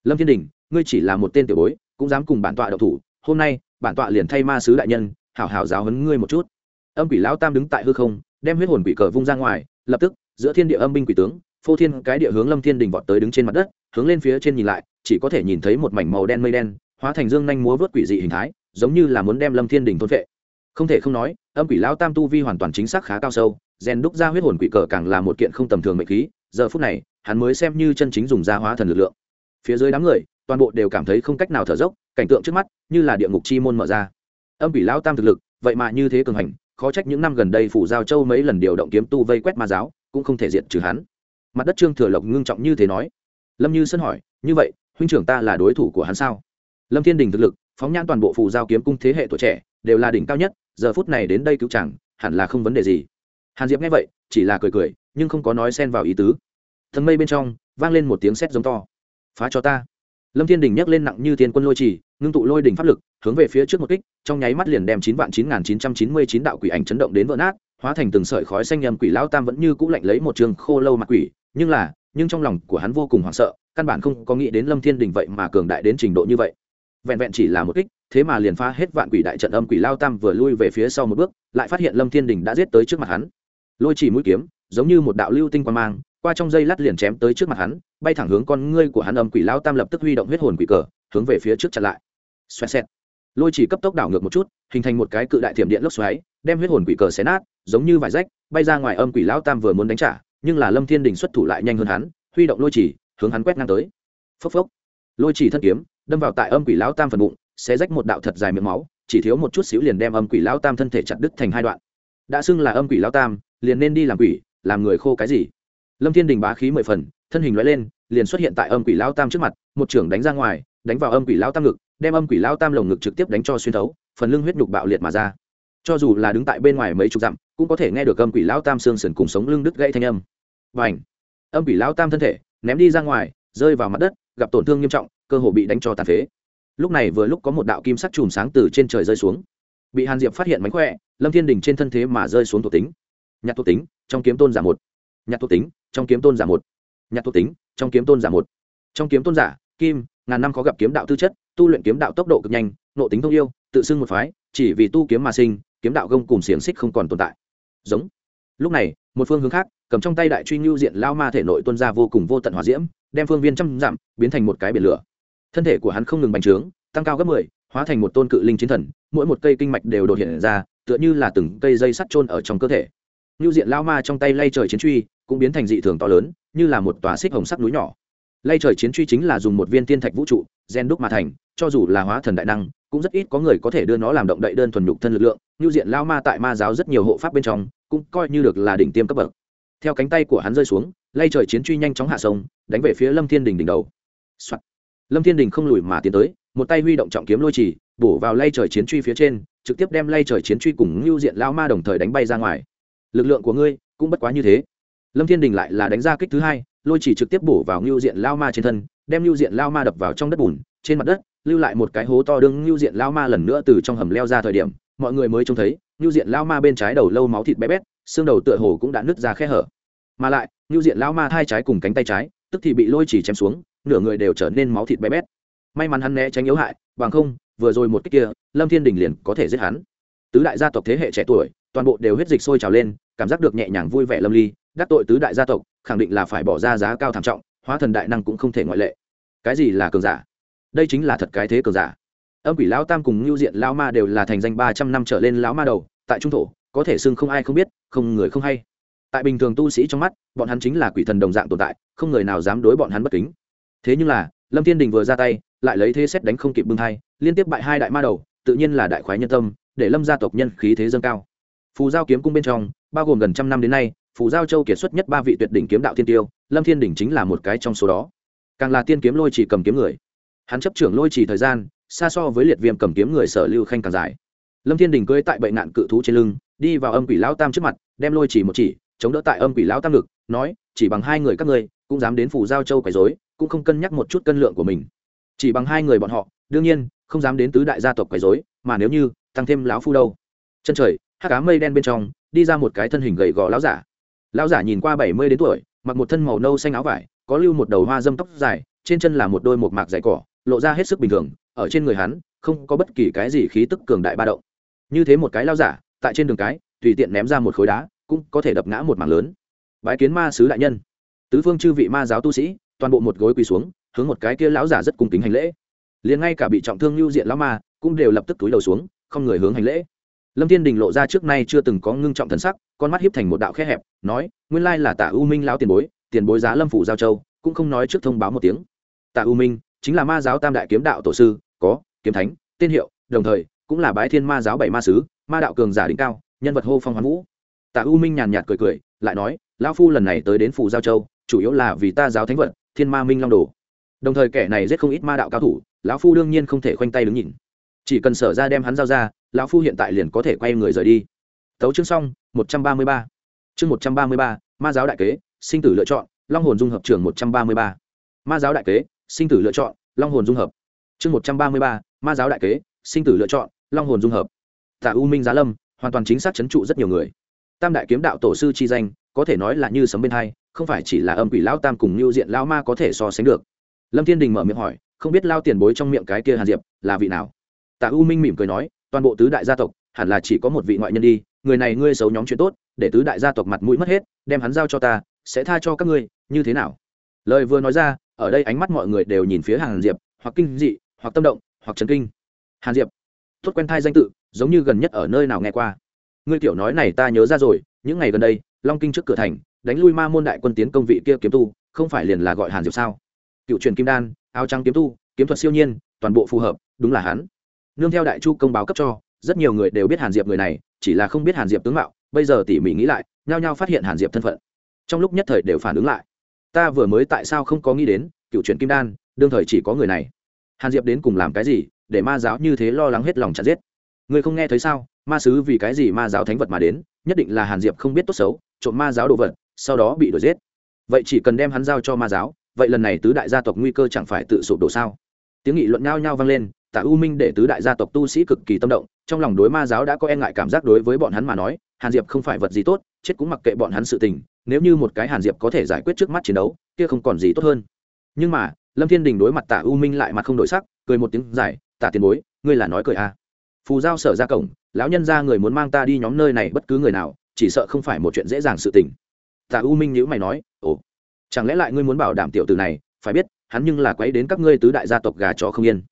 Lâm thiên đình, ngươi chỉ là một tên tiểu bối, cũng dám cùng bản tọa đậu thủ, hôm nay, bản tọa liền thay ma sứ đại nhân, hảo hảo giáo huấn ngươi một chút. Âm quỷ lão tam đứng tại hư không, đem huyết hồn quỷ cờ vung ra ngoài, lập tức, giữa thiên địa âm binh quỷ tướng, phô thiên cái địa hướng lâm thiên đình vọt tới đứng trên mặt đất, hướng lên phía trên nhìn lại, chỉ có thể nhìn thấy một mảnh màu đen mây đen, hóa thành dương nhanh múa vớt quỷ dị hình thái giống như là muốn đem lâm thiên đình thôn vệ không thể không nói, âm quỷ lão tam tu vi hoàn toàn chính xác khá cao sâu, rèn đúc ra huyết hồn quỷ cờ càng là một kiện không tầm thường mệnh khí, giờ phút này, hắn mới xem như chân chính dùng ra hóa thần lực lượng. Phía dưới đám người, toàn bộ đều cảm thấy không cách nào thở dốc, cảnh tượng trước mắt như là địa ngục chi môn mở ra. Âm quỷ lão tam thực lực, vậy mà như thế cường hành, khó trách những năm gần đây phủ giao châu mấy lần điều động kiếm tu vây quét ma giáo, cũng không thể diện trừ hắn. Mặt đất trương thừa lộc ngưng trọng như thế nói. Lâm như sân hỏi, như vậy, huynh trưởng ta là đối thủ của hắn sao? Lâm thiên đình thực lực phóng nhãn toàn bộ phù giao kiếm cung thế hệ tuổi trẻ, đều là đỉnh cao nhất, giờ phút này đến đây cứu chẳng, hẳn là không vấn đề gì. Hàn diệp nghe vậy, chỉ là cười cười, nhưng không có nói xen vào ý tứ. Thần mây bên trong, vang lên một tiếng sét giống to. Phá cho ta. Lâm thiên đình nhấc lên nặng như tiên quân lôi trì ngưng tụ lôi đỉnh pháp lực, hướng về phía trước một kích, trong nháy mắt liền đem chín vạn chín nghìn chín trăm chín mươi chín đạo quỷ ảnh chấn động đến vỡ nát, hóa thành từng sợi khói xanh nhầm quỷ lão tam vẫn như cũ lạnh lấy một trường khô lâu mặt quỷ, nhưng là, nhưng trong lòng của hắn vô cùng hoảng sợ, căn bản không có nghĩ đến lâm thiên đình vậy mà cường đại đến trình độ như vậy vẹn vẹn chỉ là một kích, thế mà liền phá hết vạn quỷ đại trận âm quỷ lao tam vừa lui về phía sau một bước, lại phát hiện lâm thiên đình đã giết tới trước mặt hắn. Lôi chỉ mũi kiếm, giống như một đạo lưu tinh quan mang, qua trong dây lát liền chém tới trước mặt hắn, bay thẳng hướng con ngươi của hắn âm quỷ lao tam lập tức huy động huyết hồn quỷ cờ, hướng về phía trước chặn lại. Xoẹt xẹt. Lôi chỉ cấp tốc đảo ngược một chút, hình thành một cái cự đại thiểm điện lốc xoáy, đem huyết hồn quỷ cờ xé nát, giống như vải rách, bay ra ngoài âm quỷ lao tam vừa muốn đánh trả, nhưng là lâm thiên đình xuất thủ lại nhanh hơn hắn, huy động lôi chỉ, hướng hắn quét ngang tới. Phốc phốc. Lôi chỉ thân kiếm đâm vào tại âm quỷ lão tam phần bụng, xé rách một đạo thật dài miệng máu, chỉ thiếu một chút xíu liền đem âm quỷ lão tam thân thể chặt đứt thành hai đoạn. Đã xưng là âm quỷ lão tam, liền nên đi làm quỷ, làm người khô cái gì? Lâm thiên đình bá khí mười phần, thân hình loại lên, liền xuất hiện tại âm quỷ lão tam trước mặt, một trưởng đánh ra ngoài, đánh vào âm quỷ lão tam ngực, đem âm quỷ lão tam lồng ngực trực tiếp đánh cho xuyên thấu, phần lưng huyết nhục bạo liệt mà ra. Cho dù là đứng tại bên ngoài mấy chục dặm, cũng có thể nghe được âm quỷ lão tam xương sườn cùng sống lưng đứt gãy thanh âm. Và ảnh âm quỷ lão tam thân thể ném đi ra ngoài, rơi vào mặt đất, gặp tổn thương nghiêm trọng cơ hồ bị đánh cho tàn phế. Lúc này vừa lúc có một đạo kim sắc chùm sáng từ trên trời rơi xuống. Bị hàn diệp phát hiện mánh khỏe, lâm thiên đình trên thân thế mà rơi xuống thuộc tính. Nhặt thuộc tính, trong kiếm tôn giả một. Nhặt thuộc tính, trong kiếm tôn giả một. Nhặt thuộc tính, trong kiếm tôn giả một. Trong kiếm tôn giả, kim, ngàn năm có gặp kiếm đạo tư chất, tu luyện kiếm đạo tốc độ cực nhanh, nộ tính thông yêu, tự xưng một phái, chỉ vì tu kiếm mà sinh, kiếm đạo gông cùng xiềng xích không còn tồn tại. Giống. Lúc này, một phương hướng khác, cầm trong tay đại truy ngưu diện lao ma thể nội tuân ra vô cùng vô tận hòa diễm, đem phương viên trăm dặm biến thành một cái biển lửa thân thể của hắn không ngừng bành trướng, tăng cao gấp mười, hóa thành một tôn cự linh chiến thần, mỗi một cây kinh mạch đều đột hiện ra, tựa như là từng cây dây sắt trôn ở trong cơ thể. Ngưu diện lao ma trong tay lay trời chiến truy, cũng biến thành dị thường to lớn, như là một tòa xích hồng sắc núi nhỏ. Lay trời chiến truy chính là dùng một viên tiên thạch vũ trụ, gen đúc mà thành, cho dù là hóa thần đại năng, cũng rất ít có người có thể đưa nó làm động đậy đơn thuần nhục thân lực lượng. Ngưu diện lao ma tại ma giáo rất nhiều hộ pháp bên trong, cũng coi như được là đỉnh tiêm cấp bậc. Theo cánh tay của hắn rơi xuống, lay trời chiến truy nhanh chóng hạ sông, đánh về phía lâm thiên đình đỉnh đầu、Soạn lâm thiên đình không lùi mà tiến tới, một tay huy động trọng kiếm lôi trì, bổ vào lay trời chiến truy phía trên, trực tiếp đem lay trời chiến truy cùng ngưu diện lao ma đồng thời đánh bay ra ngoài. Lực lượng của ngươi cũng bất quá như thế. Lâm thiên đình lại là đánh ra kích thứ hai, lôi chỉ trực tiếp bổ vào ngưu diện lao ma trên thân, đem ngưu diện lao ma đập vào trong đất bùn, trên mặt đất, lưu lại một cái hố to đương ngưu diện lao ma lần nữa từ trong hầm leo ra thời điểm, mọi người mới trông thấy, ngưu diện lao ma bên trái đầu lâu máu thịt bé bét, xương đầu tựa hồ cũng đã nứt ra khe hở. Mà lại, ngưu diện lao ma thai trái cùng cánh tay trái, tức thì bị lôi chỉ chém xuống nửa người đều trở nên máu thịt bé bét. May mắn hắn né tránh yếu hại, bằng không, vừa rồi một cách kia, lâm thiên đình liền có thể giết hắn. Tứ đại gia tộc thế hệ trẻ tuổi, toàn bộ đều huyết dịch sôi trào lên, cảm giác được nhẹ nhàng vui vẻ lâm ly, đắc tội tứ đại gia tộc, khẳng định là phải bỏ ra giá cao thảm trọng, hóa thần đại năng cũng không thể ngoại lệ. Cái gì là cường giả? Đây chính là thật cái thế cường giả. Âm quỷ lão tam cùng ngưu diện lão ma đều là thành danh ba trăm năm trở lên lão ma đầu, tại trung thổ, có thể xưng không ai không biết, không người không hay. Tại bình thường tu sĩ trong mắt, bọn hắn chính là quỷ thần đồng dạng tồn tại, không người nào dám đối bọn hắn bất kính thế nhưng là, lâm thiên đình vừa ra tay, lại lấy thế xét đánh không kịp bưng thai, liên tiếp bại hai đại ma đầu, tự nhiên là đại khoái nhân tâm, để lâm gia tộc nhân khí thế dâng cao. Phù giao kiếm cung bên trong, bao gồm gần trăm năm đến nay, phù giao châu kiệt xuất nhất ba vị tuyệt đỉnh kiếm đạo thiên tiêu, lâm thiên đỉnh chính là một cái trong số đó. Càng là tiên kiếm lôi chỉ cầm kiếm người. Hắn chấp trưởng lôi chỉ thời gian, xa so với liệt viêm cầm kiếm người sở lưu khanh càng dài. Lâm thiên đình cưỡi tại bệnh nạn cự thú trên lưng, đi vào âm quỷ lão tam trước mặt, đem lôi chỉ một chỉ, chống đỡ tại âm quỷ lão tam ngực, nói, chỉ bằng hai người các ngươi, cũng dám đến phủ giao châu quấy rối cũng không cân nhắc một chút cân lượng của mình. Chỉ bằng hai người bọn họ, đương nhiên, không dám đến tứ đại gia tộc quấy rối, mà nếu như, tăng thêm lão phu đâu. Chân trời, hắc cá mây đen bên trong, đi ra một cái thân hình gầy gò lão giả. Lão giả nhìn qua bảy mươi đến tuổi, mặc một thân màu nâu xanh áo vải, có lưu một đầu hoa dâm tóc dài, trên chân là một đôi một mạc dày cỏ, lộ ra hết sức bình thường, ở trên người hắn, không có bất kỳ cái gì khí tức cường đại ba động. Như thế một cái lao giả, tại trên đường cái, tùy tiện ném ra một khối đá, cũng có thể đập ngã một mảng lớn. Bái kiến ma sứ đại nhân. Tứ phương chư vị ma giáo tu sĩ toàn bộ một gối quỳ xuống, hướng một cái kia lão giả rất cung kính hành lễ. Liền ngay cả bị trọng thương lưu diện lão ma cũng đều lập tức túi đầu xuống, không người hướng hành lễ. Lâm thiên đình lộ ra trước nay chưa từng có ngưng trọng thần sắc, con mắt hiếp thành một đạo khe hẹp, nói, nguyên lai là tả u minh lão tiền bối tiền bối giá lâm phủ giao châu, cũng không nói trước thông báo một tiếng. Tả u minh, chính là ma giáo tam đại kiếm đạo tổ sư, có, kiếm thánh tên hiệu, đồng thời, cũng là bái thiên ma giáo bảy ma sứ, ma đạo cường giả đỉnh cao, nhân vật hô phong hoán vũ. Tả u minh nhàn nhạt cười cười, lại nói, lão phu lần này tới đến phủ giao châu, chủ yếu là vì ta giáo thánh vật thiên ma minh long đồ. Đồng thời kẻ này giết không ít ma đạo cao thủ, lão phu đương nhiên không thể khoanh tay đứng nhìn. Chỉ cần sở ra đem hắn giao ra, lão phu hiện tại liền có thể quay người rời đi. Tấu chương xong, một trăm ba mươi ba. Chương một trăm ba mươi ba, ma giáo đại kế, sinh tử lựa chọn, long hồn dung hợp trường một trăm ba mươi ba. Ma giáo đại kế, sinh tử lựa chọn, long hồn dung hợp. Chương một trăm ba mươi ba, ma giáo đại kế, sinh tử lựa chọn, long hồn dung hợp. Tả u minh giá lâm, hoàn toàn chính xác chấn trụ rất nhiều người. Tam đại kiếm đạo tổ sư chi danh, có thể nói là như sấm bên hai không phải chỉ là âm quỷ lão tam cùng lưu diện lão ma có thể so sánh được. Lâm thiên đình mở miệng hỏi, không biết lao tiền bối trong miệng cái kia hàn diệp là vị nào? Tạ u minh mỉm cười nói, toàn bộ tứ đại gia tộc, hẳn là chỉ có một vị ngoại nhân đi, người này ngươi xấu nhóm chuyện tốt, để tứ đại gia tộc mặt mũi mất hết, đem hắn giao cho ta, sẽ tha cho các ngươi, như thế nào? Lời vừa nói ra, ở đây ánh mắt mọi người đều nhìn phía hàn diệp, hoặc kinh dị, hoặc tâm động, hoặc trấn kinh. Hàn diệp, tốt quen thai danh tự, giống như gần nhất ở nơi nào nghe qua. Ngươi tiểu nói này ta nhớ ra rồi, những ngày gần đây, long kinh trước cửa thành đánh lui ma môn đại quân tiến công vị kia kiếm tu, không phải liền là gọi hàn diệp sao? Cựu truyền kim đan, áo trắng kiếm tu, kiếm thuật siêu nhiên, toàn bộ phù hợp, đúng là hắn. Nương theo đại chu công báo cấp cho, rất nhiều người đều biết hàn diệp người này, chỉ là không biết hàn diệp tướng mạo, bây giờ tỉ mỉ nghĩ lại, nhao nhao phát hiện hàn diệp thân phận. Trong lúc nhất thời đều phản ứng lại. Ta vừa mới tại sao không có nghĩ đến, cựu truyền kim đan, đương thời chỉ có người này. Hàn diệp đến cùng làm cái gì, để ma giáo như thế lo lắng hết lòng chặt giết. Người không nghe thấy sao, ma sứ vì cái gì ma giáo thánh vật mà đến, nhất định là hàn diệp không biết tốt xấu, trộm ma giáo đồ vật sau đó bị đuổi giết. Vậy chỉ cần đem hắn giao cho ma giáo, vậy lần này tứ đại gia tộc nguy cơ chẳng phải tự sụp đổ sao? Tiếng nghị luận nhao nhao vang lên tả u minh để tứ đại gia tộc tu sĩ cực kỳ tâm động, trong lòng đối ma giáo đã có e ngại cảm giác đối với bọn hắn mà nói, hàn diệp không phải vật gì tốt, chết cũng mặc kệ bọn hắn sự tình, nếu như một cái hàn diệp có thể giải quyết trước mắt chiến đấu, kia không còn gì tốt hơn. Nhưng mà, lâm thiên đình đối mặt tả u minh lại mặt không đổi sắc, cười một tiếng giải tả tiền bối, ngươi là nói cười à. phù giao sở ra cổng, lão nhân ra người muốn mang ta đi nhóm nơi này bất cứ người nào, chỉ sợ không phải một chuyện dễ dàng sự tình tả u minh nhữ mày nói, ồ, chẳng lẽ lại ngươi muốn bảo đảm tiểu tử này, phải biết, hắn nhưng là quấy đến các ngươi tứ đại gia tộc gà chó không yên.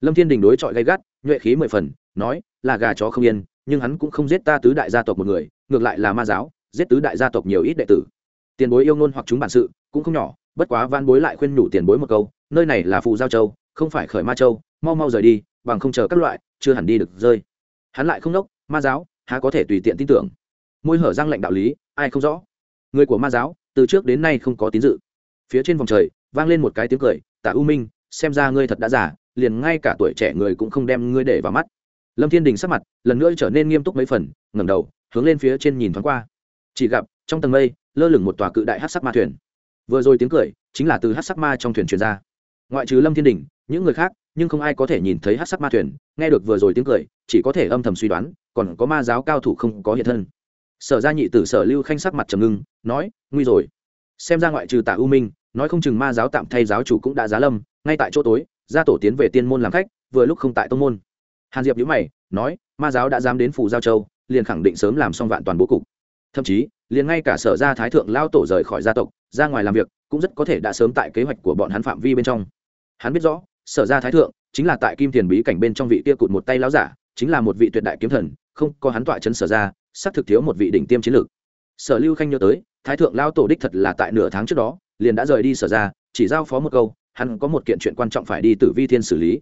Lâm thiên đình đối chọi gay gắt, nhuệ khí mười phần, nói, là gà chó không yên, nhưng hắn cũng không giết ta tứ đại gia tộc một người, ngược lại là ma giáo, giết tứ đại gia tộc nhiều ít đệ tử. Tiền bối yêu ngôn hoặc chúng bản sự, cũng không nhỏ, bất quá van bối lại khuyên nhủ tiền bối một câu, nơi này là phù giao châu, không phải khởi ma châu, mau mau rời đi, bằng không chờ các loại, chưa hẳn đi được rơi. Hắn lại không đốc, ma giáo, há có thể tùy tiện tin tưởng? Môi hở răng lệnh đạo lý, ai không rõ? Người của ma giáo, từ trước đến nay không có tín dự. Phía trên vòng trời, vang lên một cái tiếng cười, tả u minh, xem ra ngươi thật đã giả liền ngay cả tuổi trẻ người cũng không đem ngươi để vào mắt. Lâm thiên đình sắc mặt lần nữa trở nên nghiêm túc mấy phần, ngẩng đầu, hướng lên phía trên nhìn thoáng qua. Chỉ gặp, trong tầng mây, lơ lửng một tòa cự đại hát sắc ma thuyền. Vừa rồi tiếng cười, chính là từ hát sắc ma trong thuyền truyền ra. Ngoại trừ lâm thiên đình, những người khác, nhưng không ai có thể nhìn thấy hát sắc ma thuyền, nghe được vừa rồi tiếng cười, chỉ có thể âm thầm suy đoán, còn có ma giáo cao thủ không có hiện thân sở gia nhị tử sở lưu khanh sắc mặt trầm ngưng, nói, nguy rồi. Xem ra ngoại trừ tạ u minh, nói không chừng ma giáo tạm thay giáo chủ cũng đã giá lâm, ngay tại chỗ tối, gia tổ tiến về tiên môn làm khách, vừa lúc không tại tông môn. Hàn diệp nhữ mày, nói, ma giáo đã dám đến phủ giao châu, liền khẳng định sớm làm xong vạn toàn bố cục. Thậm chí, liền ngay cả sở gia thái thượng lao tổ rời khỏi gia tộc, ra ngoài làm việc, cũng rất có thể đã sớm tại kế hoạch của bọn hắn phạm vi bên trong. Hắn biết rõ, sở gia thái thượng chính là tại kim thiền bí cảnh bên trong vị kia cụt một tay láo giả, chính là một vị tuyệt đại kiếm thần, không có hắn tọa chấn sở ra xác thực thiếu một vị đỉnh tiêm chiến lược. Sở lưu khanh nhớ tới, thái thượng lao tổ đích thật là tại nửa tháng trước đó, liền đã rời đi sở ra, chỉ giao phó một câu, hắn có một kiện chuyện quan trọng phải đi tử vi thiên xử lý.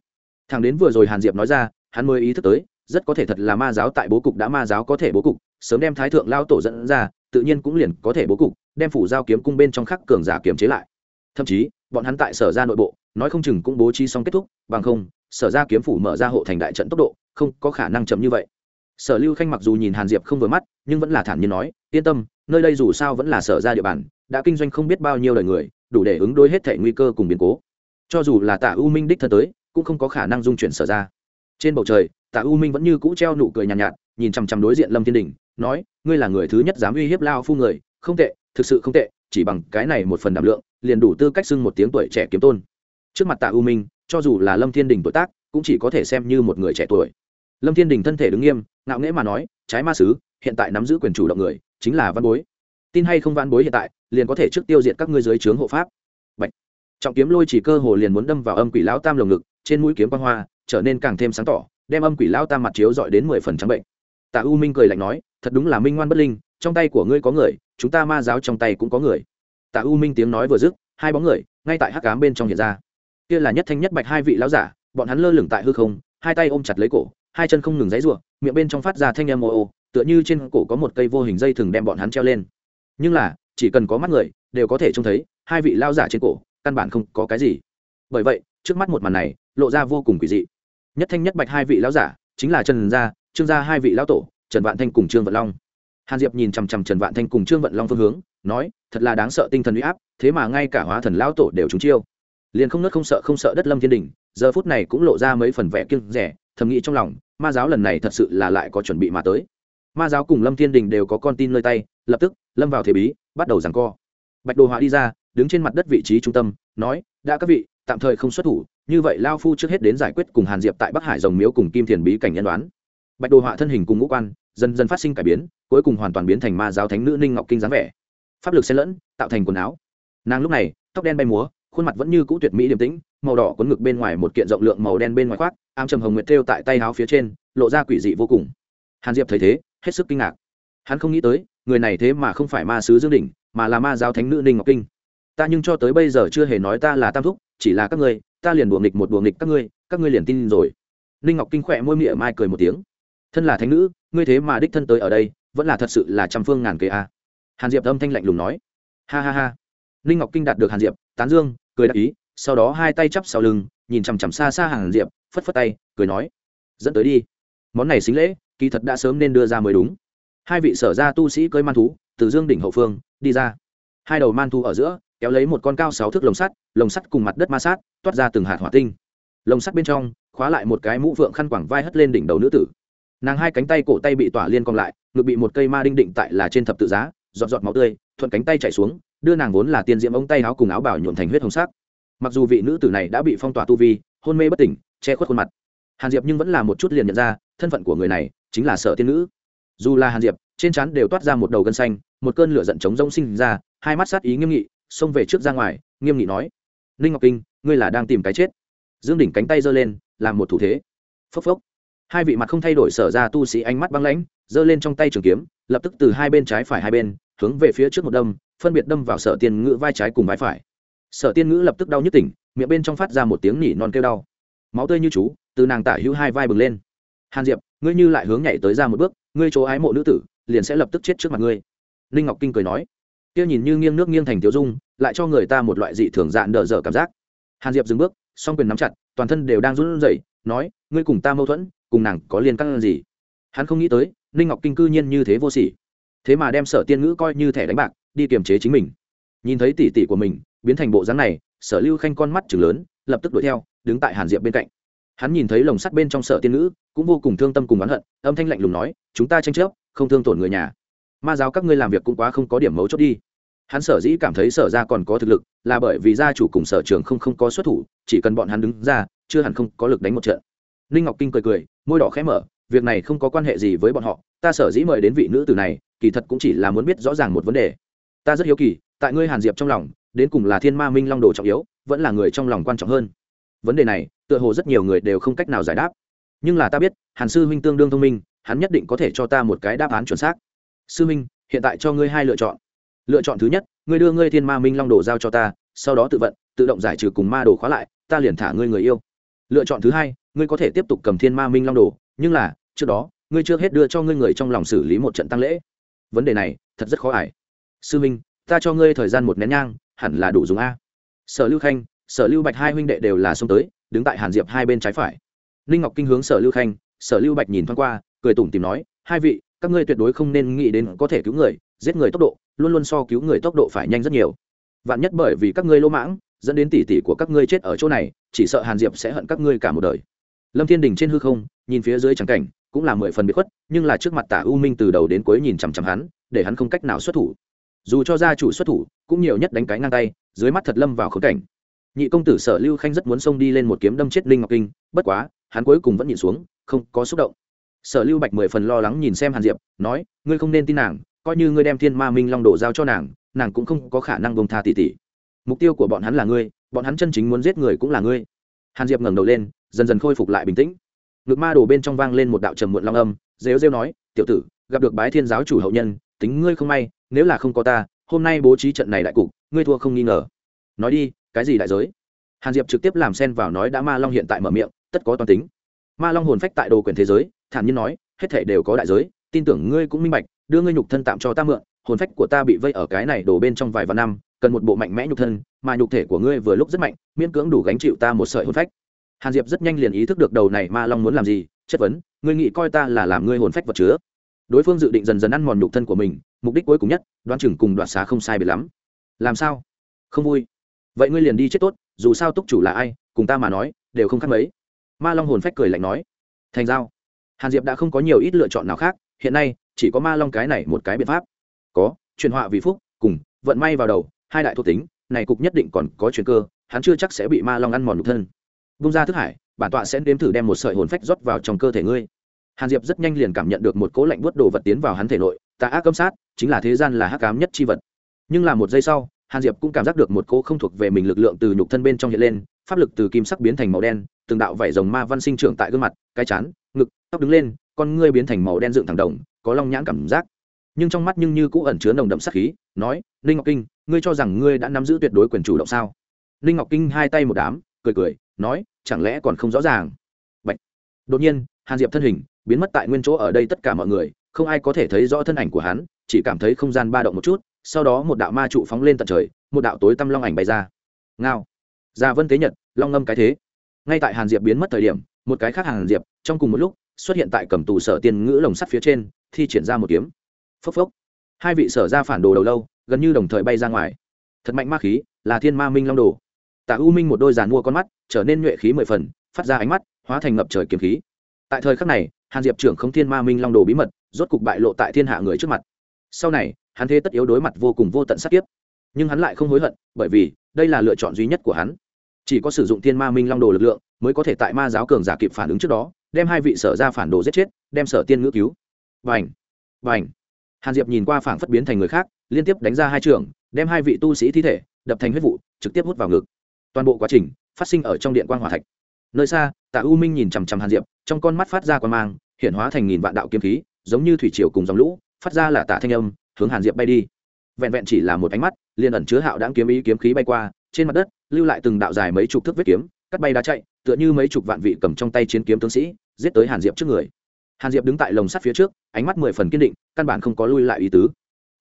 Thằng đến vừa rồi hàn diệp nói ra, hắn mới ý thức tới, rất có thể thật là ma giáo tại bố cục đã ma giáo có thể bố cục, sớm đem thái thượng lao tổ dẫn ra, tự nhiên cũng liền có thể bố cục, đem phủ giao kiếm cung bên trong khắc cường giả kiềm chế lại. Thậm chí, bọn hắn tại sở ra nội bộ, nói không chừng cũng bố trí xong kết thúc, bằng không, sở ra kiếm phủ mở ra hộ thành đại trận tốc độ, không có khả năng chậm như vậy sở lưu khanh mặc dù nhìn hàn diệp không vừa mắt nhưng vẫn là thản nhiên nói yên tâm nơi đây dù sao vẫn là sở ra địa bàn đã kinh doanh không biết bao nhiêu lời người đủ để ứng đối hết thể nguy cơ cùng biến cố. Cho dù là tạ u minh đích thân tới cũng không có khả năng dung chuyển sở ra. Trên bầu trời tạ u minh vẫn như cũ treo nụ cười nhàn nhạt, nhạt nhìn chằm chằm đối diện lâm thiên đình nói ngươi là người thứ nhất dám uy hiếp lao phu người không tệ thực sự không tệ chỉ bằng cái này một phần đảm lượng liền đủ tư cách xưng một tiếng tuổi trẻ kiếm tôn. Trước mặt tạ u minh cho dù là lâm thiên đình tuổi tác cũng chỉ có thể xem như một người trẻ tuổi. Lâm thiên đình thân thể đứng nghiêm ngạo nghễ mà nói, trái ma sứ, hiện tại nắm giữ quyền chủ động người, chính là văn bối. Tin hay không văn bối hiện tại, liền có thể trước tiêu diệt các ngươi dưới trướng hộ pháp. Bạch. trọng kiếm lôi chỉ cơ hồ liền muốn đâm vào âm quỷ lão tam lồng ngực, trên mũi kiếm quang hoa trở nên càng thêm sáng tỏ, đem âm quỷ lão tam mặt chiếu dọi đến mười phần trắng bệnh. Tạ u minh cười lạnh nói, thật đúng là minh ngoan bất linh, trong tay của ngươi có người, chúng ta ma giáo trong tay cũng có người. Tạ u minh tiếng nói vừa dứt, hai bóng người, ngay tại hắc cám bên trong hiện ra. Kia là nhất thanh nhất bạch hai vị lão giả, bọn hắn lơ lửng tại hư không, hai tay ôm chặt lấy cổ hai chân không ngừng dãy rủa miệng bên trong phát ra thanh âm ồ ồ, tựa như trên cổ có một cây vô hình dây thường đem bọn hắn treo lên. Nhưng là chỉ cần có mắt người đều có thể trông thấy hai vị lao giả trên cổ căn bản không có cái gì. Bởi vậy trước mắt một màn này lộ ra vô cùng quỷ dị. Nhất thanh nhất bạch hai vị lão giả chính là trần gia trương gia hai vị lão tổ trần vạn thanh cùng trương vận long. Hàn diệp nhìn chằm chằm trần vạn thanh cùng trương vận long phương hướng nói thật là đáng sợ tinh thần uy áp thế mà ngay cả hóa thần lão tổ đều trúng chiêu. Liền không nớt không sợ không sợ đất lâm thiên đình giờ phút này cũng lộ ra mấy phần vẻ kiêng dè thầm nghĩ trong lòng, ma giáo lần này thật sự là lại có chuẩn bị mà tới. Ma giáo cùng lâm thiên đình đều có con tin nơi tay, lập tức, lâm vào thế bí, bắt đầu giằng co. Bạch đồ họa đi ra, đứng trên mặt đất vị trí trung tâm, nói, đã các vị, tạm thời không xuất thủ, như vậy lao phu trước hết đến giải quyết cùng hàn diệp tại bắc hải rồng miếu cùng kim thiền bí cảnh nhân đoán. Bạch đồ họa thân hình cùng ngũ quan, dần dần phát sinh cải biến, cuối cùng hoàn toàn biến thành ma giáo thánh nữ ninh ngọc kinh dáng vẻ. Pháp lực xen lẫn, tạo thành quần áo. Nàng lúc này, tóc đen bay múa, khuôn mặt vẫn như cũ tuyệt mỹ điềm tĩnh, màu đỏ quấn ngực bên ngoài một kiện rộng lượng màu đen bên ngoài khoác ám trầm hồng nguyệt thêu tại tay áo phía trên lộ ra quỷ dị vô cùng. Hàn diệp thấy thế hết sức kinh ngạc. Hắn không nghĩ tới người này thế mà không phải ma sứ dương đình, mà là ma giáo thánh nữ ninh ngọc kinh. Ta nhưng cho tới bây giờ chưa hề nói ta là tam thúc chỉ là các ngươi ta liền đùa nghịch một đùa nghịch các ngươi các ngươi liền tin rồi. Ninh ngọc kinh khỏe môi miệng mai cười một tiếng. Thân là thánh nữ ngươi thế mà đích thân tới ở đây vẫn là thật sự là trăm phương ngàn kế a. Hàn diệp âm thanh lạnh lùng nói. Ha ha ha. Ninh ngọc kinh đạt được hàn diệp tán dương cười đáp ý sau đó hai tay chắp sau lưng nhìn chằm chằm xa xa hàng diệp, phất phất tay, cười nói, dẫn tới đi. Món này xính lễ, kỳ thật đã sớm nên đưa ra mới đúng. Hai vị sở ra tu sĩ cơi man thú, từ dương đỉnh hậu phương, đi ra. Hai đầu man thú ở giữa, kéo lấy một con cao sáu thước lồng sắt lồng sắt cùng mặt đất ma sát, toát ra từng hạt hỏa tinh. Lồng sắt bên trong, khóa lại một cái mũ vượng khăn quẳng vai hất lên đỉnh đầu nữ tử. Nàng hai cánh tay cổ tay bị tỏa liên còn lại, ngực bị một cây ma đinh định tại là trên thập tự giá, giọt giọt máu tươi, thuận cánh tay chạy xuống, đưa nàng vốn là tiên diễm ống tay áo cùng áo bảo nhuộm thành huyết hồng sắc mặc dù vị nữ tử này đã bị phong tỏa tu vi, hôn mê bất tỉnh, che khuất khuôn mặt, hàn diệp nhưng vẫn là một chút liền nhận ra, thân phận của người này chính là sở tiên nữ. Dù là hàn diệp, trên trán đều toát ra một đầu gân xanh, một cơn lửa giận chống rông sinh ra, hai mắt sát ý nghiêm nghị, xông về trước ra ngoài, nghiêm nghị nói, ninh ngọc kinh, ngươi là đang tìm cái chết. Dương đỉnh cánh tay giơ lên, làm một thủ thế. Phốc phốc. Hai vị mặt không thay đổi sở ra tu sĩ ánh mắt băng lãnh, giơ lên trong tay trường kiếm, lập tức từ hai bên trái phải hai bên, hướng về phía trước một đâm, phân biệt đâm vào sở tiên ngữ vai trái cùng vai phải sở tiên ngữ lập tức đau nhức tỉnh, miệng bên trong phát ra một tiếng nỉ non kêu đau. Máu tươi như chú, từ nàng tả hữu hai vai bừng lên. Hàn diệp, ngươi như lại hướng nhảy tới ra một bước, ngươi chỗ ái mộ nữ tử, liền sẽ lập tức chết trước mặt ngươi. Ninh ngọc kinh cười nói. Kia nhìn như nghiêng nước nghiêng thành tiêu dung, lại cho người ta một loại dị thường dạn đờ dở cảm giác. Hàn diệp dừng bước, song quyền nắm chặt, toàn thân đều đang run rẩy, nói, ngươi cùng ta mâu thuẫn, cùng nàng có liên căng gì? Hắn không nghĩ tới, ninh ngọc kinh cư nhiên như thế vô sỉ. Thế mà đem sở tiên ngữ coi như thẻ đánh bạc, đi kiềm chế chính mình nhìn thấy tỉ tỉ của mình, biến thành bộ dáng này, sở lưu khanh con mắt chừng lớn, lập tức đuổi theo, đứng tại hàn diệp bên cạnh. Hắn nhìn thấy lồng sắt bên trong sở tiên nữ cũng vô cùng thương tâm cùng oán hận, âm thanh lạnh lùng nói, chúng ta tranh chấp, không thương tổn người nhà. Ma giáo các ngươi làm việc cũng quá không có điểm mấu chốt đi. Hắn sở dĩ cảm thấy sở ra còn có thực lực, là bởi vì gia chủ cùng sở trường không không có xuất thủ, chỉ cần bọn hắn đứng ra, chưa hẳn không có lực đánh một trận. Ninh ngọc kinh cười cười, môi đỏ khẽ mở, việc này không có quan hệ gì với bọn họ, ta sở dĩ mời đến vị nữ tử này, kỳ thật cũng chỉ là muốn biết rõ ràng một vấn đề. Ta rất hiếu kỳ tại ngươi hàn diệp trong lòng, đến cùng là thiên ma minh long đồ trọng yếu, vẫn là người trong lòng quan trọng hơn. Vấn đề này, tựa hồ rất nhiều người đều không cách nào giải đáp. Nhưng là ta biết, hàn sư huynh tương đương thông minh, hắn nhất định có thể cho ta một cái đáp án chuẩn xác. Sư huynh, hiện tại cho ngươi hai lựa chọn. Lựa chọn thứ nhất, ngươi đưa ngươi thiên ma minh long đồ giao cho ta, sau đó tự vận, tự động giải trừ cùng ma đồ khóa lại, ta liền thả ngươi người yêu. Lựa chọn thứ hai, ngươi có thể tiếp tục cầm thiên ma minh long đồ, nhưng là, trước đó, ngươi chưa hết đưa cho ngươi người trong lòng xử lý một trận tăng lễ. Vấn đề này, thật rất khó ải. Sư minh ta cho ngươi thời gian một nén nhang, hẳn là đủ dùng a. Sở lưu khanh, sở lưu bạch hai huynh đệ đều là xông tới, đứng tại hàn diệp hai bên trái phải. Ninh ngọc kinh hướng sở lưu khanh, sở lưu bạch nhìn thoáng qua, cười tủm tìm nói, hai vị, các ngươi tuyệt đối không nên nghĩ đến có thể cứu người, giết người tốc độ, luôn luôn so cứu người tốc độ phải nhanh rất nhiều. Vạn nhất bởi vì các ngươi lỗ mãng, dẫn đến tỷ tỷ của các ngươi chết ở chỗ này, chỉ sợ hàn diệp sẽ hận các ngươi cả một đời. Lâm thiên đình trên hư không, nhìn phía dưới trắng cảnh, cũng là mười phần bị khuất, nhưng là trước mặt tả u minh từ đầu đến cuối nhìn chằm chằm hắn, để hắn không cách nào xuất thủ dù cho gia chủ xuất thủ, cũng nhiều nhất đánh cái ngang tay, dưới mắt thật lâm vào khớp cảnh. Nhị công tử sở lưu khanh rất muốn xông đi lên một kiếm đâm chết linh ngọc kinh, bất quá, hắn cuối cùng vẫn nhìn xuống, không có xúc động. Sở lưu bạch mười phần lo lắng nhìn xem hàn diệp, nói, ngươi không nên tin nàng, coi như ngươi đem thiên ma minh long đổ giao cho nàng nàng cũng không có khả năng bông tha tỷ tỷ. Mục tiêu của bọn hắn là ngươi, bọn hắn chân chính muốn giết người cũng là ngươi. Hàn diệp ngẩng đầu lên, dần dần khôi phục lại bình tĩnh. Ngực ma đổ bên trong vang lên một đạo trầm muộn long âm, rêu rêu nói, tiểu tử, gặp được bái thiên giáo chủ hậu nhân tính ngươi không may, nếu là không có ta, hôm nay bố trí trận này đại cục, ngươi thua không nghi ngờ. Nói đi, cái gì đại giới? Hàn diệp trực tiếp làm xen vào nói đã ma long hiện tại mở miệng, tất có toàn tính. Ma long hồn phách tại đồ quyền thế giới, thản nhiên nói, hết thể đều có đại giới, tin tưởng ngươi cũng minh bạch, đưa ngươi nhục thân tạm cho ta mượn, hồn phách của ta bị vây ở cái này đổ bên trong vài vạn năm, cần một bộ mạnh mẽ nhục thân, mà nhục thể của ngươi vừa lúc rất mạnh, miễn cưỡng đủ gánh chịu ta một sợi hồn phách. Hàn diệp rất nhanh liền ý thức được đầu này ma long muốn làm gì, chất vấn, ngươi nghĩ coi ta là làm ngươi hồn phách vật chứa? Đối phương dự định dần dần ăn mòn nhục thân của mình, mục đích cuối cùng nhất, đoán chừng cùng đoạt xá không sai biệt lắm. Làm sao? Không vui. Vậy ngươi liền đi chết tốt, dù sao túc chủ là ai, cùng ta mà nói, đều không khác mấy. Ma long hồn phách cười lạnh nói. Thành giao. Hàn diệp đã không có nhiều ít lựa chọn nào khác, hiện nay, chỉ có ma long cái này một cái biện pháp. Có, truyền họa vì phúc, cùng, vận may vào đầu, hai đại thuộc tính, này cục nhất định còn có chuyện cơ, hắn chưa chắc sẽ bị ma long ăn mòn nhục thân. Bung ra thức hải, bản tọa sẽ đếm thử đem một sợi hồn phách rót vào trong cơ thể ngươi hàn diệp rất nhanh liền cảm nhận được một cố lạnh buốt đồ vật tiến vào hắn thể nội, tà ác cấm sát, chính là thế gian là hắc cám nhất chi vật. Nhưng là một giây sau, hàn diệp cũng cảm giác được một cố không thuộc về mình lực lượng từ nhục thân bên trong hiện lên, pháp lực từ kim sắc biến thành màu đen, từng đạo vảy rồng ma văn sinh trưởng tại gương mặt, cái chán, ngực, tóc đứng lên, con ngươi biến thành màu đen dựng thẳng đồng, có long nhãn cảm giác. Nhưng trong mắt nhưng như cũng ẩn chứa nồng đậm sắc khí, nói, ninh ngọc kinh, ngươi cho rằng ngươi đã nắm giữ tuyệt đối quyền chủ động sao? Ninh ngọc kinh hai tay một đám, cười cười, nói, chẳng lẽ còn không rõ ràng? Bạch. đột nhiên, hàn diệp thân hình biến mất tại nguyên chỗ ở đây tất cả mọi người, không ai có thể thấy rõ thân ảnh của hắn, chỉ cảm thấy không gian ba động một chút, sau đó một đạo ma trụ phóng lên tận trời, một đạo tối tăm long ảnh bay ra. Ngao. Gia vân tế nhật, long ngâm cái thế. Ngay tại hàn diệp biến mất thời điểm, một cái khác hàn diệp, trong cùng một lúc, xuất hiện tại cầm tù sở tiên ngữ lồng sắt phía trên, thi triển ra một kiếm. Phốc phốc. Hai vị sở ra phản đồ đầu lâu, gần như đồng thời bay ra ngoài. Thật mạnh ma khí, là thiên ma minh long đồ. Tạ u minh một đôi giàn mua con mắt, trở nên nhuệ khí mười phần, phát ra ánh mắt, hóa thành ngập trời kiếm khí tại thời khắc này, hàn diệp trưởng không thiên ma minh long đồ bí mật, rốt cục bại lộ tại thiên hạ người trước mặt. Sau này, hắn thế tất yếu đối mặt vô cùng vô tận sát kiếp. Nhưng hắn lại không hối hận, bởi vì, đây là lựa chọn duy nhất của hắn. Chỉ có sử dụng thiên ma minh long đồ lực lượng, mới có thể tại ma giáo cường giả kịp phản ứng trước đó, đem hai vị sở ra phản đồ giết chết, đem sở tiên ngữ cứu. Vành vành hàn diệp nhìn qua phảng phất biến thành người khác, liên tiếp đánh ra hai trường, đem hai vị tu sĩ thi thể, đập thành huyết vụ, trực tiếp hút vào ngực. Toàn bộ quá trình, phát sinh ở trong điện quan hòa thạch nơi xa, tạ u minh nhìn chằm chằm hàn diệp, trong con mắt phát ra quan mang, hiện hóa thành nghìn vạn đạo kiếm khí, giống như thủy triều cùng dòng lũ, phát ra là tạ thanh âm, hướng hàn diệp bay đi. Vẹn vẹn chỉ là một ánh mắt, liền ẩn chứa hạo đáng kiếm ý kiếm khí bay qua, trên mặt đất, lưu lại từng đạo dài mấy chục thước vết kiếm, cắt bay đá chạy, tựa như mấy chục vạn vị cầm trong tay chiến kiếm tướng sĩ, giết tới hàn diệp trước người. Hàn diệp đứng tại lồng sắt phía trước, ánh mắt mười phần kiên định, căn bản không có lui lại ý tứ.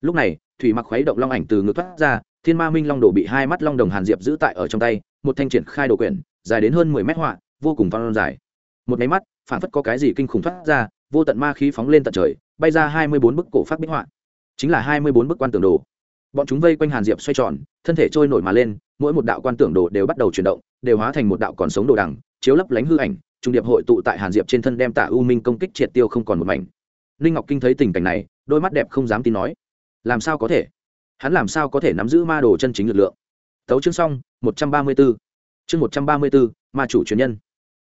Lúc này, thủy mặc khuấy động long ảnh từ ngực thoát ra thiên ma minh long đồ bị hai mắt long đồng hàn diệp giữ tại ở trong tay, một thanh triển khai đồ quyển, dài đến hơn mười mét họa, vô cùng văn dài một máy mắt, phản phất có cái gì kinh khủng thoát ra, vô tận ma khí phóng lên tận trời, bay ra hai mươi bốn bức cổ phát bích họa. Chính là hai mươi bốn bức quan tưởng đồ. Bọn chúng vây quanh hàn diệp xoay tròn, thân thể trôi nổi mà lên, mỗi một đạo quan tưởng đồ đều bắt đầu chuyển động, đều hóa thành một đạo còn sống đồ đằng, chiếu lấp lánh hư ảnh trung điệp hội tụ tại hàn diệp trên thân đem tạ u minh công kích triệt tiêu không còn một mảnh. Ninh ngọc kinh thấy tình cảnh này, đôi mắt đẹp không dám tin nói, làm sao có thể? Hắn làm sao có thể nắm giữ ma đồ chân chính lực lượng? Tấu chương xong, một trăm ba mươi b ố chương một trăm ba mươi b ố ma chủ truyền nhân.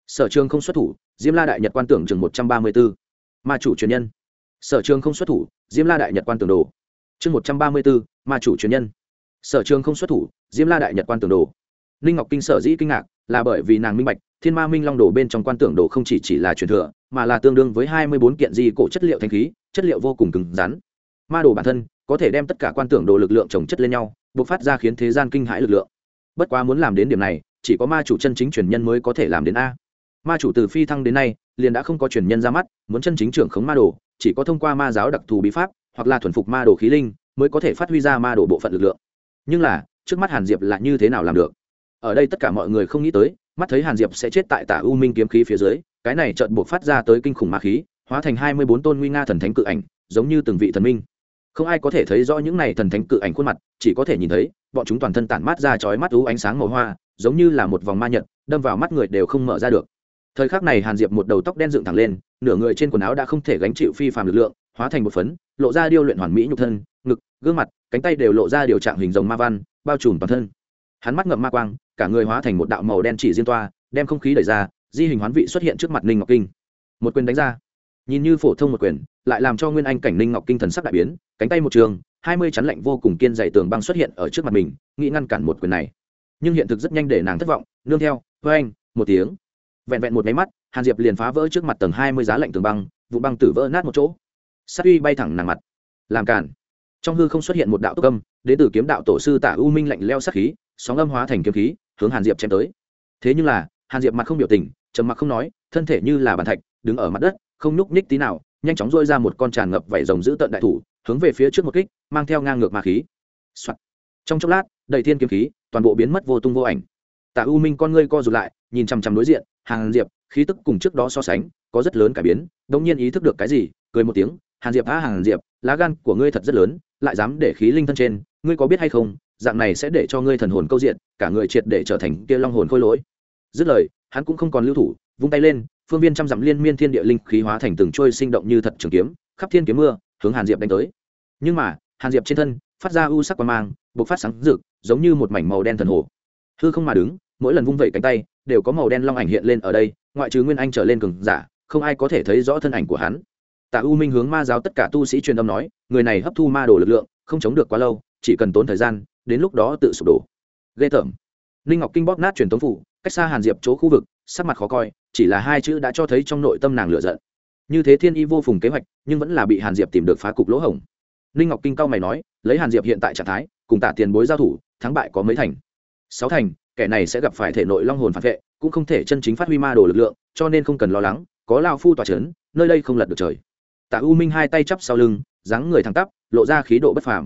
Sở trường không xuất thủ, diêm la đại nhật quan tưởng chừng một trăm ba mươi b ố ma chủ truyền nhân. Sở trường không xuất thủ, diêm la đại nhật quan tưởng đồ. Chương một trăm ba mươi b ố ma chủ truyền nhân. Sở trường không xuất thủ, diêm la đại nhật quan tưởng đồ. Ninh ngọc kinh sở dĩ kinh ngạc là bởi vì nàng minh bạch, thiên ma minh long đồ bên trong quan tưởng đồ không chỉ chỉ là truyền thừa, mà là tương đương với hai mươi bốn kiện di cổ chất liệu thanh khí, chất liệu vô cùng cứng rắn. Ma đồ bản thân có thể đem tất cả quan tưởng đồ lực lượng trồng chất lên nhau buộc phát ra khiến thế gian kinh hãi lực lượng. Bất quá muốn làm đến điểm này, chỉ có ma chủ chân chính truyền nhân mới có thể làm đến a. Ma chủ từ phi thăng đến nay, liền đã không có truyền nhân ra mắt, muốn chân chính trưởng khống ma đồ, chỉ có thông qua ma giáo đặc thù bí pháp, hoặc là thuần phục ma đồ khí linh, mới có thể phát huy ra ma đồ bộ phận lực lượng. Nhưng là, trước mắt hàn diệp là như thế nào làm được? Ở đây tất cả mọi người không nghĩ tới, mắt thấy hàn diệp sẽ chết tại tả u minh kiếm khí phía dưới, cái này trợn buộc phát ra tới kinh khủng ma khí, hóa thành hai mươi bốn tôn nguy nga thần thánh cự ảnh, giống như từng vị thần minh không ai có thể thấy rõ những này thần thánh cự ảnh khuôn mặt, chỉ có thể nhìn thấy, bọn chúng toàn thân tản mát ra chói mắt ú ánh sáng màu hoa, giống như là một vòng ma nhật, đâm vào mắt người đều không mở ra được. Thời khắc này hàn diệp một đầu tóc đen dựng thẳng lên, nửa người trên quần áo đã không thể gánh chịu phi phàm lực lượng, hóa thành một phấn, lộ ra điêu luyện hoàn mỹ nhục thân, ngực, gương mặt, cánh tay đều lộ ra điều trạng hình rồng ma văn, bao trùm toàn thân. Hắn mắt ngậm ma quang, cả người hóa thành một đạo màu đen chỉ riêng toa, đem không khí đẩy ra, di hình hoán vị xuất hiện trước mặt ninh ngọc kinh. Một quyền đánh ra nhìn như phổ thông một quyền, lại làm cho nguyên anh cảnh ninh ngọc kinh thần sắc đại biến, cánh tay một trường, hai mươi chắn lạnh vô cùng kiên dày tường băng xuất hiện ở trước mặt mình, nghĩ ngăn cản một quyền này. Nhưng hiện thực rất nhanh để nàng thất vọng, nương theo, với anh, một tiếng. Vẹn vẹn một máy mắt, hàn diệp liền phá vỡ trước mặt tầng hai mươi giá lạnh tường băng, vụ băng tử vỡ nát một chỗ. Sát uy bay thẳng nàng mặt. Làm cản. Trong hư không xuất hiện một đạo tốc âm đến từ kiếm đạo tổ sư tả u minh lạnh leo sát khí, sóng âm hóa thành kiếm khí, hướng hàn diệp chém tới. Thế nhưng là, hàn diệp mặt không biểu tình, trầm mặc không nói, thân thể như là bàn thạch, đứng ở mặt đất không nhúc ních tí nào, nhanh chóng dôi ra một con tràn ngập vảy rồng giữ tận đại thủ, hướng về phía trước một kích, mang theo ngang ngược ma khí、Soạn. trong chốc lát, đầy thiên kiếm khí, toàn bộ biến mất vô tung vô ảnh. Tạ u minh con ngươi co rụt lại, nhìn chằm chằm đối diện hàng diệp, khí tức cùng trước đó so sánh, có rất lớn cải biến đông nhiên ý thức được cái gì, cười một tiếng, hàn diệp, a hàn diệp, lá gan của ngươi thật rất lớn, lại dám để khí linh thân trên, ngươi có biết hay không, dạng này sẽ để cho ngươi thần hồn câu diện, cả người triệt để trở thành kia long hồn khôi lỗi. Dứt lời, hắn cũng không còn lưu thủ, vung tay lên phương viên trăm dặm liên miên thiên địa linh khí hóa thành từng trôi sinh động như thật trường kiếm, khắp thiên kiếm mưa, hướng hàn diệp đánh tới. Nhưng mà, hàn diệp trên thân, phát ra u sắc quang mang, bộc phát sáng rực, giống như một mảnh màu đen thần hồ. Hư không mà đứng, mỗi lần vung vẩy cánh tay, đều có màu đen long ảnh hiện lên ở đây, ngoại trừ nguyên anh trở lên cường giả, không ai có thể thấy rõ thân ảnh của hắn. Tạ u minh hướng ma giáo tất cả tu sĩ truyền âm nói, người này hấp thu ma đồ lực lượng, không chống được quá lâu, chỉ cần tốn thời gian, đến lúc đó tự sụp đổ. Ghê tởm. Ninh ngọc kinh bóp nát truyền tống phủ cách xa hàn diệp chỗ khu vực, sắc mặt khó coi, chỉ là hai chữ đã cho thấy trong nội tâm nàng lựa giận. Như thế thiên y vô phùng kế hoạch, nhưng vẫn là bị hàn diệp tìm được phá cục lỗ hổng. Ninh ngọc kinh cao mày nói, lấy hàn diệp hiện tại trạng thái, cùng tạ tiền bối giao thủ, thắng bại có mấy thành? Sáu thành, kẻ này sẽ gặp phải thể nội long hồn phản vệ, cũng không thể chân chính phát huy ma đồ lực lượng, cho nên không cần lo lắng, có lao phu tòa c h ấ n nơi đây không lật được trời. Tạ u minh hai tay chắp sau lưng, dáng người thẳng tắp, lộ ra khí độ bất phàm.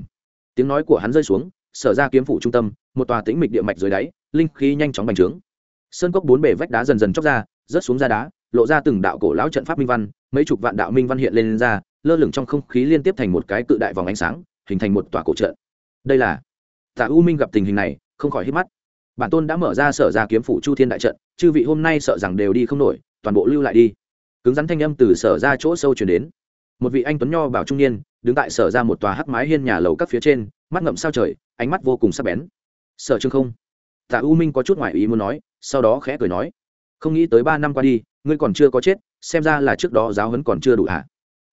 Tiếng nói của hắn rơi xuống, sở ra kiếm phủ trung tâm, một tòa tĩnh mịch địa mạch dưới đáy, linh khí nhanh chóng bành trướng sơn cốc bốn bể vách đá dần dần chóc ra rớt xuống ra đá lộ ra từng đạo cổ lão trận pháp minh văn mấy chục vạn đạo minh văn hiện lên, lên ra lơ lửng trong không khí liên tiếp thành một cái cự đại vòng ánh sáng hình thành một tòa cổ trận. Đây là tạ u minh gặp tình hình này không khỏi hít mắt. Bản tôn đã mở ra sở ra kiếm phủ chu thiên đại trận chư vị hôm nay sợ rằng đều đi không nổi toàn bộ lưu lại đi. Cứng rắn thanh âm từ sở ra chỗ sâu chuyển đến. Một vị anh tuấn nho bảo trung niên đứng tại sở ra một tòa hắc mái hiên nhà lầu các phía trên mắt ngậm sao trời ánh mắt vô cùng sắc bén. Sở trương không tạ u minh có chút ngoại ý muốn nói sau đó khẽ cười nói, không nghĩ tới ba năm qua đi, ngươi còn chưa có chết, xem ra là trước đó giáo huấn còn chưa đủ hả?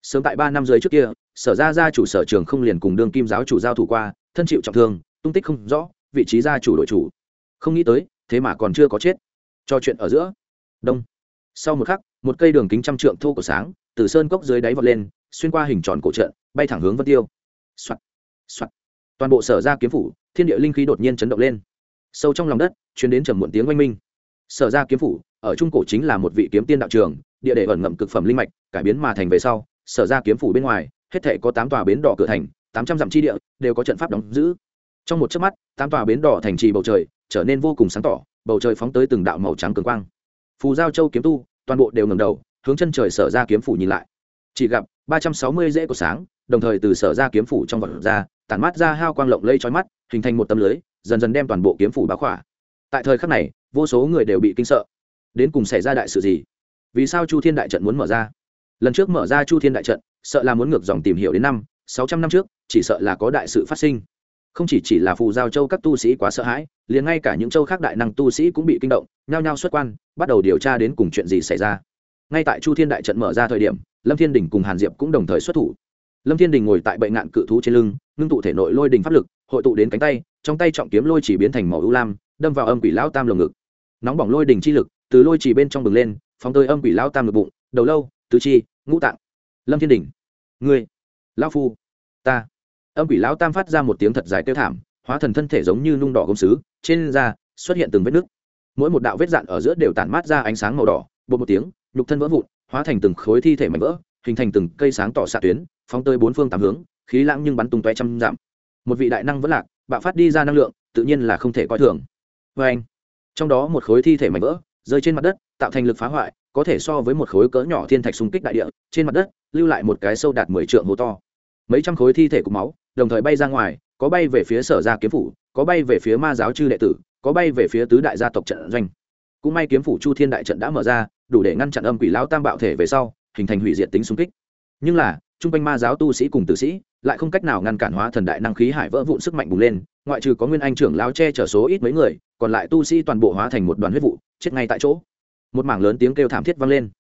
Sớm tại ba năm dưới trước kia, sở ra gia chủ sở trường không liền cùng đương kim giáo chủ giao thủ qua, thân chịu trọng thương, tung tích không rõ, vị trí gia chủ đội chủ. Không nghĩ tới, thế mà còn chưa có chết. Cho chuyện ở giữa. Đông. Sau một khắc, một cây đường kính trăm trượng thô cổ sáng, từ sơn cốc dưới đáy vọt lên, xuyên qua hình tròn cổ trận, bay thẳng hướng vân tiêu. Soạt soạt. Toàn bộ sở ra kiếm phủ, thiên địa linh khí đột nhiên chấn động lên sâu trong lòng đất chuyến đến trầm muộn tiếng oanh minh. Sở ra kiếm phủ, ở trung cổ chính là một vị kiếm tiên đạo trường, địa để ẩn ngậm cực phẩm linh mạch, cải biến mà thành về sau, sở ra kiếm phủ bên ngoài, hết thể có tám tòa bến đỏ cửa thành, tám trăm dặm chi địa, đều có trận pháp đóng giữ. Trong một chớp mắt, tám tòa bến đỏ thành trì bầu trời, trở nên vô cùng sáng tỏ, bầu trời phóng tới từng đạo màu trắng cường quang. Phù giao châu kiếm tu, toàn bộ đều ngầm đầu, hướng chân trời sở ra kiếm phủ nhìn lại. Chỉ gặp ba trăm sáu mươi rễ của sáng, đồng thời từ sở ra kiếm phủ trong vật ra, tản mát ra hao quang lộng lây trói mắt, hình thành một tấm lưới dần dần đem toàn bộ kiếm phủ bá khỏa. Tại thời khắc này, vô số người đều bị kinh sợ. Đến cùng xảy ra đại sự gì? Vì sao chu thiên đại trận muốn mở ra? Lần trước mở ra chu thiên đại trận, sợ là muốn ngược dòng tìm hiểu đến năm, sáu trăm năm trước, chỉ sợ là có đại sự phát sinh. Không chỉ chỉ là phù giao châu các tu sĩ quá sợ hãi, liền ngay cả những châu khác đại năng tu sĩ cũng bị kinh động, nhao nhao xuất quan, bắt đầu điều tra đến cùng chuyện gì xảy ra. Ngay tại chu thiên đại trận mở ra thời điểm, lâm thiên đình cùng hàn diệp cũng đồng thời xuất thủ. Lâm thiên đình ngồi tại bệnh ngạn cự thú trên lưng, ngưng tụ thể nội lôi đình pháp lực hội tụ đến cánh tay trong tay trọng kiếm lôi chỉ biến thành màu ưu lam đâm vào âm quỷ lão tam lồng ngực. Nóng bỏng lôi đình chi lực từ lôi chỉ bên trong bừng lên phóng tơi âm quỷ lão tam ngực bụng đầu lâu tứ chi ngũ tạng. Lâm thiên đình ngươi lão phu ta. Âm quỷ lão tam phát ra một tiếng thật dài tiêu thảm hóa thần thân thể giống như nung đỏ gốm sứ, trên da xuất hiện từng vết nứt. Mỗi một đạo vết dạn ở giữa đều tản mát ra ánh sáng màu đỏ bột một tiếng nhục thân vỡ vụn hóa thành từng khối thi thể mảnh vỡ hình thành từng cây sáng tỏ xạ tuyến phóng tơi bốn phương tám hướng khí lãng nhưng bắn tung toe trăm dặm một vị đại năng vẫn lạc, bạo phát đi ra năng lượng, tự nhiên là không thể coi thường. Vê anh, trong đó một khối thi thể mảnh vỡ, rơi trên mặt đất, tạo thành lực phá hoại, có thể so với một khối cỡ nhỏ thiên thạch xung kích đại địa, trên mặt đất, lưu lại một cái sâu đạt mười trượng hố to. Mấy trăm khối thi thể cục máu, đồng thời bay ra ngoài, có bay về phía sở gia kiếm phủ, có bay về phía ma giáo chư đệ tử, có bay về phía tứ đại gia tộc trận doanh. Cũng may kiếm phủ chu thiên đại trận đã mở ra, đủ để ngăn chặn âm quỷ lão tam bạo thể về sau, hình thành hủy diệt tính xung kích. Nhưng là chung quanh ma giáo tu sĩ cùng tử sĩ lại không cách nào ngăn cản hóa thần đại năng khí hải vỡ vụn sức mạnh bùng lên, ngoại trừ có nguyên anh trưởng lao che chở số ít mấy người, còn lại tu sĩ toàn bộ hóa thành một đoàn huyết vụ, chết ngay tại chỗ. Một mảng lớn tiếng kêu thảm thiết vang lên.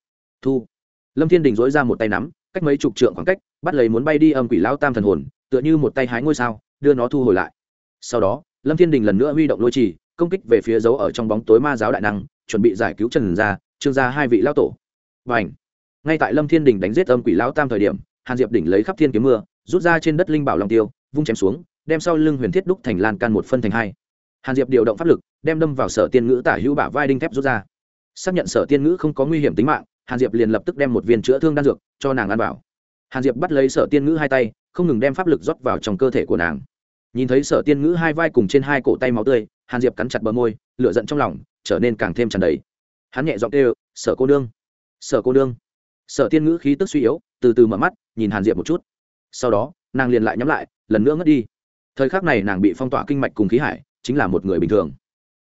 Thu. Lâm thiên đình dỗi ra một tay nắm, cách mấy chục trượng khoảng cách, bắt lấy muốn bay đi âm quỷ lao tam thần hồn, tựa như một tay hái ngôi sao, đưa nó thu hồi lại. Sau đó, lâm thiên đình lần nữa huy động lôi trì, công kích về phía dấu ở trong bóng tối ma giáo đại năng, chuẩn bị giải cứu trần gia, trương gia hai vị lao tổ. Và ảnh ngay tại lâm thiên đình đánh giết âm quỷ lao tam thời điểm, hàn diệp đỉnh lấy khắp thiên kiếm mưa rút ra trên đất linh bảo long tiêu, vung chém xuống, đem sau lưng huyền thiết đúc thành lan can một phân thành hai. Hàn diệp điều động pháp lực, đem đâm vào sở tiên ngữ tả hữu bả vai đinh thép rút ra. Xác nhận sở tiên ngữ không có nguy hiểm tính mạng, hàn diệp liền lập tức đem một viên chữa thương đan dược cho nàng ăn vào. Hàn diệp bắt lấy sở tiên ngữ hai tay, không ngừng đem pháp lực rót vào trong cơ thể của nàng. Nhìn thấy sở tiên ngữ hai vai cùng trên hai cổ tay máu tươi, hàn diệp cắn chặt bờ môi, lửa giận trong lòng trở nên càng thêm tràn đầy. Hắn nhẹ giọng kêu, sở cô nương, sở cô nương. Sở tiên ngữ khí tức suy yếu, từ từ mở mắt, nhìn hàn diệp một chút sau đó, nàng liền lại nhắm lại, lần nữa ngất đi. Thời khắc này nàng bị phong tỏa kinh mạch cùng khí hải, chính là một người bình thường.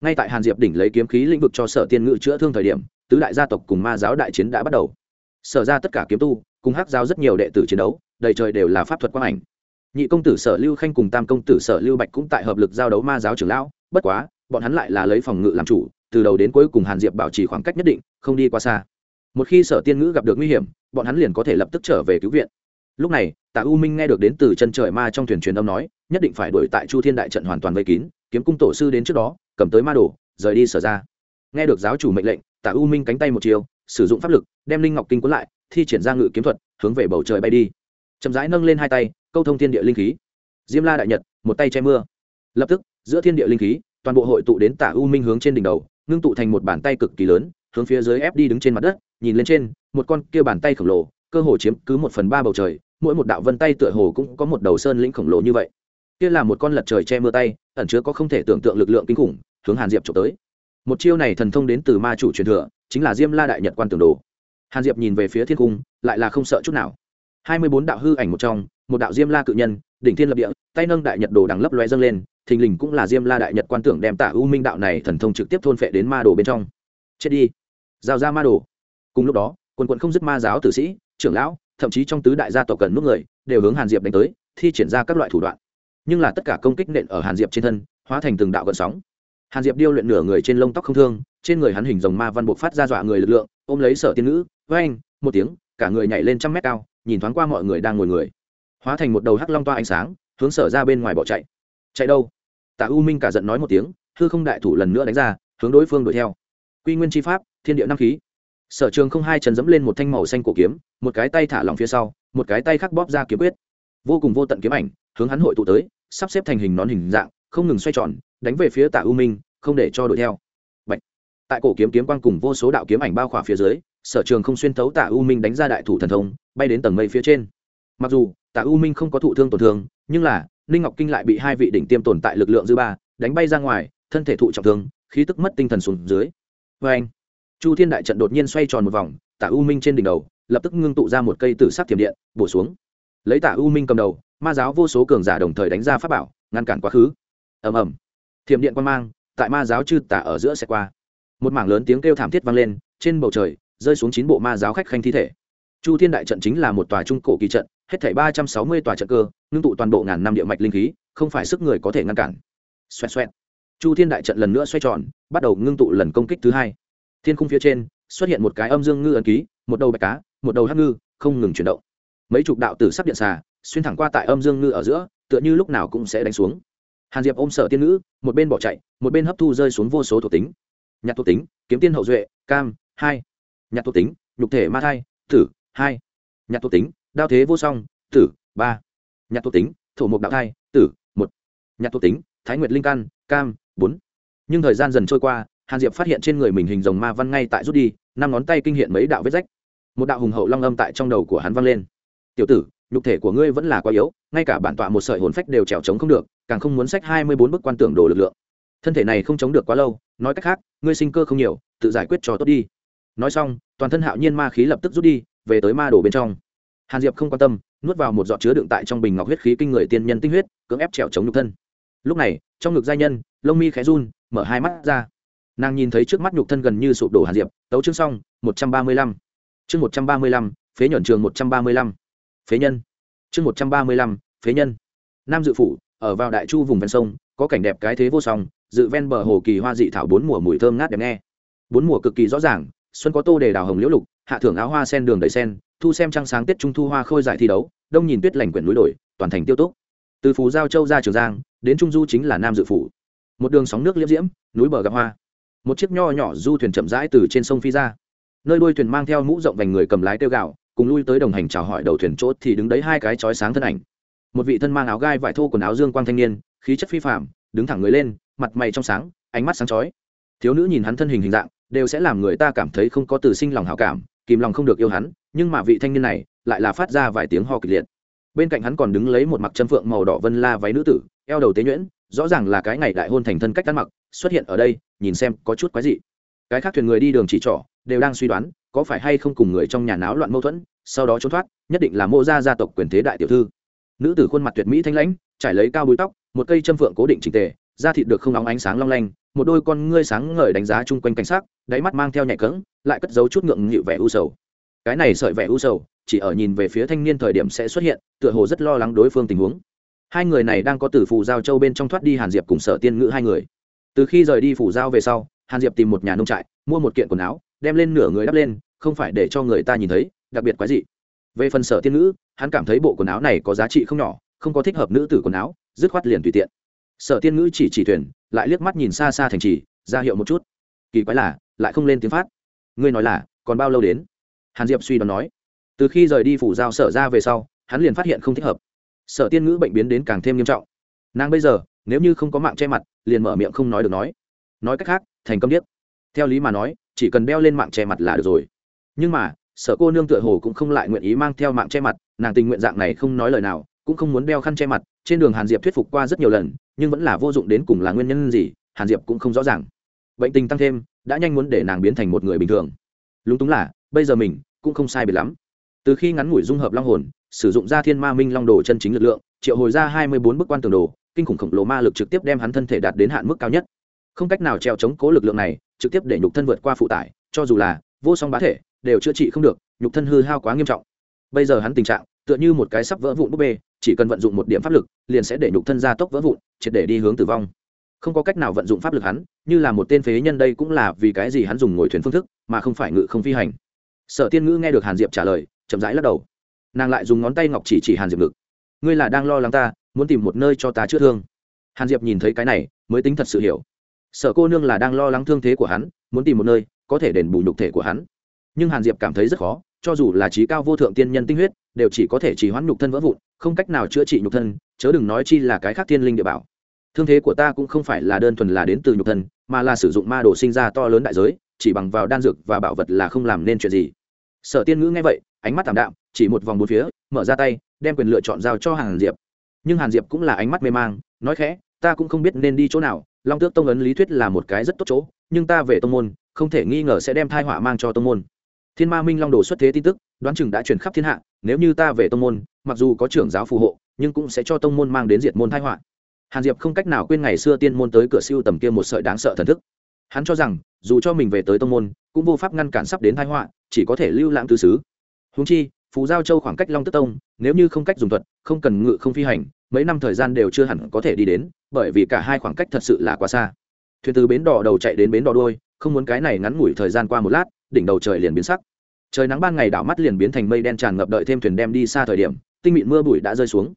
Ngay tại hàn diệp đỉnh lấy kiếm khí lĩnh vực cho sở tiên ngữ chữa thương thời điểm, tứ đại gia tộc cùng ma giáo đại chiến đã bắt đầu. Sở ra tất cả kiếm tu, cùng hắc giáo rất nhiều đệ tử chiến đấu, đầy trời đều là pháp thuật quang ảnh. Nhị công tử sở lưu khanh cùng tam công tử sở lưu bạch cũng tại hợp lực giao đấu ma giáo trưởng lão, bất quá, bọn hắn lại là lấy phòng ngự làm chủ, từ đầu đến cuối cùng hàn diệp bảo trì khoảng cách nhất định, không đi qua xa. Một khi sở tiên ngữ gặp được nguy hiểm, bọn hắn liền có thể lập tức trở về cứu viện lúc này, tạ u minh nghe được đến từ chân trời ma trong thuyền truyền âm nói, nhất định phải đuổi tại chu thiên đại trận hoàn toàn vây kín, kiếm cung tổ sư đến trước đó, cầm tới ma đồ, rời đi sở ra. Nghe được giáo chủ mệnh lệnh, tạ u minh cánh tay một chiều, sử dụng pháp lực, đem linh ngọc kinh cuốn lại, thi triển ra ngự kiếm thuật, hướng về bầu trời bay đi. Chậm rãi nâng lên hai tay, câu thông thiên địa linh khí. Diêm la đại nhật, một tay che mưa. Lập tức, giữa thiên địa linh khí, toàn bộ hội tụ đến tả u minh hướng trên đỉnh đầu, ngưng tụ thành một bàn tay cực kỳ lớn, hướng phía dưới ép đi đứng trên mặt đất, nhìn lên trên, một con kia bàn tay khổng lồ, cơ hồ chiếm cứ một phần ba bầu trời mỗi một đạo vân tay tựa hồ cũng có một đầu sơn lĩnh khổng lồ như vậy. Kia là một con lật trời che mưa tay, ẩn chứa có không thể tưởng tượng lực lượng kinh khủng, hướng hàn diệp trộm tới. Một chiêu này thần thông đến từ ma chủ truyền thừa, chính là diêm la đại nhật quan tường đồ. Hàn diệp nhìn về phía thiên cung, lại là không sợ chút nào. Hai mươi bốn đạo hư ảnh một trong, một đạo diêm la cự nhân, đỉnh thiên lập địa, tay nâng đại nhật đồ đằng lấp loe dâng lên, thình lình cũng là diêm la đại nhật quan tưởng đem tả u minh đạo này thần thông trực tiếp thôn phệ đến ma đồ bên trong. Chết đi. Giao ra ma đồ. Cùng lúc đó, quần quận không dứt ma giáo tử sĩ, trưởng lão thậm chí trong tứ đại gia tộc cần nút người, đều hướng hàn diệp đánh tới, thi triển ra các loại thủ đoạn. Nhưng là tất cả công kích nện ở hàn diệp trên thân, hóa thành từng đạo gợn sóng. Hàn diệp điêu luyện nửa người trên lông tóc không thương, trên người hắn hình dòng ma văn buộc phát ra dọa người lực lượng, ôm lấy sở tiên nữ với anh một tiếng, cả người nhảy lên trăm mét cao, nhìn thoáng qua mọi người đang ngồi người. Hóa thành một đầu hắc long toa ánh sáng, hướng sở ra bên ngoài bỏ chạy. Chạy đâu? Tạ u minh cả giận nói một tiếng, hư không đại thủ lần nữa đánh ra, hướng đối phương đuổi theo. Quy nguyên chi pháp, thiên địa năm khí sở trường không hai chân dẫm lên một thanh màu xanh cổ kiếm, một cái tay thả lỏng phía sau, một cái tay khắc bóp ra kiếm quyết. Vô cùng vô tận kiếm ảnh, hướng hắn hội tụ tới, sắp xếp thành hình nón hình dạng, không ngừng xoay tròn, đánh về phía tạ u minh, không để cho đuổi theo. Bạch. tại cổ kiếm kiếm quang cùng vô số đạo kiếm ảnh bao khỏa phía dưới, sở trường không xuyên thấu tạ u minh đánh ra đại thủ thần thông, bay đến tầng mây phía trên. Mặc dù, tạ u minh không có thụ thương tổn thương, nhưng là, ninh ngọc kinh lại bị hai vị đỉnh tiêm tồn tại lực lượng dư ba, đánh bay ra ngoài, thân thể thụ trọng thương, khí tức mất tinh thần xuống dưới. Vê anh chu thiên đại trận đột nhiên xoay tròn một vòng, Tả u minh trên đỉnh đầu, lập tức ngưng tụ ra một cây tử sắc thiểm điện, bổ xuống. Lấy Tả u minh cầm đầu, ma giáo vô số cường giả đồng thời đánh ra pháp bảo, ngăn cản quá khứ. Ầm ầm. Thiểm điện quan mang, tại ma giáo chư tả ở giữa xe qua. Một mảng lớn tiếng kêu thảm thiết vang lên, trên bầu trời, rơi xuống chín bộ ma giáo khách khanh thi thể. Chu thiên đại trận chính là một tòa trung cổ kỳ trận, hết thảy ba trăm sáu mươi tòa trận cơ, ngưng tụ toàn bộ ngàn năm địa mạch linh khí, không phải sức người có thể ngăn cản. Xoẹt xoẹt. Chu thiên đại trận lần nữa xoay tròn, bắt đầu ngưng tụ lần công kích thứ hai thiên khung phía trên xuất hiện một cái âm dương ngư ấn ký, một đầu bạch cá, một đầu hắc ngư, không ngừng chuyển động. Mấy chục đạo tử sắc điện xà xuyên thẳng qua tại âm dương ngư ở giữa, tựa như lúc nào cũng sẽ đánh xuống. Hàn diệp ôm sở tiên nữ một bên bỏ chạy, một bên hấp thu rơi xuống vô số thuộc tính. Nhạc thuộc tính, kiếm tiên hậu duệ, cam, hai. Nhạc thuộc tính, nhục thể ma thai, tử, hai. Nhạc thuộc tính, đao thế vô song, tử, ba. Nhạc thuộc tính, thổ mục đạo thai, tử, một. Nhạc thuộc tính, thái nguyệt linh căn, cam, bốn. Nhưng thời gian dần trôi qua hàn diệp phát hiện trên người mình hình dòng ma văn ngay tại rút đi, năm ngón tay kinh hiện mấy đạo vết rách. Một đạo hùng hậu long âm tại trong đầu của hắn vang lên. Tiểu tử, nhục thể của ngươi vẫn là quá yếu, ngay cả bản tọa một sợi hồn phách đều trèo trống không được, càng không muốn sách hai mươi bốn bức quan tưởng đồ lực lượng. Thân thể này không chống được quá lâu, nói cách khác, ngươi sinh cơ không nhiều, tự giải quyết cho tốt đi. Nói xong, toàn thân hạo nhiên ma khí lập tức rút đi, về tới ma đồ bên trong. Hàn diệp không quan tâm, nuốt vào một giọt chứa đựng tại trong bình ngọc huyết khí kinh người tiên nhân tinh huyết, cưỡng ép trèo chống nhục thân. Lúc này, trong ngực giai nhân, lông mi khẽ run, mở hai mắt ra nàng nhìn thấy trước mắt nhục thân gần như sụp đổ hàn diệp, tấu chương xong, một trăm ba mươi lăm. Chương một trăm ba mươi lăm, phế nhuận trường một trăm ba mươi lăm. Phế nhân. Chương một trăm ba mươi lăm, phế nhân. Nam dự phủ, ở vào đại chu vùng ven sông, có cảnh đẹp cái thế vô song, dự ven bờ hồ kỳ hoa dị thảo bốn mùa mùi thơm ngát đẹp nghe. Bốn mùa cực kỳ rõ ràng, xuân có tô đề đào hồng liễu lục, hạ thưởng áo hoa sen đường đầy sen, thu xem trăng sáng tết trung thu hoa khôi giải thi đấu, đông nhìn tuyết lành quyển núi đồi toàn thành tiêu túc. Từ phú giao châu ra trường giang, đến trung du chính là nam dự phủ. Một đường sóng nước liễm diễm, núi bờ gặp hoa một chiếc nho nhỏ du thuyền chậm rãi từ trên sông phi ra. Nơi đuôi thuyền mang theo mũ rộng vành người cầm lái tiêu gạo cùng lui tới đồng hành chào hỏi đầu thuyền chốt thì đứng đấy hai cái chói sáng thân ảnh. Một vị thân mang áo gai vải thô quần áo dương quang thanh niên, khí chất phi phạm đứng thẳng người lên, mặt mày trong sáng, ánh mắt sáng chói. Thiếu nữ nhìn hắn thân hình hình dạng, đều sẽ làm người ta cảm thấy không có từ sinh lòng hảo cảm, kìm lòng không được yêu hắn, nhưng mà vị thanh niên này lại là phát ra vài tiếng ho kịch liệt. Bên cạnh hắn còn đứng lấy một mặc chân phượng màu đỏ vân la váy nữ tử, eo đầu tế nhuyễn, rõ ràng là cái ngày đại hôn thành thân cách ăn mặc xuất hiện ở đây, nhìn xem có chút quái dị. Cái khác thuyền người đi đường chỉ trỏ, đều đang suy đoán, có phải hay không cùng người trong nhà náo loạn mâu thuẫn, sau đó trốn thoát, nhất định là mô gia gia tộc quyền thế đại tiểu thư. Nữ tử khuôn mặt tuyệt mỹ thanh lãnh, trải lấy cao búi tóc, một cây châm phượng cố định trình tề, da thịt được không nóng ánh sáng long lanh, một đôi con ngươi sáng ngời đánh giá chung quanh cảnh sắc, đáy mắt mang theo nhạy cỡng lại cất giấu chút ngượng nghịu vẻ u sầu. Cái này sợi vẻ u sầu, chỉ ở nhìn về phía thanh niên thời điểm sẽ xuất hiện, tựa hồ rất lo lắng đối phương tình huống. Hai người này đang có từ phù giao châu bên trong thoát đi hàn diệp cùng sở tiên ngữ hai người từ khi rời đi phủ giao về sau, hàn diệp tìm một nhà nông trại, mua một kiện quần áo, đem lên nửa người đắp lên, không phải để cho người ta nhìn thấy, đặc biệt quái dị. Về phần sở tiên nữ hắn cảm thấy bộ quần áo này có giá trị không nhỏ, không có thích hợp nữ tử quần áo, dứt khoát liền tùy tiện. Sở tiên nữ chỉ chỉ thuyền, lại liếc mắt nhìn xa xa thành trì, ra hiệu một chút. Kỳ quái là, lại không lên tiếng phát. Ngươi nói là, còn bao lâu đến? Hàn diệp suy đoán nói. Từ khi rời đi phủ giao sở ra về sau, hắn liền phát hiện không thích hợp. Sở tiên ngữ bệnh biến đến càng thêm nghiêm trọng. Nàng bây giờ, nếu như không có mạng che mặt liền mở miệng không nói được nói. Nói cách khác, thành công điếc. Theo lý mà nói, chỉ cần đeo lên mạng che mặt là được rồi. Nhưng mà sở cô nương tựa hồ cũng không lại nguyện ý mang theo mạng che mặt, nàng tình nguyện dạng này không nói lời nào, cũng không muốn đeo khăn che mặt, trên đường hàn diệp thuyết phục qua rất nhiều lần, nhưng vẫn là vô dụng đến cùng là nguyên nhân gì, hàn diệp cũng không rõ ràng. Bệnh tình tăng thêm, đã nhanh muốn để nàng biến thành một người bình thường. Lúng túng là, bây giờ mình cũng không sai biệt lắm. Từ khi ngắn ngủi dung hợp long hồn, sử dụng ra thiên ma minh long đồ chân chính lực lượng, triệu hồi ra hai mươi bốn bức quan tường đồ kinh khủng khổng lồ ma lực trực tiếp đem hắn thân thể đạt đến hạn mức cao nhất. Không cách nào treo chống cố lực lượng này, trực tiếp để nhục thân vượt qua phụ tải, cho dù là vô song bá thể, đều chữa trị không được, nhục thân hư hao quá nghiêm trọng. Bây giờ hắn tình trạng, tựa như một cái sắp vỡ vụn búp bê, chỉ cần vận dụng một điểm pháp lực, liền sẽ để nhục thân ra tốc vỡ vụn, triệt để đi hướng tử vong. Không có cách nào vận dụng pháp lực hắn, như là một tên phế nhân đây cũng là vì cái gì hắn dùng ngồi thuyền phương thức, mà không phải ngự không phi hành. Sở tiên ngữ nghe được hàn diệp trả lời, chậm rãi lắc đầu. Nàng lại dùng ngón tay ngọc chỉ chỉ hàn diệp ngực. Ngươi là đang lo lắng ta muốn tìm một nơi cho ta chữa thương. Hàn diệp nhìn thấy cái này, mới tính thật sự hiểu. Sở cô nương là đang lo lắng thương thế của hắn, muốn tìm một nơi, có thể đền bù nhục thể của hắn. Nhưng hàn diệp cảm thấy rất khó, cho dù là trí cao vô thượng tiên nhân tinh huyết, đều chỉ có thể chỉ hoãn nhục thân vỡ vụn, không cách nào chữa trị nhục thân, chớ đừng nói chi là cái khác thiên linh địa bảo. Thương thế của ta cũng không phải là đơn thuần là đến từ nhục thân, mà là sử dụng ma đồ sinh ra to lớn đại giới, chỉ bằng vào đan dược và bảo vật là không làm nên chuyện gì. Sở tiên ngữ nghe vậy, ánh mắt t ạ m đạm, chỉ một vòng bốn phía, mở ra tay, đem quyền lựa chọn giao cho hàn diệp nhưng hàn diệp cũng là ánh mắt mê mang nói khẽ ta cũng không biết nên đi chỗ nào long tước tông ấn lý thuyết là một cái rất tốt chỗ nhưng ta về tông môn không thể nghi ngờ sẽ đem thai họa mang cho tông môn thiên ma minh long đồ xuất thế tin tức đoán chừng đã truyền khắp thiên hạ nếu như ta về tông môn mặc dù có trưởng giáo phù hộ nhưng cũng sẽ cho tông môn mang đến diệt môn thai họa hàn diệp không cách nào quên ngày xưa tiên môn tới cửa siêu tầm kia một sợi đáng sợ thần thức hắn cho rằng dù cho mình về tới tông môn cũng vô pháp ngăn cản sắp đến thai họa chỉ có thể lưu lãng tứ xứ húng chi phú giao châu khoảng cách long tức tông, nếu như không cách dùng thuật, không cần ngự, không phi hành, mấy năm thời gian đều chưa hẳn có thể đi đến, bởi vì cả hai khoảng cách thật sự là quá xa. Thuyền từ bến đỏ đầu chạy đến bến đỏ đôi không muốn cái này ngắn ngủi thời gian qua một lát, đỉnh đầu trời liền biến sắc. Trời nắng ban ngày đảo mắt liền biến thành mây đen tràn ngập đợi thêm thuyền đem đi xa thời điểm, tinh mịn mưa bụi đã rơi xuống.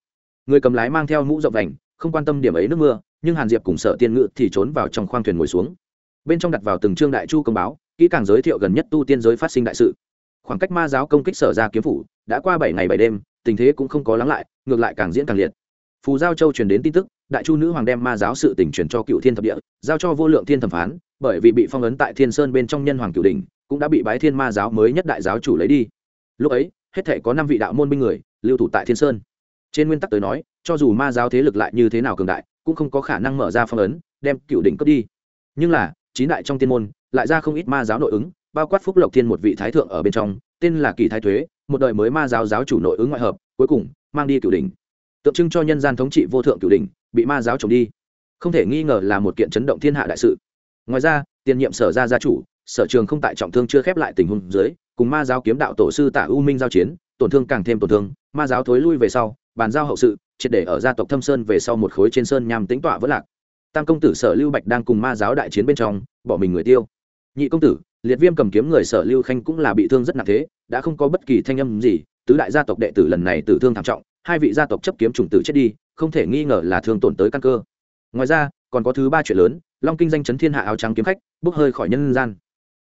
Người cầm lái mang theo mũ rộng vành, không quan tâm điểm ấy nước mưa, nhưng hàn diệp cùng sợ tiên ngự thì trốn vào trong khoang thuyền ngồi xuống. Bên trong đặt vào từng trương đại chu công báo, kỹ càng giới thiệu gần nhất tu tiên giới phát sinh đại sự khoảng cách ma giáo công kích sở ra kiếm phủ đã qua bảy ngày bảy đêm, tình thế cũng không có lắng lại, ngược lại càng diễn càng liệt. Phù giao châu truyền đến tin tức, đại chu nữ hoàng đem ma giáo sự tỉnh truyền cho cựu thiên thập địa, giao cho vô lượng thiên thẩm phán, bởi vì bị phong ấn tại thiên sơn bên trong nhân hoàng cửu đình cũng đã bị bái thiên ma giáo mới nhất đại giáo chủ lấy đi. Lúc ấy, hết thể có năm vị đạo môn binh người, lưu thủ tại thiên sơn. Trên nguyên tắc tới nói, cho dù ma giáo thế lực lại như thế nào cường đại, cũng không có khả năng mở ra phong ấn, đem cựu đỉnh cướp đi. Nhưng là, chín đại trong tiên môn, lại ra không ít ma giáo nội ứng bao quát phúc lộc thiên một vị thái thượng ở bên trong, tên là kỳ thái thuế, một đời mới ma giáo giáo chủ nội ứng ngoại hợp, cuối cùng mang đi cửu đỉnh. Tượng trưng cho nhân gian thống trị vô thượng cửu đỉnh, bị ma giáo trồng đi. Không thể nghi ngờ là một kiện chấn động thiên hạ đại sự. Ngoài ra, tiền nhiệm sở ra gia chủ, sở trường không tại trọng thương chưa khép lại tình huống dưới, cùng ma giáo kiếm đạo tổ sư tả u minh giao chiến, tổn thương càng thêm tổn thương, ma giáo thối lui về sau, bàn giao hậu sự, triệt để ở gia tộc thâm sơn về sau một khối trên sơn nhằm tính tọa vỡ lạc. Tam công tử sở lưu bạch đang cùng ma giáo đại chiến bên trong, bỏ mình người tiêu. Nhị công tử liệt viêm cầm kiếm người sở lưu khanh cũng là bị thương rất nặng thế, đã không có bất kỳ thanh âm gì, tứ đại gia tộc đệ tử lần này tử thương thảm trọng, hai vị gia tộc chấp kiếm trùng tử chết đi, không thể nghi ngờ là thương tổn tới căn cơ. Ngoài ra, còn có thứ ba chuyện lớn, long kinh danh chấn thiên hạ áo trắng kiếm khách, bốc hơi khỏi nhân gian.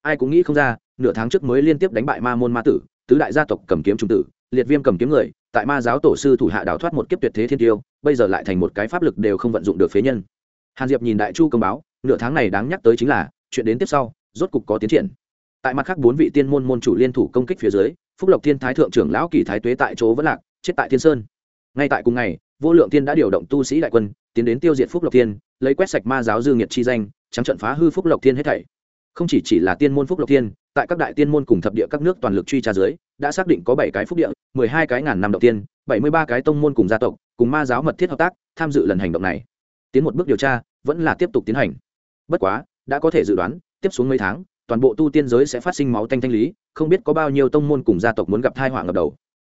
Ai cũng nghĩ không ra, nửa tháng trước mới liên tiếp đánh bại ma môn ma tử, tứ đại gia tộc cầm kiếm trung tử, liệt viêm cầm kiếm người, tại ma giáo tổ sư thủ hạ đào thoát một kiếp tuyệt thế thiên tiêu, bây giờ lại thành một cái pháp lực đều không vận dụng được phế nhân. Hàn diệp nhìn đại chu công báo, nửa tháng này đáng nhắc tới chính là, chuyện đến tiếp sau rốt cục có tiến triển. Tại mặt khác bốn vị tiên môn môn chủ liên thủ công kích phía dưới, phúc lộc thiên thái thượng trưởng lão kỳ thái tuế tại chỗ vẫn lạc, chết tại thiên sơn. Ngay tại cùng ngày, vô lượng tiên đã điều động tu sĩ đại quân, tiến đến tiêu diệt phúc lộc thiên, lấy quét sạch ma giáo dư nghiệt chi danh, trắng trận phá hư phúc lộc thiên hết thảy. Không chỉ chỉ là tiên môn phúc lộc thiên, tại các đại tiên môn cùng thập địa các nước toàn lực truy tra dưới, đã xác định có bảy cái phúc địa, mười hai cái ngàn năm đầu tiên, bảy mươi ba cái tông môn cùng gia tộc, cùng ma giáo mật thiết hợp tác, tham dự lần hành động này. Tiến một bước điều tra, vẫn là tiếp tục tiến hành. Bất quá, đã có thể dự đoán tiếp xuống mấy tháng, toàn bộ tu tiên giới sẽ phát sinh máu tanh thanh lý, không biết có bao nhiêu tông môn cùng gia tộc muốn gặp thai họa ngập đầu.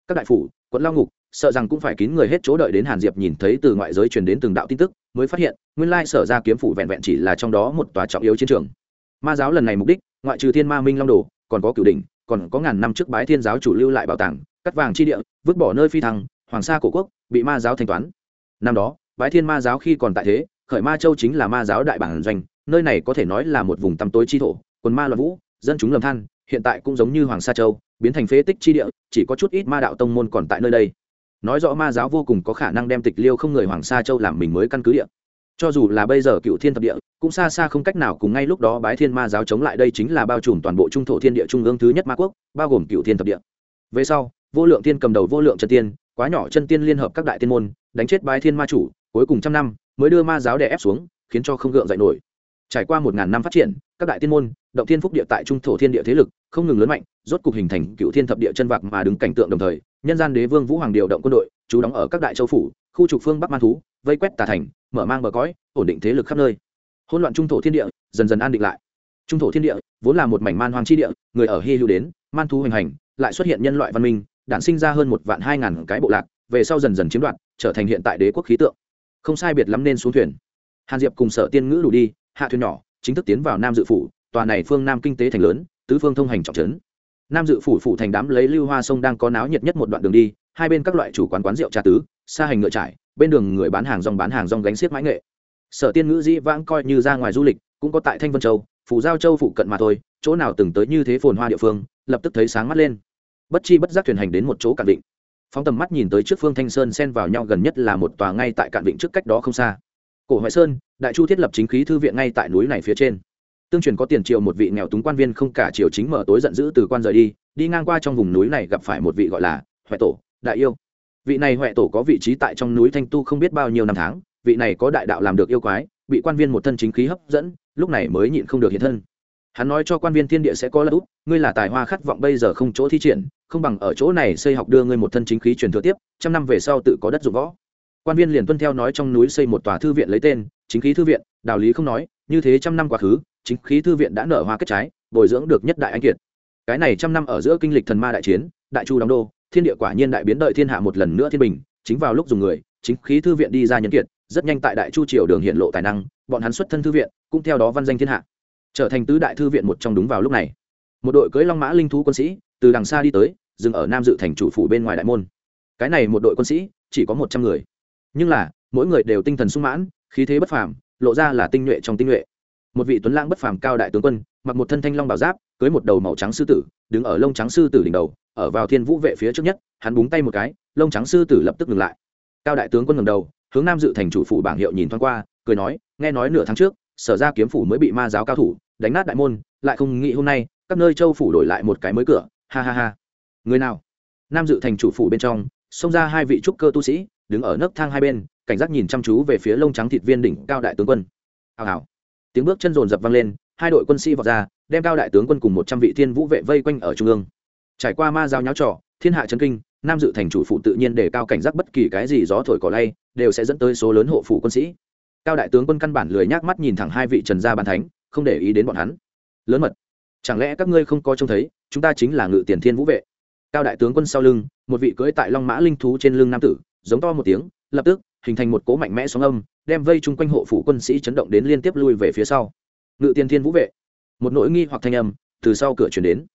Các đại phủ, quận lao ngục, sợ rằng cũng phải kín người hết chỗ đợi đến hàn diệp nhìn thấy từ ngoại giới truyền đến từng đạo tin tức, mới phát hiện, nguyên lai sở ra kiếm phủ vẹn vẹn chỉ là trong đó một tòa trọng yếu chiến trường. Ma giáo lần này mục đích, ngoại trừ thiên ma minh long đồ, còn có cửu đỉnh, còn có ngàn năm trước bái thiên giáo chủ lưu lại bảo tàng, cắt vàng chi địa, vứt bỏ nơi phi thăng, hoàng sa cổ quốc, bị ma giáo thanh toán. Năm đó, bái thiên ma giáo khi còn tại thế, khởi ma châu chính là ma giáo đại bản doanh nơi này có thể nói là một vùng tăm tối chi thổ, quần ma loạn vũ, dân chúng lầm than, hiện tại cũng giống như hoàng sa châu, biến thành phế tích chi địa, chỉ có chút ít ma đạo tông môn còn tại nơi đây. Nói rõ ma giáo vô cùng có khả năng đem tịch liêu không người hoàng sa châu làm mình mới căn cứ địa. Cho dù là bây giờ cựu thiên thập địa, cũng xa xa không cách nào cùng ngay lúc đó bái thiên ma giáo chống lại đây chính là bao trùm toàn bộ trung thổ thiên địa trung ương thứ nhất ma quốc, bao gồm cựu thiên thập địa. Về sau, vô lượng tiên cầm đầu vô lượng chân tiên, quá nhỏ chân tiên liên hợp các đại tiên môn, đánh chết bái thiên ma chủ, cuối cùng trăm năm, mới đưa ma giáo đè ép xuống, khiến cho không gượng dậy nổi trải qua một ngàn năm phát triển, các đại tiên môn, động thiên phúc địa tại trung thổ thiên địa thế lực không ngừng lớn mạnh, rốt cục hình thành cựu thiên thập địa chân vạc mà đứng cảnh tượng đồng thời, nhân gian đế vương vũ hoàng điều động quân đội chú đóng ở các đại châu phủ, khu trục phương bắc man thú, vây quét tà thành, mở mang bờ cõi, ổn định thế lực khắp nơi. Hỗn loạn trung thổ thiên địa dần dần an định lại. Trung thổ thiên địa vốn là một mảnh man hoang chi địa, người ở hy lưu đến, man thú hoành hành, lại xuất hiện nhân loại văn minh, đản sinh ra hơn một vạn hai ngàn cái bộ lạc, về sau dần dần chiếm đoạt, trở thành hiện tại đế quốc khí tượng. Không sai biệt lắm nên xuống thuyền. Hàn diệp cùng sở tiên ngữ đủ đi hạ thuyền nhỏ, chính thức tiến vào nam dự phủ, tòa này phương nam kinh tế thành lớn, tứ phương thông hành trọng trấn. Nam dự phủ phủ thành đám lấy lưu hoa sông đang có náo nhiệt nhất một đoạn đường đi, hai bên các loại chủ quán quán rượu trà tứ, xa hành ngựa trải, bên đường người bán hàng rong bán hàng rong gánh xiết mãi nghệ. Sở tiên ngữ dĩ vãng coi như ra ngoài du lịch, cũng có tại thanh vân châu, phủ giao châu phụ cận mà thôi, chỗ nào từng tới như thế phồn hoa địa phương, lập tức thấy sáng mắt lên. Bất chi bất giác thuyền hành đến một chỗ cạn định phóng tầm mắt nhìn tới trước phương thanh sơn xen vào nhau gần nhất là một tòa ngay tại cạn định trước cách đó không xa. Cổ Hoại sơn đại chu thiết lập chính khí thư viện ngay tại núi này phía trên. Tương truyền có tiền triệu một vị nghèo túng quan viên không cả triều chính mở tối giận dữ từ quan rời đi đi ngang qua trong vùng núi này gặp phải một vị gọi là huệ tổ, đại yêu. Vị này huệ tổ có vị trí tại trong núi thanh tu không biết bao nhiêu năm tháng, vị này có đại đạo làm được yêu quái, bị quan viên một thân chính khí hấp dẫn, lúc này mới nhịn không được hiện thân. Hắn nói cho quan viên thiên địa sẽ có lỡ út ngươi là tài hoa khát vọng bây giờ không chỗ thi triển, không bằng ở chỗ này xây học đưa ngươi một thân chính khí truyền thừa tiếp, trăm năm về sau tự có đất dụng võ. Quan viên liền tuân theo nói trong núi xây một tòa thư viện lấy tên chính khí thư viện, đạo lý không nói, như thế trăm năm quá khứ, chính khí thư viện đã nở hoa kết trái, bồi dưỡng được nhất đại anh kiệt. Cái này trăm năm ở giữa kinh lịch thần ma đại chiến, đại chu đóng đô, thiên địa quả nhiên đại biến đợi thiên hạ một lần nữa thiên bình, chính vào lúc dùng người, chính khí thư viện đi ra nhân kiệt, rất nhanh tại đại chu triều đường hiện lộ tài năng, bọn hắn xuất thân thư viện, cũng theo đó văn danh thiên hạ. Trở thành tứ đại thư viện một trong đúng vào lúc này. Một đội cưỡi long mã linh thú quân sĩ, từ đằng xa đi tới, dừng ở nam dự thành chủ phủ bên ngoài đại môn. Cái này một đội quân sĩ, chỉ có một trăm người. Nhưng là, mỗi người đều tinh thần sung mãn khí thế bất phàm, lộ ra là tinh nhuệ trong tinh nhuệ. Một vị tuấn lãng bất phàm cao đại tướng quân, mặc một thân thanh long bảo giáp, cưới một đầu màu trắng sư tử, đứng ở lông trắng sư tử đỉnh đầu, ở vào thiên vũ vệ phía trước nhất, hắn búng tay một cái, lông trắng sư tử lập tức ngừng lại. Cao đại tướng quân ngầm đầu, hướng nam dự thành chủ phủ bảng hiệu nhìn thoáng qua, cười nói, nghe nói nửa tháng trước, sở ra kiếm phủ mới bị ma giáo cao thủ đánh nát đại môn, lại không nghĩ hôm nay, các nơi châu phủ đổi lại một cái mới cửa, ha ha ha. Người nào? Nam dự thành chủ phủ bên trong, xông ra hai vị trúc cơ tu sĩ, đứng ở nấc thang hai bên cảnh giác nhìn chăm chú về phía lông trắng thịt viên đỉnh cao đại tướng quân. Hào hào. Tiếng bước chân rồn rập vang lên, hai đội quân sĩ vọt ra, đem cao đại tướng quân cùng một trăm vị thiên vũ vệ vây quanh ở trung ương. Trải qua ma giao nháo trò, thiên hạ trấn kinh, nam dự thành chủ phụ tự nhiên để cao cảnh giác bất kỳ cái gì gió thổi cỏ lay, đều sẽ dẫn tới số lớn hộ phủ quân sĩ. Cao đại tướng quân căn bản lười nhác mắt nhìn thẳng hai vị trần gia bàn thánh, không để ý đến bọn hắn. Lớn mật. Chẳng lẽ các ngươi không có trông thấy, chúng ta chính là ngự tiền thiên vũ vệ? Cao đại tướng quân sau lưng, một vị cưỡi tại long mã linh thú trên lưng nam tử, giống to một tiếng, lập tức hình thành một cố mạnh mẽ sóng âm, đem vây chung quanh hộ phủ quân sĩ chấn động đến liên tiếp lui về phía sau. Ngự tiên thiên vũ vệ. Một nỗi nghi hoặc thanh âm từ sau cửa chuyển đến.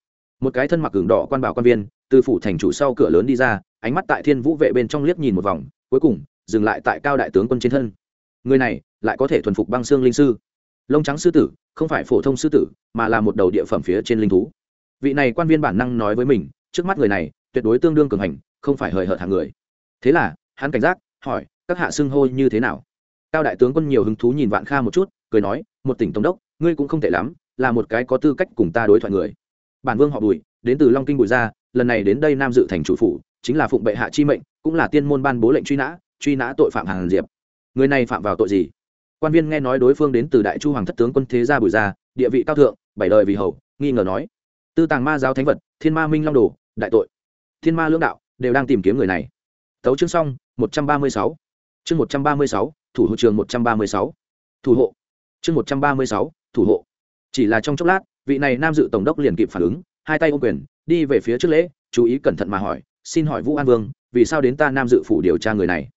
Một cái thân mặc cường đỏ quan bảo quan viên, từ phủ thành chủ sau cửa lớn đi ra, ánh mắt tại thiên vũ vệ bên trong liếc nhìn một vòng, cuối cùng, dừng lại tại cao đại tướng quân trên thân. Người này lại có thể thuần phục băng xương linh sư. Lông trắng sư tử, không phải phổ thông sư tử, mà là một đầu địa phẩm phía trên linh thú. Vị này quan viên bản năng nói với mình, trước mắt người này, tuyệt đối tương đương cường hành, không phải hời hợt hàng người. Thế là, hắn cảnh giác, hỏi các hạ xưng hô như thế nào? Cao đại tướng quân nhiều hứng thú nhìn vạn kha một chút, cười nói, một tỉnh tổng đốc, ngươi cũng không tệ lắm, là một cái có tư cách cùng ta đối thoại người. Bản vương họ bùi, đến từ long kinh bùi gia, lần này đến đây nam dự thành chủ phủ, chính là phụng bệ hạ chi mệnh, cũng là tiên môn ban bố lệnh truy nã truy nã tội phạm hàng diệp. Người này phạm vào tội gì? Quan viên nghe nói đối phương đến từ đại chu hoàng thất tướng quân thế gia bùi gia, địa vị cao thượng, bảy đời vì hầu, nghi ngờ nói, tư tàng ma giáo thánh vật, thiên ma minh long đồ, đại tội. Thiên ma lưỡng đạo, đều đang tìm kiếm người này. Tấu chương xong, một trăm ba mươi sáu chương một trăm ba mươi sáu, thủ hộ trường một trăm ba mươi sáu. Thủ hộ. Chương một trăm ba mươi sáu, thủ hộ. Chỉ là trong chốc lát, vị này nam dự tổng đốc liền kịp phản ứng, hai tay ô quyền, đi về phía trước lễ, chú ý cẩn thận mà hỏi, xin hỏi vũ an vương, vì sao đến ta nam dự phủ điều tra người này?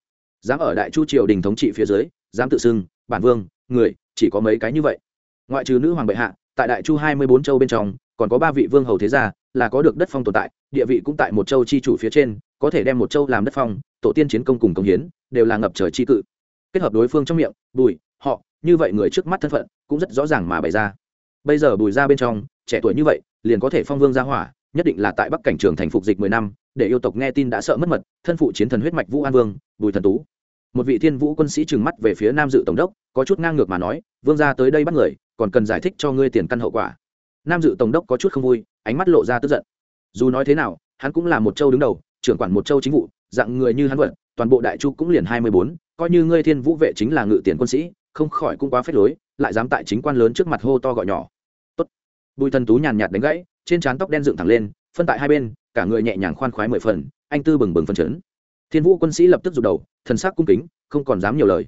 Dám ở đại chu triều đình thống trị phía dưới, dám tự xưng, bản vương, người, chỉ có mấy cái như vậy. Ngoại trừ nữ hoàng bệ hạ, tại đại chu hai mươi bốn châu bên trong, còn có ba vị vương hầu thế gia, là có được đất phong tồn tại, địa vị cũng tại một châu chi chủ phía trên, có thể đem một châu làm đất phong tổ tiên chiến công cùng công hiến, đều là ngập trời chi cự. Kết hợp đối phương trong miệng, bùi, họ, như vậy người trước mắt thân phận, cũng rất rõ ràng mà bày ra. Bây giờ bùi ra bên trong, trẻ tuổi như vậy, liền có thể phong vương ra hỏa, nhất định là tại bắc cảnh trường thành phục dịch mười năm, để yêu tộc nghe tin đã sợ mất mật, thân phụ chiến thần huyết mạch vũ an vương, bùi thần tú. Một vị thiên vũ quân sĩ trừng mắt về phía nam dự tổng đốc, có chút ngang ngược mà nói, vương ra tới đây bắt người, còn cần giải thích cho ngươi tiền căn hậu quả. Nam dự tổng đốc có chút không vui, ánh mắt lộ ra tức giận. Dù nói thế nào, hắn cũng là một châu đứng đầu, trưởng quản một châu chính vụ dạng người như hắn vật, toàn bộ đại chu cũng liền hai mươi bốn, coi như ngươi thiên vũ vệ chính là ngự tiền quân sĩ, không khỏi cũng quá phép lối, lại dám tại chính quan lớn trước mặt hô to gọi nhỏ. Tốt. bùi thần tú nhàn nhạt đánh gãy, trên trán tóc đen dựng thẳng lên, phân tại hai bên, cả người nhẹ nhàng khoan khoái mười phần, anh tư bừng bừng phân chấn. Thiên vũ quân sĩ lập tức rụt đầu, thần sắc cung kính, không còn dám nhiều lời.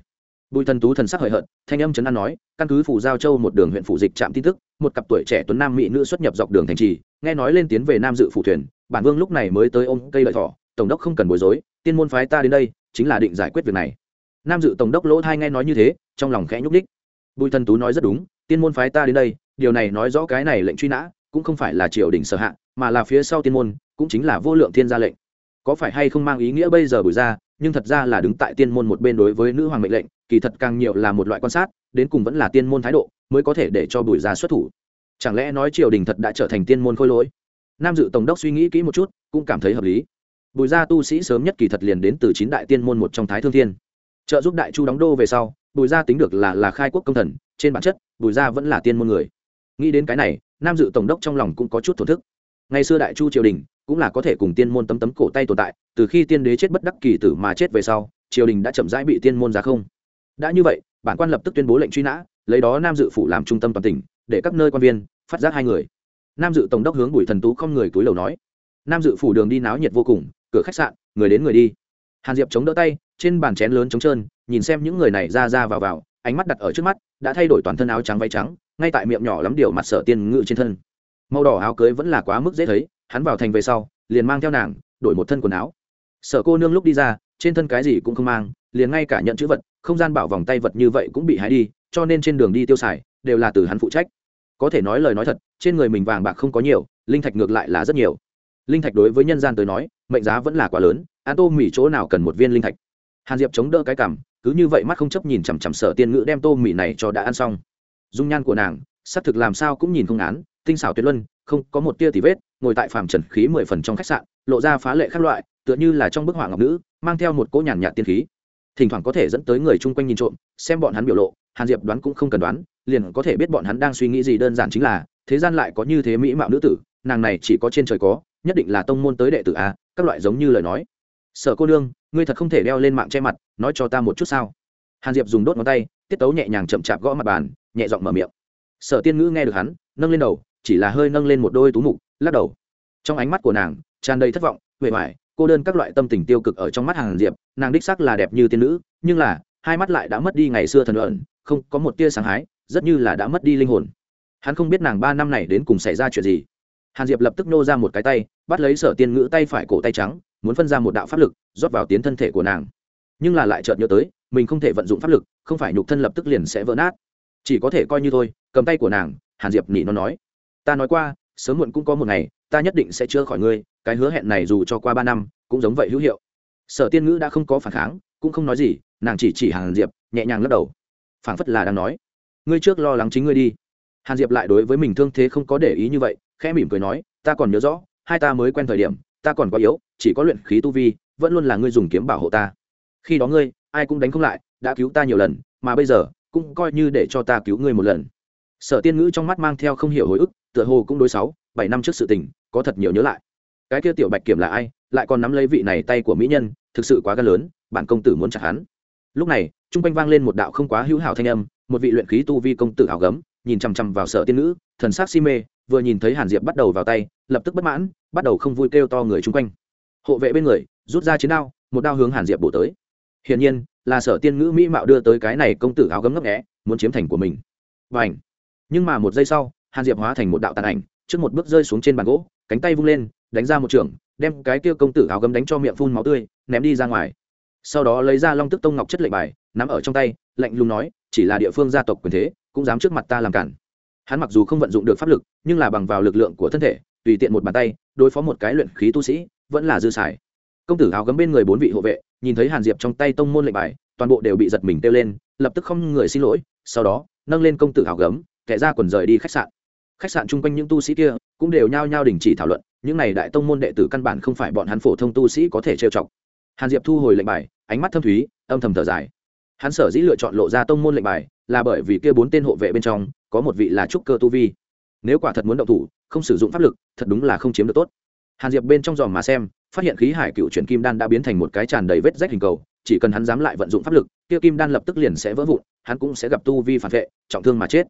Bùi thần tú thần sắc hời hợt, thanh âm trấn an nói, căn cứ phủ giao châu một đường huyện phủ dịch trạm tin tức, một cặp tuổi trẻ tuấn nam mỹ nữ xuất nhập dọc đường thành trì, nghe nói lên tiến về nam dự phủ thuyền, bản vương lúc này mới tới ôm cây lợi thỏ tổng đốc không cần bối rối, tiên môn phái ta đến đây, chính là định giải quyết việc này. Nam dự tổng đốc lỗ thai nghe nói như thế, trong lòng khẽ nhúc đích bùi thần tú nói rất đúng, tiên môn phái ta đến đây, điều này nói rõ cái này lệnh truy nã, cũng không phải là triều đình sở hạ, mà là phía sau tiên môn, cũng chính là vô lượng thiên gia lệnh. Có phải hay không mang ý nghĩa bây giờ bùi ra, nhưng thật ra là đứng tại tiên môn một bên đối với nữ hoàng mệnh lệnh, kỳ thật càng nhiều là một loại quan sát, đến cùng vẫn là tiên môn thái độ, mới có thể để cho bùi ra xuất thủ. Chẳng lẽ nói triều đình thật đã trở thành tiên môn khôi lỗi? Nam dự tổng đốc suy nghĩ kỹ một chút, cũng cảm thấy hợp lý bùi gia tu sĩ sớm nhất kỳ thật liền đến từ chín đại tiên môn một trong thái thương thiên. Trợ giúp đại chu đóng đô về sau, bùi gia tính được là là khai quốc công thần, trên bản chất, bùi gia vẫn là tiên môn người. Nghĩ đến cái này, nam dự tổng đốc trong lòng cũng có chút thổn thức. Ngày xưa đại chu triều đình cũng là có thể cùng tiên môn tấm tấm cổ tay tồn tại, từ khi tiên đế chết bất đắc kỳ tử mà chết về sau, triều đình đã chậm rãi bị tiên môn ra không. Đã như vậy, bản quan lập tức tuyên bố lệnh truy nã, lấy đó nam dự phủ làm trung tâm toàn tỉnh, để các nơi quan viên phát giác hai người. Nam dự tổng đốc hướng bùi thần tú không người túi lầu nói. Nam dự phủ đường đi náo nhiệt vô cùng cửa khách sạn, người đến người đi. Hàn diệp chống đỡ tay, trên bàn chén lớn trống trơn, nhìn xem những người này ra ra vào vào, ánh mắt đặt ở trước mắt, đã thay đổi toàn thân áo trắng váy trắng, ngay tại miệng nhỏ lắm điều mặt sở tiên ngự trên thân. Màu đỏ áo cưới vẫn là quá mức dễ thấy, hắn vào thành về sau, liền mang theo nàng, đổi một thân quần áo. Sở cô nương lúc đi ra, trên thân cái gì cũng không mang, liền ngay cả nhận chữ vật, không gian bảo vòng tay vật như vậy cũng bị hái đi, cho nên trên đường đi tiêu xài, đều là từ hắn phụ trách. Có thể nói lời nói thật, trên người mình vàng bạc không có nhiều, linh thạch ngược lại là rất nhiều linh thạch đối với nhân gian tới nói, mệnh giá vẫn là quá lớn an tô mì chỗ nào cần một viên linh thạch? Hàn diệp chống đỡ cái cằm cứ như vậy mắt không chấp nhìn chằm chằm sở tiên ngữ đem tô mì này cho đã ăn xong. Dung nhan của nàng, xác thực làm sao cũng nhìn không án tinh xảo tuyệt luân, không có một tia tì vết, ngồi tại phàm trần khí mười phần trong khách sạn, lộ ra phá lệ các loại, tựa như là trong bức họa ngọc nữ, mang theo một cỗ nhàn nhạt tiên khí. Thỉnh thoảng có thể dẫn tới người chung quanh nhìn trộm, xem bọn hắn biểu lộ, hàn diệp đoán cũng không cần đoán, liền có thể biết bọn hắn đang suy nghĩ gì đơn giản chính là, thế gian lại có như thế mỹ mạo nữ tử, nàng này chỉ có trên trời có nhất định là tông môn tới đệ tử a, các loại giống như lời nói. Sở cô nương, ngươi thật không thể đeo lên mạng che mặt, nói cho ta một chút sao? Hàn diệp dùng đốt ngón tay, tiết tấu nhẹ nhàng chậm chạp gõ mặt bàn, nhẹ giọng mở miệng. Sở tiên ngữ nghe được hắn, nâng lên đầu, chỉ là hơi nâng lên một đôi tú mục, lắc đầu. Trong ánh mắt của nàng, tràn đầy thất vọng huệ hoài cô đơn các loại tâm tình tiêu cực ở trong mắt hàn diệp, nàng đích sắc là đẹp như tiên nữ, nhưng là, hai mắt lại đã mất đi ngày xưa thần ẩn, không có một tia sáng hái, rất như là đã mất đi linh hồn. Hắn không biết nàng ba năm này đến cùng xảy ra chuyện gì hàn diệp lập tức nô ra một cái tay, bắt lấy sở tiên ngữ tay phải cổ tay trắng, muốn phân ra một đạo pháp lực, rót vào tiến thân thể của nàng. Nhưng là lại chợt nhớ tới, mình không thể vận dụng pháp lực, không phải nhục thân lập tức liền sẽ vỡ nát. Chỉ có thể coi như thôi, cầm tay của nàng, hàn diệp nỉ nó nói, ta nói qua, sớm muộn cũng có một ngày, ta nhất định sẽ chữa khỏi ngươi, cái hứa hẹn này dù cho qua ba năm, cũng giống vậy hữu hiệu. Sở tiên ngữ đã không có phản kháng, cũng không nói gì, nàng chỉ chỉ hàn diệp, nhẹ nhàng lắc đầu. Phảng phất là đang nói, ngươi trước lo lắng chính ngươi đi. Hàn diệp lại đối với mình thương thế không có để ý như vậy khẽ mỉm cười nói, ta còn nhớ rõ, hai ta mới quen thời điểm, ta còn quá yếu, chỉ có luyện khí tu vi, vẫn luôn là ngươi dùng kiếm bảo hộ ta. Khi đó ngươi, ai cũng đánh không lại, đã cứu ta nhiều lần, mà bây giờ, cũng coi như để cho ta cứu ngươi một lần. Sở tiên ngữ trong mắt mang theo không hiểu hồi ức, tựa hồ cũng đối sáu, bảy năm trước sự tình, có thật nhiều nhớ lại. Cái kia tiểu bạch kiểm là ai, lại còn nắm lấy vị này tay của mỹ nhân, thực sự quá gan lớn, bản công tử muốn chặt hắn. Lúc này, trung quanh vang lên một đạo không quá hữu hảo thanh âm, một vị luyện khí tu vi công tử áo gấm, nhìn chằm chằm vào sở tiên nữ thần sắc si mê vừa nhìn thấy hàn diệp bắt đầu vào tay, lập tức bất mãn, bắt đầu không vui kêu to người chung quanh. Hộ vệ bên người, rút ra chiến đao, một đao hướng hàn diệp bổ tới. Hiển nhiên, là sở tiên ngữ mỹ mạo đưa tới cái này công tử áo gấm ngấp nghẽ muốn chiếm thành của mình. Và ảnh nhưng mà một giây sau, hàn diệp hóa thành một đạo tàn ảnh, trước một bước rơi xuống trên bàn gỗ, cánh tay vung lên, đánh ra một trường, đem cái kia công tử áo gấm đánh cho miệng phun máu tươi, ném đi ra ngoài. Sau đó lấy ra long tức tông ngọc chất lệnh bài, nắm ở trong tay, lạnh lùng nói, chỉ là địa phương gia tộc quyền thế, cũng dám trước mặt ta làm cản hắn mặc dù không vận dụng được pháp lực, nhưng là bằng vào lực lượng của thân thể, tùy tiện một bàn tay, đối phó một cái luyện khí tu sĩ, vẫn là dư xài. Công tử áo gấm bên người bốn vị hộ vệ, nhìn thấy hàn diệp trong tay tông môn lệnh bài, toàn bộ đều bị giật mình kêu lên, lập tức không người xin lỗi, sau đó, nâng lên công tử áo gấm, kẻ ra quần rời đi khách sạn. Khách sạn chung quanh những tu sĩ kia, cũng đều nhao nhao đình chỉ thảo luận, những này đại tông môn đệ tử căn bản không phải bọn hắn phổ thông tu sĩ có thể trêu chọc. Hàn diệp thu hồi lệnh bài, ánh mắt thâm thúy, âm thầm thở dài hắn sở dĩ lựa chọn lộ ra tông môn lệnh bài là bởi vì kia bốn tên hộ vệ bên trong có một vị là trúc cơ tu vi. Nếu quả thật muốn động thủ, không sử dụng pháp lực, thật đúng là không chiếm được tốt. Hàn diệp bên trong dòm mà xem, phát hiện khí hải cựu chuyển kim đan đã biến thành một cái tràn đầy vết rách hình cầu, chỉ cần hắn dám lại vận dụng pháp lực, kia kim đan lập tức liền sẽ vỡ vụn, hắn cũng sẽ gặp tu vi phản vệ, trọng thương mà chết.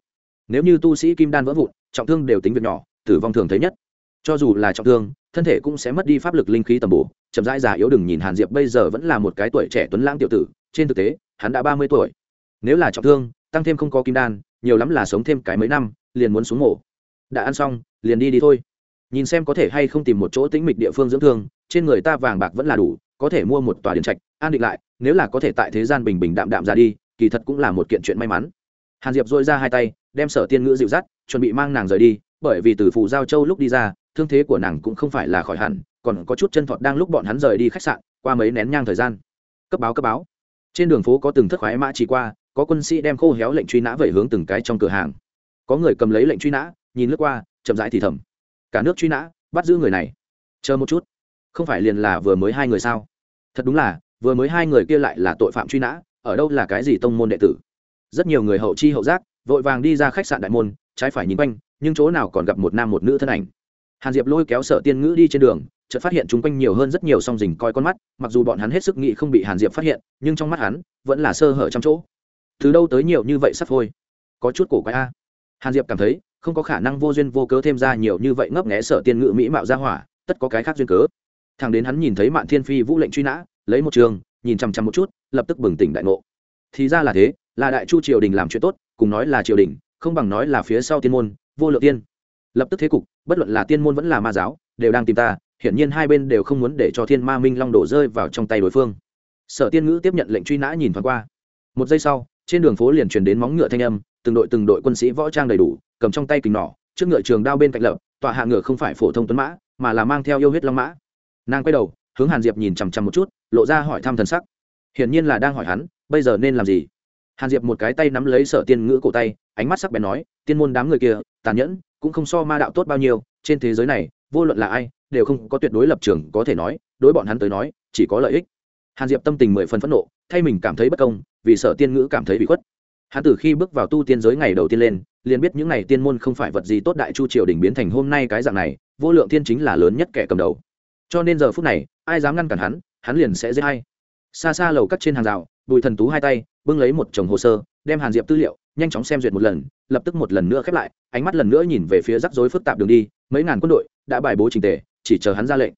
Nếu như tu sĩ kim đan vỡ vụn, trọng thương đều tính việc nhỏ, tử vong thường thấy nhất. Cho dù là trọng thương, thân thể cũng sẽ mất đi pháp lực linh khí tầm bổ, chậm rãi già yếu đừng nhìn hàn diệp bây giờ vẫn là một cái tuổi trẻ tuấn lãng tiểu tử, trên thực tế hắn đã ba mươi tuổi. Nếu là trọng thương, tăng thêm không có kim đan, nhiều lắm là sống thêm cái mấy năm, liền muốn xuống mổ. Đã ăn xong, liền đi đi thôi. Nhìn xem có thể hay không tìm một chỗ tĩnh mịch địa phương dưỡng thương, trên người ta vàng bạc vẫn là đủ, có thể mua một tòa điện trạch, an định lại, nếu là có thể tại thế gian bình bình đạm đạm ra đi, kỳ thật cũng là một kiện chuyện may mắn. Hàn diệp dội ra hai tay, đem sở tiên ngữ dịu dắt, chuẩn bị mang nàng rời đi, bởi vì từ phù giao châu lúc đi ra, thương thế của nàng cũng không phải là khỏi hẳn, còn có chút chân thọt đang lúc bọn hắn rời đi khách sạn, qua mấy nén nhang thời gian. Cấp báo cấp báo trên đường phố có từng thất khoái mã chỉ qua, có quân sĩ đem khô héo lệnh truy nã về hướng từng cái trong cửa hàng. Có người cầm lấy lệnh truy nã, nhìn lướt qua, chậm rãi thì thầm. Cả nước truy nã, bắt giữ người này. Chờ một chút. Không phải liền là vừa mới hai người sao? Thật đúng là, vừa mới hai người kia lại là tội phạm truy nã, ở đâu là cái gì tông môn đệ tử? Rất nhiều người hậu chi hậu giác, vội vàng đi ra khách sạn đại môn, trái phải nhìn quanh, nhưng chỗ nào còn gặp một nam một nữ thân ảnh. Hàn diệp lôi kéo sở tiên ngữ đi trên đường chợt phát hiện chúng quanh nhiều hơn rất nhiều song rình coi con mắt, mặc dù bọn hắn hết sức nghĩ không bị hàn diệp phát hiện, nhưng trong mắt hắn vẫn là sơ hở trong chỗ. Từ đâu tới nhiều như vậy sắp thôi? Có chút cổ quái a. Hàn diệp cảm thấy, không có khả năng vô duyên vô cớ thêm ra nhiều như vậy ngấp nghé sở tiên ngữ mỹ mạo ra hỏa, tất có cái khác duyên cớ. Thằng đến hắn nhìn thấy mạn thiên phi vũ lệnh truy nã, lấy một trường, nhìn chằm chằm một chút, lập tức bừng tỉnh đại ngộ. Thì ra là thế, là đại chu triều đình làm chuyện tốt, cùng nói là triều đình, không bằng nói là phía sau tiên môn, vô lượng tiên. Lập tức thế cục, bất luận là tiên môn vẫn là ma giáo, đều đang tìm ta hiển nhiên hai bên đều không muốn để cho thiên ma minh long đổ rơi vào trong tay đối phương. Sở tiên ngữ tiếp nhận lệnh truy nã nhìn thoáng qua. Một giây sau, trên đường phố liền truyền đến móng ngựa thanh âm, từng đội từng đội quân sĩ võ trang đầy đủ, cầm trong tay kình nỏ, trước ngựa trường đao bên cạnh lập, tọa hạ ngựa không phải phổ thông tuấn mã, mà là mang theo yêu huyết long mã. Nàng quay đầu, hướng hàn diệp nhìn chằm chằm một chút, lộ ra hỏi thăm thần sắc. Hiển nhiên là đang hỏi hắn, bây giờ nên làm gì? Hàn diệp một cái tay nắm lấy sở tiên ngữ cổ tay, ánh mắt sắc bén nói, tiên môn đám người kia, tàn nhẫn cũng không so ma đạo tốt bao nhiêu, trên thế giới này, vô luận là ai, đều không có tuyệt đối lập trường có thể nói, đối bọn hắn tới nói, chỉ có lợi ích. Hàn diệp tâm tình mười phần phẫn nộ, thay mình cảm thấy bất công, vì sở tiên ngữ cảm thấy bị khuất. Hắn từ khi bước vào tu tiên giới ngày đầu tiên lên, liền biết những n à y tiên môn không phải vật gì tốt đại chu triều đình biến thành hôm nay cái dạng này, vô lượng thiên chính là lớn nhất kẻ cầm đầu. Cho nên giờ phút này, ai dám ngăn cản hắn hắn liền sẽ giết hay xa xa lầu cắt trên hàng rào, bùi thần tú hai tay, bưng lấy một chồng hồ sơ, đem hàn diệp tư liệu, nhanh chóng xem duyệt một lần lập tức một lần nữa khép lại, ánh mắt lần nữa nhìn về phía rắc rối phức tạp đường đi, mấy ngàn quân đội đã bài bố trình tề, chỉ chờ hắn ra lệnh.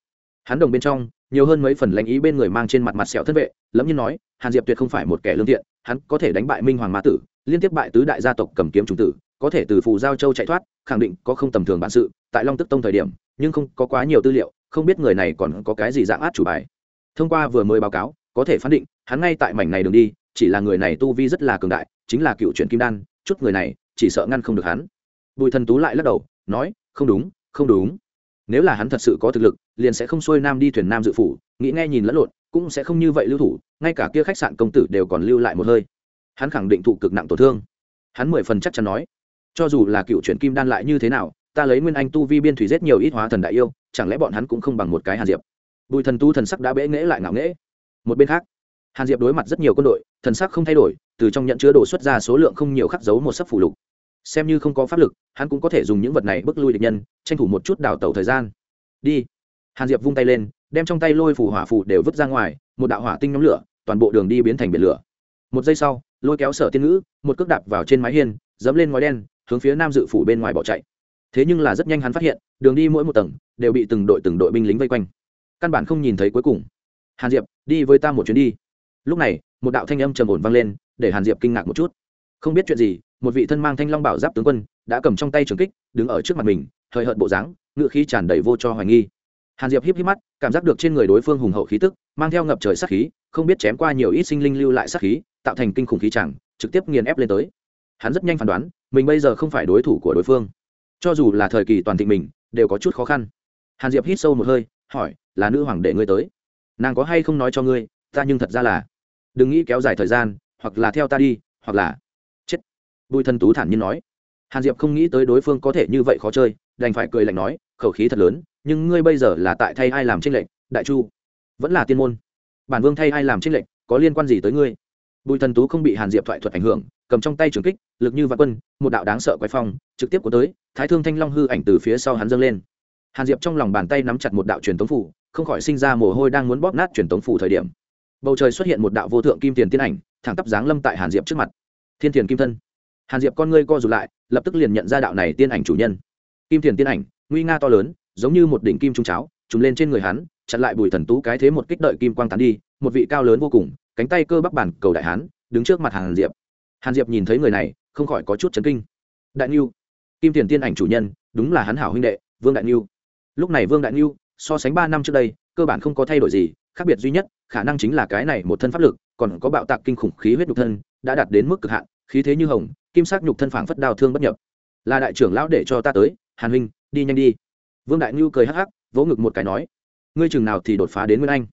Hắn đồng bên trong, nhiều hơn mấy phần lãnh ý bên người mang trên mặt mặt sẹo thân vệ, lẫm nhiên nói, hàn diệp tuyệt không phải một kẻ lương thiện, hắn có thể đánh bại minh hoàng ma tử, liên tiếp bại tứ đại gia tộc cầm kiếm trung tử, có thể từ phù giao châu chạy thoát, khẳng định có không tầm thường bản sự, tại long tức tông thời điểm, nhưng không có quá nhiều tư liệu, không biết người này còn có cái gì dạng át chủ bài. Thông qua vừa mới báo cáo, có thể phán định, hắn ngay tại mảnh này đường đi, chỉ là người này tu vi rất là cường đại, chính là cựu truyện kim đan, chút người này chỉ sợ ngăn không được hắn. Bùi thần tú lại lắc đầu, nói, không đúng không đúng. Nếu là hắn thật sự có thực lực, liền sẽ không xuôi nam đi thuyền nam dự phủ, nghĩ nghe nhìn lẫn lộn, cũng sẽ không như vậy lưu thủ, ngay cả kia khách sạn công tử đều còn lưu lại một hơi. Hắn khẳng định thụ cực nặng tổn thương. Hắn mười phần chắc chắn nói, cho dù là cựu chuyển kim đan lại như thế nào, ta lấy nguyên anh tu vi biên thủy rất nhiều ít hóa thần đại yêu, chẳng lẽ bọn hắn cũng không bằng một cái hàn diệp? Bùi thần tu thần sắc đã bẽ nghễ lại ngạo nghễ. Một bên khác, hàn diệp đối mặt rất nhiều quân đội, thần sắc không thay đổi, từ trong nhận chứa đồ xuất ra số lượng không nhiều khắc dấu một sấp phủ lục xem như không có pháp lực, hắn cũng có thể dùng những vật này bước lui địch nhân, tranh thủ một chút đào tẩu thời gian. Đi. Hàn diệp vung tay lên, đem trong tay lôi phủ hỏa phủ đều vứt ra ngoài, một đạo hỏa tinh nhóm lửa, toàn bộ đường đi biến thành biển lửa. Một giây sau, lôi kéo sở tiên ngữ, một cước đạp vào trên mái hiên, dẫm lên ngói đen, hướng phía nam dự phủ bên ngoài bỏ chạy. Thế nhưng là rất nhanh hắn phát hiện, đường đi mỗi một tầng, đều bị từng đội từng đội binh lính vây quanh. Căn bản không nhìn thấy cuối cùng. Hàn diệp, đi với ta một chuyến đi. Lúc này, một đạo thanh âm trầm ổn vang lên, để hàn diệp kinh ngạc một chút. Không biết chuyện gì một vị thân mang thanh long bảo giáp tướng quân, đã cầm trong tay trường kích, đứng ở trước mặt mình thời hợt bộ dáng ngựa khí tràn đầy vô cho hoài nghi. Hàn diệp híp híp mắt, cảm giác được trên người đối phương hùng hậu khí tức, mang theo ngập trời sát khí, không biết chém qua nhiều ít sinh linh lưu lại sát khí, tạo thành kinh khủng khí chẳng, trực tiếp nghiền ép lên tới. Hắn rất nhanh phán đoán, mình bây giờ không phải đối thủ của đối phương. Cho dù là thời kỳ toàn thịnh mình, đều có chút khó khăn. Hàn diệp hít sâu một hơi, hỏi, là nữ hoàng để ngươi tới? Nàng có hay không nói cho ngươi? Ta nhưng thật ra là, đừng nghĩ kéo dài thời gian, hoặc là theo ta đi, hoặc là bùi thần tú thản nhiên nói, hàn diệp không nghĩ tới đối phương có thể như vậy khó chơi, đành phải cười lạnh nói, khẩu khí thật lớn, nhưng ngươi bây giờ là tại thay ai làm tranh lệnh đại chu, vẫn là tiên môn. Bản vương thay ai làm tranh lệnh có liên quan gì tới ngươi? Bùi thần tú không bị hàn diệp thoại thuật ảnh hưởng, cầm trong tay trường kích, lực như vạn quân, một đạo đáng sợ quái phong, trực tiếp của tới, thái thương thanh long hư ảnh từ phía sau hắn dâng lên. Hàn diệp trong lòng bàn tay nắm chặt một đạo truyền tống phủ, không khỏi sinh ra mồ hôi đang muốn bóp nát truyền tống phủ thời điểm. Bầu trời xuất hiện một đạo vô thượng kim tiền tiên ảnh, thẳng tắp dáng lâm tại hàn diệp trước mặt. Thiên tiền kim thân hàn diệp con ngươi co rụt lại, lập tức liền nhận ra đạo này tiên ảnh chủ nhân. Kim tiền tiên ảnh, nguy nga to lớn, giống như một đỉnh kim trung cháo trùng lên trên người hắn, chặn lại bùi thần tú cái thế một kích đợi kim quang tán đi, một vị cao lớn vô cùng, cánh tay cơ bắp bản cầu đại hán, đứng trước mặt hàn diệp. Hàn diệp nhìn thấy người này, không khỏi có chút chấn kinh. Đại niu kim tiền tiên ảnh chủ nhân, đúng là hắn hảo huynh đệ, vương đại niu lúc này vương đại niu so sánh ba năm trước đây, cơ bản không có thay đổi gì, khác biệt duy nhất, khả năng chính là cái này một thân pháp lực còn có bạo tạc kinh khủng khí huyết nhục thân, đã đạt đến mức cực hạn, khí thế như hồng, kim sắc nhục thân phảng phất đào thương bất nhập. Là đại trưởng lão để cho ta tới, hàn huynh, đi nhanh đi. Vương đại ngưu cười hắc hắc, vỗ ngực một cái nói, ngươi chừng nào thì đột phá đến nguyên anh.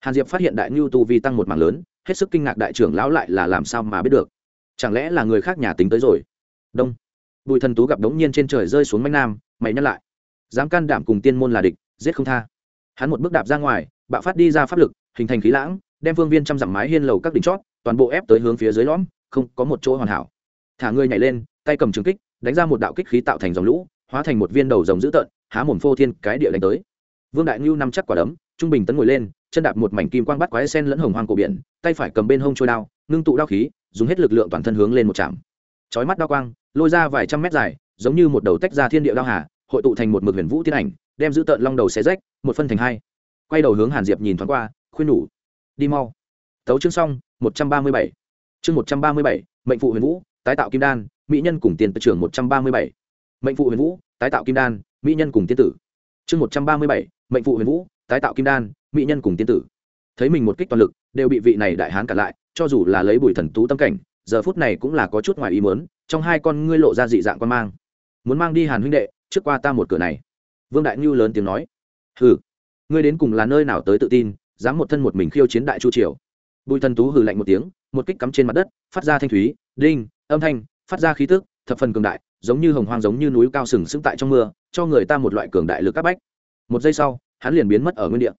Hàn diệp phát hiện đại ngưu tu vi tăng một mảng lớn, hết sức kinh ngạc đại trưởng lão lại là làm sao mà biết được. Chẳng lẽ là người khác nhà tính tới rồi? Đông. Bùi thần tú gặp đống nhiên trên trời rơi xuống mánh nam, mày nhắc lại. Dám can đảm cùng tiên môn là địch, giết không tha. Hắn một bước đạp ra ngoài, bạo phát đi ra pháp lực, hình thành khí lãng đem phương viên trăm dặm mái hiên lầu các đỉnh chót, toàn bộ ép tới hướng phía dưới lõm, không có một chỗ hoàn hảo. Thả người nhảy lên, tay cầm trường kích, đánh ra một đạo kích khí tạo thành dòng lũ, hóa thành một viên đầu rồng dữ tợn, há mồm phô thiên cái địa đánh tới. Vương đại ngưu nằm chắc quả đấm, trung bình tấn ngồi lên, chân đạp một mảnh kim quang bắt quái sen lẫn hồng hoang cổ biển, tay phải cầm bên hông trôi đao, ngưng tụ đao khí, dùng hết lực lượng toàn thân hướng lên một chạm chói mắt đao quang, lôi ra vài trăm mét dài, giống như một đầu tách ra thiên địa đao hà, hội tụ thành một mực huyền vũ thiên ảnh, đem giữ tợn long đầu xé rách, một phân thành hai. Quay đầu hướng hàn diệp nhìn thoáng qua, khuyên nhủ đi mau. Tấu chương xong, một trăm ba mươi bảy. Chương một trăm ba mươi bảy, mệnh phụ huyền vũ, tái tạo kim đan, mỹ nhân cùng tiền tử trưởng một trăm ba mươi bảy. Mệnh phụ huyền vũ, tái tạo kim đan, mỹ nhân cùng tiên tử. Chương một trăm ba mươi bảy, mệnh phụ huyền vũ, tái tạo kim đan, mỹ nhân cùng tiên tử. Thấy mình một kích toàn lực, đều bị vị này đại hán cả lại, cho dù là lấy bùi thần tú tâm cảnh, giờ phút này cũng là có chút ngoài ý mớn trong hai con ngươi lộ ra dị dạng quan mang. Muốn mang đi hàn huynh đệ, trước qua ta một cửa này. Vương đại ngưu lớn tiếng nói, hừ, ngươi đến cùng là nơi nào tới tự tin dám một thân một mình khiêu chiến đại chu triều. Bùi thần tú hừ lạnh một tiếng, một kích cắm trên mặt đất, phát ra thanh thúy, đinh, âm thanh, phát ra khí tức, thập phần cường đại, giống như hồng hoang giống như núi cao sừng sững tại trong mưa, cho người ta một loại cường đại lực áp bách. Một giây sau, hắn liền biến mất ở nguyên địa.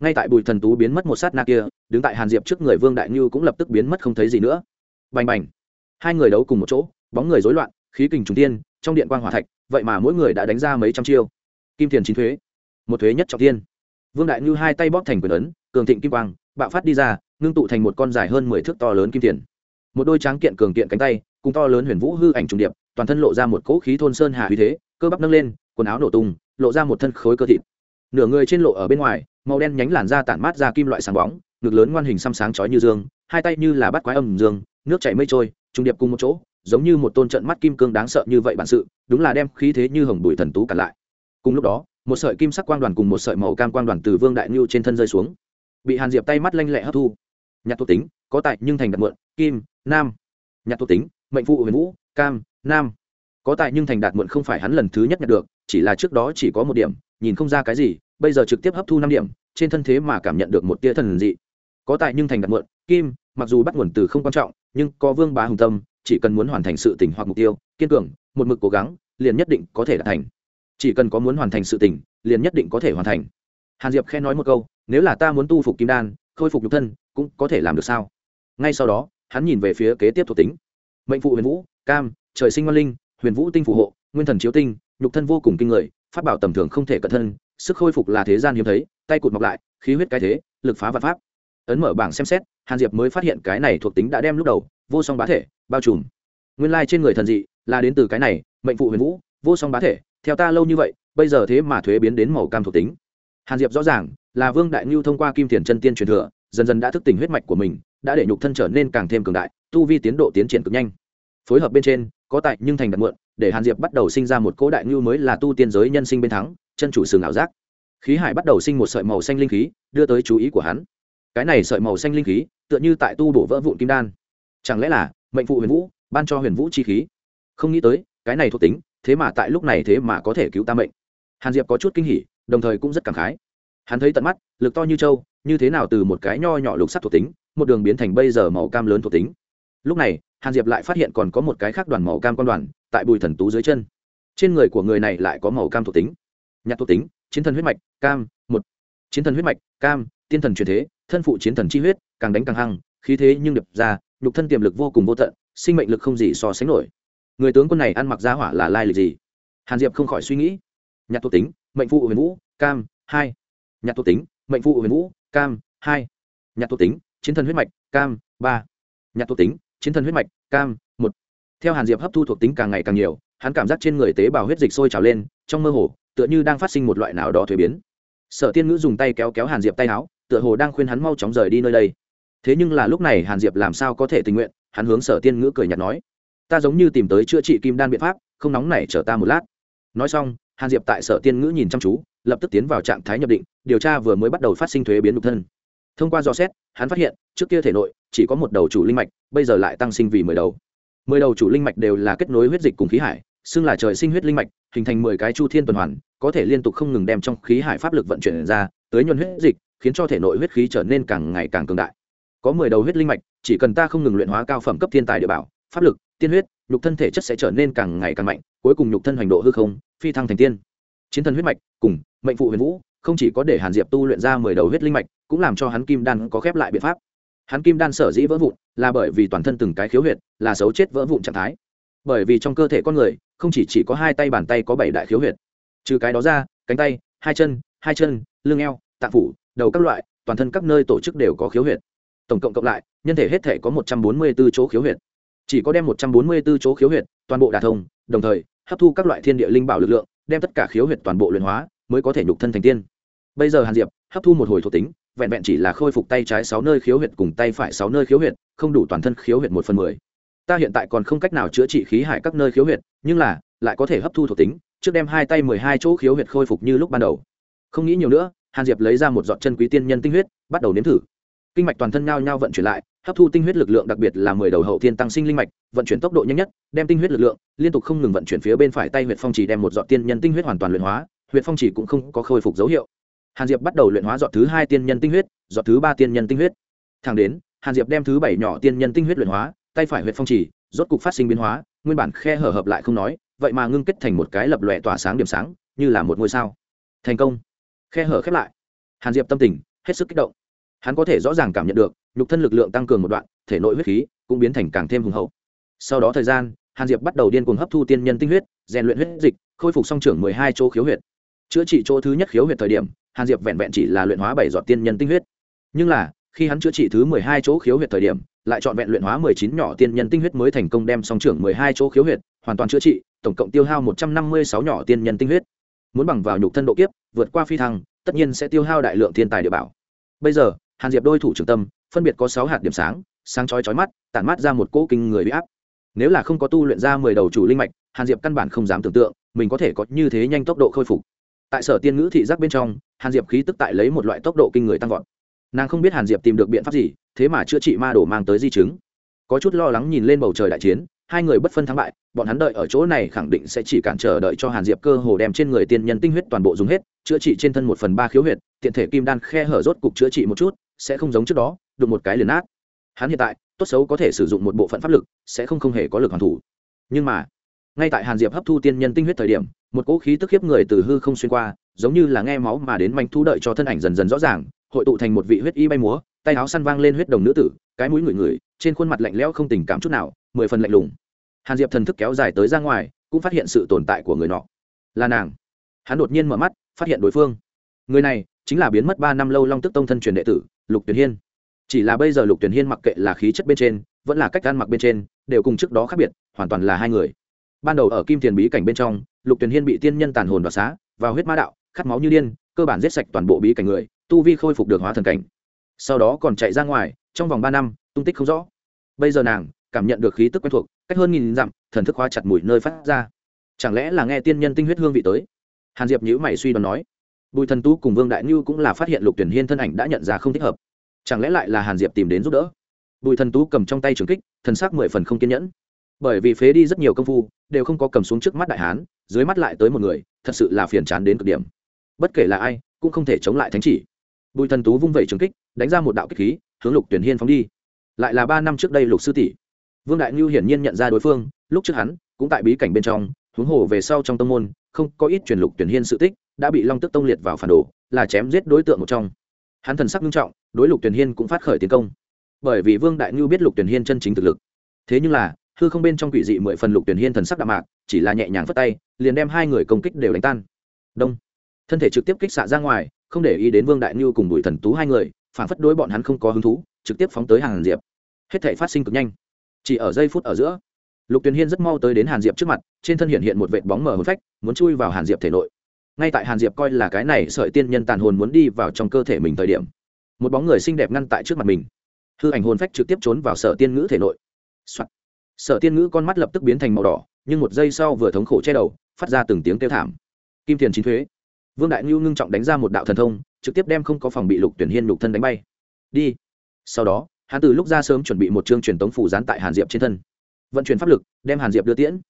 Ngay tại bùi thần tú biến mất một sát na kia, đứng tại hàn diệp trước người vương đại như cũng lập tức biến mất không thấy gì nữa. Bành bành. Hai người đấu cùng một chỗ, bóng người rối loạn, khí kình trùng tiên trong điện quan g hòa thạch, vậy mà mỗi người đã đánh ra mấy trăm chiêu. Kim tiền chín thuế. Một thuế nhất trọng tiên vương đại như hai tay bóp thành quyền ấn cường thịnh kim quang, bạo phát đi ra, ngưng tụ thành một con dài hơn mười thước to lớn kim tiền. Một đôi tráng kiện cường kiện cánh tay, cùng to lớn huyền vũ hư ảnh trùng điệp, toàn thân lộ ra một cỗ khí thôn sơn hà uy thế, cơ bắp nâng lên, quần áo nổ tung, lộ ra một thân khối cơ thịt. Nửa người trên lộ ở bên ngoài, màu đen nhánh làn da tản mát ra kim loại sáng bóng, ngực lớn ngoan hình xăm sáng chói như dương, hai tay như là bắt quái âm dương, nước chảy mây trôi, trùng điệp cùng một chỗ, giống như một tôn trận mắt kim cương đáng sợ như vậy bản sự, đúng là đem khí thế như hồng bụi thần tú cản lại. Cùng lúc đó, một sợi kim sắc quang đoàn cùng một sợi màu cam quang đoàn từ vương đại ngưu trên thân rơi xuống bị hàn diệp tay mắt lanh lẹ hấp thu. Nhạc thuộc tính, có tại nhưng thành đặt mượn kim, nam. Nhạc thuộc tính, mệnh phụ huyền vũ, cam, nam. Có tại nhưng thành đạt muộn không phải hắn lần thứ nhất nhận được, chỉ là trước đó chỉ có một điểm, nhìn không ra cái gì, bây giờ trực tiếp hấp thu năm điểm, trên thân thế mà cảm nhận được một tia thần dị. Có tại nhưng thành đạt muộn, kim, mặc dù bắt nguồn từ không quan trọng, nhưng có vương bá hùng tâm, chỉ cần muốn hoàn thành sự tỉnh hoặc mục tiêu, kiên cường, một mực cố gắng, liền nhất định có thể đạt thành. Chỉ cần có muốn hoàn thành sự tỉnh liền nhất định có thể hoàn thành. Hàn diệp khen nói một câu nếu là ta muốn tu phục kim đan, khôi phục nhục thân, cũng có thể làm được sao? Ngay sau đó, hắn nhìn về phía kế tiếp thuộc tính. Mệnh phụ huyền vũ, cam, trời sinh văn linh, huyền vũ tinh phù hộ, nguyên thần chiếu tinh, nhục thân vô cùng kinh người phát bảo tầm thường không thể cẩn thân sức khôi phục là thế gian hiếm thấy, tay cụt mọc lại, khí huyết cái thế, lực phá vật pháp. Ấn mở bảng xem xét, hàn diệp mới phát hiện cái này thuộc tính đã đem lúc đầu, vô song bá thể, bao trùm. Nguyên lai、like、trên người thần dị là đến từ cái này, mệnh phụ huyền vũ, vô song bá thể, theo ta lâu như vậy, bây giờ thế mà thuế biến đến màu cam thuộc tính. Hàn diệp rõ ràng là vương đại ngưu thông qua kim tiền chân tiên truyền thừa, dần dần đã thức tỉnh huyết mạch của mình, đã để nhục thân trở nên càng thêm cường đại, tu vi tiến độ tiến triển cực nhanh. Phối hợp bên trên, có tại nhưng thành đặt muộn để hàn diệp bắt đầu sinh ra một cỗ đại ngưu mới là tu tiên giới nhân sinh bên thắng, chân chủ sừng ảo giác. Khí hải bắt đầu sinh một sợi màu xanh linh khí, đưa tới chú ý của hắn. Cái này sợi màu xanh linh khí, tựa như tại tu bổ vỡ vụn kim đan. Chẳng lẽ là mệnh phụ huyền vũ, ban cho huyền vũ chi khí? Không nghĩ tới, cái này thuộc tính, thế mà tại lúc này thế mà có thể cứu ta mệnh. Hàn diệp có chút kinh hỉ, đồng thời cũng rất cảm khái hắn thấy tận mắt, lực to như trâu, như thế nào từ một cái nho nhỏ lục sắt thuộc tính, một đường biến thành bây giờ màu cam lớn thuộc tính. Lúc này, hàn diệp lại phát hiện còn có một cái khác đoàn màu cam quan đoàn, tại bùi thần tú dưới chân. Trên người của người này lại có màu cam thuộc tính. Nhạc thuộc tính, chiến thần huyết mạch, cam, một. Chiến thần huyết mạch, cam, tiên thần truyền thế, thân phụ chiến thần chi huyết, càng đánh càng hăng, khí thế nhưng đập ra, nhục thân tiềm lực vô cùng vô tận, sinh mệnh lực không gì so sánh nổi. Người tướng quân này ăn mặc giá hỏa là lai lịch gì? Hàn diệp không khỏi suy nghĩ. Nhạc thuộc tính, mệnh phụ huyền vũ, cam, hai nhạc thuộc tính, mệnh phụ huyền vũ, cam, hai. Nhạc thuộc tính, chiến thần huyết mạch, cam, ba. Nhạc thuộc tính, chiến thần huyết mạch, cam, một. Theo hàn diệp hấp thu thuộc tính càng ngày càng nhiều, hắn cảm giác trên người tế bào huyết dịch sôi trào lên, trong mơ hồ, tựa như đang phát sinh một loại nào đó thuế biến. Sở tiên ngữ dùng tay kéo kéo hàn diệp tay áo, tựa hồ đang khuyên hắn mau chóng rời đi nơi đây. Thế nhưng là lúc này hàn diệp làm sao có thể tình nguyện, hắn hướng sở tiên ngữ cười nhạt nói. Ta giống như tìm tới chữa trị kim đan biện pháp, không nóng này chở ta một lát. Nói xong, hàn diệp tại sở tiên ngữ nhìn chăm chú lập tức tiến vào trạng thái nhập định, điều tra vừa mới bắt đầu phát sinh thuế biến nhục thân. Thông qua dò xét, hắn phát hiện, trước kia thể nội, chỉ có một đầu chủ linh mạch, bây giờ lại tăng sinh vì mười đầu. Mười đầu chủ linh mạch đều là kết nối huyết dịch cùng khí hải, xưng là trời sinh huyết linh mạch, hình thành mười cái chu thiên tuần hoàn, có thể liên tục không ngừng đem trong khí hải pháp lực vận chuyển ra, tới nhuần huyết dịch, khiến cho thể nội huyết khí trở nên càng ngày càng cường đại. Có mười đầu huyết linh mạch, chỉ cần ta không ngừng luyện hóa cao phẩm cấp thiên tài địa bảo, pháp lực, tiên huyết, nhục thân thể chất sẽ trở nên càng ngày càng mạnh, cuối cùng nhục thân hành độ hư không, phi thăng thành tiên. Chiến thần huyết mạch, cùng mệnh phụ huyền vũ không chỉ có để hàn diệp tu luyện ra mười đầu huyết linh mạch cũng làm cho hắn kim đan có khép lại biện pháp. Hắn kim đan sở dĩ vỡ vụn là bởi vì toàn thân từng cái khiếu huyệt là xấu chết vỡ vụn trạng thái. Bởi vì trong cơ thể con người không chỉ, chỉ có hai tay bàn tay có bảy đại khiếu huyệt. Trừ cái đó ra cánh tay hai chân hai chân lưng eo tạng phủ đầu các loại toàn thân các nơi tổ chức đều có khiếu huyệt. Tổng cộng cộng lại nhân thể hết thể có một trăm bốn mươi 144 chỗ khiếu huyệt. Chỉ có đem một trăm bốn mươi 144 chỗ khiếu huyệt toàn bộ đả thông đồng thời hấp thu các loại thiên địa linh bảo lực lượng đem tất cả khiếu huyệt toàn bộ luyện hóa mới có thể nhục thân thành tiên. Bây giờ hàn diệp, hấp thu một hồi thuộc tính, vẹn vẹn chỉ là khôi phục tay trái sáu nơi khiếu huyệt cùng tay phải sáu nơi khiếu huyệt, không đủ toàn thân khiếu huyệt một phần mười. Ta hiện tại còn không cách nào chữa trị khí hải các nơi khiếu huyệt, nhưng là, lại có thể hấp thu thuộc tính, trước đem hai tay mười hai chỗ khiếu huyệt khôi phục như lúc ban đầu. Không nghĩ nhiều nữa, hàn diệp lấy ra một giọt chân quý tiên nhân tinh huyết, bắt đầu nếm thử. Kinh mạch toàn thân nhao nhao vận chuyển lại, hấp thu tinh huyết lực lượng đặc biệt là mười đầu hậu thiên tăng sinh linh mạch, vận chuyển tốc độ nhanh nhất, đem tinh huyết lực lượng liên tục không ngừng vận chuyển phía bên phải tay huyện phong chỉ đem một giọt tiên nhân tinh huyết hoàn toàn luyện hóa huyện phong chỉ cũng không có khôi phục dấu hiệu. Hàn diệp bắt đầu luyện hóa giọt thứ hai tiên nhân tinh huyết, giọt thứ ba tiên nhân tinh huyết. Thẳng đến, hàn diệp đem thứ bảy nhỏ tiên nhân tinh huyết luyện hóa, tay phải huyện phong chỉ, rốt cục phát sinh biến hóa, nguyên bản khe hở hợp lại không nói, vậy mà ngưng kết thành một cái lập lòe tỏa sáng điểm sáng, như là một ngôi sao. Thành công. Khe hở khép lại. Hàn diệp tâm tình hết sức kích động. Hắn có thể rõ ràng cảm nhận được, nhục thân lực lượng tăng cường một đoạn, thể nội huyết khí cũng biến thành càng thêm hùng hậu. Sau đó thời gian, hàn diệp bắt đầu điên cuồng hấp thu tiên nhân tinh huyết, rèn luyện huyết dịch, khôi phục song trưởng mười hai chỗ khiếu huyệt chữa trị chỗ thứ nhất khiếu huyệt thời điểm, hàn diệp vẹn vẹn chỉ là luyện hóa bảy giọt tiên nhân tinh huyết. Nhưng là, khi hắn chữa trị thứ mười hai chỗ khiếu huyệt thời điểm, lại chọn vẹn luyện hóa mười chín nhỏ tiên nhân tinh huyết mới thành công đem song trưởng mười hai chỗ khiếu huyệt hoàn toàn chữa trị, tổng cộng tiêu hao một trăm năm mươi sáu nhỏ tiên nhân tinh huyết. Muốn bằng vào nhục thân độ kiếp, vượt qua phi thăng, tất nhiên sẽ tiêu hao đại lượng thiên tài địa bảo. Bây giờ, hàn diệp đôi thủ trưởng tâm, phân biệt có sáu hạt điểm sáng sáng chói chói mắt, tản mát ra một cỗ kinh người bị áp. Nếu là không có tu luyện ra mười đầu chủ linh mạch, hàn diệp căn bản không dám tưởng tượng, mình có thể có như thế nhanh tốc độ khôi phục tại sở tiên ngữ thị giác bên trong, hàn diệp khí tức tại lấy một loại tốc độ kinh người tăng vọt. Nàng không biết hàn diệp tìm được biện pháp gì, thế mà chữa trị ma đồ mang tới di chứng. Có chút lo lắng nhìn lên bầu trời đại chiến, hai người bất phân thắng bại, bọn hắn đợi ở chỗ này khẳng định sẽ chỉ cản trở đợi cho hàn diệp cơ hồ đem trên người tiên nhân tinh huyết toàn bộ dùng hết, chữa trị trên thân một phần ba khiếu huyệt, tiện thể kim đan khe hở rốt cục chữa trị một chút, sẽ không giống trước đó, đụng một cái liền nát. Hắn hiện tại, tốt xấu có thể sử dụng một bộ phận pháp lực, sẽ không không hề có lực hoàn thủ. Nhưng mà, ngay tại hàn diệp hấp thu tiên nhân tinh huyết thời điểm một cỗ khí tức khiếp người từ hư không xuyên qua, giống như là nghe máu mà đến manh thu đợi cho thân ảnh dần dần rõ ràng, hội tụ thành một vị huyết y bay múa, tay áo săn vang lên huyết đồng nữ tử, cái mũi ngửi ngửi, trên khuôn mặt lạnh lẽo không tình cảm chút nào, mười phần lạnh lùng. Hàn diệp thần thức kéo dài tới ra ngoài, cũng phát hiện sự tồn tại của người nọ. Là nàng. Hắn đột nhiên mở mắt, phát hiện đối phương. Người này chính là biến mất ba năm lâu long tức tông thân truyền đệ tử, lục tuyển hiên. Chỉ là bây giờ lục tuyển hiên mặc kệ là khí chất bên trên, vẫn là cách ăn mặc bên trên, đều cùng trước đó khác biệt, hoàn toàn là hai người ban đầu ở kim tiền bí cảnh bên trong, lục tuyền hiên bị tiên nhân tàn hồn đoạt xá, vào huyết ma đạo, khát máu như điên, cơ bản giết sạch toàn bộ bí cảnh người, tu vi khôi phục được hóa thần cảnh. Sau đó còn chạy ra ngoài, trong vòng ba năm, tung tích không rõ. Bây giờ nàng cảm nhận được khí tức quen thuộc, cách hơn nghìn dặm, thần thức hóa chặt mùi nơi phát ra. Chẳng lẽ là nghe tiên nhân tinh huyết hương vị tới? Hàn diệp nhữ mày suy đoán nói. Bùi thần tú cùng vương đại ngưu cũng là phát hiện lục tuyển hiên thân ảnh đã nhận ra không thích hợp. Chẳng lẽ lại là hàn diệp tìm đến giúp đỡ? Bùi thần tú cầm trong tay trường kích, thần sắc mười phần không kiên nhẫn bởi vì phế đi rất nhiều công phu, đều không có cầm xuống trước mắt đại hán, dưới mắt lại tới một người, thật sự là phiền chán đến cực điểm. Bất kể là ai, cũng không thể chống lại thánh chỉ. Bùi thần tú vung vẩy trường kích, đánh ra một đạo kích khí, hướng lục tuyển hiên phóng đi. Lại là ba năm trước đây lục sư tỷ. Vương đại ngưu hiển nhiên nhận ra đối phương, lúc trước hắn cũng tại bí cảnh bên trong, huống hồ về sau trong tông môn, không có ít truyền lục tuyển hiên sự tích, đã bị long tức tông liệt vào phản đồ, là chém giết đối tượng một trong. Hắn thần sắc nghiêm trọng, đối lục tuyển hiên cũng phát khởi tiến công. Bởi vì vương đại ngưu biết lục tuyển hiên chân chính thực lực. Thế nhưng là hư không bên trong quỷ dị mười phần lục tuyển hiên thần sắc đạm mạc, chỉ là nhẹ nhàng phất tay, liền đem hai người công kích đều đánh tan. Đông. Thân thể trực tiếp kích xạ ra ngoài, không để ý đến vương đại ngưu cùng bùi thần tú hai người, phản phất đối bọn hắn không có hứng thú, trực tiếp phóng tới hàn diệp. Hết thể phát sinh cực nhanh. Chỉ ở giây phút ở giữa, lục tuyền hiên rất mau tới đến hàn diệp trước mặt, trên thân hiện hiện một vệt bóng mờ hồn phách, muốn chui vào hàn diệp thể nội. Ngay tại hàn diệp coi là cái này sợi tiên nhân tàn hồn muốn đi vào trong cơ thể mình thời điểm, một bóng người xinh đẹp ngăn tại trước mặt mình. Hư ảnh hồn phách trực tiếp trốn vào sở tiên ngữ thể nội、Soạn sở tiên ngữ con mắt lập tức biến thành màu đỏ, nhưng một giây sau vừa thống khổ che đầu, phát ra từng tiếng kêu thảm. Kim tiền chính thuế. Vương đại ngưu ngưng trọng đánh ra một đạo thần thông, trực tiếp đem không có phòng bị lục tuyển hiên lục thân đánh bay. Đi. Sau đó, hắn từ lúc ra sớm chuẩn bị một chương truyền tống phủ dán tại hàn diệp trên thân. Vận chuyển pháp lực, đem hàn diệp đưa tiễn.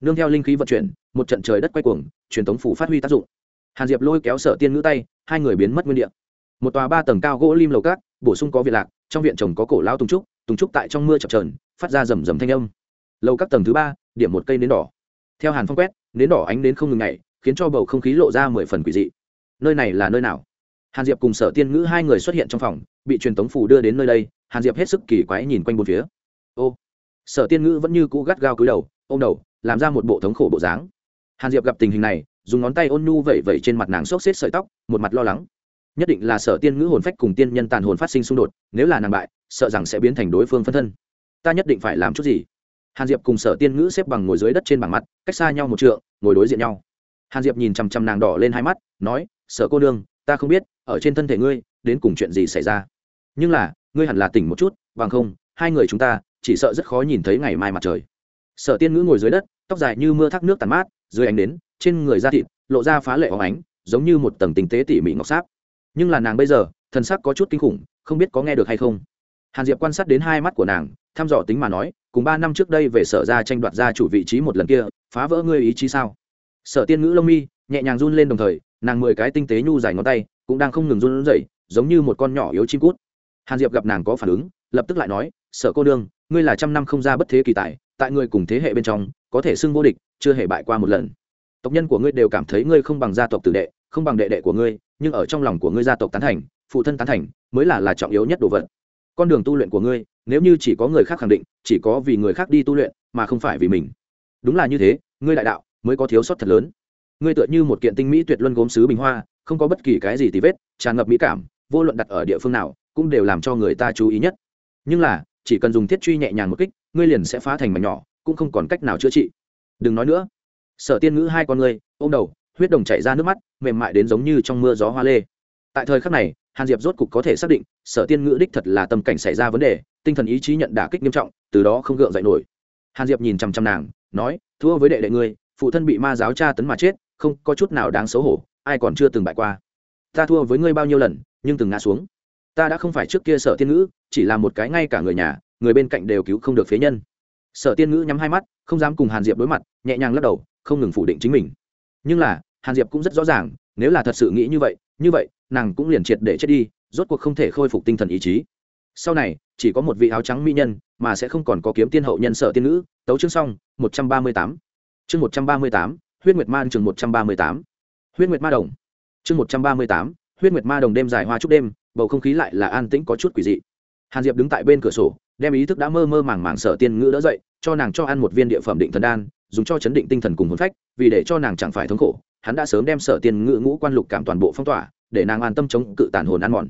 Nương theo linh khí vận chuyển, một trận trời đất quay cuồng, truyền tống phủ phát huy tác dụng. Hàn diệp lôi kéo sở tiên ngữ tay, hai người biến mất nguyên địa. Một tòa ba tầng cao gỗ lim lầu cát, bổ sung có viện lạc, trong viện trồng có cổ lao tùng trúc tùng trúc tại trong mưa chập trờn phát ra rầm rầm thanh âm lầu các tầng thứ ba, điểm một cây nến đỏ. Theo hàn phong quét, nến đỏ ánh đến không ngừng ngày khiến cho bầu không khí lộ ra mười phần quỷ dị. Nơi này là nơi nào? Hàn diệp cùng sở tiên ngữ hai người xuất hiện trong phòng, bị truyền tống phủ đưa đến nơi đây, hàn diệp hết sức kỳ quái nhìn quanh bốn phía. Ô! Sở tiên ngữ vẫn như cũ gắt gao cúi đầu ô m đầu, làm ra một bộ thống khổ bộ dáng. Hàn diệp gặp tình hình này, dùng ngón tay ôn nhu vẩy vẩy trên mặt nàng xốc xếp sợi tóc, một mặt lo lắng. Nhất định là sở tiên ngữ hồn phách cùng tiên nhân tàn hồn phát sinh xung đột, nếu là nàng bại, sợ rằng sẽ biến thành đối phương phân thân. Ta nhất định phải làm chút gì? Hàn diệp cùng sở tiên ngữ xếp bằng ngồi dưới đất trên bảng mặt, cách xa nhau một trượng, ngồi đối diện nhau. Hàn diệp nhìn chằm chằm nàng đỏ lên hai mắt, nói, sở cô nương, ta không biết, ở trên thân thể ngươi, đến cùng chuyện gì xảy ra? Nhưng là, ngươi hẳn là tỉnh một chút, bằng không, hai người chúng ta, chỉ sợ rất khó nhìn thấy ngày mai mặt trời. Sở tiên ngữ ngồi dưới đất, tóc dài như mưa thác nước tàn mát, dưới ánh đến, trên người da thịt, lộ ra phá lệ óng ánh, giống như một tầng tinh tế tỉ mỉ ngọc sáp. Nhưng là nàng bây giờ, thần sắc có chút kinh khủng, không biết có nghe được hay không. Hàn diệp quan sát đến hai mắt của nàng thăm dò tính mà nói, cùng ba năm trước đây về sở ra tranh đoạt ra chủ vị trí một lần kia, phá vỡ ngươi ý chí sao? Sở tiên ngữ lông mi nhẹ nhàng run lên đồng thời, nàng mười cái tinh tế nhu dài ngón tay cũng đang không ngừng run rẩy, giống như một con nhỏ yếu chim cút. Hàn diệp gặp nàng có phản ứng, lập tức lại nói, sở cô đương ngươi là trăm năm không ra bất thế kỳ tài, tại ngươi cùng thế hệ bên trong, có thể xưng vô địch, chưa hề bại qua một lần. Tộc nhân của ngươi đều cảm thấy ngươi không bằng gia tộc tử đệ, không bằng đệ đệ của ngươi, nhưng ở trong lòng của ngươi gia tộc tán thành, phụ thân tán thành, mới là là trọng yếu nhất đồ vật. Con đường tu luyện của ngươi nếu như chỉ có người khác khẳng định, chỉ có vì người khác đi tu luyện, mà không phải vì mình. Đúng là như thế, ngươi đại đạo mới có thiếu sót thật lớn. Ngươi tựa như một kiện tinh mỹ tuyệt luân gốm sứ bình hoa, không có bất kỳ cái gì tì vết, tràn ngập mỹ cảm, vô luận đặt ở địa phương nào, cũng đều làm cho người ta chú ý nhất. Nhưng là, chỉ cần dùng thiết truy nhẹ nhàng một kích, ngươi liền sẽ phá thành mảnh nhỏ, cũng không còn cách nào chữa trị. Đừng nói nữa. Sở tiên ngữ hai con ngươi, ôm đầu, huyết đồng chảy ra nước mắt, mềm mại đến giống như trong mưa gió hoa lê. Tại thời khắc này hàn diệp rốt cục có thể xác định, sở tiên ngữ đích thật là tâm cảnh xảy ra vấn đề, tinh thần ý chí nhận đả kích nghiêm trọng, từ đó không gượng dậy nổi. Hàn diệp nhìn chằm chằm nàng, nói thua với đệ đệ ngươi, phụ thân bị ma giáo tra tấn mà chết, không có chút nào đáng xấu hổ, ai còn chưa từng bại qua. Ta thua với ngươi bao nhiêu lần, nhưng từng ngã xuống. Ta đã không phải trước kia sở tiên ngữ, chỉ là một cái ngay cả người nhà, người bên cạnh đều cứu không được phế nhân. Sở tiên ngữ nhắm hai mắt, không dám cùng hàn diệp đối mặt, nhẹ nhàng lắc đầu, không ngừng phủ định chính mình. Nhưng là, hàn diệp cũng rất rõ ràng nếu là thật sự nghĩ như vậy như vậy, nàng cũng liền triệt để chết đi, rốt cuộc không thể khôi phục tinh thần ý chí. Sau này, chỉ có một vị áo trắng mỹ nhân, mà sẽ không còn có kiếm tiên hậu nhân sợ tiên nữ tấu chương xong, một trăm ba mươi tám. Chương một trăm ba mươi tám, huyết nguyệt ma chương một trăm ba mươi tám. Huyết nguyệt ma đồng. Chương một trăm ba mươi tám, huyết nguyệt ma đồng đêm dài hoa chúc đêm, bầu không khí lại là an tĩnh có chút quỷ dị. Hàn diệp đứng tại bên cửa sổ, đem ý thức đã mơ mơ màng màng sở tiên ngữ đỡ dậy, cho nàng cho ăn một viên địa phẩm định thần đan, dùng cho chấn định tinh thần cùng hồn phách, vì để cho nàng chẳng phải thống khổ hắn đã sớm đem sở tiên ngự ngũ quan lục cảm toàn bộ phong tỏa, để nàng an tâm chống cự tàn hồn ăn mòn.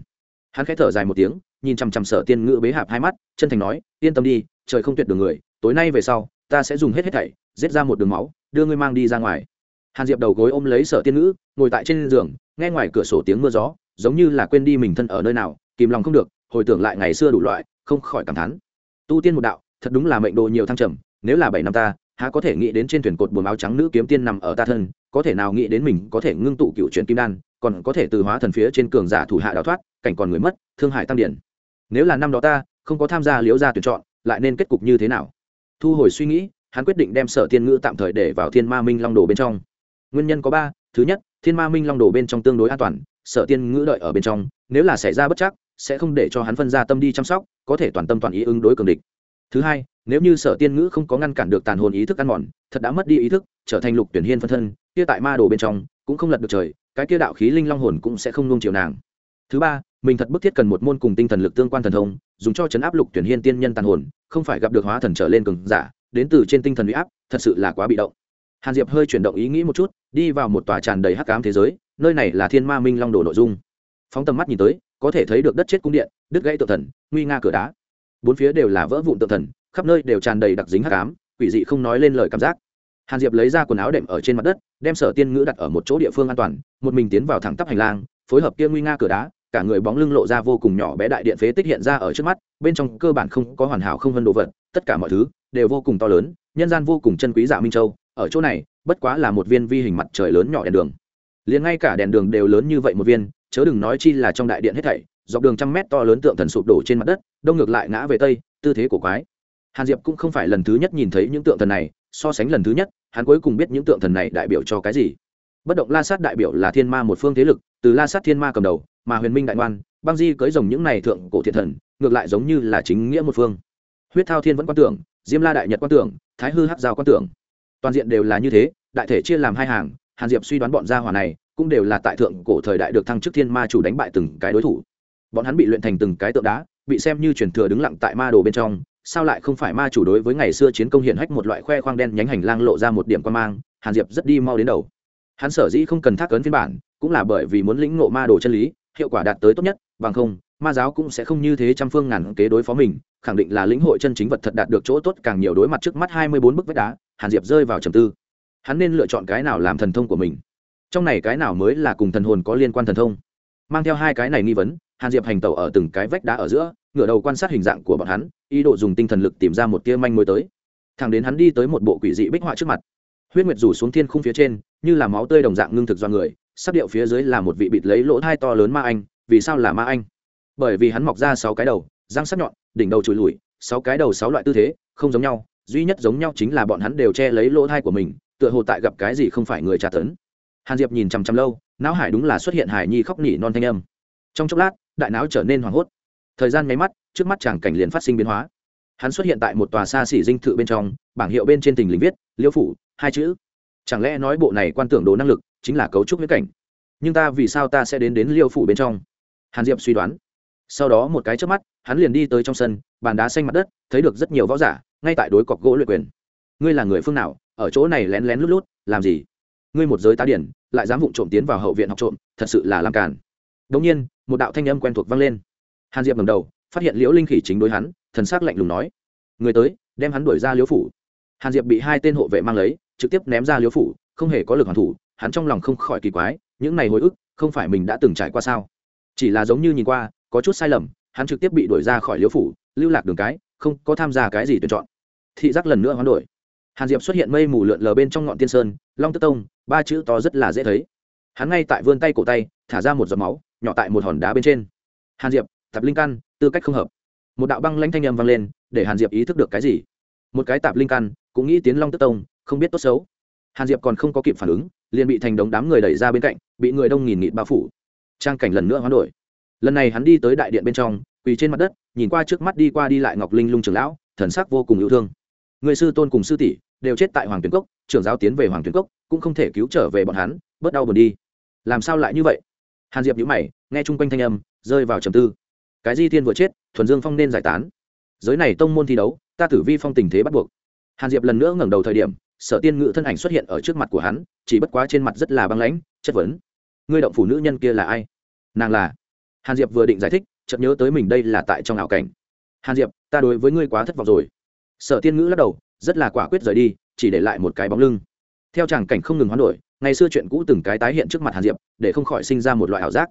Hắn khẽ thở dài một tiếng, nhìn chằm chằm sở tiên ngự bế hạp hai mắt, chân thành nói, yên tâm đi, trời không tuyệt đường người, tối nay về sau, ta sẽ dùng hết hết thảy, giết ra một đường máu, đưa ngươi mang đi ra ngoài. Hàn diệp đầu gối ôm lấy sở tiên ngữ, ngồi tại trên giường, nghe ngoài cửa sổ tiếng mưa gió, giống như là quên đi mình thân ở nơi nào, kìm lòng không được, hồi tưởng lại ngày xưa đủ loại, không khỏi cảm thán. Tu tiên một đạo, thật đúng là mệnh đồ nhiều thăng trầm, nếu là bảy năm ta há có thể nghĩ đến trên thuyền cột buồm áo trắng nữ kiếm tiên nằm ở ta thân, có thể nào nghĩ đến mình có thể ngưng tụ cựu truyền kim đan, còn có thể từ hóa thần phía trên cường giả thủ hạ đào thoát, cảnh còn người mất, thương hại tăng điển. Nếu là năm đó ta, không có tham gia liễu gia tuyển chọn, lại nên kết cục như thế nào? Thu hồi suy nghĩ, hắn quyết định đem sở tiên ngữ tạm thời để vào thiên ma minh long đồ bên trong. Nguyên nhân có ba, thứ nhất, thiên ma minh long đồ bên trong tương đối an toàn, sở tiên ngữ đợi ở bên trong, nếu là xảy ra bất chắc, sẽ không để cho hắn phân ra tâm đi chăm sóc, có thể toàn tâm toàn ý ứng đối cường địch. Thứ hai nếu như sở tiên ngữ không có ngăn cản được tàn hồn ý thức ăn mòn, thật đã mất đi ý thức, trở thành lục tuyển hiên phân thân, kia tại ma đồ bên trong cũng không lật được trời, cái kia đạo khí linh long hồn cũng sẽ không nung chiều nàng. Thứ ba, mình thật bức thiết cần một môn cùng tinh thần lực tương quan thần thông, dùng cho chấn áp lục tuyển hiên tiên nhân tàn hồn, không phải gặp được hóa thần trở lên cường giả, đến từ trên tinh thần huy áp, thật sự là quá bị động. Hàn diệp hơi chuyển động ý nghĩ một chút, đi vào một tòa tràn đầy hắc cám thế giới, nơi này là thiên ma minh long đồ nội dung. Phóng tầm mắt nhìn tới, có thể thấy được đất chết cung điện, đứt gãy tượng thần, nguy nga cửa đá. Bốn phía đều là vỡ vụn tượng thần khắp nơi đều tràn đầy đặc dính hắc ám, quỷ dị không nói lên lời cảm giác. Hàn diệp lấy ra quần áo đệm ở trên mặt đất, đem sở tiên ngữ đặt ở một chỗ địa phương an toàn, một mình tiến vào thẳng tắp hành lang, phối hợp kia nguy nga cửa đá, cả người bóng lưng lộ ra vô cùng nhỏ bé đại điện phế tích hiện ra ở trước mắt, bên trong cơ bản không có hoàn hảo không hơn đồ vật, tất cả mọi thứ đều vô cùng to lớn, nhân gian vô cùng chân quý dạ minh châu, ở chỗ này, bất quá là một viên vi hình mặt trời lớn nhỏ đèn đường. Liền ngay cả đèn đường đều lớn như vậy một viên, chớ đừng nói chi là trong đại điện hết thảy, dọc đường trăm mét to lớn tượng thần sụp đổ trên mặt đất, đông ngược lại ngã về tây, tư thế của quái hàn diệp cũng không phải lần thứ nhất nhìn thấy những tượng thần này, so sánh lần thứ nhất, hắn cuối cùng biết những tượng thần này đại biểu cho cái gì. Bất động la sát đại biểu là thiên ma một phương thế lực, từ la sát thiên ma cầm đầu, mà huyền minh đại ngoan, băng di cưới rồng những này thượng cổ thiện thần, ngược lại giống như là chính nghĩa một phương. Huyết thao thiên vẫn quan tưởng, diêm la đại nhật quan tưởng, thái hư hắc giao quan tưởng. Toàn diện đều là như thế, đại thể chia làm hai hàng, hàn diệp suy đoán bọn gia hỏa này cũng đều là tại thượng cổ thời đại được thăng chức thiên ma chủ đánh bại từng cái đối thủ. Bọn hắn bị luyện thành từng cái tượng đá, bị xem như truyền thừa đứng lặng tại ma đồ bên trong sao lại không phải ma chủ đối với ngày xưa chiến công hiển hách một loại khoe khoang đen nhánh hành lang lộ ra một điểm quan mang, hàn diệp rất đi mau đến đầu. Hắn sở dĩ không cần thác ấn phiên bản, cũng là bởi vì muốn lĩnh ngộ ma đồ chân lý, hiệu quả đạt tới tốt nhất, bằng không, ma giáo cũng sẽ không như thế trăm phương ngàn kế đối phó mình, khẳng định là lĩnh hội chân chính vật thật đạt được chỗ tốt, càng nhiều đối mặt trước mắt hai mươi bốn bức vách đá, hàn diệp rơi vào trầm tư. Hắn nên lựa chọn cái nào làm thần thông của mình? Trong này cái nào mới là cùng thần hồn có liên quan thần thông? Mang theo hai cái này nghi vấn, hàn diệp hành tẩu ở từng cái vách đá ở giữa ngửa đầu quan sát hình dạng của bọn hắn, ý đồ dùng tinh thần lực tìm ra một tia manh mối tới. Thẳng đến hắn đi tới một bộ quỷ dị bích họa trước mặt. Huyết nguyệt rủ xuống thiên khung phía trên, như là máu tươi đồng dạng ngưng thực do người, sắc điệu phía dưới là một vị bịt lấy lỗ thai to lớn ma anh. Vì sao là ma anh? Bởi vì hắn mọc ra sáu cái đầu, răng sắc nhọn, đỉnh đầu trùi lùi, sáu cái đầu sáu loại tư thế, không giống nhau, duy nhất giống nhau chính là bọn hắn đều che lấy lỗ thai của mình, tựa hồ tại gặp cái gì không phải người tra tấn. Hàn diệp nhìn chằm chằm lâu, não hải đúng là xuất hiện hải nhi khóc nỉ non thanh âm. Trong chốc lát, đại não trở nên hoảng hốt thời gian nháy mắt, trước mắt chàng cảnh liền phát sinh biến hóa. Hắn xuất hiện tại một tòa xa xỉ dinh thự bên trong, bảng hiệu bên trên tình lính viết, liêu phủ, hai chữ. Chẳng lẽ nói bộ này quan tưởng đồ năng lực chính là cấu trúc viễn cảnh? Nhưng ta vì sao ta sẽ đến đến liêu phủ bên trong? Hàn diệp suy đoán. Sau đó một cái trước mắt, hắn liền đi tới trong sân, bàn đá xanh mặt đất, thấy được rất nhiều võ giả, ngay tại đối cọc gỗ luyện quyền. Ngươi là người phương nào? Ở chỗ này lén lén lút lút, làm gì? Ngươi một giới tá điển, lại dám vụng trộm tiến vào hậu viện học trộm, thật sự là làm cản đống nhiên, một đạo thanh âm quen thuộc vang lên hàn diệp ngầm đầu, phát hiện liễu linh khỉ chính đối hắn, thần s ắ c lạnh lùng nói, người tới, đem hắn đuổi ra liễu phủ. Hàn diệp bị hai tên hộ vệ mang lấy, trực tiếp ném ra liễu phủ, không hề có lực hoàn thủ, hắn trong lòng không khỏi kỳ quái, những này hồi ức, không phải mình đã từng trải qua sao? Chỉ là giống như nhìn qua, có chút sai lầm, hắn trực tiếp bị đuổi ra khỏi liễu phủ, lưu lạc đường cái, không có tham gia cái gì tuyển chọn. Thị giác lần nữa hoán đổi. Hàn diệp xuất hiện mây mù lượn lờ bên trong ngọn tiên sơn, long tức tông, ba chữ to rất là dễ thấy. Hắn ngay tại vươn tay cổ tay, thả ra một giọt máu, nhỏ tại một hòn đá bên trên. Hàn diệp tạp linh căn tư cách không hợp. Một đạo băng lanh thanh âm m vang lên, để hàn diệp ý thức được cái gì? Một cái tạp linh căn cũng nghĩ tiến long tức tông, không biết tốt xấu. Hàn diệp còn không có kịp phản ứng, liền bị thành đống đám người đẩy ra bên cạnh, bị người đông nghìn nghịt bao phủ. Trang cảnh lần nữa hoán đổi. Lần này hắn đi tới đại điện bên trong, quỳ trên mặt đất, nhìn qua trước mắt đi qua đi lại ngọc linh lung trường lão, thần sắc vô cùng yêu thương. Người sư tôn cùng sư tỷ đều chết tại hoàng tuyến cốc, trưởng giáo tiến về hoàng tuyến cốc, cũng không thể cứu trở về bọn hắn, bớt đau buồn đi. Làm sao lại như vậy? Hàn diệp nhữ mày, nghe chung quanh thanh âm, rơi vào trầm tư cái di thiên vừa chết, thuần dương phong nên giải tán. Giới này tông môn thi đấu, ta tử vi phong tình thế bắt buộc. Hàn diệp lần nữa ngẩng đầu thời điểm, sở tiên ngự thân ảnh xuất hiện ở trước mặt của hắn, chỉ bất quá trên mặt rất là băng lãnh, chất vấn. Ngươi động phủ nữ nhân kia là ai? Nàng là? Hàn diệp vừa định giải thích, chợt nhớ tới mình đây là tại trong ảo cảnh. Hàn diệp, ta đối với ngươi quá thất vọng rồi. Sở tiên ngữ lắc đầu, rất là quả quyết rời đi, chỉ để lại một cái bóng lưng. Theo tràng cảnh không ngừng hoán đổi, ngày xưa chuyện cũ từng cái tái hiện trước mặt hàn diệp, để không khỏi sinh ra một loại ảo giác.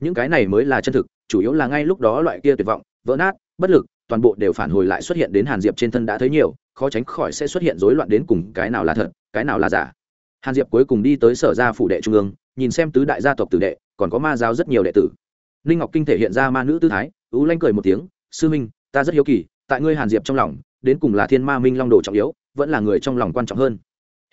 Những cái này mới là chân thực chủ yếu là ngay lúc đó loại kia tuyệt vọng, vỡ nát, bất lực, toàn bộ đều phản hồi lại xuất hiện đến hàn diệp trên thân đã thấy nhiều, khó tránh khỏi sẽ xuất hiện rối loạn đến cùng cái nào là thật, cái nào là giả. Hàn diệp cuối cùng đi tới sở gia phủ đệ trung ương, nhìn xem tứ đại gia tộc tử đệ, còn có ma giáo rất nhiều đệ tử. Ninh ngọc kinh thể hiện ra ma nữ tư thái, ú lanh cười một tiếng, sư minh, ta rất hiếu kỳ, tại ngươi hàn diệp trong lòng, đến cùng là thiên ma minh long đồ trọng yếu, vẫn là người trong lòng quan trọng hơn.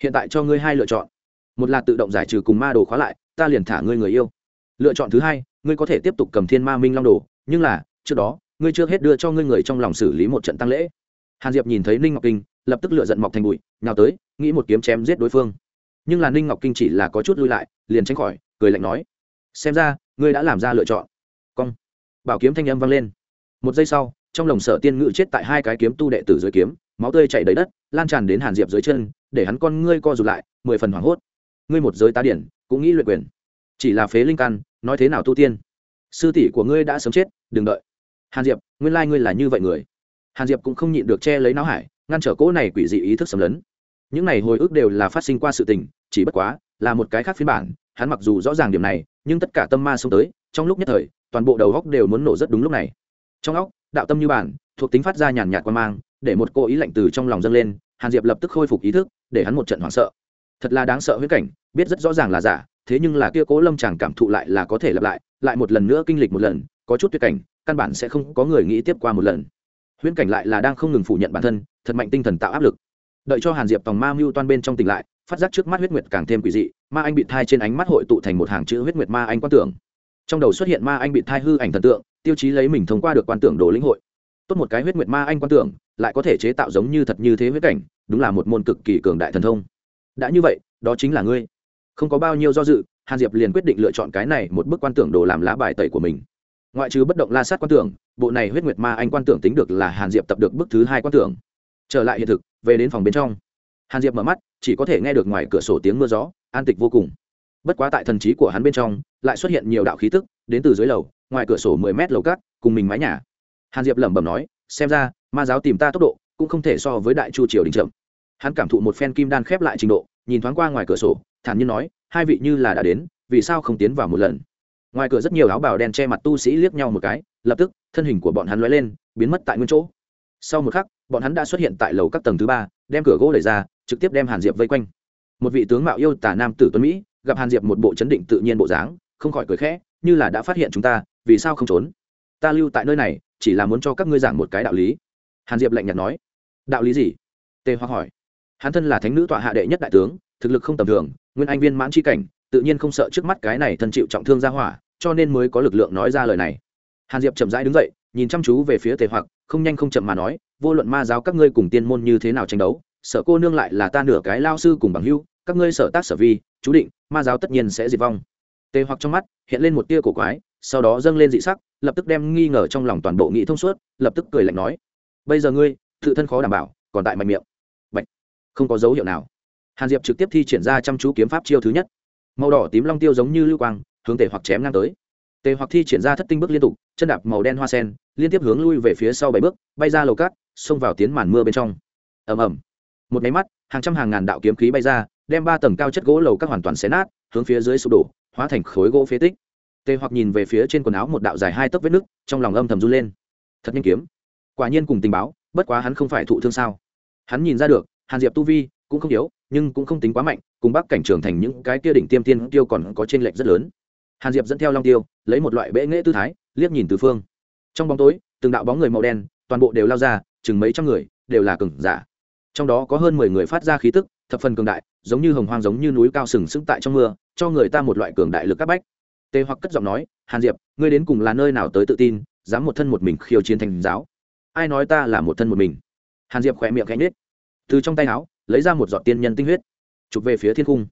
Hiện tại cho ngươi hai lựa chọn. Một là tự động giải trừ cùng ma đồ khóa lại, ta liền thả ngươi người yêu. Lựa chọn thứ hai ngươi có thể tiếp tục cầm thiên ma minh long đồ, nhưng là, trước đó, ngươi chưa hết đưa cho ngươi người trong lòng xử lý một trận tăng lễ. Hàn diệp nhìn thấy ninh ngọc kinh, lập tức lựa giận mọc thành bụi, nhào tới, nghĩ một kiếm chém giết đối phương. Nhưng là ninh ngọc kinh chỉ là có chút lui lại, liền tránh khỏi, cười lạnh nói, xem ra, ngươi đã làm ra lựa chọn. Cong. Bảo kiếm thanh âm vang lên. Một giây sau, trong lồng sở tiên ngự chết tại hai cái kiếm tu đệ tử dưới kiếm, máu tươi chảy đầy đất, lan tràn đến hàn diệp dưới chân, để hắn con ngươi co rụt lại, mười phần hoảng hốt. Ngươi một giới tá điển, cũng nghĩ luyện quyền. Chỉ là phế linh căn nói thế nào tu tiên? Sư tỷ của ngươi đã sớm chết, đừng đợi. Hàn diệp, nguyên lai ngươi là như vậy người. Hàn diệp cũng không nhịn được che lấy não hải, ngăn trở cỗ này quỷ dị ý thức xâm lấn. Những này hồi ức đều là phát sinh qua sự tình, chỉ bất quá, là một cái khác phiên bản, hắn mặc dù rõ ràng điểm này, nhưng tất cả tâm ma xông tới, trong lúc nhất thời, toàn bộ đầu góc đều muốn nổ rất đúng lúc này. Trong óc, đạo tâm như bản, thuộc tính phát ra nhàn nhạt quan mang, để một cô ý lạnh từ trong lòng dâng lên, hàn diệp lập tức khôi phục ý thức, để hắn một trận hoảng sợ. Thật là đáng sợ huyết cảnh, biết rất rõ ràng là giả thế nhưng là kia cố lâm chàng cảm thụ lại là có thể lặp lại lại một lần nữa kinh lịch một lần, có chút tuyệt cảnh, căn bản sẽ không có người nghĩ tiếp qua một lần. Huyễn cảnh lại là đang không ngừng phủ nhận bản thân, thật mạnh tinh thần tạo áp lực. Đợi cho hàn diệp tòng ma mưu toan bên trong tỉnh lại, phát giác trước mắt huyết nguyệt càng thêm quỷ dị, ma anh bị thai trên ánh mắt hội tụ thành một hàng chữ huyết nguyệt ma anh quan tưởng. Trong đầu xuất hiện ma anh bị thai hư ảnh thần tượng, tiêu chí lấy mình thông qua được quan tưởng đồ lĩnh hội. Tốt một cái huyết nguyệt ma anh quan tưởng, lại có thể chế tạo giống như thật như thế huyết cảnh, đúng là một môn cực kỳ cường đại thần thông. Đã như vậy, đó chính là ngươi không có bao nhiêu do dự, hàn diệp liền quyết định lựa chọn cái này một bức quan tưởng đồ làm lá bài tẩy của mình. Ngoại trừ bất động la sát quan tưởng, bộ này huyết nguyệt ma anh quan tưởng tính được là hàn diệp tập được bức thứ hai quan tưởng. Trở lại hiện thực, về đến phòng bên trong. Hàn diệp mở mắt, chỉ có thể nghe được ngoài cửa sổ tiếng mưa gió, an tịch vô cùng. Bất quá tại thần trí của hắn bên trong, lại xuất hiện nhiều đạo khí tức, đến từ dưới lầu, ngoài cửa sổ mười mét lầu cát, cùng mình mái nhà. Hàn diệp lẩm bẩm nói, xem ra, ma giáo tìm ta tốc độ, cũng không thể so với đại chu triều đình chậm. Hắn cảm thụ một phen kim đan khép lại trình độ nhìn thoáng qua ngoài cửa sổ, thản nhiên nói, hai vị như là đã đến, vì sao không tiến vào một lần? Ngoài cửa rất nhiều áo bào đen che mặt tu sĩ liếc nhau một cái, lập tức, thân hình của bọn hắn lóe lên, biến mất tại nguyên chỗ. Sau một khắc, bọn hắn đã xuất hiện tại lầu các tầng thứ ba, đem cửa gỗ đẩy ra, trực tiếp đem hàn diệp vây quanh. Một vị tướng mạo yêu tả nam tử tuấn mỹ, gặp hàn diệp một bộ chấn định tự nhiên bộ dáng, không khỏi cười khẽ, như là đã phát hiện chúng ta, vì sao không trốn? Ta lưu tại nơi này, chỉ là muốn cho các ngươi giảng một cái đạo lý. Hàn diệp lạnh nhạt nói, đạo lý gì? Tề hoặc hỏi hắn thân là thánh nữ tọa hạ đệ nhất đại tướng, thực lực không tầm thường, nguyên anh viên mãn c cảnh, tự nhiên không sợ trước mắt cái này thân chịu trọng thương ra hỏa, cho nên mới có lực lượng nói ra lời này. Hàn diệp chậm rãi đứng dậy, nhìn chăm chú về phía tề hoặc, không nhanh không chậm mà nói, vô luận ma giáo các ngươi cùng tiên môn như thế nào tranh đấu, sợ cô nương lại là ta nửa cái lao sư cùng bằng hưu các ngươi sở tác sở vi, chú định, ma giáo tất nhiên sẽ diệt vong. Tề hoặc trong mắt hiện lên một tia cổ quái, sau đó dâng lên dị sắc, lập tức đem nghi ngờ trong lòng toàn bộ nghĩ thông suốt, lập tức cười lạnh nói, bây giờ ngươi, tự thân khó đảm bảo, còn tại mạnh miệng không có dấu hiệu nào. Hàn diệp trực tiếp thi triển ra chăm chú kiếm pháp chiêu thứ nhất. Màu đỏ tím long tiêu giống như lưu quang, hướng tề hoặc chém ngang tới. Tề hoặc thi triển ra thất tinh bước liên tục, chân đạp màu đen hoa sen, liên tiếp hướng lui về phía sau bảy bước, bay ra lầu cát, xông vào tiến màn mưa bên trong. Ầm ầm. Một máy mắt, hàng trăm hàng ngàn đạo kiếm khí bay ra, đem ba tầng cao chất gỗ lầu các hoàn toàn xé nát, hướng phía dưới sụp đổ, hóa thành khối gỗ phế tích. Tề hoặc nhìn về phía trên quần áo một đạo dài hai tấc vết nứt, trong lòng âm thầm run lên. Thật nhanh kiếm. Quả nhiên cùng tình báo, bất quá hắn không phải thụ thương sao. Hắn nhìn ra được hàn diệp tu vi cũng không yếu, nhưng cũng không tính quá mạnh, cùng bắc cảnh trưởng thành những cái kia đỉnh tiêm tiên tiêu còn có t r ê n lệch rất lớn. Hàn diệp dẫn theo long tiêu, lấy một loại bệ nghễ tư thái, liếc nhìn từ phương. Trong bóng tối, từng đạo bóng người màu đen, toàn bộ đều lao ra, chừng mấy trăm người, đều là cừng giả. Trong đó có hơn mười người phát ra khí tức, thập phần cường đại, giống như hồng hoang giống như núi cao sừng sững tại trong mưa, cho người ta một loại cường đại lực áp bách. Tê hoặc cất giọng nói, hàn diệp, ngươi đến cùng là nơi nào tới tự tin, dám một thân một mình khiêu chiến thành giáo? Ai nói ta là một thân một mình? Hàn diệp khỏe miệng cánh nết từ trong tay áo, lấy ra một giọt tiên nhân tinh huyết, chụp về phía thiên cung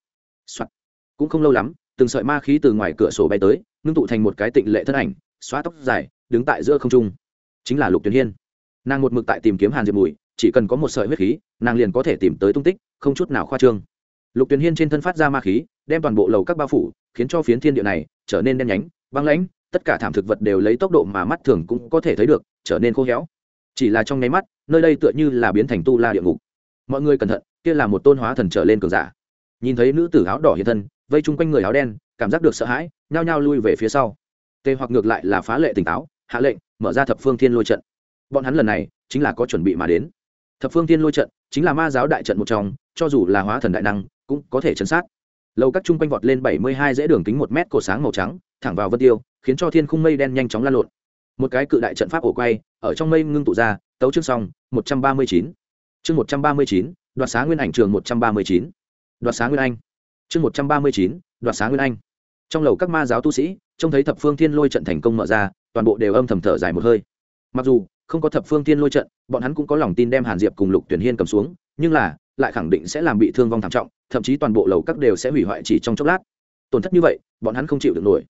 Soạn. cũng không lâu lắm, từng sợi ma khí từ ngoài cửa sổ bay tới, ngưng tụ thành một cái tịnh lệ thân ảnh, xóa tóc dài, đứng tại giữa không trung. Chính là lục tuyền hiên. Nàng một mực tại tìm kiếm hàn diệp mùi, chỉ cần có một sợi huyết khí, nàng liền có thể tìm tới tung tích, không chút nào khoa trương. Lục tuyền hiên trên thân phát ra ma khí, đem toàn bộ lầu các bao phủ, khiến cho phiến thiên địa này trở nên đen nhánh, băng lãnh, tất cả thảm thực vật đều lấy tốc độ mà mắt thường cũng có thể thấy được, trở nên khô héo. Chỉ là trong nháy mắt, nơi đây tựa như là biến thành tu la địa ngục mọi người cẩn thận, kia là một tôn hóa thần trở lên cường giả. Nhìn thấy nữ tử áo đỏ hiện thân, vây chung quanh người áo đen, cảm giác được sợ hãi, nhao nhao lui về phía sau. Tê hoặc ngược lại là phá lệ tỉnh táo, hạ lệnh, mở ra thập phương thiên lôi trận. Bọn hắn lần này, chính là có chuẩn bị mà đến. Thập phương thiên lôi trận, chính là ma giáo đại trận một trong, cho dù là hóa thần đại năng, cũng có thể chấn sát. Lầu các chung quanh vọt lên bảy mươi hai dễ đường kính một mét cổ sáng màu trắng, thẳng vào vân tiêu, khiến cho thiên khung mây đen nhanh chóng lan lộn. Một cái cự đại trận pháp ổ quay, ở trong mây ngưng tụ ra, tấu chương xong, một trăm ba mươi chín chương một trăm ba mươi chín, đoạt xá nguyên ảnh trường một trăm ba mươi chín. Đoạt xá nguyên anh. Chương một trăm ba mươi chín, đoạt xá nguyên anh. Trong lầu các ma giáo tu sĩ, trông thấy thập phương thiên lôi trận thành công mở ra, toàn bộ đều âm thầm thở dài một hơi. Mặc dù, không có thập phương thiên lôi trận, bọn hắn cũng có lòng tin đem hàn diệp cùng lục tuyển hiên cầm xuống, nhưng là, lại khẳng định sẽ làm bị thương vong thảm trọng, thậm chí toàn bộ lầu các đều sẽ hủy hoại chỉ trong chốc lát. Tổn thất như vậy, bọn hắn không chịu được nổi.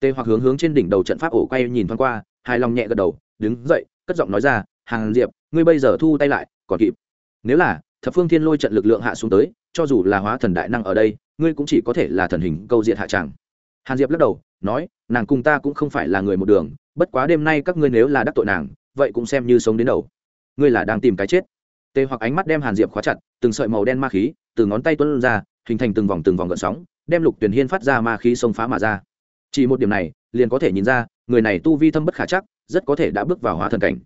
Tê hoặc hướng hướng trên đỉnh đầu trận pháp ổ quay nhìn thoáng qua hai lòng nhẹ gật đầu, đứng dậy, cất giọng nói ra hàng diệp, ngươi bây giờ thu tay lại, còn kịp nếu là, thập phương thiên lôi trận lực lượng hạ xuống tới, cho dù là hóa thần đại năng ở đây, ngươi cũng chỉ có thể là thần hình câu diện hạ tràng. Hàn diệp lắc đầu, nói, nàng cùng ta cũng không phải là người một đường, bất quá đêm nay các ngươi nếu là đắc tội nàng, vậy cũng xem như sống đến đầu. Ngươi là đang tìm cái chết. Tê hoặc ánh mắt đem hàn diệp khóa chặt, từng sợi màu đen ma khí từ ngón tay tuân ra, hình thành từng vòng từng vòng gợn sóng, đem lục tuyển hiên phát ra ma khí xông phá mà ra. Chỉ một điểm này, liền có thể nhìn ra, người này tu vi thâm bất khả chắc, rất có thể đã bước vào hóa thần cảnh.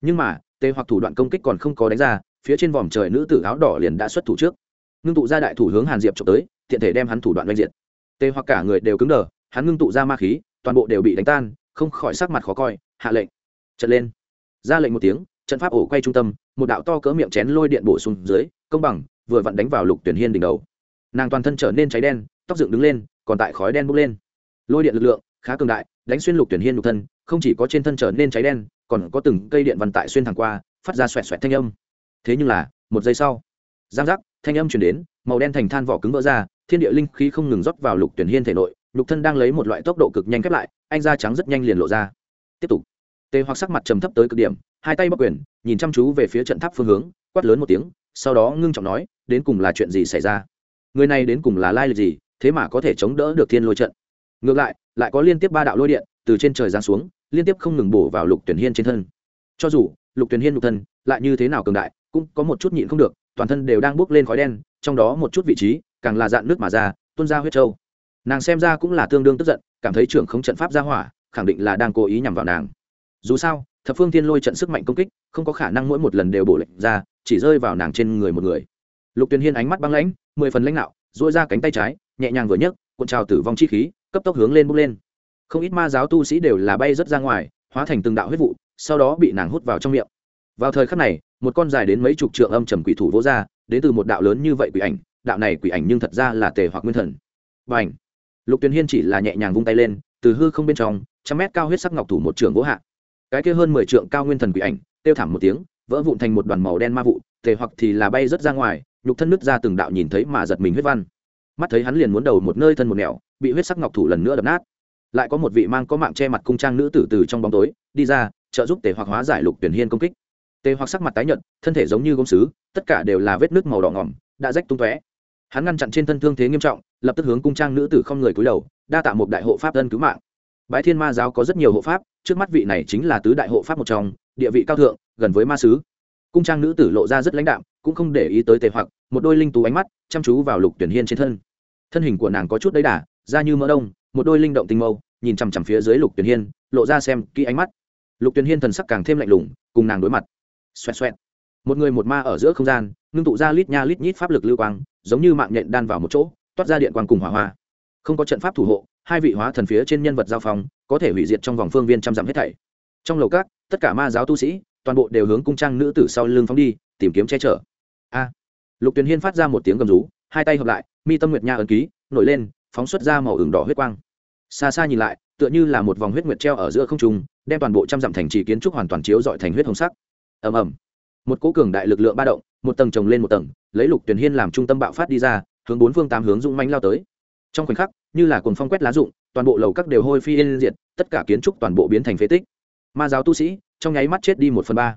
Nhưng mà tê hoặc thủ đoạn công kích còn không có đánh ra phía trên vòm trời nữ tử áo đỏ liền đã xuất thủ trước. Ngưng tụ ra đại thủ hướng hàn diệp trộm tới, tiện thể đem hắn thủ đoạn oanh diệt. Tê hoặc cả người đều cứng đờ, hắn ngưng tụ ra ma khí, toàn bộ đều bị đánh tan, không khỏi sắc mặt khó coi, hạ lệnh. Trận lên. Ra lệnh một tiếng, trận pháp ổ quay trung tâm, một đạo to cỡ miệng chén lôi điện bổ sung dưới, công bằng, vừa vặn đánh vào lục tuyển hiên đỉnh đầu. Nàng toàn thân trở nên cháy đen, tóc dựng đứng lên, còn tại khói đen bốc lên. Lôi điện lực lượng, khá cường đại, đánh xuyên lục tuyển hiên nhục thân, không chỉ có trên thân trở nên cháy đen, còn có từng cây điện văn tại xuyên thẳng qua, phát ra xoẹt xoẹt thanh âm thế nhưng là, một giây sau, giang giác, thanh âm chuyển đến, màu đen thành than vỏ cứng vỡ ra, thiên địa linh khí không ngừng rót vào lục tuyển hiên thể nội, lục thân đang lấy một loại tốc độ cực nhanh khép lại, anh da trắng rất nhanh liền lộ ra. Tiếp tục, tê hoặc sắc mặt trầm thấp tới cực điểm, hai tay bắc quyền, nhìn chăm chú về phía trận tháp phương hướng, quát lớn một tiếng, sau đó ngưng trọng nói, đến cùng là chuyện gì xảy ra? Người này đến cùng là lai lịch gì, thế mà có thể chống đỡ được thiên lôi trận? Ngược lại lại có liên tiếp ba đạo lôi điện từ trên trời giáng xuống, liên tiếp không ngừng bổ vào lục tuyển hiên trên thân. Cho dù, lục tuyển hiên lục thân lại như thế nào cường đại cũng có một chút nhịn không được, toàn thân đều đang bốc lên khói đen, trong đó một chút vị trí, càng là dạn nước mà ra, tuôn ra huyết trâu. Nàng xem ra cũng là tương đương tức giận, cảm thấy trưởng không trận pháp ra hỏa, khẳng định là đang cố ý nhằm vào nàng. Dù sao, thập phương thiên lôi trận sức mạnh công kích, không có khả năng mỗi một lần đều bổ lệnh ra, chỉ rơi vào nàng trên người một người. Lục tuyền hiên ánh mắt băng lãnh, mười phần lãnh nạo dỗi ra cánh tay trái, nhẹ nhàng vừa nhấc, cuộn trào tử vong chi khí, cấp tốc hướng lên bốc lên. Không ít ma giáo tu sĩ đều là bay rớt ra ngoài, hóa thành từng đạo huyết vụ, sau đó bị nàng hút vào trong miệng. Vào thời khắc này một con dài đến mấy chục trượng âm trầm quỷ thủ vỗ ra, đến từ một đạo lớn như vậy quỷ ảnh, đạo này quỷ ảnh nhưng thật ra là tề hoặc nguyên thần. Và ảnh lục tuyền hiên chỉ là nhẹ nhàng vung tay lên, từ hư không bên trong, trăm mét cao huyết sắc ngọc thủ một trường vỗ hạ. Cái kia hơn mười trượng cao nguyên thần quỷ ảnh tiêu thảm một tiếng, vỡ vụn thành một đoàn màu đen ma vụ, tề hoặc thì là bay rớt ra ngoài, nhục thân nứt ra từng đạo nhìn thấy mà giật mình huyết văn. Mắt thấy hắn liền muốn đầu một nơi thân một nẻo, bị huyết sắc ngọc thủ lần nữa đập nát. Lại có một vị mang có mạng che mặt cung trang nữ tử từ trong bóng tối, đi ra, trợ giúp tề hoặc hóa giải lục tuyển hiên công kích tề hoặc sắc mặt tái nhợt, thân thể giống như gốm sứ, tất cả đều là vết nước màu đỏ ngỏm, đã rách tung tóe. Hắn ngăn chặn trên thân thương thế nghiêm trọng, lập tức hướng cung trang nữ tử không người cúi đầu, đa tạ một đại hộ pháp dân cứu mạng. Bái thiên ma giáo có rất nhiều hộ pháp, trước mắt vị này chính là tứ đại hộ pháp một trong, địa vị cao thượng, gần với ma sứ. Cung trang nữ tử lộ ra rất lãnh đạm, cũng không để ý tới tề hoặc, một đôi linh tú ánh mắt, chăm chú vào lục tuyển hiên trên thân. Thân hình của nàng có chút đấy đà, da như mỡ đông, một đôi linh động tinh mâu, nhìn chằm chằm phía dưới lục tuyển hiên, lộ ra xem kỹ ánh mắt. Lục tuyển hiên thần sắc càng thêm lạnh lùng, cùng nàng đối mặt xoẹt xoẹt. Một người một ma ở giữa không gian, ngưng tụ ra lít nha lít nhít pháp lực lưu quang, giống như mạng nhện đan vào một chỗ, toát ra điện quang cùng hỏa hoa. Không có trận pháp thủ hộ, hai vị hóa thần phía trên nhân vật giao phong, có thể hủy diệt trong vòng phương viên trăm dặm hết thảy. Trong lầu cát tất cả ma giáo tu sĩ, toàn bộ đều hướng cung trang nữ tử sau lưng phóng đi, tìm kiếm che chở. A. Lục tuyền hiên phát ra một tiếng gầm rú, hai tay hợp lại, mi tâm nguyệt nha ấn ký, nổi lên, phóng xuất ra màu ửng đỏ huyết quang. Xa xa nhìn lại, tựa như là một vòng huyết nguyệt treo ở giữa không trung, đem toàn bộ trăm dặm thành trì kiến trúc hoàn toàn chiếu dọi thành huyết hồng sắc ầm ầm. Một cỗ cường đại lực lượng ba động, một tầng chồng lên một tầng, lấy lục tuyển hiên làm trung tâm bạo phát đi ra, hướng bốn phương tám hướng dũng manh lao tới. Trong khoảnh khắc, như là cồn phong quét lá rụng, toàn bộ lầu các đều hôi phi yên diệt, tất cả kiến trúc toàn bộ biến thành phế tích. Ma giáo tu sĩ, trong nháy mắt chết đi một phần ba.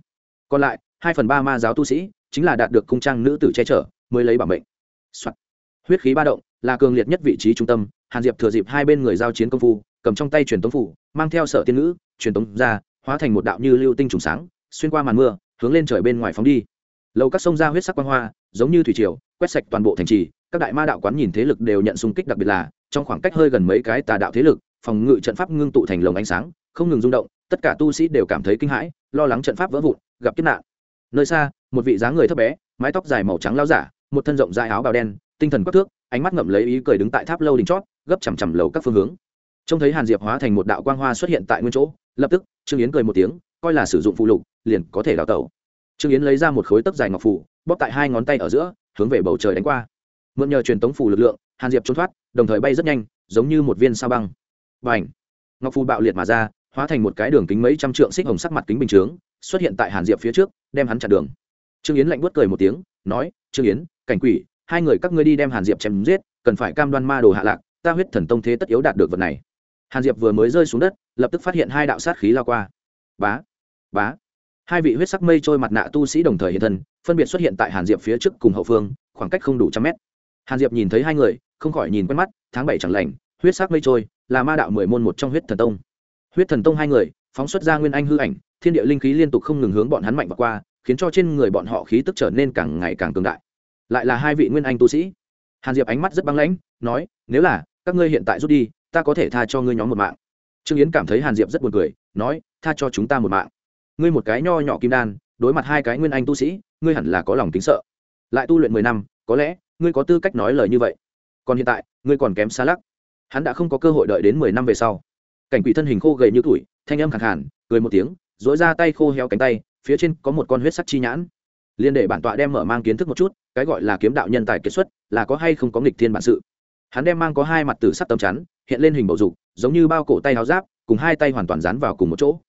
Còn lại, hai phần ba ma giáo tu sĩ, chính là đạt được cung trang nữ tử che chở, mới lấy bảo mệnh. Soạn. huyết khí ba động, là cường liệt nhất vị trí trung tâm, hàn diệp thừa dịp hai bên người giao chiến công phu, cầm trong tay truyền tống phủ, mang theo sở tiên nữ, truyền tống ra, hóa thành một đạo như lưu tinh trùng sáng xuyên qua màn mưa, hướng lên trời bên ngoài phóng đi. Lầu các sông ra huyết sắc quang hoa, giống như thủy triều, quét sạch toàn bộ thành trì. Các đại ma đạo quán nhìn thế lực đều nhận xung kích đặc biệt là, trong khoảng cách hơi gần mấy cái tà đạo thế lực, phòng ngự trận pháp ngưng tụ thành lồng ánh sáng, không ngừng rung động, tất cả tu sĩ đều cảm thấy kinh hãi, lo lắng trận pháp vỡ vụn, gặp kiếp nạn. Nơi xa, một vị dáng người thấp bé, mái tóc dài màu trắng lao giả, một thân rộng dài áo bào đen, tinh thần quắc thước, ánh mắt ngậm lấy ý cười đứng tại tháp lâu đỉnh chót, gấp chằm chằm lầu các phương hướng. Trông thấy hàn diệp hóa thành một đạo quang hoa xuất hiện tại nguyên chỗ, lập tức, trương yến cười một tiếng, coi là sử dụng phụ lục liền có thể đào tẩu. Trương yến lấy ra một khối tấc dài ngọc phủ, bóp tại hai ngón tay ở giữa, hướng về bầu trời đánh qua. Mượn nhờ truyền tống phủ lực lượng, hàn diệp trốn thoát, đồng thời bay rất nhanh, giống như một viên sao băng. Và ảnh ngọc phù bạo liệt mà ra, hóa thành một cái đường kính mấy trăm trượng xích hồng sắc mặt kính bình chướng, xuất hiện tại hàn diệp phía trước, đem hắn chặn đường. Trương yến lạnh buốt cười một tiếng, nói, trương yến, cảnh quỷ, hai người các ngươi đi đem hàn diệp chém giết, cần phải cam đoan ma đồ hạ lạc, ta huyết thần tông thế tất yếu đạt được vật này. Hàn diệp vừa mới rơi xuống đất, lập tức phát hiện hai đạo sát khí lao qua. Bá! Bá! Hai vị huyết sắc mây trôi mặt nạ tu sĩ đồng thời hiện thân, phân biệt xuất hiện tại hàn diệp phía trước cùng hậu phương, khoảng cách không đủ trăm mét. Hàn diệp nhìn thấy hai người, không khỏi nhìn quen mắt, tháng bảy chẳng lành, huyết sắc mây trôi, là ma đạo mười môn một trong huyết thần tông. Huyết thần tông hai người, phóng xuất ra nguyên anh hư ảnh, thiên địa linh khí liên tục không ngừng hướng bọn hắn mạnh và qua, khiến cho trên người bọn họ khí tức trở nên càng ngày càng cường đại. Lại là hai vị nguyên anh tu sĩ. Hàn diệp ánh mắt rất băng lãnh, nói, nếu là, các ngươi hiện tại rút đi, ta có thể tha cho ngươi nhóm một mạng. Trương yến cảm thấy hàn diệp rất buồn cười, nói, tha cho chúng ta một mạng ngươi một cái nho nhỏ kim đan, đối mặt hai cái nguyên anh tu sĩ, ngươi hẳn là có lòng kính sợ. Lại tu luyện mười năm, có lẽ, ngươi có tư cách nói lời như vậy. Còn hiện tại, ngươi còn kém xa lắc. Hắn đã không có cơ hội đợi đến mười năm về sau. Cảnh quỷ thân hình khô gầy như tuổi thanh âm khẳng hẳn cười một tiếng dỗi ra tay khô heo cánh tay, phía trên có một con huyết sắc chi nhãn. Liên để bản tọa đem mở mang kiến thức một chút, cái gọi là kiếm đạo nhân tài kết xuất, là có hay không có nghịch thiên bản sự. Hắn đem mang có hai mặt tử sắc tấm chắn, hiện lên hình bầu dục, giống như bao cổ tay áo giáp, cùng hai tay hoàn toàn dán vào cùng một chỗ.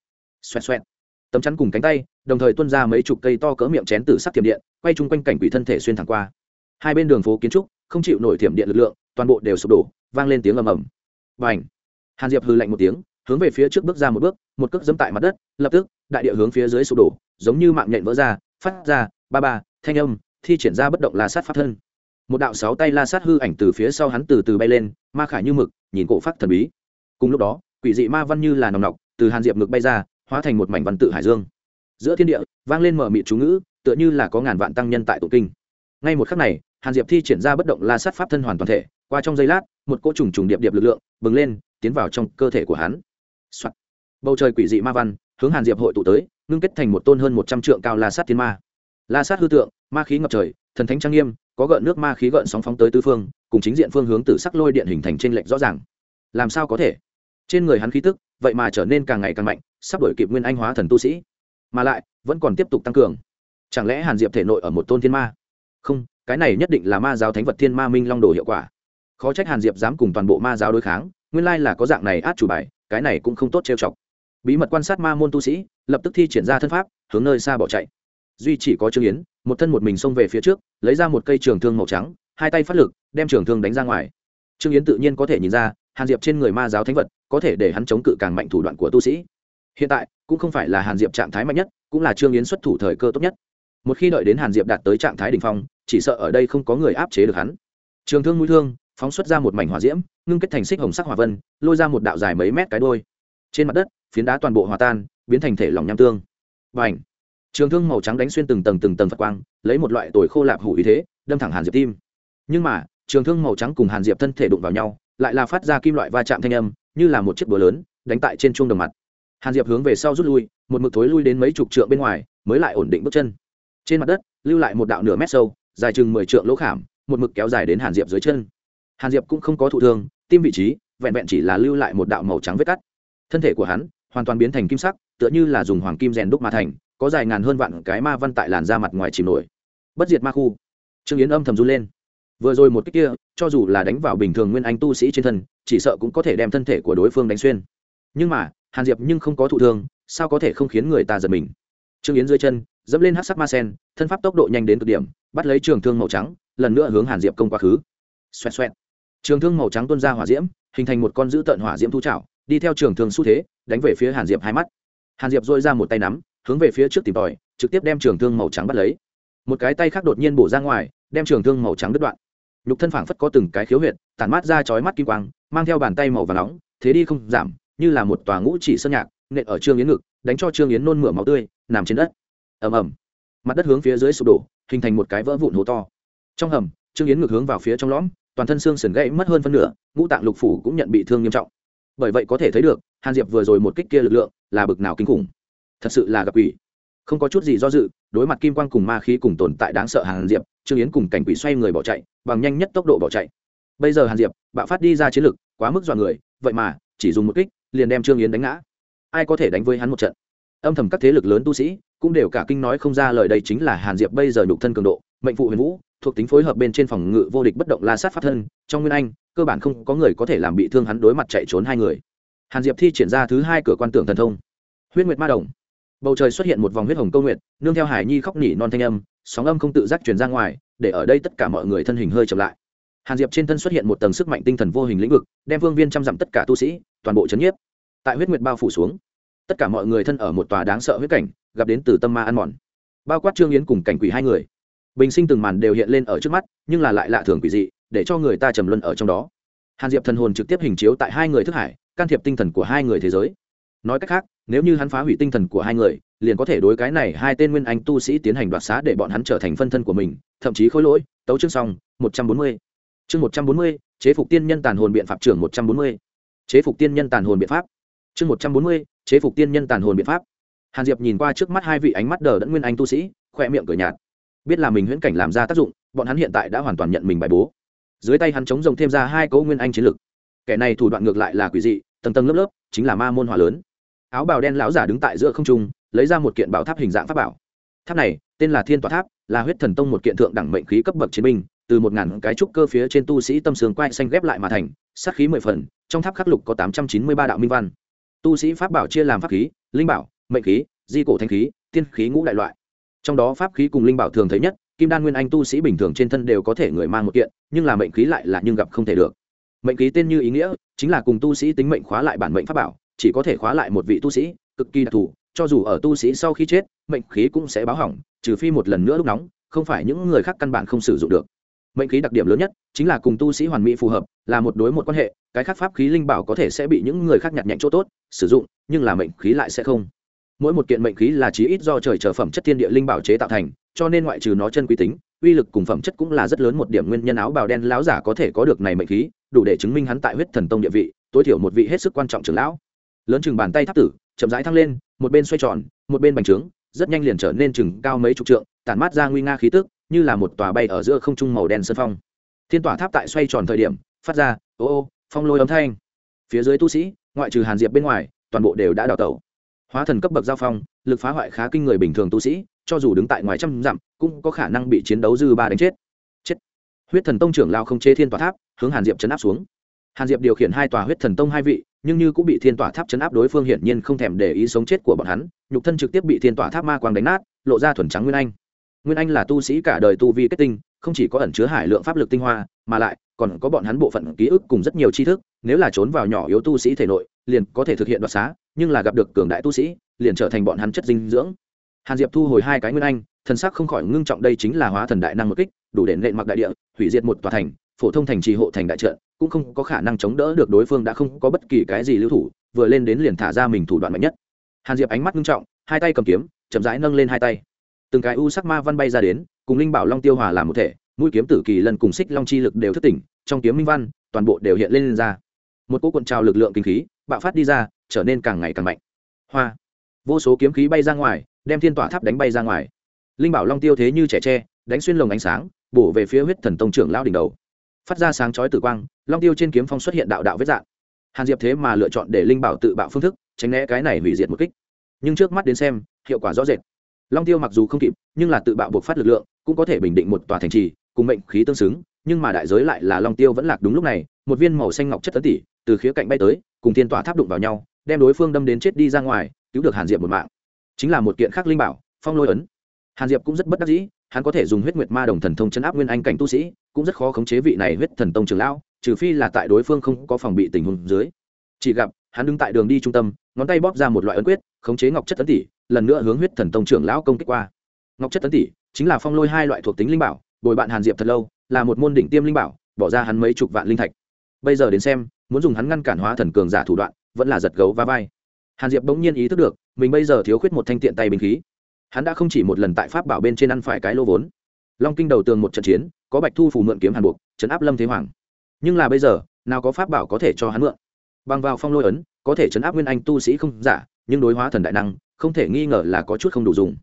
Xoẹt xoẹt tấm chắn cùng cánh tay, đồng thời tuân ra mấy chục cây to cỡ miệng chén từ sắc thiểm điện, quay chung quanh cảnh quỷ thân thể xuyên thẳng qua. Hai bên đường phố kiến trúc, không chịu nổi thiểm điện lực lượng, toàn bộ đều sụp đổ, vang lên tiếng ầm ầm. Và ảnh hàn diệp hư lạnh một tiếng, hướng về phía trước bước ra một bước, một cước dẫm tại mặt đất, lập tức, đại địa hướng phía dưới sụp đổ, giống như mạng nhện vỡ ra, phát ra, ba ba, thanh âm, thi triển ra bất động la sát pháp thân. Một đạo sáu tay la sát hư ảnh từ phía sau hắn từ từ bay lên, ma khải như mực, nhìn cổ phát thần bí. Cùng lúc đó, quỷ dị ma văn như là nòng nọc, từ hàn diệp ngực bay ra hóa thành một mảnh văn tự hải dương. Giữa thiên địa, vang lên mở mịt chú ngữ, tựa như là có ngàn vạn tăng nhân tại tụ kinh. Ngay một khắc này, hàn diệp thi triển ra bất động la sát pháp thân hoàn toàn thể, qua trong giây lát, một cỗ trùng trùng điệp điệp lực lượng bừng lên, tiến vào trong cơ thể của hắn、Soạn. bầu trời quỷ dị ma văn, hướng hàn diệp hội tụ tới, ngưng kết thành một tôn hơn một trăm trượng cao la sát thiên ma. La sát hư tượng, ma khí ngập trời, thần thánh trang nghiêm, có gợn nước ma khí gợn sóng phóng tới tứ phương, cùng chính diện phương hướng từ sắc lôi điện hình thành trên lệnh rõ ràng. Làm sao có thể? Trên người hắn khí tức vậy mà trở nên càng ngày càng mạnh, sắp đổi kịp nguyên anh hóa thần tu sĩ. Mà lại, vẫn còn tiếp tục tăng cường. Chẳng lẽ hàn diệp thể nội ở một tôn thiên ma? Không, cái này nhất định là ma giáo thánh vật thiên ma minh long đồ hiệu quả. Khó trách hàn diệp dám cùng toàn bộ ma giáo đối kháng, nguyên lai là có dạng này át chủ bài, cái này cũng không tốt trêu chọc. Bí mật quan sát ma môn tu sĩ, lập tức thi triển ra thân pháp, hướng nơi xa bỏ chạy. Duy chỉ có trương yến, một thân một mình xông về phía trước, lấy ra một cây trường thương màu trắng, hai tay phát lực, đem trường thương đánh ra ngoài. Trương yến tự nhiên có thể nhìn ra hàn diệp trên người ma giáo thánh vật, có thể để hắn chống cự càng mạnh thủ đoạn của tu sĩ. Hiện tại, cũng không phải là hàn diệp trạng thái mạnh nhất, cũng là trương yến xuất thủ thời cơ tốt nhất. Một khi đợi đến hàn diệp đạt tới trạng thái đ ỉ n h phong, chỉ sợ ở đây không có người áp chế được hắn. Trường thương mũi thương, phóng xuất ra một mảnh hỏa diễm, ngưng kết thành xích hồng sắc hỏa vân, lôi ra một đạo dài mấy mét cái đôi trên mặt đất, phiến đá toàn bộ hòa tan, biến thành thể lỏng nham tương. Và ảnh trường thương màu trắng đánh xuyên từng tầng từng tầng phật quang, lấy một loại tồi khô lạp hủ ý thế, đâm thẳng hàn diệp tim. Nhưng mà, trường thương màu trắng cùng hàn diệp thân thể đụng vào nhau lại là phát ra kim loại va chạm thanh âm, như là một chiếc búa lớn, đánh tại trên chuông đồng mặt. Hàn diệp hướng về sau rút lui, một mực thối lui đến mấy chục trượng bên ngoài, mới lại ổn định bước chân. Trên mặt đất, lưu lại một đạo nửa mét sâu, dài chừng mười trượng lỗ khảm, một mực kéo dài đến hàn diệp dưới chân. Hàn diệp cũng không có thụ thương, tim vị trí, vẹn vẹn chỉ là lưu lại một đạo màu trắng vết cắt. Thân thể của hắn, hoàn toàn biến thành kim sắc, tựa như là dùng hoàng kim rèn đúc mà thành, có dài ngàn hơn vạn cái ma văn tại làn da mặt ngoài chìm nổi. Bất diệt ma khu. Trương yến âm thầm run lên vừa rồi một cách kia, cho dù là đánh vào bình thường nguyên anh tu sĩ trên thân, chỉ sợ cũng có thể đem thân thể của đối phương đánh xuyên. Nhưng mà, hàn diệp nhưng không có thụ thương, sao có thể không khiến người ta giật mình? Trương yến dưới chân, dẫm lên hát sắc ma sen, thân pháp tốc độ nhanh đến cực điểm, bắt lấy trường thương màu trắng, lần nữa hướng hàn diệp công quá khứ. Xoẹt xoẹt. Trường thương màu trắng tuôn ra hỏa diễm, hình thành một con dữ tợn hỏa diễm thu trảo, đi theo trường thương xu thế, đánh về phía hàn diệp hai mắt. Hàn diệp dội ra một tay nắm, hướng về phía trước tìm tòi, trực tiếp đem trường thương màu trắng bắt lấy. Một cái tay khác đột nhiên bổ ra ngoài, đem trường thương màu trắng đứt đoạn nhục thân phảng phất có từng cái khiếu huyệt, tản mát ra chói mắt kim quang, mang theo bàn tay màu và nóng, thế đi không giảm, như là một tòa ngũ chỉ sơn nhạc, nện ở trương yến ngực, đánh cho trương yến nôn mửa máu tươi, nằm trên đất. Ầm ầm. Mặt đất hướng phía dưới sụp đổ, hình thành một cái vỡ vụn hố to. Trong hầm, trương yến ngược hướng vào phía trong lõm, toàn thân xương sườn gãy mất hơn phân nửa, ngũ tạng lục phủ cũng nhận bị thương nghiêm trọng. Bởi vậy có thể thấy được, hàn diệp vừa rồi một kích kia lực lượng là bực nào kinh khủng. Thật sự là gặp ủy không có chút gì do dự, đối mặt kim quang cùng ma khí cùng tồn tại đáng sợ hàn diệp, trương yến cùng cảnh quỷ xoay người bỏ chạy, bằng nhanh nhất tốc độ bỏ chạy. Bây giờ hàn diệp, bạo phát đi ra chiến lực, quá mức dọa người, vậy mà, chỉ dùng một kích, liền đem trương yến đánh ngã. Ai có thể đánh với hắn một trận? Âm thầm các thế lực lớn tu sĩ, cũng đều cả kinh nói không ra lời đây chính là hàn diệp bây giờ nhục thân cường độ, mệnh phụ huyền vũ, thuộc tính phối hợp bên trên phòng ngự vô địch bất động la sát pháp thân, trong nguyên anh, cơ bản không có người có thể làm bị thương hắn đối mặt chạy trốn hai người. Hàn diệp thi triển ra thứ hai cửa quan tưởng thần thông. Huyết nguyệt ma đồng bầu trời xuất hiện một vòng huyết hồng câu nguyện, nương theo hải nhi khóc nỉ non thanh âm sóng âm không tự giác truyền ra ngoài để ở đây tất cả mọi người thân hình hơi chậm lại. Hàn diệp trên thân xuất hiện một tầng sức mạnh tinh thần vô hình lĩnh vực đem vương viên chăm dặm tất cả tu sĩ toàn bộ c h ấ n nhiếp. Tại huyết nguyệt bao phủ xuống tất cả mọi người thân ở một tòa đáng sợ huyết cảnh gặp đến từ tâm ma ăn mòn. Bao quát trương yến cùng cảnh quỷ hai người. Bình sinh từng màn đều hiện lên ở trước mắt nhưng là lại lạ thường quỷ dị để cho người ta trầm luân ở trong đó. Hàn diệp thần hồn trực tiếp hình chiếu tại hai người thức hải can thiệp tinh thần của hai người thế giới. Nói cách khác nếu như hắn phá hủy tinh thần của hai người, liền có thể đối cái này hai tên nguyên anh tu sĩ tiến hành đoạt xá để bọn hắn trở thành phân thân của mình, thậm chí khối lỗi. Tấu chương xong, một trăm bốn mươi. Chương một trăm bốn mươi, chế phục tiên nhân tàn hồn biện pháp trưởng một trăm bốn mươi. Chế phục tiên nhân tàn hồn biện pháp. Chương một trăm bốn mươi, chế phục tiên nhân tàn hồn biện pháp. Hàn diệp nhìn qua trước mắt hai vị ánh mắt đờ đẫn nguyên anh tu sĩ khoe miệng cửa nhạt. Biết là mình huyễn cảnh làm ra tác dụng, bọn hắn hiện tại đã hoàn toàn nhận mình bài bố. Dưới tay hắn chống rồng thêm ra hai cấu nguyên anh chiến lực. Kẻ này thủ đoạn ngược lại là quỷ dị, tầng tầng lớp lớp, chính là ma môn hỏa lớn áo bào đen lão giả đứng tại giữa không trung, lấy ra một kiện bảo tháp hình dạng pháp bảo. Tháp này, tên là thiên tòa tháp, là huyết thần tông một kiện thượng đẳng mệnh khí cấp bậc chiến binh, từ một ngàn cái trúc cơ phía trên tu sĩ tâm sương quay xanh ghép lại mà thành, sát khí mười phần, trong tháp khắc lục có tám trăm chín mươi ba đạo minh văn. Tu sĩ pháp bảo chia làm pháp khí, linh bảo, mệnh khí, di cổ thanh khí, tiên khí ngũ đại loại. Trong đó pháp khí cùng linh bảo thường thấy nhất, kim đan nguyên anh tu sĩ bình thường trên thân đều có thể người mang một kiện, nhưng là mệnh khí lại là nhưng gặp không thể được. Mệnh khí tên như ý nghĩa, chính là cùng tu sĩ tính mệnh khóa lại bản mệnh pháp bảo chỉ có thể khóa lại một vị tu sĩ, cực kỳ đặc thù, cho dù ở tu sĩ sau khi chết, mệnh khí cũng sẽ báo hỏng, trừ phi một lần nữa lúc nóng, không phải những người khác căn bản không sử dụng được. Mệnh khí đặc điểm lớn nhất chính là cùng tu sĩ hoàn mỹ phù hợp, là một đối một quan hệ, cái khác pháp khí linh bảo có thể sẽ bị những người khác nhặt nhạnh chỗ tốt, sử dụng, nhưng là mệnh khí lại sẽ không. Mỗi một kiện mệnh khí là chí ít do trời trở phẩm chất thiên địa linh bảo chế tạo thành, cho nên ngoại trừ nó chân quý tính, uy lực cùng phẩm chất cũng là rất lớn một điểm nguyên nhân áo bào đen láo giả có thể có được này mệnh khí, đủ để chứng minh hắn tại huyết thần tông địa vị, tối thiểu một vị hết sức quan trọng trưởng lão lớn chừng bàn tay tháp tử, chậm rãi thăng lên, một bên xoay tròn, một bên bành trướng, rất nhanh liền trở nên chừng cao mấy chục trượng, tản mát ra nguy nga khí tức, như là một tòa bay ở giữa không trung màu đen sân phong. Thiên tỏa tháp tại xoay tròn thời điểm, phát ra, ô ô, phong lôi âm thanh. Phía dưới tu sĩ, ngoại trừ hàn diệp bên ngoài, toàn bộ đều đã đào tẩu. Hóa thần cấp bậc giao phong, lực phá hoại khá kinh người bình thường tu sĩ, cho dù đứng tại ngoài trăm dặm, cũng có khả năng bị chiến đấu dư ba đánh chết. Chết. Huyết thần tông trưởng lao không chế thiên tỏa tháp, hướng hàn diệp chấn áp xuống hàn diệp điều khiển hai tòa huyết thần tông hai vị, nhưng như cũng bị thiên tỏa tháp chấn áp đối phương hiển nhiên không thèm để ý sống chết của bọn hắn, nhục thân trực tiếp bị thiên tỏa tháp ma quang đánh nát, lộ ra thuần trắng nguyên anh. Nguyên anh là tu sĩ cả đời tu vi kết tinh, không chỉ có ẩn chứa hải lượng pháp lực tinh hoa, mà lại còn có bọn hắn bộ phận ký ức cùng rất nhiều tri thức, nếu là trốn vào nhỏ yếu tu sĩ thể nội, liền có thể thực hiện đoạt xá, nhưng là gặp được cường đại tu sĩ, liền trở thành bọn hắn chất dinh dưỡng. Hàn diệp thu hồi hai cái nguyên anh, thần sắc không khỏi ngưng trọng đây chính là hóa thần đại năng một kích, đủ để nện mặc đại địa, hủy diệt một tòa thành phổ thông thành trì hộ thành đại trận cũng không có khả năng chống đỡ được đối phương đã không có bất kỳ cái gì lưu thủ vừa lên đến liền thả ra mình thủ đoạn mạnh nhất. Hàn diệp ánh mắt nghiêm trọng hai tay cầm kiếm chậm rãi nâng lên hai tay. Từng cái u sắc ma văn bay ra đến cùng linh bảo long tiêu hòa làm một thể mũi kiếm tử kỳ lần cùng xích long chi lực đều thức tỉnh trong kiếm minh văn toàn bộ đều hiện lên, lên ra. Một cỗ cuộn trào lực lượng kinh khí bạo phát đi ra trở nên càng ngày càng mạnh. Hoa! Vô số kiếm khí bay ra ngoài đem thiên tỏa tháp đánh bay ra ngoài. Linh bảo long tiêu thế như trẻ tre đánh xuyên lồng ánh sáng bổ về phía huyết thần tông trưởng lao đỉnh đầu phát ra sáng chói tử quang, long tiêu trên kiếm phong xuất hiện đạo đạo vết dạng. Hàn diệp thế mà lựa chọn để linh bảo tự bạo phương thức, tránh né cái này hủy diệt một kích. Nhưng trước mắt đến xem, hiệu quả rõ rệt. Long tiêu mặc dù không kịp, nhưng là tự bạo buộc phát lực lượng, cũng có thể bình định một tòa thành trì, cùng mệnh khí tương xứng, nhưng mà đại giới lại là long tiêu vẫn lạc đúng lúc này, một viên màu xanh ngọc chất tấn tỷ từ khía cạnh bay tới, cùng thiên tòa tháp đụng vào nhau, đem đối phương đâm đến chết đi ra ngoài, cứu được hàn diệp một mạng. Chính là một kiện khác linh bảo, phong lôi ấn. Hàn diệp cũng rất bất đắc dĩ hắn có thể dùng huyết nguyệt ma đồng thần thông chấn áp nguyên anh cảnh tu sĩ, cũng rất khó khống chế vị này huyết thần tông trường lão, trừ phi là tại đối phương không có phòng bị tình huống dưới. Chỉ gặp, hắn đứng tại đường đi trung tâm, ngón tay bóp ra một loại ấn quyết, khống chế ngọc chất tấn tỷ, lần nữa hướng huyết thần tông trưởng lão công kích qua. Ngọc chất tấn tỷ chính là phong lôi hai loại thuộc tính linh bảo, bồi bạn hàn diệp thật lâu, là một môn đỉnh tiêm linh bảo, bỏ ra hắn mấy chục vạn linh thạch. Bây giờ đến xem, muốn dùng hắn ngăn cản hóa thần cường giả thủ đoạn, vẫn là giật gấu và vai. Hàn diệp bỗng nhiên ý thức được, mình bây giờ thiếu khuyết một thanh tiện tay bình khí hắn đã không chỉ một lần tại pháp bảo bên trên ăn phải cái lô vốn. Long kinh đầu tường một trận chiến, có bạch thu phủ mượn kiếm hàn buộc chấn áp lâm thế hoàng. Nhưng là bây giờ, nào có pháp bảo có thể cho hắn mượn? Bằng vào phong lôi ấn, có thể chấn áp nguyên anh tu sĩ không giả, nhưng đối hóa thần đại năng, không thể nghi ngờ là có chút không đủ dùng.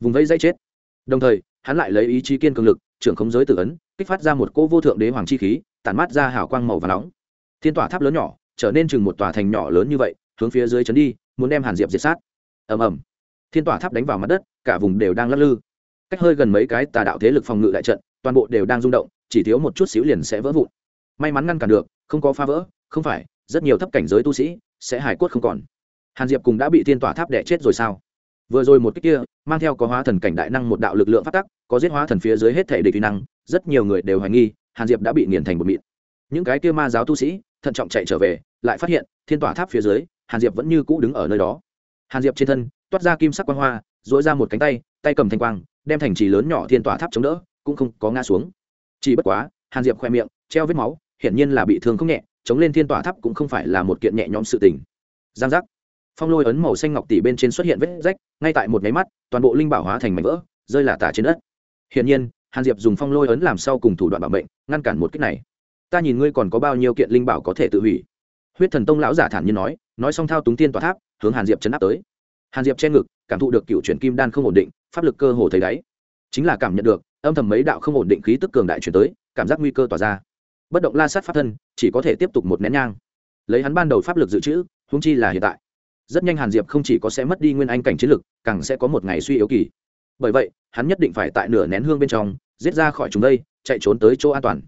Vùng vây dây chết. Đồng thời, hắn lại lấy ý chí kiên cường lực, trưởng khống giới tử ấn, kích phát ra một cỗ vô thượng đế hoàng chi khí, tản mát ra hào quang màu và nóng. Thiên tỏa tháp lớn nhỏ, trở nên chừng một tòa thành nhỏ lớn như vậy, hướng phía dưới chấn đi, muốn đem hàn diệp diệt sát. Ầm ầm thiên tỏa tháp đánh vào mặt đất, cả vùng đều đang lắc lư. Cách hơi gần mấy cái tà đạo thế lực phòng ngự đại trận, toàn bộ đều đang rung động, chỉ thiếu một chút xíu liền sẽ vỡ vụn. May mắn ngăn cản được, không có phá vỡ, không phải, rất nhiều thấp cảnh giới tu sĩ sẽ hài cốt không còn. Hàn diệp cùng đã bị thiên tỏa tháp đẻ chết rồi sao? Vừa rồi một cách kia, mang theo có hóa thần cảnh đại năng một đạo lực lượng phát tắc, có giết hóa thần phía dưới hết thể địch kỹ năng, rất nhiều người đều hoài nghi, hàn diệp đã bị nghiền thành một mịn. Những cái kia ma giáo tu sĩ, thận trọng chạy trở về, lại phát hiện, thiên tỏa tháp phía dưới, hàn diệp vẫn như cũ đứng ở nơi đó. Hàn diệp trên thân toát ra kim sắc quang hoa dỗi ra một cánh tay tay cầm thanh quang, đem thành trì lớn nhỏ thiên tỏa tháp chống đỡ, cũng không có ngã xuống. Chỉ bất quá, hàn diệp khoe miệng, treo vết máu, hiển nhiên là bị thương không nhẹ, chống lên thiên tỏa tháp cũng không phải là một kiện nhẹ nhõm sự tình. Giang giác. Phong lôi ấn màu xanh ngọc tỷ bên trên xuất hiện vết rách, ngay tại một máy mắt, toàn bộ linh bảo hóa thành mảnh vỡ, rơi là tả trên đất. Hiển nhiên, hàn diệp dùng phong lôi ấn làm sau cùng thủ đoạn bảo mệnh, ngăn cản một cách này. Ta nhìn ngươi còn có bao nhiêu kiện linh bảo có thể tự hủy. Huyết thần tông lão giả thản nhiên nói nói xong thao túng tiên tòa tháp, hướng hàn diệp chấn áp tới hàn diệp che ngực, cảm thụ được cựu chuyển kim đan không ổn định, pháp lực cơ hồ thấy đáy. Chính là cảm nhận được, âm thầm mấy đạo không ổn định khí tức cường đại chuyển tới, cảm giác nguy cơ tỏa ra. Bất động la sát pháp thân, chỉ có thể tiếp tục một nén nhang. Lấy hắn ban đầu pháp lực dự trữ húng chi là hiện tại. Rất nhanh hàn diệp không chỉ có sẽ mất đi nguyên anh cảnh chiến lực, càng sẽ có một ngày suy yếu kỳ. Bởi vậy, hắn nhất định phải tại nửa nén hương bên trong, giết ra khỏi chúng đây, chạy trốn tới chỗ an toàn.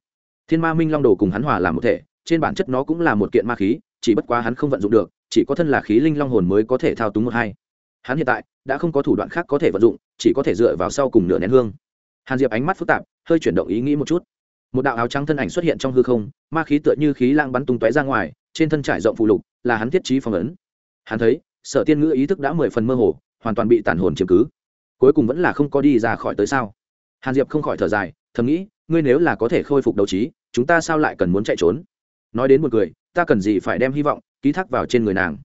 Thiên ma minh long đồ cùng hắn hòa làm một thể, trên bản chất nó cũng là một kiện ma khí, chỉ bất quá hắn không vận dụng được, chỉ có thân là khí linh long hồn mới có thể thao túng một hai hắn hiện tại đã không có thủ đoạn khác có thể vận dụng, chỉ có thể dựa vào sau cùng nửa nén hương. Hàn diệp ánh mắt phức tạp, hơi chuyển động ý nghĩ một chút. Một đạo áo trắng thân ảnh xuất hiện trong hư không, ma khí tựa như khí lang bắn tung tóe ra ngoài, trên thân trải rộng phụ lục, là hắn thiết trí phong ấn. Hắn thấy, sở tiên ngữ ý thức đã mười phần mơ hồ, hoàn toàn bị tản hồn chiếm cứ. Cuối cùng vẫn là không có đi ra khỏi tới sao? Hàn diệp không khỏi thở dài, thầm nghĩ, ngươi nếu là có thể khôi phục đấu trí, chúng ta sao lại cần muốn chạy trốn? Nói đến một người, ta cần gì phải đem hy vọng ký thác vào trên người nàng?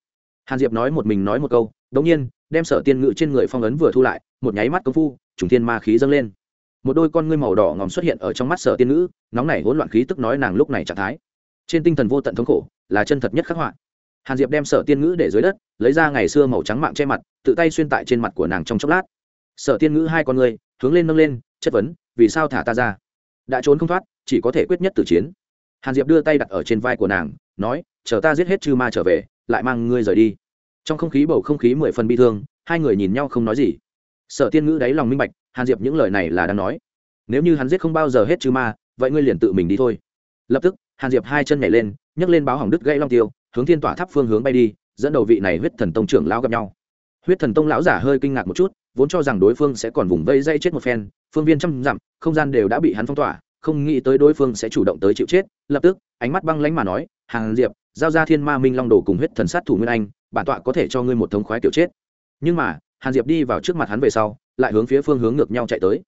Hàn diệp nói một mình nói một câu, đống nhiên đem sở tiên ngự trên người phong ấn vừa thu lại, một nháy mắt công phu, trùng thiên ma khí dâng lên. Một đôi con ngươi màu đỏ ngòm xuất hiện ở trong mắt sở tiên ngữ nóng nảy hỗn loạn khí tức nói nàng lúc này trạng thái. Trên tinh thần vô tận thống khổ, là chân thật nhất khắc họa. Hàn diệp đem sở tiên ngữ để dưới đất, lấy ra ngày xưa màu trắng mạng che mặt, tự tay xuyên tại trên mặt của nàng trong chốc lát. Sở tiên ngữ hai con ngươi, hướng lên nâng lên, chất vấn, vì sao thả ta ra? Đã trốn không thoát, chỉ có thể quyết nhất tử chiến. Hàn diệp đưa tay đặt ở trên vai của nàng, nói, chờ ta giết hết chư ma trở về, lại mang ngươi rời đi trong không khí bầu không khí mười phần bi thương, hai người nhìn nhau không nói gì. Sở tiên ngữ đáy lòng minh bạch, hàn diệp những lời này là đang nói. Nếu như hắn giết không bao giờ hết chư ma, vậy ngươi liền tự mình đi thôi. Lập tức, hàn diệp hai chân nhảy lên, nhấc lên báo hỏng đứt gãy long tiêu, hướng thiên tỏa tháp phương hướng bay đi, dẫn đầu vị này huyết thần tông trưởng lão gặp nhau. Huyết thần tông lão giả hơi kinh ngạc một chút, vốn cho rằng đối phương sẽ còn vùng vây dây chết một phen, phương viên trăm dặm, không gian đều đã bị hắn phong tỏa, không nghĩ tới đối phương sẽ chủ động tới chịu chết. Lập tức, ánh mắt băng lánh mà nói hàng diệp, giao ra thiên ma minh long đồ cùng huyết thần sát thủ nguyên anh bản tọa có thể cho ngươi một thống khoái kiểu chết. Nhưng mà, hàn diệp đi vào trước mặt hắn về sau, lại hướng phía phương hướng ngược nhau chạy tới.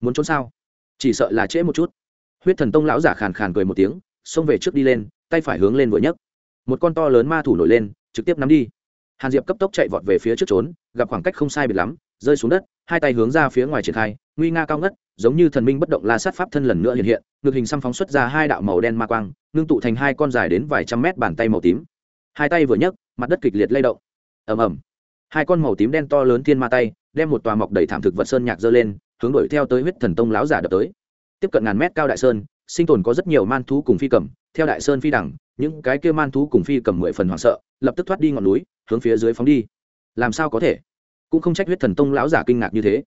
Muốn trốn sao? Chỉ sợ là trễ một chút. Huyết thần tông lão giả khàn khàn cười một tiếng, xông về trước đi lên, tay phải hướng lên vừa nhấc. Một con to lớn ma thủ nổi lên, trực tiếp nắm đi. Hàn diệp cấp tốc chạy vọt về phía trước trốn, gặp khoảng cách không sai biệt lắm, rơi xuống đất, hai tay hướng ra phía ngoài triển khai, nguy nga cao ngất, giống như thần minh bất động la sát pháp thân lần nữa hiện hiện, ngực hình xăm phóng xuất ra hai đạo màu đen ma quang, ngưng tụ thành hai con dài đến vài trăm mét bàn tay màu tím hai tay vừa nhấc, mặt đất kịch liệt lay động. Ầm ầm. Hai con màu tím đen to lớn thiên ma tay đem một tòa mọc đầy thảm thực vật sơn nhạc dơ lên, hướng đuổi theo tới huyết thần tông láo giả đập tới. Tiếp cận ngàn mét cao đại sơn, sinh tồn có rất nhiều man thú cùng phi cầm. Theo đại sơn phi đẳng, những cái kia man thú cùng phi cầm mười phần hoảng sợ, lập tức thoát đi ngọn núi, hướng phía dưới phóng đi. Làm sao có thể? Cũng không trách huyết thần tông lão giả kinh ngạc như thế.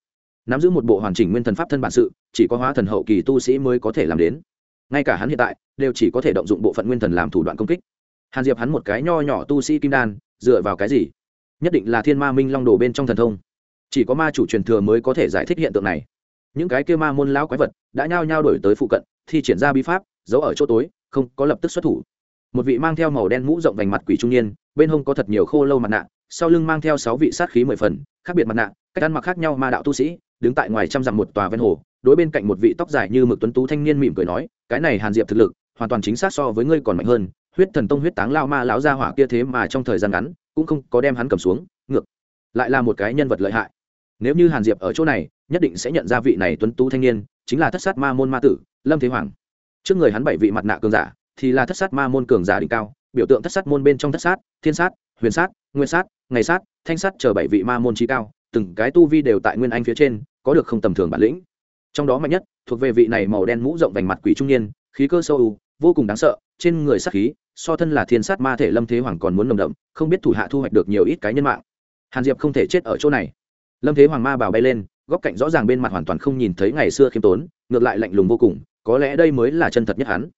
Nắm giữ một bộ hoàn chỉnh nguyên thần pháp thân bản sự, chỉ có hóa thần hậu kỳ tu sĩ mới có thể làm đến. Ngay cả hắn hiện tại, đều chỉ có thể động dụng bộ phận nguyên thần làm thủ đoạn công kích hàn diệp hắn một cái nho nhỏ tu sĩ kim đan, dựa vào cái gì? Nhất định là thiên ma minh long đồ bên trong thần thông. Chỉ có ma chủ truyền thừa mới có thể giải thích hiện tượng này. Những cái kia ma môn lão quái vật đã nhao nhao đổi tới phụ cận thì triển ra bi pháp, giấu ở chỗ tối, không có lập tức xuất thủ. Một vị mang theo màu đen mũ rộng vành mặt quỷ trung niên, bên hông có thật nhiều khô lâu mặt nạ, sau lưng mang theo sáu vị sát khí mười phần, khác biệt mặt nạ, cách ăn mặc khác nhau ma đạo tu sĩ, đứng tại ngoài trăm dặm một tòa ven hồ, đối bên cạnh một vị tóc dài như mực tuấn tú thanh niên mỉm cười nói, cái này hàn diệp thực lực, hoàn toàn chính xác so với ngươi còn mạnh hơn huyết thần tông huyết táng lao ma lão gia hỏa kia thế mà trong thời gian ngắn cũng không có đem hắn cầm xuống, ngược lại là một cái nhân vật lợi hại. Nếu như hàn diệp ở chỗ này, nhất định sẽ nhận ra vị này tuấn tú thanh niên, chính là thất sát ma môn ma tử, lâm thế hoàng. Trước người hắn bảy vị mặt nạ cường giả, thì là thất sát ma môn cường giả đỉnh cao, biểu tượng thất sát môn bên trong thất sát, thiên sát, huyền sát, nguyên sát, ngày sát, thanh sát chờ bảy vị ma môn trí cao, từng cái tu vi đều tại nguyên anh phía trên, có được không tầm thường bản lĩnh. Trong đó mạnh nhất thuộc về vị này màu đen mũ rộng vành mặt quỷ trung niên, khí cơ sâu vô cùng đáng sợ, trên người sát khí, so thân là thiên sát ma thể lâm thế hoàng còn muốn nồng đậm, không biết thủ hạ thu hoạch được nhiều ít cái nhân mạng. Hàn diệp không thể chết ở chỗ này. Lâm thế hoàng ma bào bay lên, góc cạnh rõ ràng bên mặt hoàn toàn không nhìn thấy ngày xưa khiêm tốn, ngược lại lạnh lùng vô cùng, có lẽ đây mới là chân thật nhất hắn.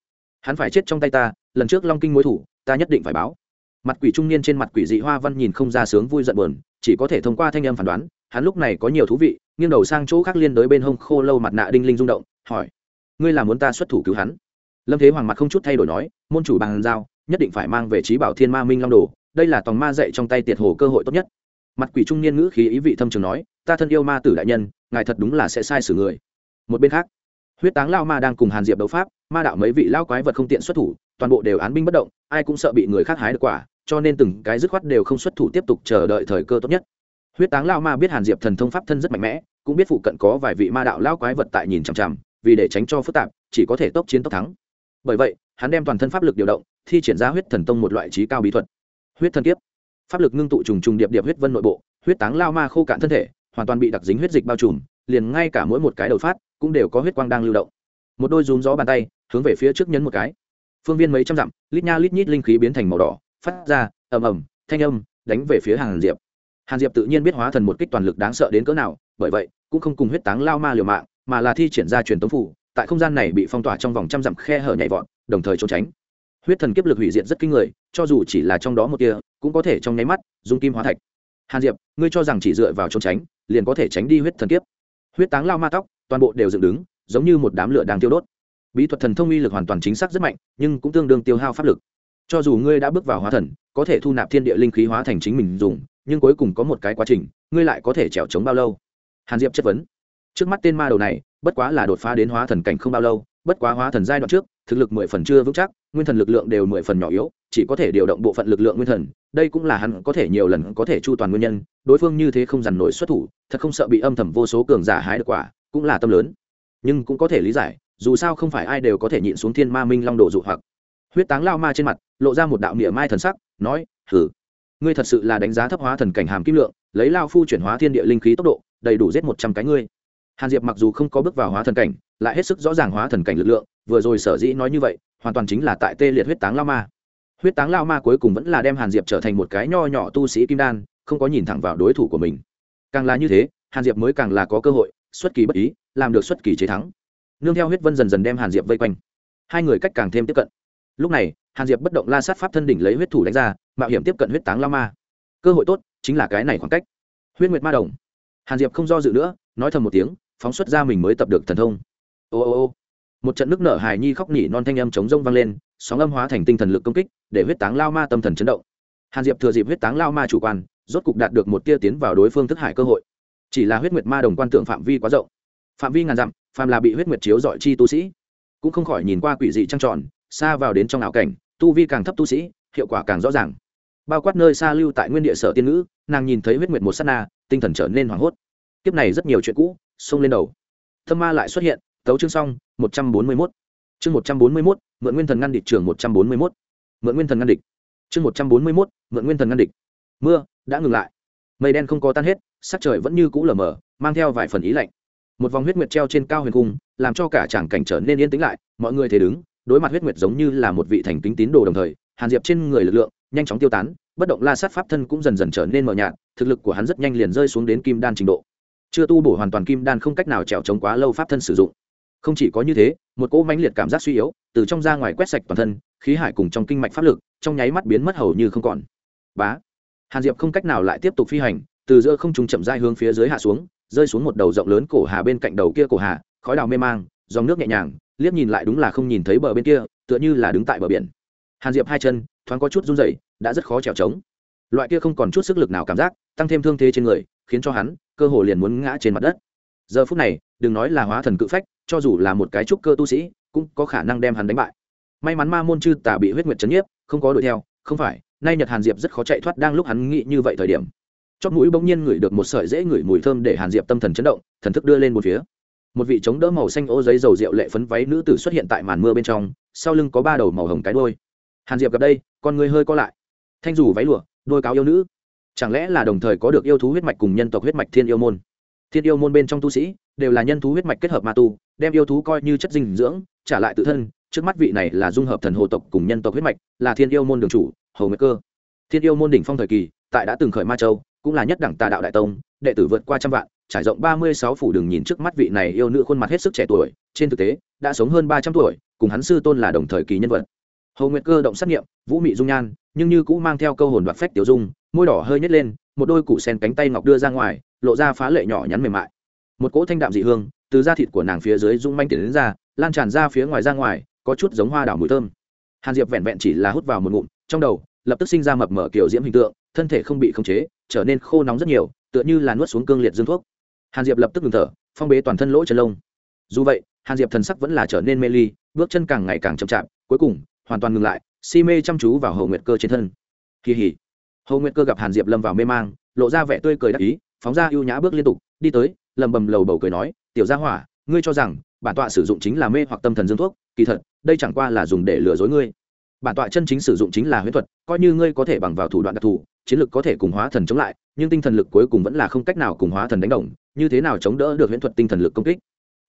Hắn phải chết trong tay ta, lần trước long kinh mối thủ, ta nhất định phải báo. Mặt quỷ trung niên trên mặt quỷ dị hoa văn nhìn không ra sướng vui giận buồn, chỉ có thể thông qua thanh âm phán đoán, hắn lúc này có nhiều thú vị, nghiêng đầu sang chỗ khác liên đối bên hông khô lâu mặt nạ đinh linh rung động, hỏi, ngươi là muốn ta xuất thủ cứu hắn? Lâm thế hoàng mặt không chút thay đổi nói, môn chủ bàn giao, nhất định phải mang về trí bảo thiên ma minh long đồ, đây là tòng ma dạy trong tay tiệt hồ cơ hội tốt nhất. Mặt quỷ trung niên ngữ khí ý vị thâm trường nói, ta thân yêu ma tử đại nhân, ngài thật đúng là sẽ sai xử người. Một bên khác, huyết táng lao ma đang cùng hàn diệp đấu pháp, ma đạo mấy vị lao quái vật không tiện xuất thủ, toàn bộ đều án binh bất động, ai cũng sợ bị người khác hái được quả, cho nên từng cái dứt khoát đều không xuất thủ tiếp tục chờ đợi thời cơ tốt nhất. Huyết táng lao ma biết hàn diệp thần thông pháp thân rất mạnh mẽ, cũng biết phụ cận có vài vị ma đạo lao quái vật tại nhìn chằm chằm, vì để tránh cho phức tạp, chỉ có thể tốc chiến tốc thắng bởi vậy, hắn đem toàn thân pháp lực điều động, thi triển ra huyết thần tông một loại trí cao bí thuật. Huyết thần kiếp. Pháp lực ngưng tụ trùng trùng điệp điệp huyết vân nội bộ, huyết táng lao ma khô cạn thân thể, hoàn toàn bị đặc dính huyết dịch bao trùm, liền ngay cả mỗi một cái đầu phát cũng đều có huyết quang đang lưu động. Một đôi rúm gió bàn tay, hướng về phía trước nhấn một cái. Phương viên mấy trăm dặm, lít nha lít nhít linh khí biến thành màu đỏ, phát ra ầm ầm, thanh âm đánh về phía hàn diệp. Hàn diệp tự nhiên biết hóa thần một kích toàn lực đáng sợ đến cỡ nào, bởi vậy cũng không cùng huyết táng lao ma liều mạng, mà là thi triển ra truyền tống phủ tại không gian này bị phong tỏa trong vòng trăm dặm khe hở nhảy vọt, đồng thời trốn tránh. Huyết thần kiếp lực hủy diệt rất kinh người, cho dù chỉ là trong đó một tia, cũng có thể trong nháy mắt dung kim hóa thạch. Hàn diệp, ngươi cho rằng chỉ dựa vào trốn tránh, liền có thể tránh đi huyết thần kiếp? Huyết táng lao ma tóc, toàn bộ đều dựng đứng, giống như một đám lửa đang tiêu đốt. Bí thuật thần thông uy lực hoàn toàn chính xác rất mạnh, nhưng cũng tương đương tiêu hao pháp lực. Cho dù ngươi đã bước vào hóa thần, có thể thu nạp thiên địa linh khí hóa thành chính mình dùng, nhưng cuối cùng có một cái quá trình, ngươi lại có thể trèo trống bao lâu? Hàn diệp chất vấn. Trước mắt tên ma đầu này bất quá là đột phá đến hóa thần cảnh không bao lâu, bất quá hóa thần giai đoạn trước, thực lực mười phần chưa vững chắc, nguyên thần lực lượng đều mười phần nhỏ yếu, chỉ có thể điều động bộ phận lực lượng nguyên thần, đây cũng là hắn có thể nhiều lần có thể chu toàn nguyên nhân, đối phương như thế không dằn nổi xuất thủ, thật không sợ bị âm thầm vô số cường giả hái được quả, cũng là tâm lớn. Nhưng cũng có thể lý giải, dù sao không phải ai đều có thể nhịn xuống thiên ma minh long đồ dụ hoặc. Huyết táng lao ma trên mặt, lộ ra một đạo mỉa mai thần sắc, nói hử ngươi thật sự là đánh giá thấp hóa thần cảnh hàm kim lượng, lấy lao phu chuyển hóa thiên địa linh khí tốc độ, đầy đủ giết một trăm cái ngươi hàn diệp mặc dù không có bước vào hóa thần cảnh, lại hết sức rõ ràng hóa thần cảnh lực lượng, vừa rồi sở dĩ nói như vậy, hoàn toàn chính là tại tê liệt huyết táng lao ma. Huyết táng lao ma cuối cùng vẫn là đem hàn diệp trở thành một cái nho nhỏ tu sĩ kim đan, không có nhìn thẳng vào đối thủ của mình. Càng là như thế, hàn diệp mới càng là có cơ hội, xuất kỳ bất ý, làm được xuất kỳ chế thắng. Nương theo huyết vân dần dần đem hàn diệp vây quanh. Hai người cách càng thêm tiếp cận. Lúc này, hàn diệp bất động la sát pháp thân đỉnh lấy huyết thủ đánh ra, mạo hiểm tiếp cận huyết táng lao ma. Cơ hội tốt chính là cái này khoảng cách. Huyết nguyệt ma đồng. Hàn diệp không do dự nữa, nói thầm một tiếng phóng xuất ra mình mới tập được thần thông. Ô ô ô. Một trận nước nở hài nhi khóc nỉ non thanh âm chống rông vang lên, sóng âm hóa thành tinh thần lực công kích, để huyết táng lao ma tâm thần chấn động. Hàn diệp thừa dịp huyết táng lao ma chủ quan, rốt cục đạt được một tia tiến vào đối phương thức hải cơ hội. Chỉ là huyết nguyệt ma đồng quan tượng phạm vi quá rộng. Phạm vi ngàn dặm, phàm là bị huyết nguyệt chiếu dọi chi tu sĩ, cũng không khỏi nhìn qua quỷ dị trăng tròn, xa vào đến trong ảo cảnh, tu vi càng thấp tu sĩ, hiệu quả càng rõ ràng. Bao quát nơi xa lưu tại nguyên địa sở tiên ngữ, nàng nhìn thấy huyết nguyệt một s á t na, tinh thần trở nên hoảng hốt. Kiếp này rất nhiều chuyện cũ xông lên đầu. Thâm ma lại xuất hiện, tấu chương xong, một trăm bốn mươi mốt. Chương một trăm bốn mươi mốt, mượn nguyên thần ngăn địch trường một trăm bốn mươi mốt. Mượn nguyên thần ngăn địch. Chương một trăm bốn mươi mốt, mượn nguyên thần ngăn địch. Mưa, đã ngừng lại. Mây đen không có tan hết, sắc trời vẫn như cũ lờ mờ, mang theo vài phần ý lạnh. Một vòng huyết nguyệt treo trên cao huyền cung, làm cho cả tràng cảnh trở nên yên tĩnh lại, mọi người thế đứng, đối mặt huyết nguyệt giống như là một vị thành kính tín đồ đồng thời, hàn diệp trên người lực lượng nhanh chóng tiêu tán, bất động la sát pháp thân cũng dần dần trở nên mờ nhạt, thực lực của hắn rất nhanh liền rơi xuống đến kim đan trình độ chưa tu bổ hoàn toàn kim đan không cách nào trèo trống quá lâu pháp thân sử dụng. Không chỉ có như thế, một cỗ mãnh liệt cảm giác suy yếu, từ trong ra ngoài quét sạch toàn thân, khí hải cùng trong kinh mạch pháp lực, trong nháy mắt biến mất hầu như không còn. Bá! Hàn diệp không cách nào lại tiếp tục phi hành, từ giữa không trung chậm rãi hướng phía dưới hạ xuống, rơi xuống một đầu rộng lớn cổ hà bên cạnh đầu kia cổ hà, khói đào mê mang, dòng nước nhẹ nhàng, liếc nhìn lại đúng là không nhìn thấy bờ bên kia, tựa như là đứng tại bờ biển. Hàn diệp hai chân, thoáng có chút run rẩy, đã rất khó trèo trống. Loại kia không còn chút sức lực nào cảm giác, tăng thêm thương thế trên người, khiến cho hắn cơ hồ liền muốn ngã trên mặt đất. Giờ phút này, đừng nói là hóa thần cự phách, cho dù là một cái trúc cơ tu sĩ, cũng có khả năng đem hắn đánh bại. May mắn ma môn chư tả bị huyết nguyệt chấn nhiếp, không có đuổi theo, không phải, nay nhật hàn diệp rất khó chạy thoát đang lúc hắn nghĩ như vậy thời điểm. Chót mũi bỗng nhiên ngửi được một sợi dễ ngửi mùi thơm để hàn diệp tâm thần chấn động, thần thức đưa lên một phía. Một vị chống đỡ màu xanh ô giấy dầu rượu lệ phấn váy nữ tử xuất hiện tại màn mưa bên trong, sau lưng có ba đầu màu hồng cái đôi hàn diệp gặp đây, con người hơi co lại. Thanh rủ váy lụa, đôi cáo yêu nữ chẳng lẽ là đồng thời có được yêu thú huyết mạch cùng nhân tộc huyết mạch thiên yêu môn? Thiên yêu môn bên trong tu sĩ đều là nhân thú huyết mạch kết hợp ma tu, đem yêu thú coi như chất dinh dưỡng, trả lại tự thân, trước mắt vị này là dung hợp thần hồ tộc cùng nhân tộc huyết mạch, là thiên yêu môn đường chủ hầu nguyệt cơ. Thiên yêu môn đỉnh phong thời kỳ, tại đã từng khởi ma châu, cũng là nhất đẳng tà đạo đại tông, đệ tử vượt qua trăm vạn, trải rộng ba mươi sáu phủ đường nhìn trước mắt vị này yêu nữ khuôn mặt hết sức trẻ tuổi, trên thực tế, đã sống hơn ba trăm tuổi, cùng hắn sư tôn là đồng thời kỳ nhân vật. Hầu nguyệt cơ động xét nghiệm vũ mị dung nhan, nhưng như cũng mang theo câu hồn đoạt phách tiểu dung môi đỏ hơi nhét lên, một đôi củ sen cánh tay ngọc đưa ra ngoài, lộ ra phá lệ nhỏ nhắn mềm mại. Một cỗ thanh đạm dị hương từ da thịt của nàng phía dưới rung manh tiến đến ra, lan tràn ra phía ngoài ra ngoài, có chút giống hoa đảo mùi thơm. Hàn diệp vẹn vẹn chỉ là hút vào một ngụm, trong đầu lập tức sinh ra mập mở kiểu diễm hình tượng, thân thể không bị khống chế, trở nên khô nóng rất nhiều, tựa như là nuốt xuống cương liệt dương thuốc. Hàn diệp lập tức ngừng thở, phong bế toàn thân lỗ chân lông. Dù vậy, hàn diệp thần sắc vẫn là trở nên mê ly, bước chân càng ngày càng chậm chạp, cuối cùng hoàn toàn ngừng lại, si mê chăm chú vào hầu nguyệt cơ trên thân. Kỳ hỉ hầu nguyệt cơ gặp hàn diệp lâm vào mê mang, lộ ra vẻ tươi cười đắc ý, phóng ra ưu nhã bước liên tục, đi tới, lầm bầm lầu bầu cười nói, tiểu gia hỏa, ngươi cho rằng, bản tọa sử dụng chính là mê hoặc tâm thần dương thuốc, kỳ thật, đây chẳng qua là dùng để lừa dối ngươi. Bản tọa chân chính sử dụng chính là huyễn thuật, coi như ngươi có thể bằng vào thủ đoạn đặc thù, chiến lực có thể cùng hóa thần chống lại, nhưng tinh thần lực cuối cùng vẫn là không cách nào cùng hóa thần đánh đồng, như thế nào chống đỡ được huyễn thuật tinh thần lực công kích?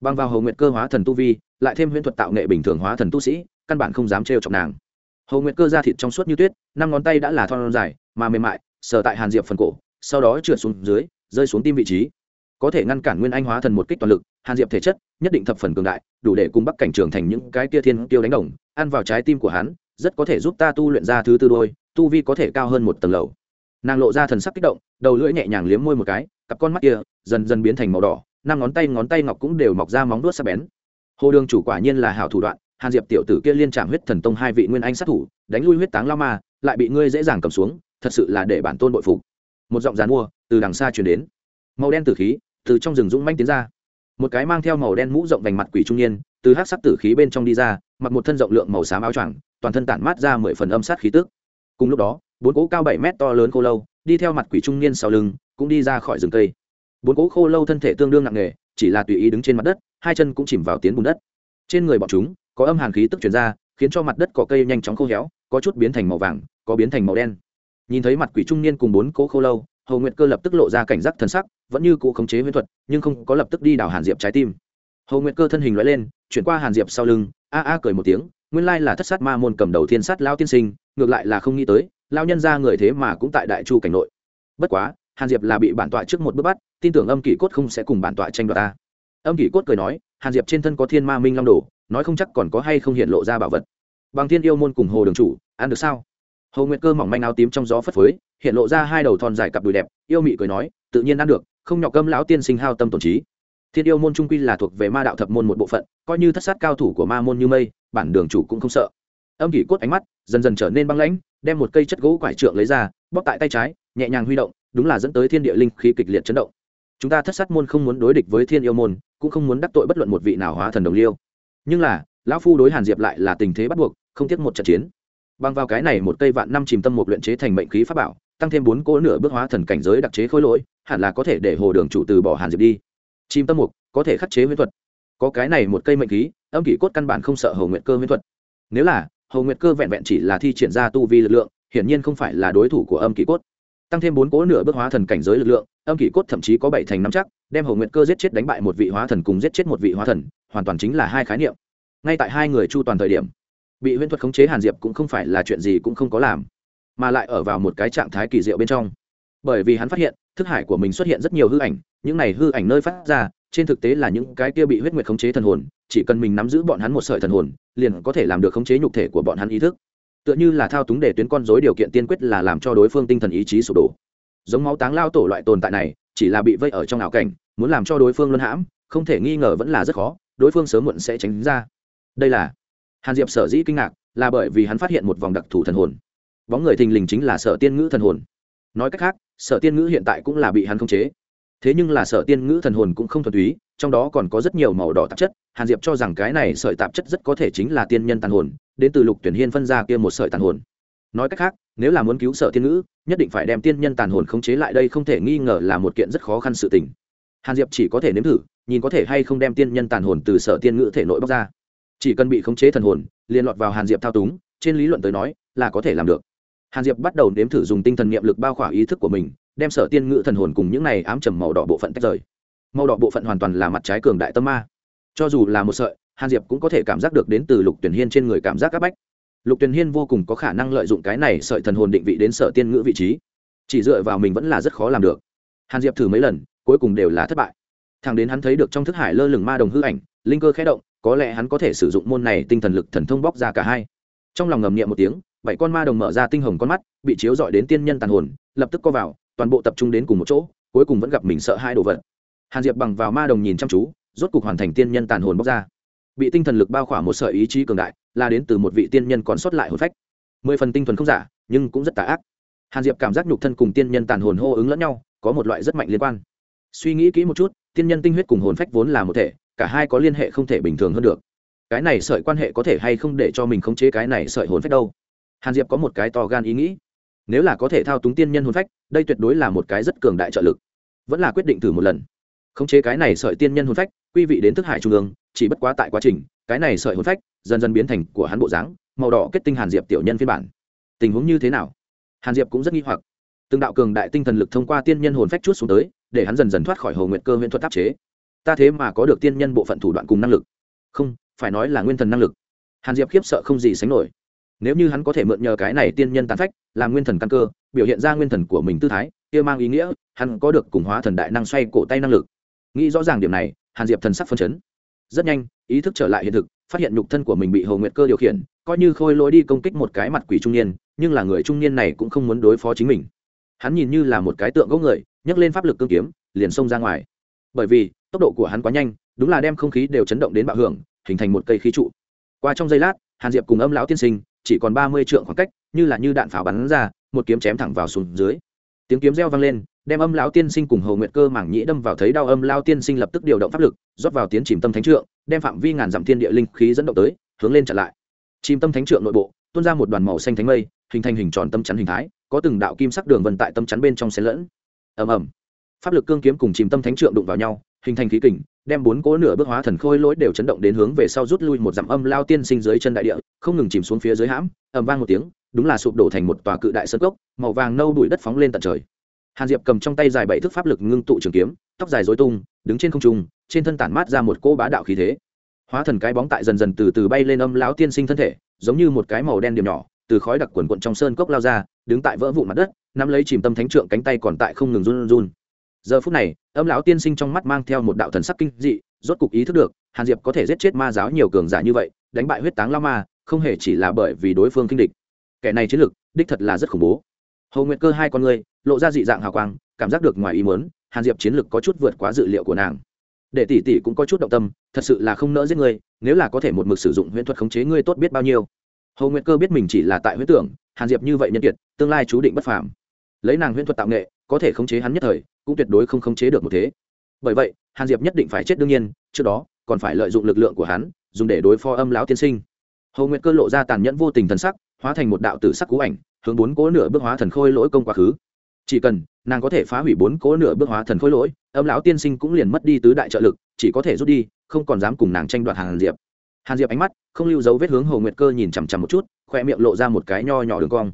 Bằng vào hầu nguyện cơ hóa thần tu vi, lại thêm huyễn thuật tạo nghệ bình thường hóa thần tu sĩ, căn bản không dám trêu chọc nàng. Hầu nguyện cơ ra thịt trong suốt như tuyết năm ngón tay đã là thon dài, mà mềm mại, sờ tại hàn diệp phần cổ, sau đó trượt xuống dưới, rơi xuống tim vị trí. Có thể ngăn cản nguyên anh hóa thần một kích toàn lực, hàn diệp thể chất nhất định thập phần cường đại, đủ để cùng bắc cảnh trường thành những cái kia thiên tiêu đánh đồng, ăn vào trái tim của hắn, rất có thể giúp ta tu luyện ra thứ tư đôi, tu vi có thể cao hơn một tầng lầu. Nàng lộ ra thần sắc kích động, đầu lưỡi nhẹ nhàng liếm môi một cái, cặp con mắt kia dần dần biến thành màu đỏ, năm ngón tay ngón tay ngọc cũng đều mọc ra móng đuốt sắc bén. Hồ đường chủ quả nhiên là hảo thủ đoạn hàn diệp tiểu tử kia liên trạm huyết thần tông hai vị nguyên anh sát thủ, đánh lui huyết táng lao ma, lại bị ngươi dễ dàng cầm xuống, thật sự là để bản tôn bội phục. Một giọng dàn mua từ đằng xa chuyển đến. Màu đen tử khí từ trong rừng dũng manh tiến ra. Một cái mang theo màu đen mũ rộng vành mặt quỷ trung niên, từ hát sắc tử khí bên trong đi ra, mặc một thân rộng lượng màu xám áo choàng, toàn thân tản mát ra mười phần âm sát khí tức. Cùng lúc đó, bốn cỗ cao bảy mét to lớn khô lâu đi theo mặt quỷ trung niên sau lưng, cũng đi ra khỏi rừng cây. Bốn cỗ khô lâu thân thể tương đương nặng nề, chỉ là tùy ý đứng trên mặt đất, hai chân cũng chìm vào tiến bùn đất. Trên người bọn chúng có âm hàn khí tức chuyển ra, khiến cho mặt đất cỏ cây nhanh chóng khô héo, có chút biến thành màu vàng, có biến thành màu đen. Nhìn thấy mặt quỷ trung niên cùng bốn cỗ khô lâu hầu nguyệt cơ lập tức lộ ra cảnh giác thần sắc, vẫn như cụ khống chế huyễn thuật, nhưng không có lập tức đi đào hàn diệp trái tim. Hầu nguyệt cơ thân hình loại lên, chuyển qua hàn diệp sau lưng, a a cười một tiếng, nguyên lai là thất sát ma môn cầm đầu thiên sát lao tiên sinh, ngược lại là không nghĩ tới lao nhân ra người thế mà cũng tại đại chu cảnh nội. Bất quá, hàn diệp là bị bản tọa trước một bước bắt, tin tưởng âm kỷ cốt không sẽ cùng bản tọa tranh đoạt ta. Âm kỷ cốt cười nói, hàn diệp trên thân có thiên ma minh long đồ nói không chắc còn có hay không hiện lộ ra bảo vật. Bằng thiên yêu môn cùng hồ đường chủ, ăn được sao? Hồ nguyệt cơ mỏng manh áo tím trong gió phất phới, hiện lộ ra hai đầu thon dài cặp đùi đẹp, yêu mị cười nói, tự nhiên ăn được, không nhọc cơm lão tiên sinh hao tâm tổn trí. Thiên yêu môn trung quy là thuộc về ma đạo thập môn một bộ phận, coi như thất sát cao thủ của ma môn như mây, bản đường chủ cũng không sợ. Âm kỷ cốt ánh mắt dần dần trở nên băng lãnh, đem một cây chất gỗ quải trượng lấy ra, bóp tại tay trái, nhẹ nhàng huy động, đúng là dẫn tới thiên địa linh khí kịch liệt chấn động. Chúng ta thất sát môn không muốn đối địch với thiên yêu môn, cũng không muốn đắc tội bất luận một vị nào hóa thần đồng liêu nhưng là, lão phu đối hàn diệp lại là tình thế bắt buộc, không tiếc một trận chiến. Bằng vào cái này một cây vạn năm chìm tâm một luyện chế thành mệnh khí pháp bảo, tăng thêm bốn cỗ nửa bước hóa thần cảnh giới đặc chế khối lỗi, hẳn là có thể để hồ đường chủ từ bỏ hàn diệp đi. Chìm tâm mục, có thể khắc chế huyễn thuật. Có cái này một cây mệnh khí, âm kỷ cốt căn bản không sợ hồ nguyện cơ huyễn thuật. Nếu là, hồ nguyệt cơ vẹn vẹn chỉ là thi triển ra tu vi lực lượng, hiển nhiên không phải là đối thủ của âm kỷ cốt. Tăng thêm bốn cỗ nửa bước hóa thần cảnh giới lực lượng, âm kỷ cốt thậm chí có bảy thành năm chắc, đem hồ nguyệt cơ giết chết đánh bại một vị hóa thần cùng giết chết một vị hóa thần hoàn toàn chính là hai khái niệm. Ngay tại hai người chu toàn thời điểm, bị huyễn thuật khống chế hàn diệp cũng không phải là chuyện gì cũng không có làm, mà lại ở vào một cái trạng thái kỳ diệu bên trong. Bởi vì hắn phát hiện, thức hải của mình xuất hiện rất nhiều hư ảnh, những này hư ảnh nơi phát ra, trên thực tế là những cái kia bị huyết nguyệt khống chế thần hồn, chỉ cần mình nắm giữ bọn hắn một sợi thần hồn, liền có thể làm được khống chế nhục thể của bọn hắn ý thức. Tựa như là thao túng để tuyến con dối điều kiện tiên quyết là làm cho đối phương tinh thần ý chí sụp đổ. Giống máu táng lao tổ loại tồn tại này, chỉ là bị vây ở trong ảo cảnh, muốn làm cho đối phương luân hãm, không thể nghi ngờ vẫn là rất khó đối phương sớm muộn sẽ tránh ra. Đây là, hàn diệp sở dĩ kinh ngạc, là bởi vì hắn phát hiện một vòng đặc thù thần hồn. Bóng người thình lình chính là sở tiên ngữ thần hồn. Nói cách khác, sở tiên ngữ hiện tại cũng là bị hắn khống chế. Thế nhưng là sở tiên ngữ thần hồn cũng không thuần túy, trong đó còn có rất nhiều màu đỏ tạp chất. Hàn diệp cho rằng cái này sợi tạp chất rất có thể chính là tiên nhân tàn hồn, đến từ lục tuyển hiên phân ra kia một sợi tàn hồn. Nói cách khác, nếu là muốn cứu sở tiên ngữ, nhất định phải đem tiên nhân tàn hồn khống chế lại đây không thể nghi ngờ là một kiện rất khó khăn sự tình hàn diệp chỉ có thể nếm thử, nhìn có thể hay không đem tiên nhân tàn hồn từ sở tiên ngữ thể nội bóc ra. Chỉ cần bị khống chế thần hồn liên lọt vào hàn diệp thao túng, trên lý luận tới nói, là có thể làm được. Hàn diệp bắt đầu nếm thử dùng tinh thần niệm lực bao khỏa ý thức của mình, đem sở tiên ngữ thần hồn cùng những này ám trầm màu đỏ bộ phận tách rời. Màu đỏ bộ phận hoàn toàn là mặt trái cường đại tâm ma. Cho dù là một sợi, hàn diệp cũng có thể cảm giác được đến từ lục tuyển hiên trên người cảm giác áp bách. Lục tuyển hiên vô cùng có khả năng lợi dụng cái này sợi thần hồn định vị đến sở tiên ngữ vị trí. Chỉ dựa vào mình vẫn là rất khó làm được. Hàn diệp thử mấy lần cuối cùng đều là thất bại. Thằng đến hắn thấy được trong thức hải lơ lửng ma đồng hư ảnh, linh cơ khẽ động, có lẽ hắn có thể sử dụng môn này tinh thần lực thần thông bóc ra cả hai. Trong lòng ngầm niệm một tiếng, bảy con ma đồng mở ra tinh hồng con mắt, bị chiếu dọi đến tiên nhân tàn hồn, lập tức co vào, toàn bộ tập trung đến cùng một chỗ, cuối cùng vẫn gặp mình sợ hai đồ vật. Hàn diệp bằng vào ma đồng nhìn chăm chú, rốt cục hoàn thành tiên nhân tàn hồn bóc ra. Bị tinh thần lực bao khỏa một sợi ý chí cường đại, là đến từ một vị tiên nhân còn sót lại hồn phách. Mười phần tinh thuần không giả, nhưng cũng rất tà ác. Hàn diệp cảm giác nhục thân cùng tiên nhân tàn hồn hô ứng lẫn nhau, có một loại rất mạnh liên quan suy nghĩ kỹ một chút, tiên nhân tinh huyết cùng hồn phách vốn là một thể, cả hai có liên hệ không thể bình thường hơn được. Cái này sợi quan hệ có thể hay không để cho mình khống chế cái này sợi hồn phách đâu? Hàn diệp có một cái to gan ý nghĩ. Nếu là có thể thao túng tiên nhân hồn phách, đây tuyệt đối là một cái rất cường đại trợ lực. Vẫn là quyết định thử một lần. Khống chế cái này sợi tiên nhân hồn phách, quy vị đến thức hải trung ương, chỉ bất quá tại quá trình, cái này sợi hồn phách dần dần biến thành của hắn bộ dáng, màu đỏ kết tinh hàn diệp tiểu nhân phiên bản. Tình huống như thế nào? Hàn diệp cũng rất nghi hoặc. Từng đạo cường đại tinh thần lực thông qua tiên nhân hồn phách chút xuống tới để hắn dần dần thoát khỏi hồ nguyện cơ huyễn thuật áp chế. Ta thế mà có được tiên nhân bộ phận thủ đoạn cùng năng lực. Không, phải nói là nguyên thần năng lực. Hàn diệp khiếp sợ không gì sánh nổi. Nếu như hắn có thể mượn nhờ cái này tiên nhân tàn phách, làm nguyên thần căn cơ, biểu hiện ra nguyên thần của mình tư thái, kia mang ý nghĩa, hắn có được cùng hóa thần đại năng xoay cổ tay năng lực. Nghĩ rõ ràng điểm này, hàn diệp thần sắc phân chấn. Rất nhanh, ý thức trở lại hiện thực, phát hiện nhục thân của mình bị hồ nguyệt cơ điều khiển, coi như khôi lối đi công kích một cái mặt quỷ trung niên, nhưng là người trung niên này cũng không muốn đối phó chính mình. Hắn nhìn như là một cái tượng gỗ người nhấc lên pháp lực cương kiếm, liền xông ra ngoài. Bởi vì, tốc độ của hắn quá nhanh, đúng là đem không khí đều chấn động đến bạo hưởng, hình thành một cây khí trụ. Qua trong giây lát, hàn diệp cùng âm lão tiên sinh, chỉ còn ba mươi trượng khoảng cách, như là như đạn pháo bắn ra, một kiếm chém thẳng vào xuống dưới. Tiếng kiếm reo vang lên, đem âm lão tiên sinh cùng hầu nguyệt cơ mảng nhĩ đâm vào thấy đau âm lao tiên sinh lập tức điều động pháp lực, rót vào tiến chìm tâm thánh trượng, đem phạm vi ngàn dặm thiên địa linh khí dẫn động tới, hướng lên chặn lại. Chìm tâm thánh trượng nội bộ, tuôn ra một đoàn màu xanh thánh mây, hình thành hình tròn tâm chắn hình thái, có từng đạo kim sắc đường vân tại tâm chắn bên trong xen lẫn ầm ầm. Pháp lực cương kiếm cùng chìm tâm thánh trượng đụng vào nhau, hình thành khí kình, đem bốn cố nửa bước hóa thần khôi lỗi đều chấn động đến hướng về sau rút lui một dặm âm lao tiên sinh dưới chân đại địa, không ngừng chìm xuống phía dưới hãm, ầm vang một tiếng, đúng là sụp đổ thành một tòa cự đại sơn cốc, màu vàng nâu đuổi đất phóng lên tận trời. Hàn diệp cầm trong tay dài bảy thước pháp lực ngưng tụ trường kiếm, tóc dài dối tung, đứng trên không trung, trên thân tản mát ra một cỗ bá đạo khí thế. Hóa thần cái bóng tại dần dần từ từ bay lên âm lão tiên sinh thân thể, giống như một cái màu đen điểm nhỏ từ khói đặc quần quận trong sơn cốc lao ra, đứng tại vỡ vụ mặt đất, nắm lấy chìm tâm thánh trượng cánh tay còn tại không ngừng run run. Giờ phút này, âm lão tiên sinh trong mắt mang theo một đạo thần sắc kinh dị, rốt cục ý thức được, hàn diệp có thể giết chết ma giáo nhiều cường giả như vậy, đánh bại huyết táng lao ma, không hề chỉ là bởi vì đối phương kinh địch. Kẻ này chiến lực, đích thật là rất khủng bố. Hầu nguyệt cơ hai con người, lộ ra dị dạng hào quang, cảm giác được ngoài ý muốn, hàn diệp chiến lực có chút vượt quá dự liệu của nàng. Để tỷ tỷ cũng có chút động tâm, thật sự là không nỡ giết người nếu là có thể một mực sử dụng huyễn thuật khống chế ngươi tốt biết bao nhiêu hầu nguyệt cơ biết mình chỉ là tại huyễn tưởng, hàn diệp như vậy nhân kiệt, tương lai chú định bất phàm. Lấy nàng huyễn thuật tạo nghệ, có thể khống chế hắn nhất thời, cũng tuyệt đối không khống chế được một thế. Bởi vậy, hàn diệp nhất định phải chết đương nhiên, trước đó, còn phải lợi dụng lực lượng của hắn, dùng để đối phó âm lão tiên sinh. Hầu nguyệt cơ lộ ra tàn nhẫn vô tình thần sắc, hóa thành một đạo tử sắc cú ảnh, hướng bốn cố nửa bước hóa thần khôi lỗi công quá khứ. Chỉ cần nàng có thể phá hủy bốn cố nửa bước hóa thần khôi lỗi, âm lão tiên sinh cũng liền mất đi tứ đại trợ lực, chỉ có thể rút đi, không còn dám cùng nàng tranh đoạt hàn diệp hàn diệp ánh mắt không lưu dấu vết hướng hồ nguyệt cơ nhìn chằm chằm một chút khoe miệng lộ ra một cái nho nhỏ đường cong.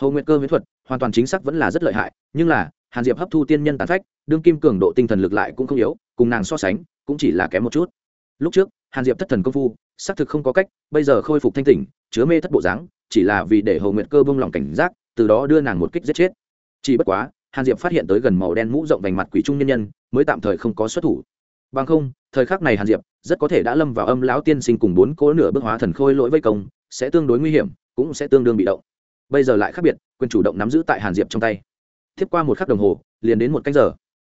Hồ nguyệt cơ huyễn thuật hoàn toàn chính xác vẫn là rất lợi hại, nhưng là, hàn diệp hấp thu tiên nhân tàn phách, đương kim cường độ tinh thần lực lại cũng không yếu, cùng nàng so sánh, cũng chỉ là kém một chút. Lúc trước, hàn diệp thất thần công phu, xác thực không có cách, bây giờ khôi phục thanh tỉnh, chứa mê thất bộ dáng, chỉ là vì để hồ nguyệt cơ bông lòng cảnh giác, từ đó đưa nàng một kích giết chết. Chỉ bất quá, hàn diệp phát hiện tới gần màu đen mũ rộng vành mặt quỷ trung nhân nhân, mới tạm thời không có xuất thủ bằng không, thời khắc này hàn diệp rất có thể đã lâm vào âm lão tiên sinh cùng bốn cố nửa bước hóa thần khôi lỗi vây công, sẽ tương đối nguy hiểm, cũng sẽ tương đương bị động. Bây giờ lại khác biệt, quyền chủ động nắm giữ tại hàn diệp trong tay. Tiếp qua một khắc đồng hồ, liền đến một cách giờ.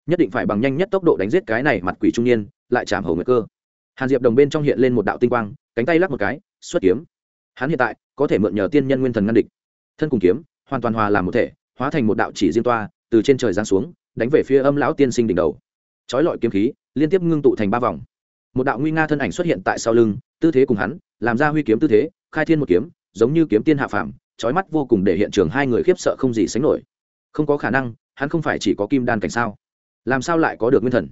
Nhất định phải bằng nhanh nhất tốc độ đánh giết cái này mặt quỷ trung niên, lại chạm hầu nguy cơ. Hàn diệp đồng bên trong hiện lên một đạo tinh quang, cánh tay lắc một cái, xuất kiếm. Hắn hiện tại có thể mượn nhờ tiên nhân nguyên thần ngăn địch. Thân cùng kiếm, hoàn toàn hòa làm một thể, hóa thành một đạo chỉ riêng toa, từ trên trời giáng xuống, đánh về phía âm lão tiên sinh đỉnh đầu. Trói lọi kiếm khí liên tiếp ngưng tụ thành ba vòng. Một đạo nguy nga thân ảnh xuất hiện tại sau lưng, tư thế cùng hắn, làm ra huy kiếm tư thế, khai thiên một kiếm, giống như kiếm tiên hạ phàm trói mắt vô cùng để hiện trường hai người khiếp sợ không gì sánh nổi. Không có khả năng, hắn không phải chỉ có kim đan cảnh sao? Làm sao lại có được nguyên thần?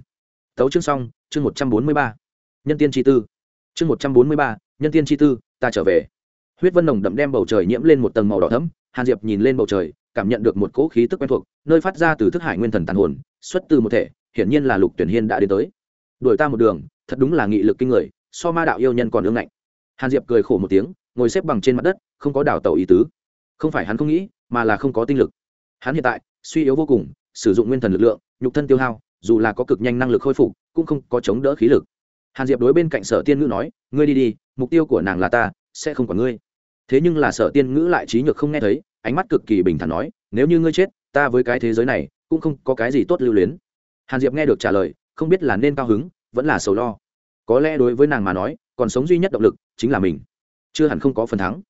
Tấu chương xong, chương một trăm bốn mươi ba. Nhân tiên chi tư. Chương một trăm bốn mươi ba, nhân tiên chi tư, ta trở về. Huyết vân nồng đậm đem bầu trời nhiễm lên một tầng màu đỏ thấm hàn diệp nhìn lên bầu trời, cảm nhận được một cỗ khí tức quen thuộc, nơi phát ra từ thức hải nguyên thần tàn hồn, xuất từ một thể hiển nhiên là lục tuyển hiên đã đến tới. Đuổi ta một đường, thật đúng là nghị lực kinh người, so ma đạo yêu nhân còn ương ngạnh. Hàn diệp cười khổ một tiếng, ngồi xếp bằng trên mặt đất, không có đảo tẩu ý tứ. Không phải hắn không nghĩ, mà là không có tinh lực. Hắn hiện tại, suy yếu vô cùng, sử dụng nguyên thần lực lượng, nhục thân tiêu hao, dù là có cực nhanh năng lực khôi phục, cũng không có chống đỡ khí lực. Hàn diệp đối bên cạnh sở tiên ngữ nói, ngươi đi đi, mục tiêu của nàng là ta, sẽ không còn ngươi. Thế nhưng là sở tiên ngữ lại trí nhược không nghe thấy, ánh mắt cực kỳ bình thản nói, nếu như ngươi chết, ta với cái thế giới này, cũng không có cái gì tốt lưu luyến hàn diệp nghe được trả lời, không biết là nên cao hứng, vẫn là sầu lo. Có lẽ đối với nàng mà nói, còn sống duy nhất động lực chính là mình. Chưa hẳn không có phần thắng.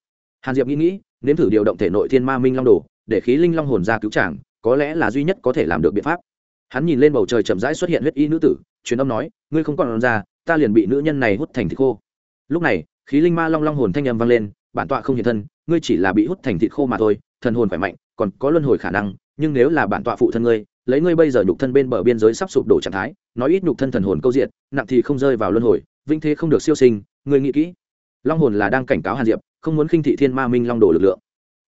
Hàn diệp nghĩ nghĩ, nếm thử điều động thể nội thiên ma minh long đồ, để khí linh long hồn ra cứu chàng, có lẽ là duy nhất có thể làm được biện pháp. Hắn nhìn lên bầu trời chậm rãi xuất hiện huyết y nữ tử, truyền âm nói, ngươi không còn ra, ta liền bị nữ nhân này hút thành thịt khô. Lúc này, khí linh ma long long hồn thanh âm vang lên, bản tọa không hiện thân, ngươi chỉ là bị hút thành thịt khô mà thôi, thần hồn khỏe mạnh, còn có luân hồi khả năng, nhưng nếu là bản tọa phụ thân ngươi lấy ngươi bây giờ nhục thân bên bờ biên giới sắp sụp đổ trạng thái, nói ít nhục thân thần hồn câu diện nặng thì không rơi vào luân hồi vinh thế không được siêu sinh, ngươi nghĩ kỹ. Long hồn là đang cảnh cáo hàn diệp, không muốn khinh thị thiên ma minh long đồ lực lượng.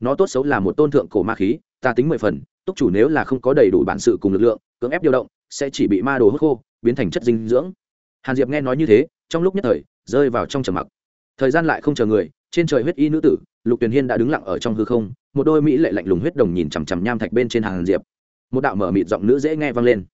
Nó tốt xấu là một tôn thượng cổ ma khí, ta tính mười phần, túc chủ nếu là không có đầy đủ bản sự cùng lực lượng, cưỡng ép điều động, sẽ chỉ bị ma đồ hút khô, biến thành chất dinh dưỡng. Hàn diệp nghe nói như thế, trong lúc nhất thời, rơi vào trong trầm mặc. Thời gian lại không chờ người, trên trời huyết y nữ tử, lục tuyền hiên đã đứng lặng ở trong hư không, một đôi mỹ lệ lạnh lùng huyết đồng nhìn chằm chằm nham thạch bên trên hàn diệp một đạo mở mịt giọng nữ dễ nghe vang lên.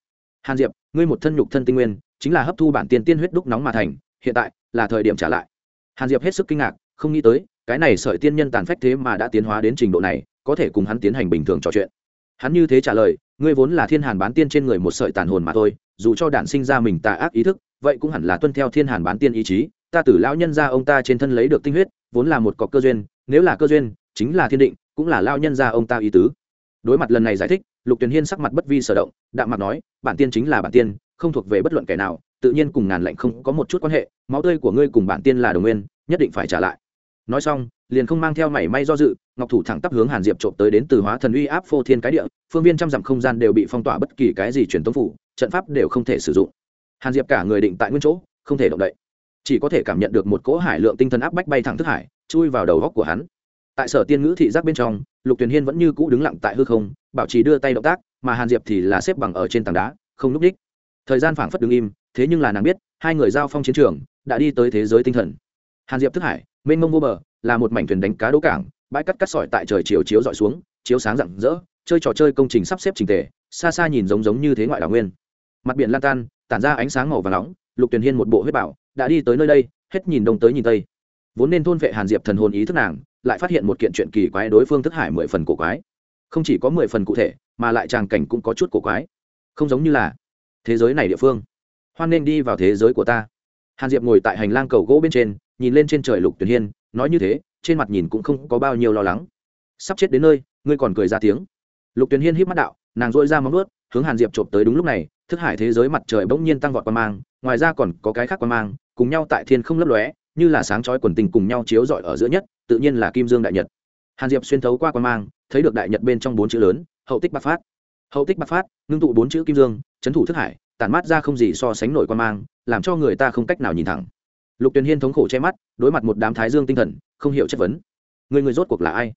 Hàn diệp, ngươi một thân nhục thân tinh nguyên, chính là hấp thu bản tiền tiên huyết đúc nóng mà thành, hiện tại là thời điểm trả lại. Hàn diệp hết sức kinh ngạc, không nghĩ tới, cái này sợi tiên nhân tàn phách thế mà đã tiến hóa đến trình độ này, có thể cùng hắn tiến hành bình thường trò chuyện. Hắn như thế trả lời, ngươi vốn là thiên hàn bán tiên trên người một sợi tàn hồn mà thôi, dù cho đản sinh ra mình tà ác ý thức, vậy cũng hẳn là tuân theo thiên hàn bán tiên ý chí, ta tử lão nhân ra ông ta trên thân lấy được tinh huyết, vốn là một cọc cơ duyên, nếu là cơ duyên, chính là thiên định, cũng là lao nhân ra ông ta ý tứ đối mặt lần này giải thích, lục tuyền hiên sắc mặt bất vi sở động, đạm mặt nói, bản tiên chính là bản tiên, không thuộc về bất luận kẻ nào, tự nhiên cùng ngàn lệnh không có một chút quan hệ, máu tươi của ngươi cùng bản tiên là đồng nguyên, nhất định phải trả lại. Nói xong, liền không mang theo mảy may do dự, ngọc thủ thẳng tắp hướng hàn diệp trộm tới đến từ hóa thần uy áp phô thiên cái địa, phương viên trăm dặm không gian đều bị phong tỏa bất kỳ cái gì truyền tống phủ, trận pháp đều không thể sử dụng. Hàn diệp cả người định tại nguyên chỗ, không thể động đậy. Chỉ có thể cảm nhận được một cỗ hải lượng tinh thần áp bách bay thẳng thức hải, chui vào đầu góc của hắn tại sở tiên ngữ thị giác bên trong, lục tuyền hiên vẫn như cũ đứng lặng tại hư không, bảo trì đưa tay động tác, mà hàn diệp thì là xếp bằng ở trên tảng đá, không núp đích. Thời gian phảng phất đứng im, thế nhưng là nàng biết, hai người giao phong chiến trường, đã đi tới thế giới tinh thần. Hàn diệp thức hải, mênh mông vô bờ, là một mảnh thuyền đánh cá đỗ cảng, bãi cắt cắt sỏi tại trời chiều chiếu dọi xuống, chiếu sáng rạng rỡ, chơi trò chơi công trình sắp xếp trình tề, xa xa nhìn giống giống như thế ngoại đảo nguyên. Mặt biển lan tan, tản ra ánh sáng màu và nóng, lục tuyền hiên một bộ huyết bảo, đã đi tới nơi đây, hết nhìn đông tới nhìn tây. Vốn nên thôn vệ hàn diệp thần hồn ý thức nàng lại phát hiện một kiện chuyện kỳ quái đối phương thức hải mười phần cổ quái. Không chỉ có mười phần cụ thể, mà lại tràng cảnh cũng có chút cổ quái. Không giống như là thế giới này địa phương. Hoan nên đi vào thế giới của ta. Hàn diệp ngồi tại hành lang cầu gỗ bên trên, nhìn lên trên trời lục tuyển hiên, nói như thế, trên mặt nhìn cũng không có bao nhiêu lo lắng. Sắp chết đến nơi, ngươi còn cười ra tiếng. Lục tuyển hiên híp mắt đạo, nàng dội ra móng ướt hướng hàn diệp chộp tới đúng lúc này, thức hải thế giới mặt trời bỗng nhiên tăng vọt qua mang, ngoài ra còn có cái khác qua mang, cùng nhau tại thiên không lấp lóe, như là sáng chói quần tình cùng nhau chiếu rọi ở giữa nhất tự nhiên là kim dương đại nhật. Hàn diệp xuyên thấu qua quan mang, thấy được đại nhật bên trong bốn chữ lớn, hậu tích bắc phát. Hậu tích bắc phát, ngưng tụ bốn chữ kim dương, chấn thủ thức hải, tản mát ra không gì so sánh nổi quan mang, làm cho người ta không cách nào nhìn thẳng. Lục tuyền hiên thống khổ che mắt, đối mặt một đám thái dương tinh thần, không hiểu chất vấn. Người người rốt cuộc là ai?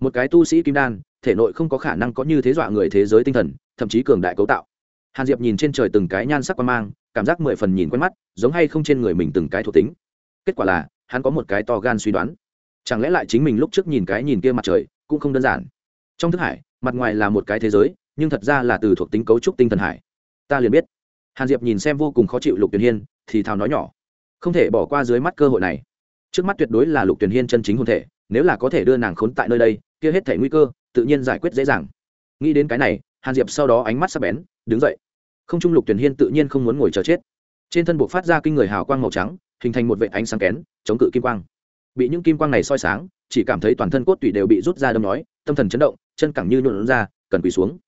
Một cái tu sĩ kim đan, thể nội không có khả năng có như thế dọa người thế giới tinh thần, thậm chí cường đại cấu tạo. Hàn diệp nhìn trên trời từng cái nhan sắc quan mang, cảm giác mười phần nhìn quen mắt, giống hay không trên người mình từng cái thuộc tính. Kết quả là, hắn có một cái to gan suy đoán chẳng lẽ lại chính mình lúc trước nhìn cái nhìn kia mặt trời cũng không đơn giản? Trong thức hải, mặt ngoài là một cái thế giới, nhưng thật ra là từ thuộc tính cấu trúc tinh thần hải. Ta liền biết. Hàn diệp nhìn xem vô cùng khó chịu lục tuyền hiên, thì thào nói nhỏ. Không thể bỏ qua dưới mắt cơ hội này. Trước mắt tuyệt đối là lục tuyền hiên chân chính hôn thể, nếu là có thể đưa nàng khốn tại nơi đây, kia hết thể nguy cơ, tự nhiên giải quyết dễ dàng. Nghĩ đến cái này, hàn diệp sau đó ánh mắt sắp bén, đứng dậy. Không trung lục tuyền hiên tự nhiên không muốn ngồi chờ chết. Trên thân buộc phát ra kinh người hào quang màu trắng, hình thành một vệ ánh sáng kén, chống cự kim quang bị những kim quang này soi sáng, chỉ cảm thấy toàn thân cốt tủy đều bị rút ra đâm nói tâm thần chấn động, chân cẳng như nhuộn ra, cần quỳ xuống.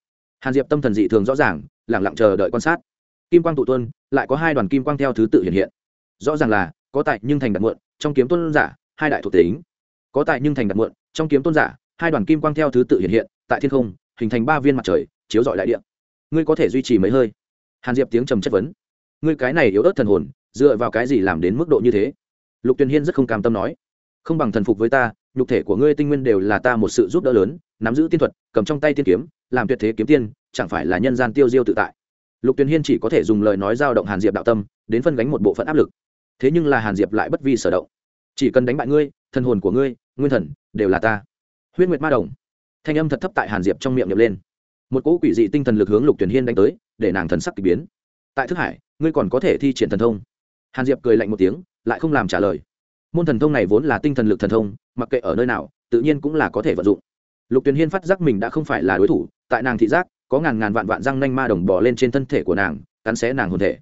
Hàn diệp tâm thần dị thường rõ ràng lẳng lặng chờ đợi quan sát. Kim quang tụ tuân lại có hai đoàn kim quang theo thứ tự hiện hiện. Rõ ràng là, có tại nhưng thành đặt muộn, trong kiếm tôn giả, hai đại thuộc tính. Có tại nhưng thành đặt muộn, trong kiếm tôn giả, hai đoàn kim quang theo thứ tự hiện hiện, tại thiên không, hình thành ba viên mặt trời, chiếu rọi đại địa. Ngươi có thể duy trì mấy hơi? Hàn diệp tiếng trầm chất vấn. Ngươi cái này yếu ớt thần hồn, dựa vào cái gì làm đến mức độ như thế? Lục tuyền hiên rất không cam tâm nói không bằng thần phục với ta, nhục thể của ngươi tinh nguyên đều là ta một sự giúp đỡ lớn, nắm giữ tiên thuật, cầm trong tay tiên kiếm, làm tuyệt thế kiếm tiên, chẳng phải là nhân gian tiêu diêu tự tại. Lục tuyền hiên chỉ có thể dùng lời nói giao động hàn diệp đạo tâm, đến phân gánh một bộ phận áp lực. Thế nhưng là hàn diệp lại bất vi sở động. Chỉ cần đánh bại ngươi, thần hồn của ngươi, nguyên thần, đều là ta. Huyết nguyệt ma đồng. Thanh âm thật thấp tại hàn diệp trong miệng nhập lên. Một cỗ quỷ dị tinh thần lực hướng lục tuyển hiên đánh tới, để nàng thần sắc k ỳ biến. Tại thức hải, ngươi còn có thể thi triển thần thông. Hàn diệp cười lạnh một tiếng, lại không làm trả lời môn thần thông này vốn là tinh thần lực thần thông, mặc kệ ở nơi nào, tự nhiên cũng là có thể vận dụng. Lục Tuyền hiên phát giác mình đã không phải là đối thủ, tại nàng thị giác, có ngàn ngàn vạn vạn răng nanh ma đồng bò lên trên thân thể của nàng, cắn xé nàng hồn thể.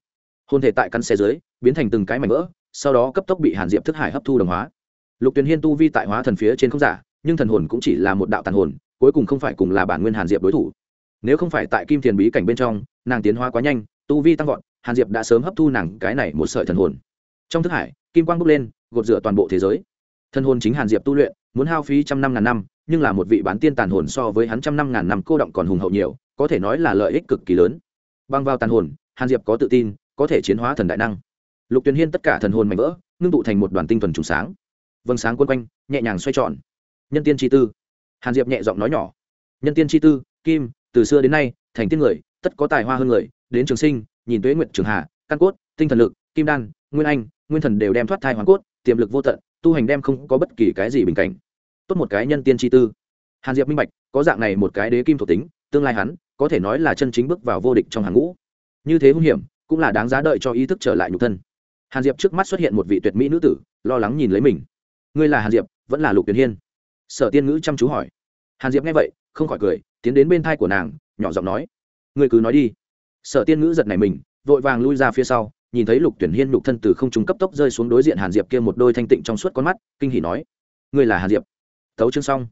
Hồn thể tại cắn xé dưới, biến thành từng cái mảnh vỡ, sau đó cấp tốc bị hàn diệp thức hải hấp thu đồng hóa. Lục Tuyền hiên tu vi tại hóa thần phía trên không giả, nhưng thần hồn cũng chỉ là một đạo tàn hồn, cuối cùng không phải cùng là bản nguyên hàn diệp đối thủ. Nếu không phải tại kim thiền bí cảnh bên trong, nàng tiến hóa quá nhanh, tu vi tăng vọt, hàn diệp đã sớm hấp thu nàng cái này một sợi thần hồn. Trong thức hải kim quang bốc lên, gột rửa toàn bộ thế giới. Thân hồn chính hàn diệp tu luyện, muốn hao phí trăm năm ngàn năm, nhưng là một vị bán tiên tàn hồn so với hắn trăm năm ngàn năm cô động còn hùng hậu nhiều, có thể nói là lợi ích cực kỳ lớn. Băng vào tàn hồn, hàn diệp có tự tin, có thể chiến hóa thần đại năng. Lục tuyền hiên tất cả thần hồn mạnh vỡ, ngưng tụ thành một đoàn tinh thuần trùng sáng. Vâng sáng quân quanh, nhẹ nhàng xoay tròn. Nhân tiên chi tư. Hàn diệp nhẹ giọng nói nhỏ. Nhân tiên chi tư, kim, từ xưa đến nay, thành tiên người, tất có tài hoa hơn người, đến trường sinh, nhìn tuế nguyện trường hà, căn cốt, tinh thần lực, kim đan, nguyên anh nguyên thần đều đem thoát thai hoàn cốt, tiềm lực vô tận, tu hành đem không có bất kỳ cái gì bình cảnh. Tốt một cái nhân tiên chi tư. Hàn diệp minh bạch, có dạng này một cái đế kim thuộc tính, tương lai hắn, có thể nói là chân chính bước vào vô địch trong hàng ngũ. Như thế hung hiểm, cũng là đáng giá đợi cho ý thức trở lại nhục thân. Hàn diệp trước mắt xuất hiện một vị tuyệt mỹ nữ tử, lo lắng nhìn lấy mình. Ngươi là hàn diệp, vẫn là lục tuyển hiên? Sở tiên ngữ chăm chú hỏi. Hàn diệp nghe vậy, không khỏi cười, tiến đến bên thai của nàng, nhỏ giọng nói. Ngươi cứ nói đi. Sở tiên ngữ giật này mình, vội vàng lui ra phía sau nhìn thấy lục tuyển hiên lục thân từ không trung cấp tốc rơi xuống đối diện hàn diệp kia một đôi thanh tịnh trong suốt con mắt, kinh hỉ nói, ngươi là hàn diệp? Tấu chương xong.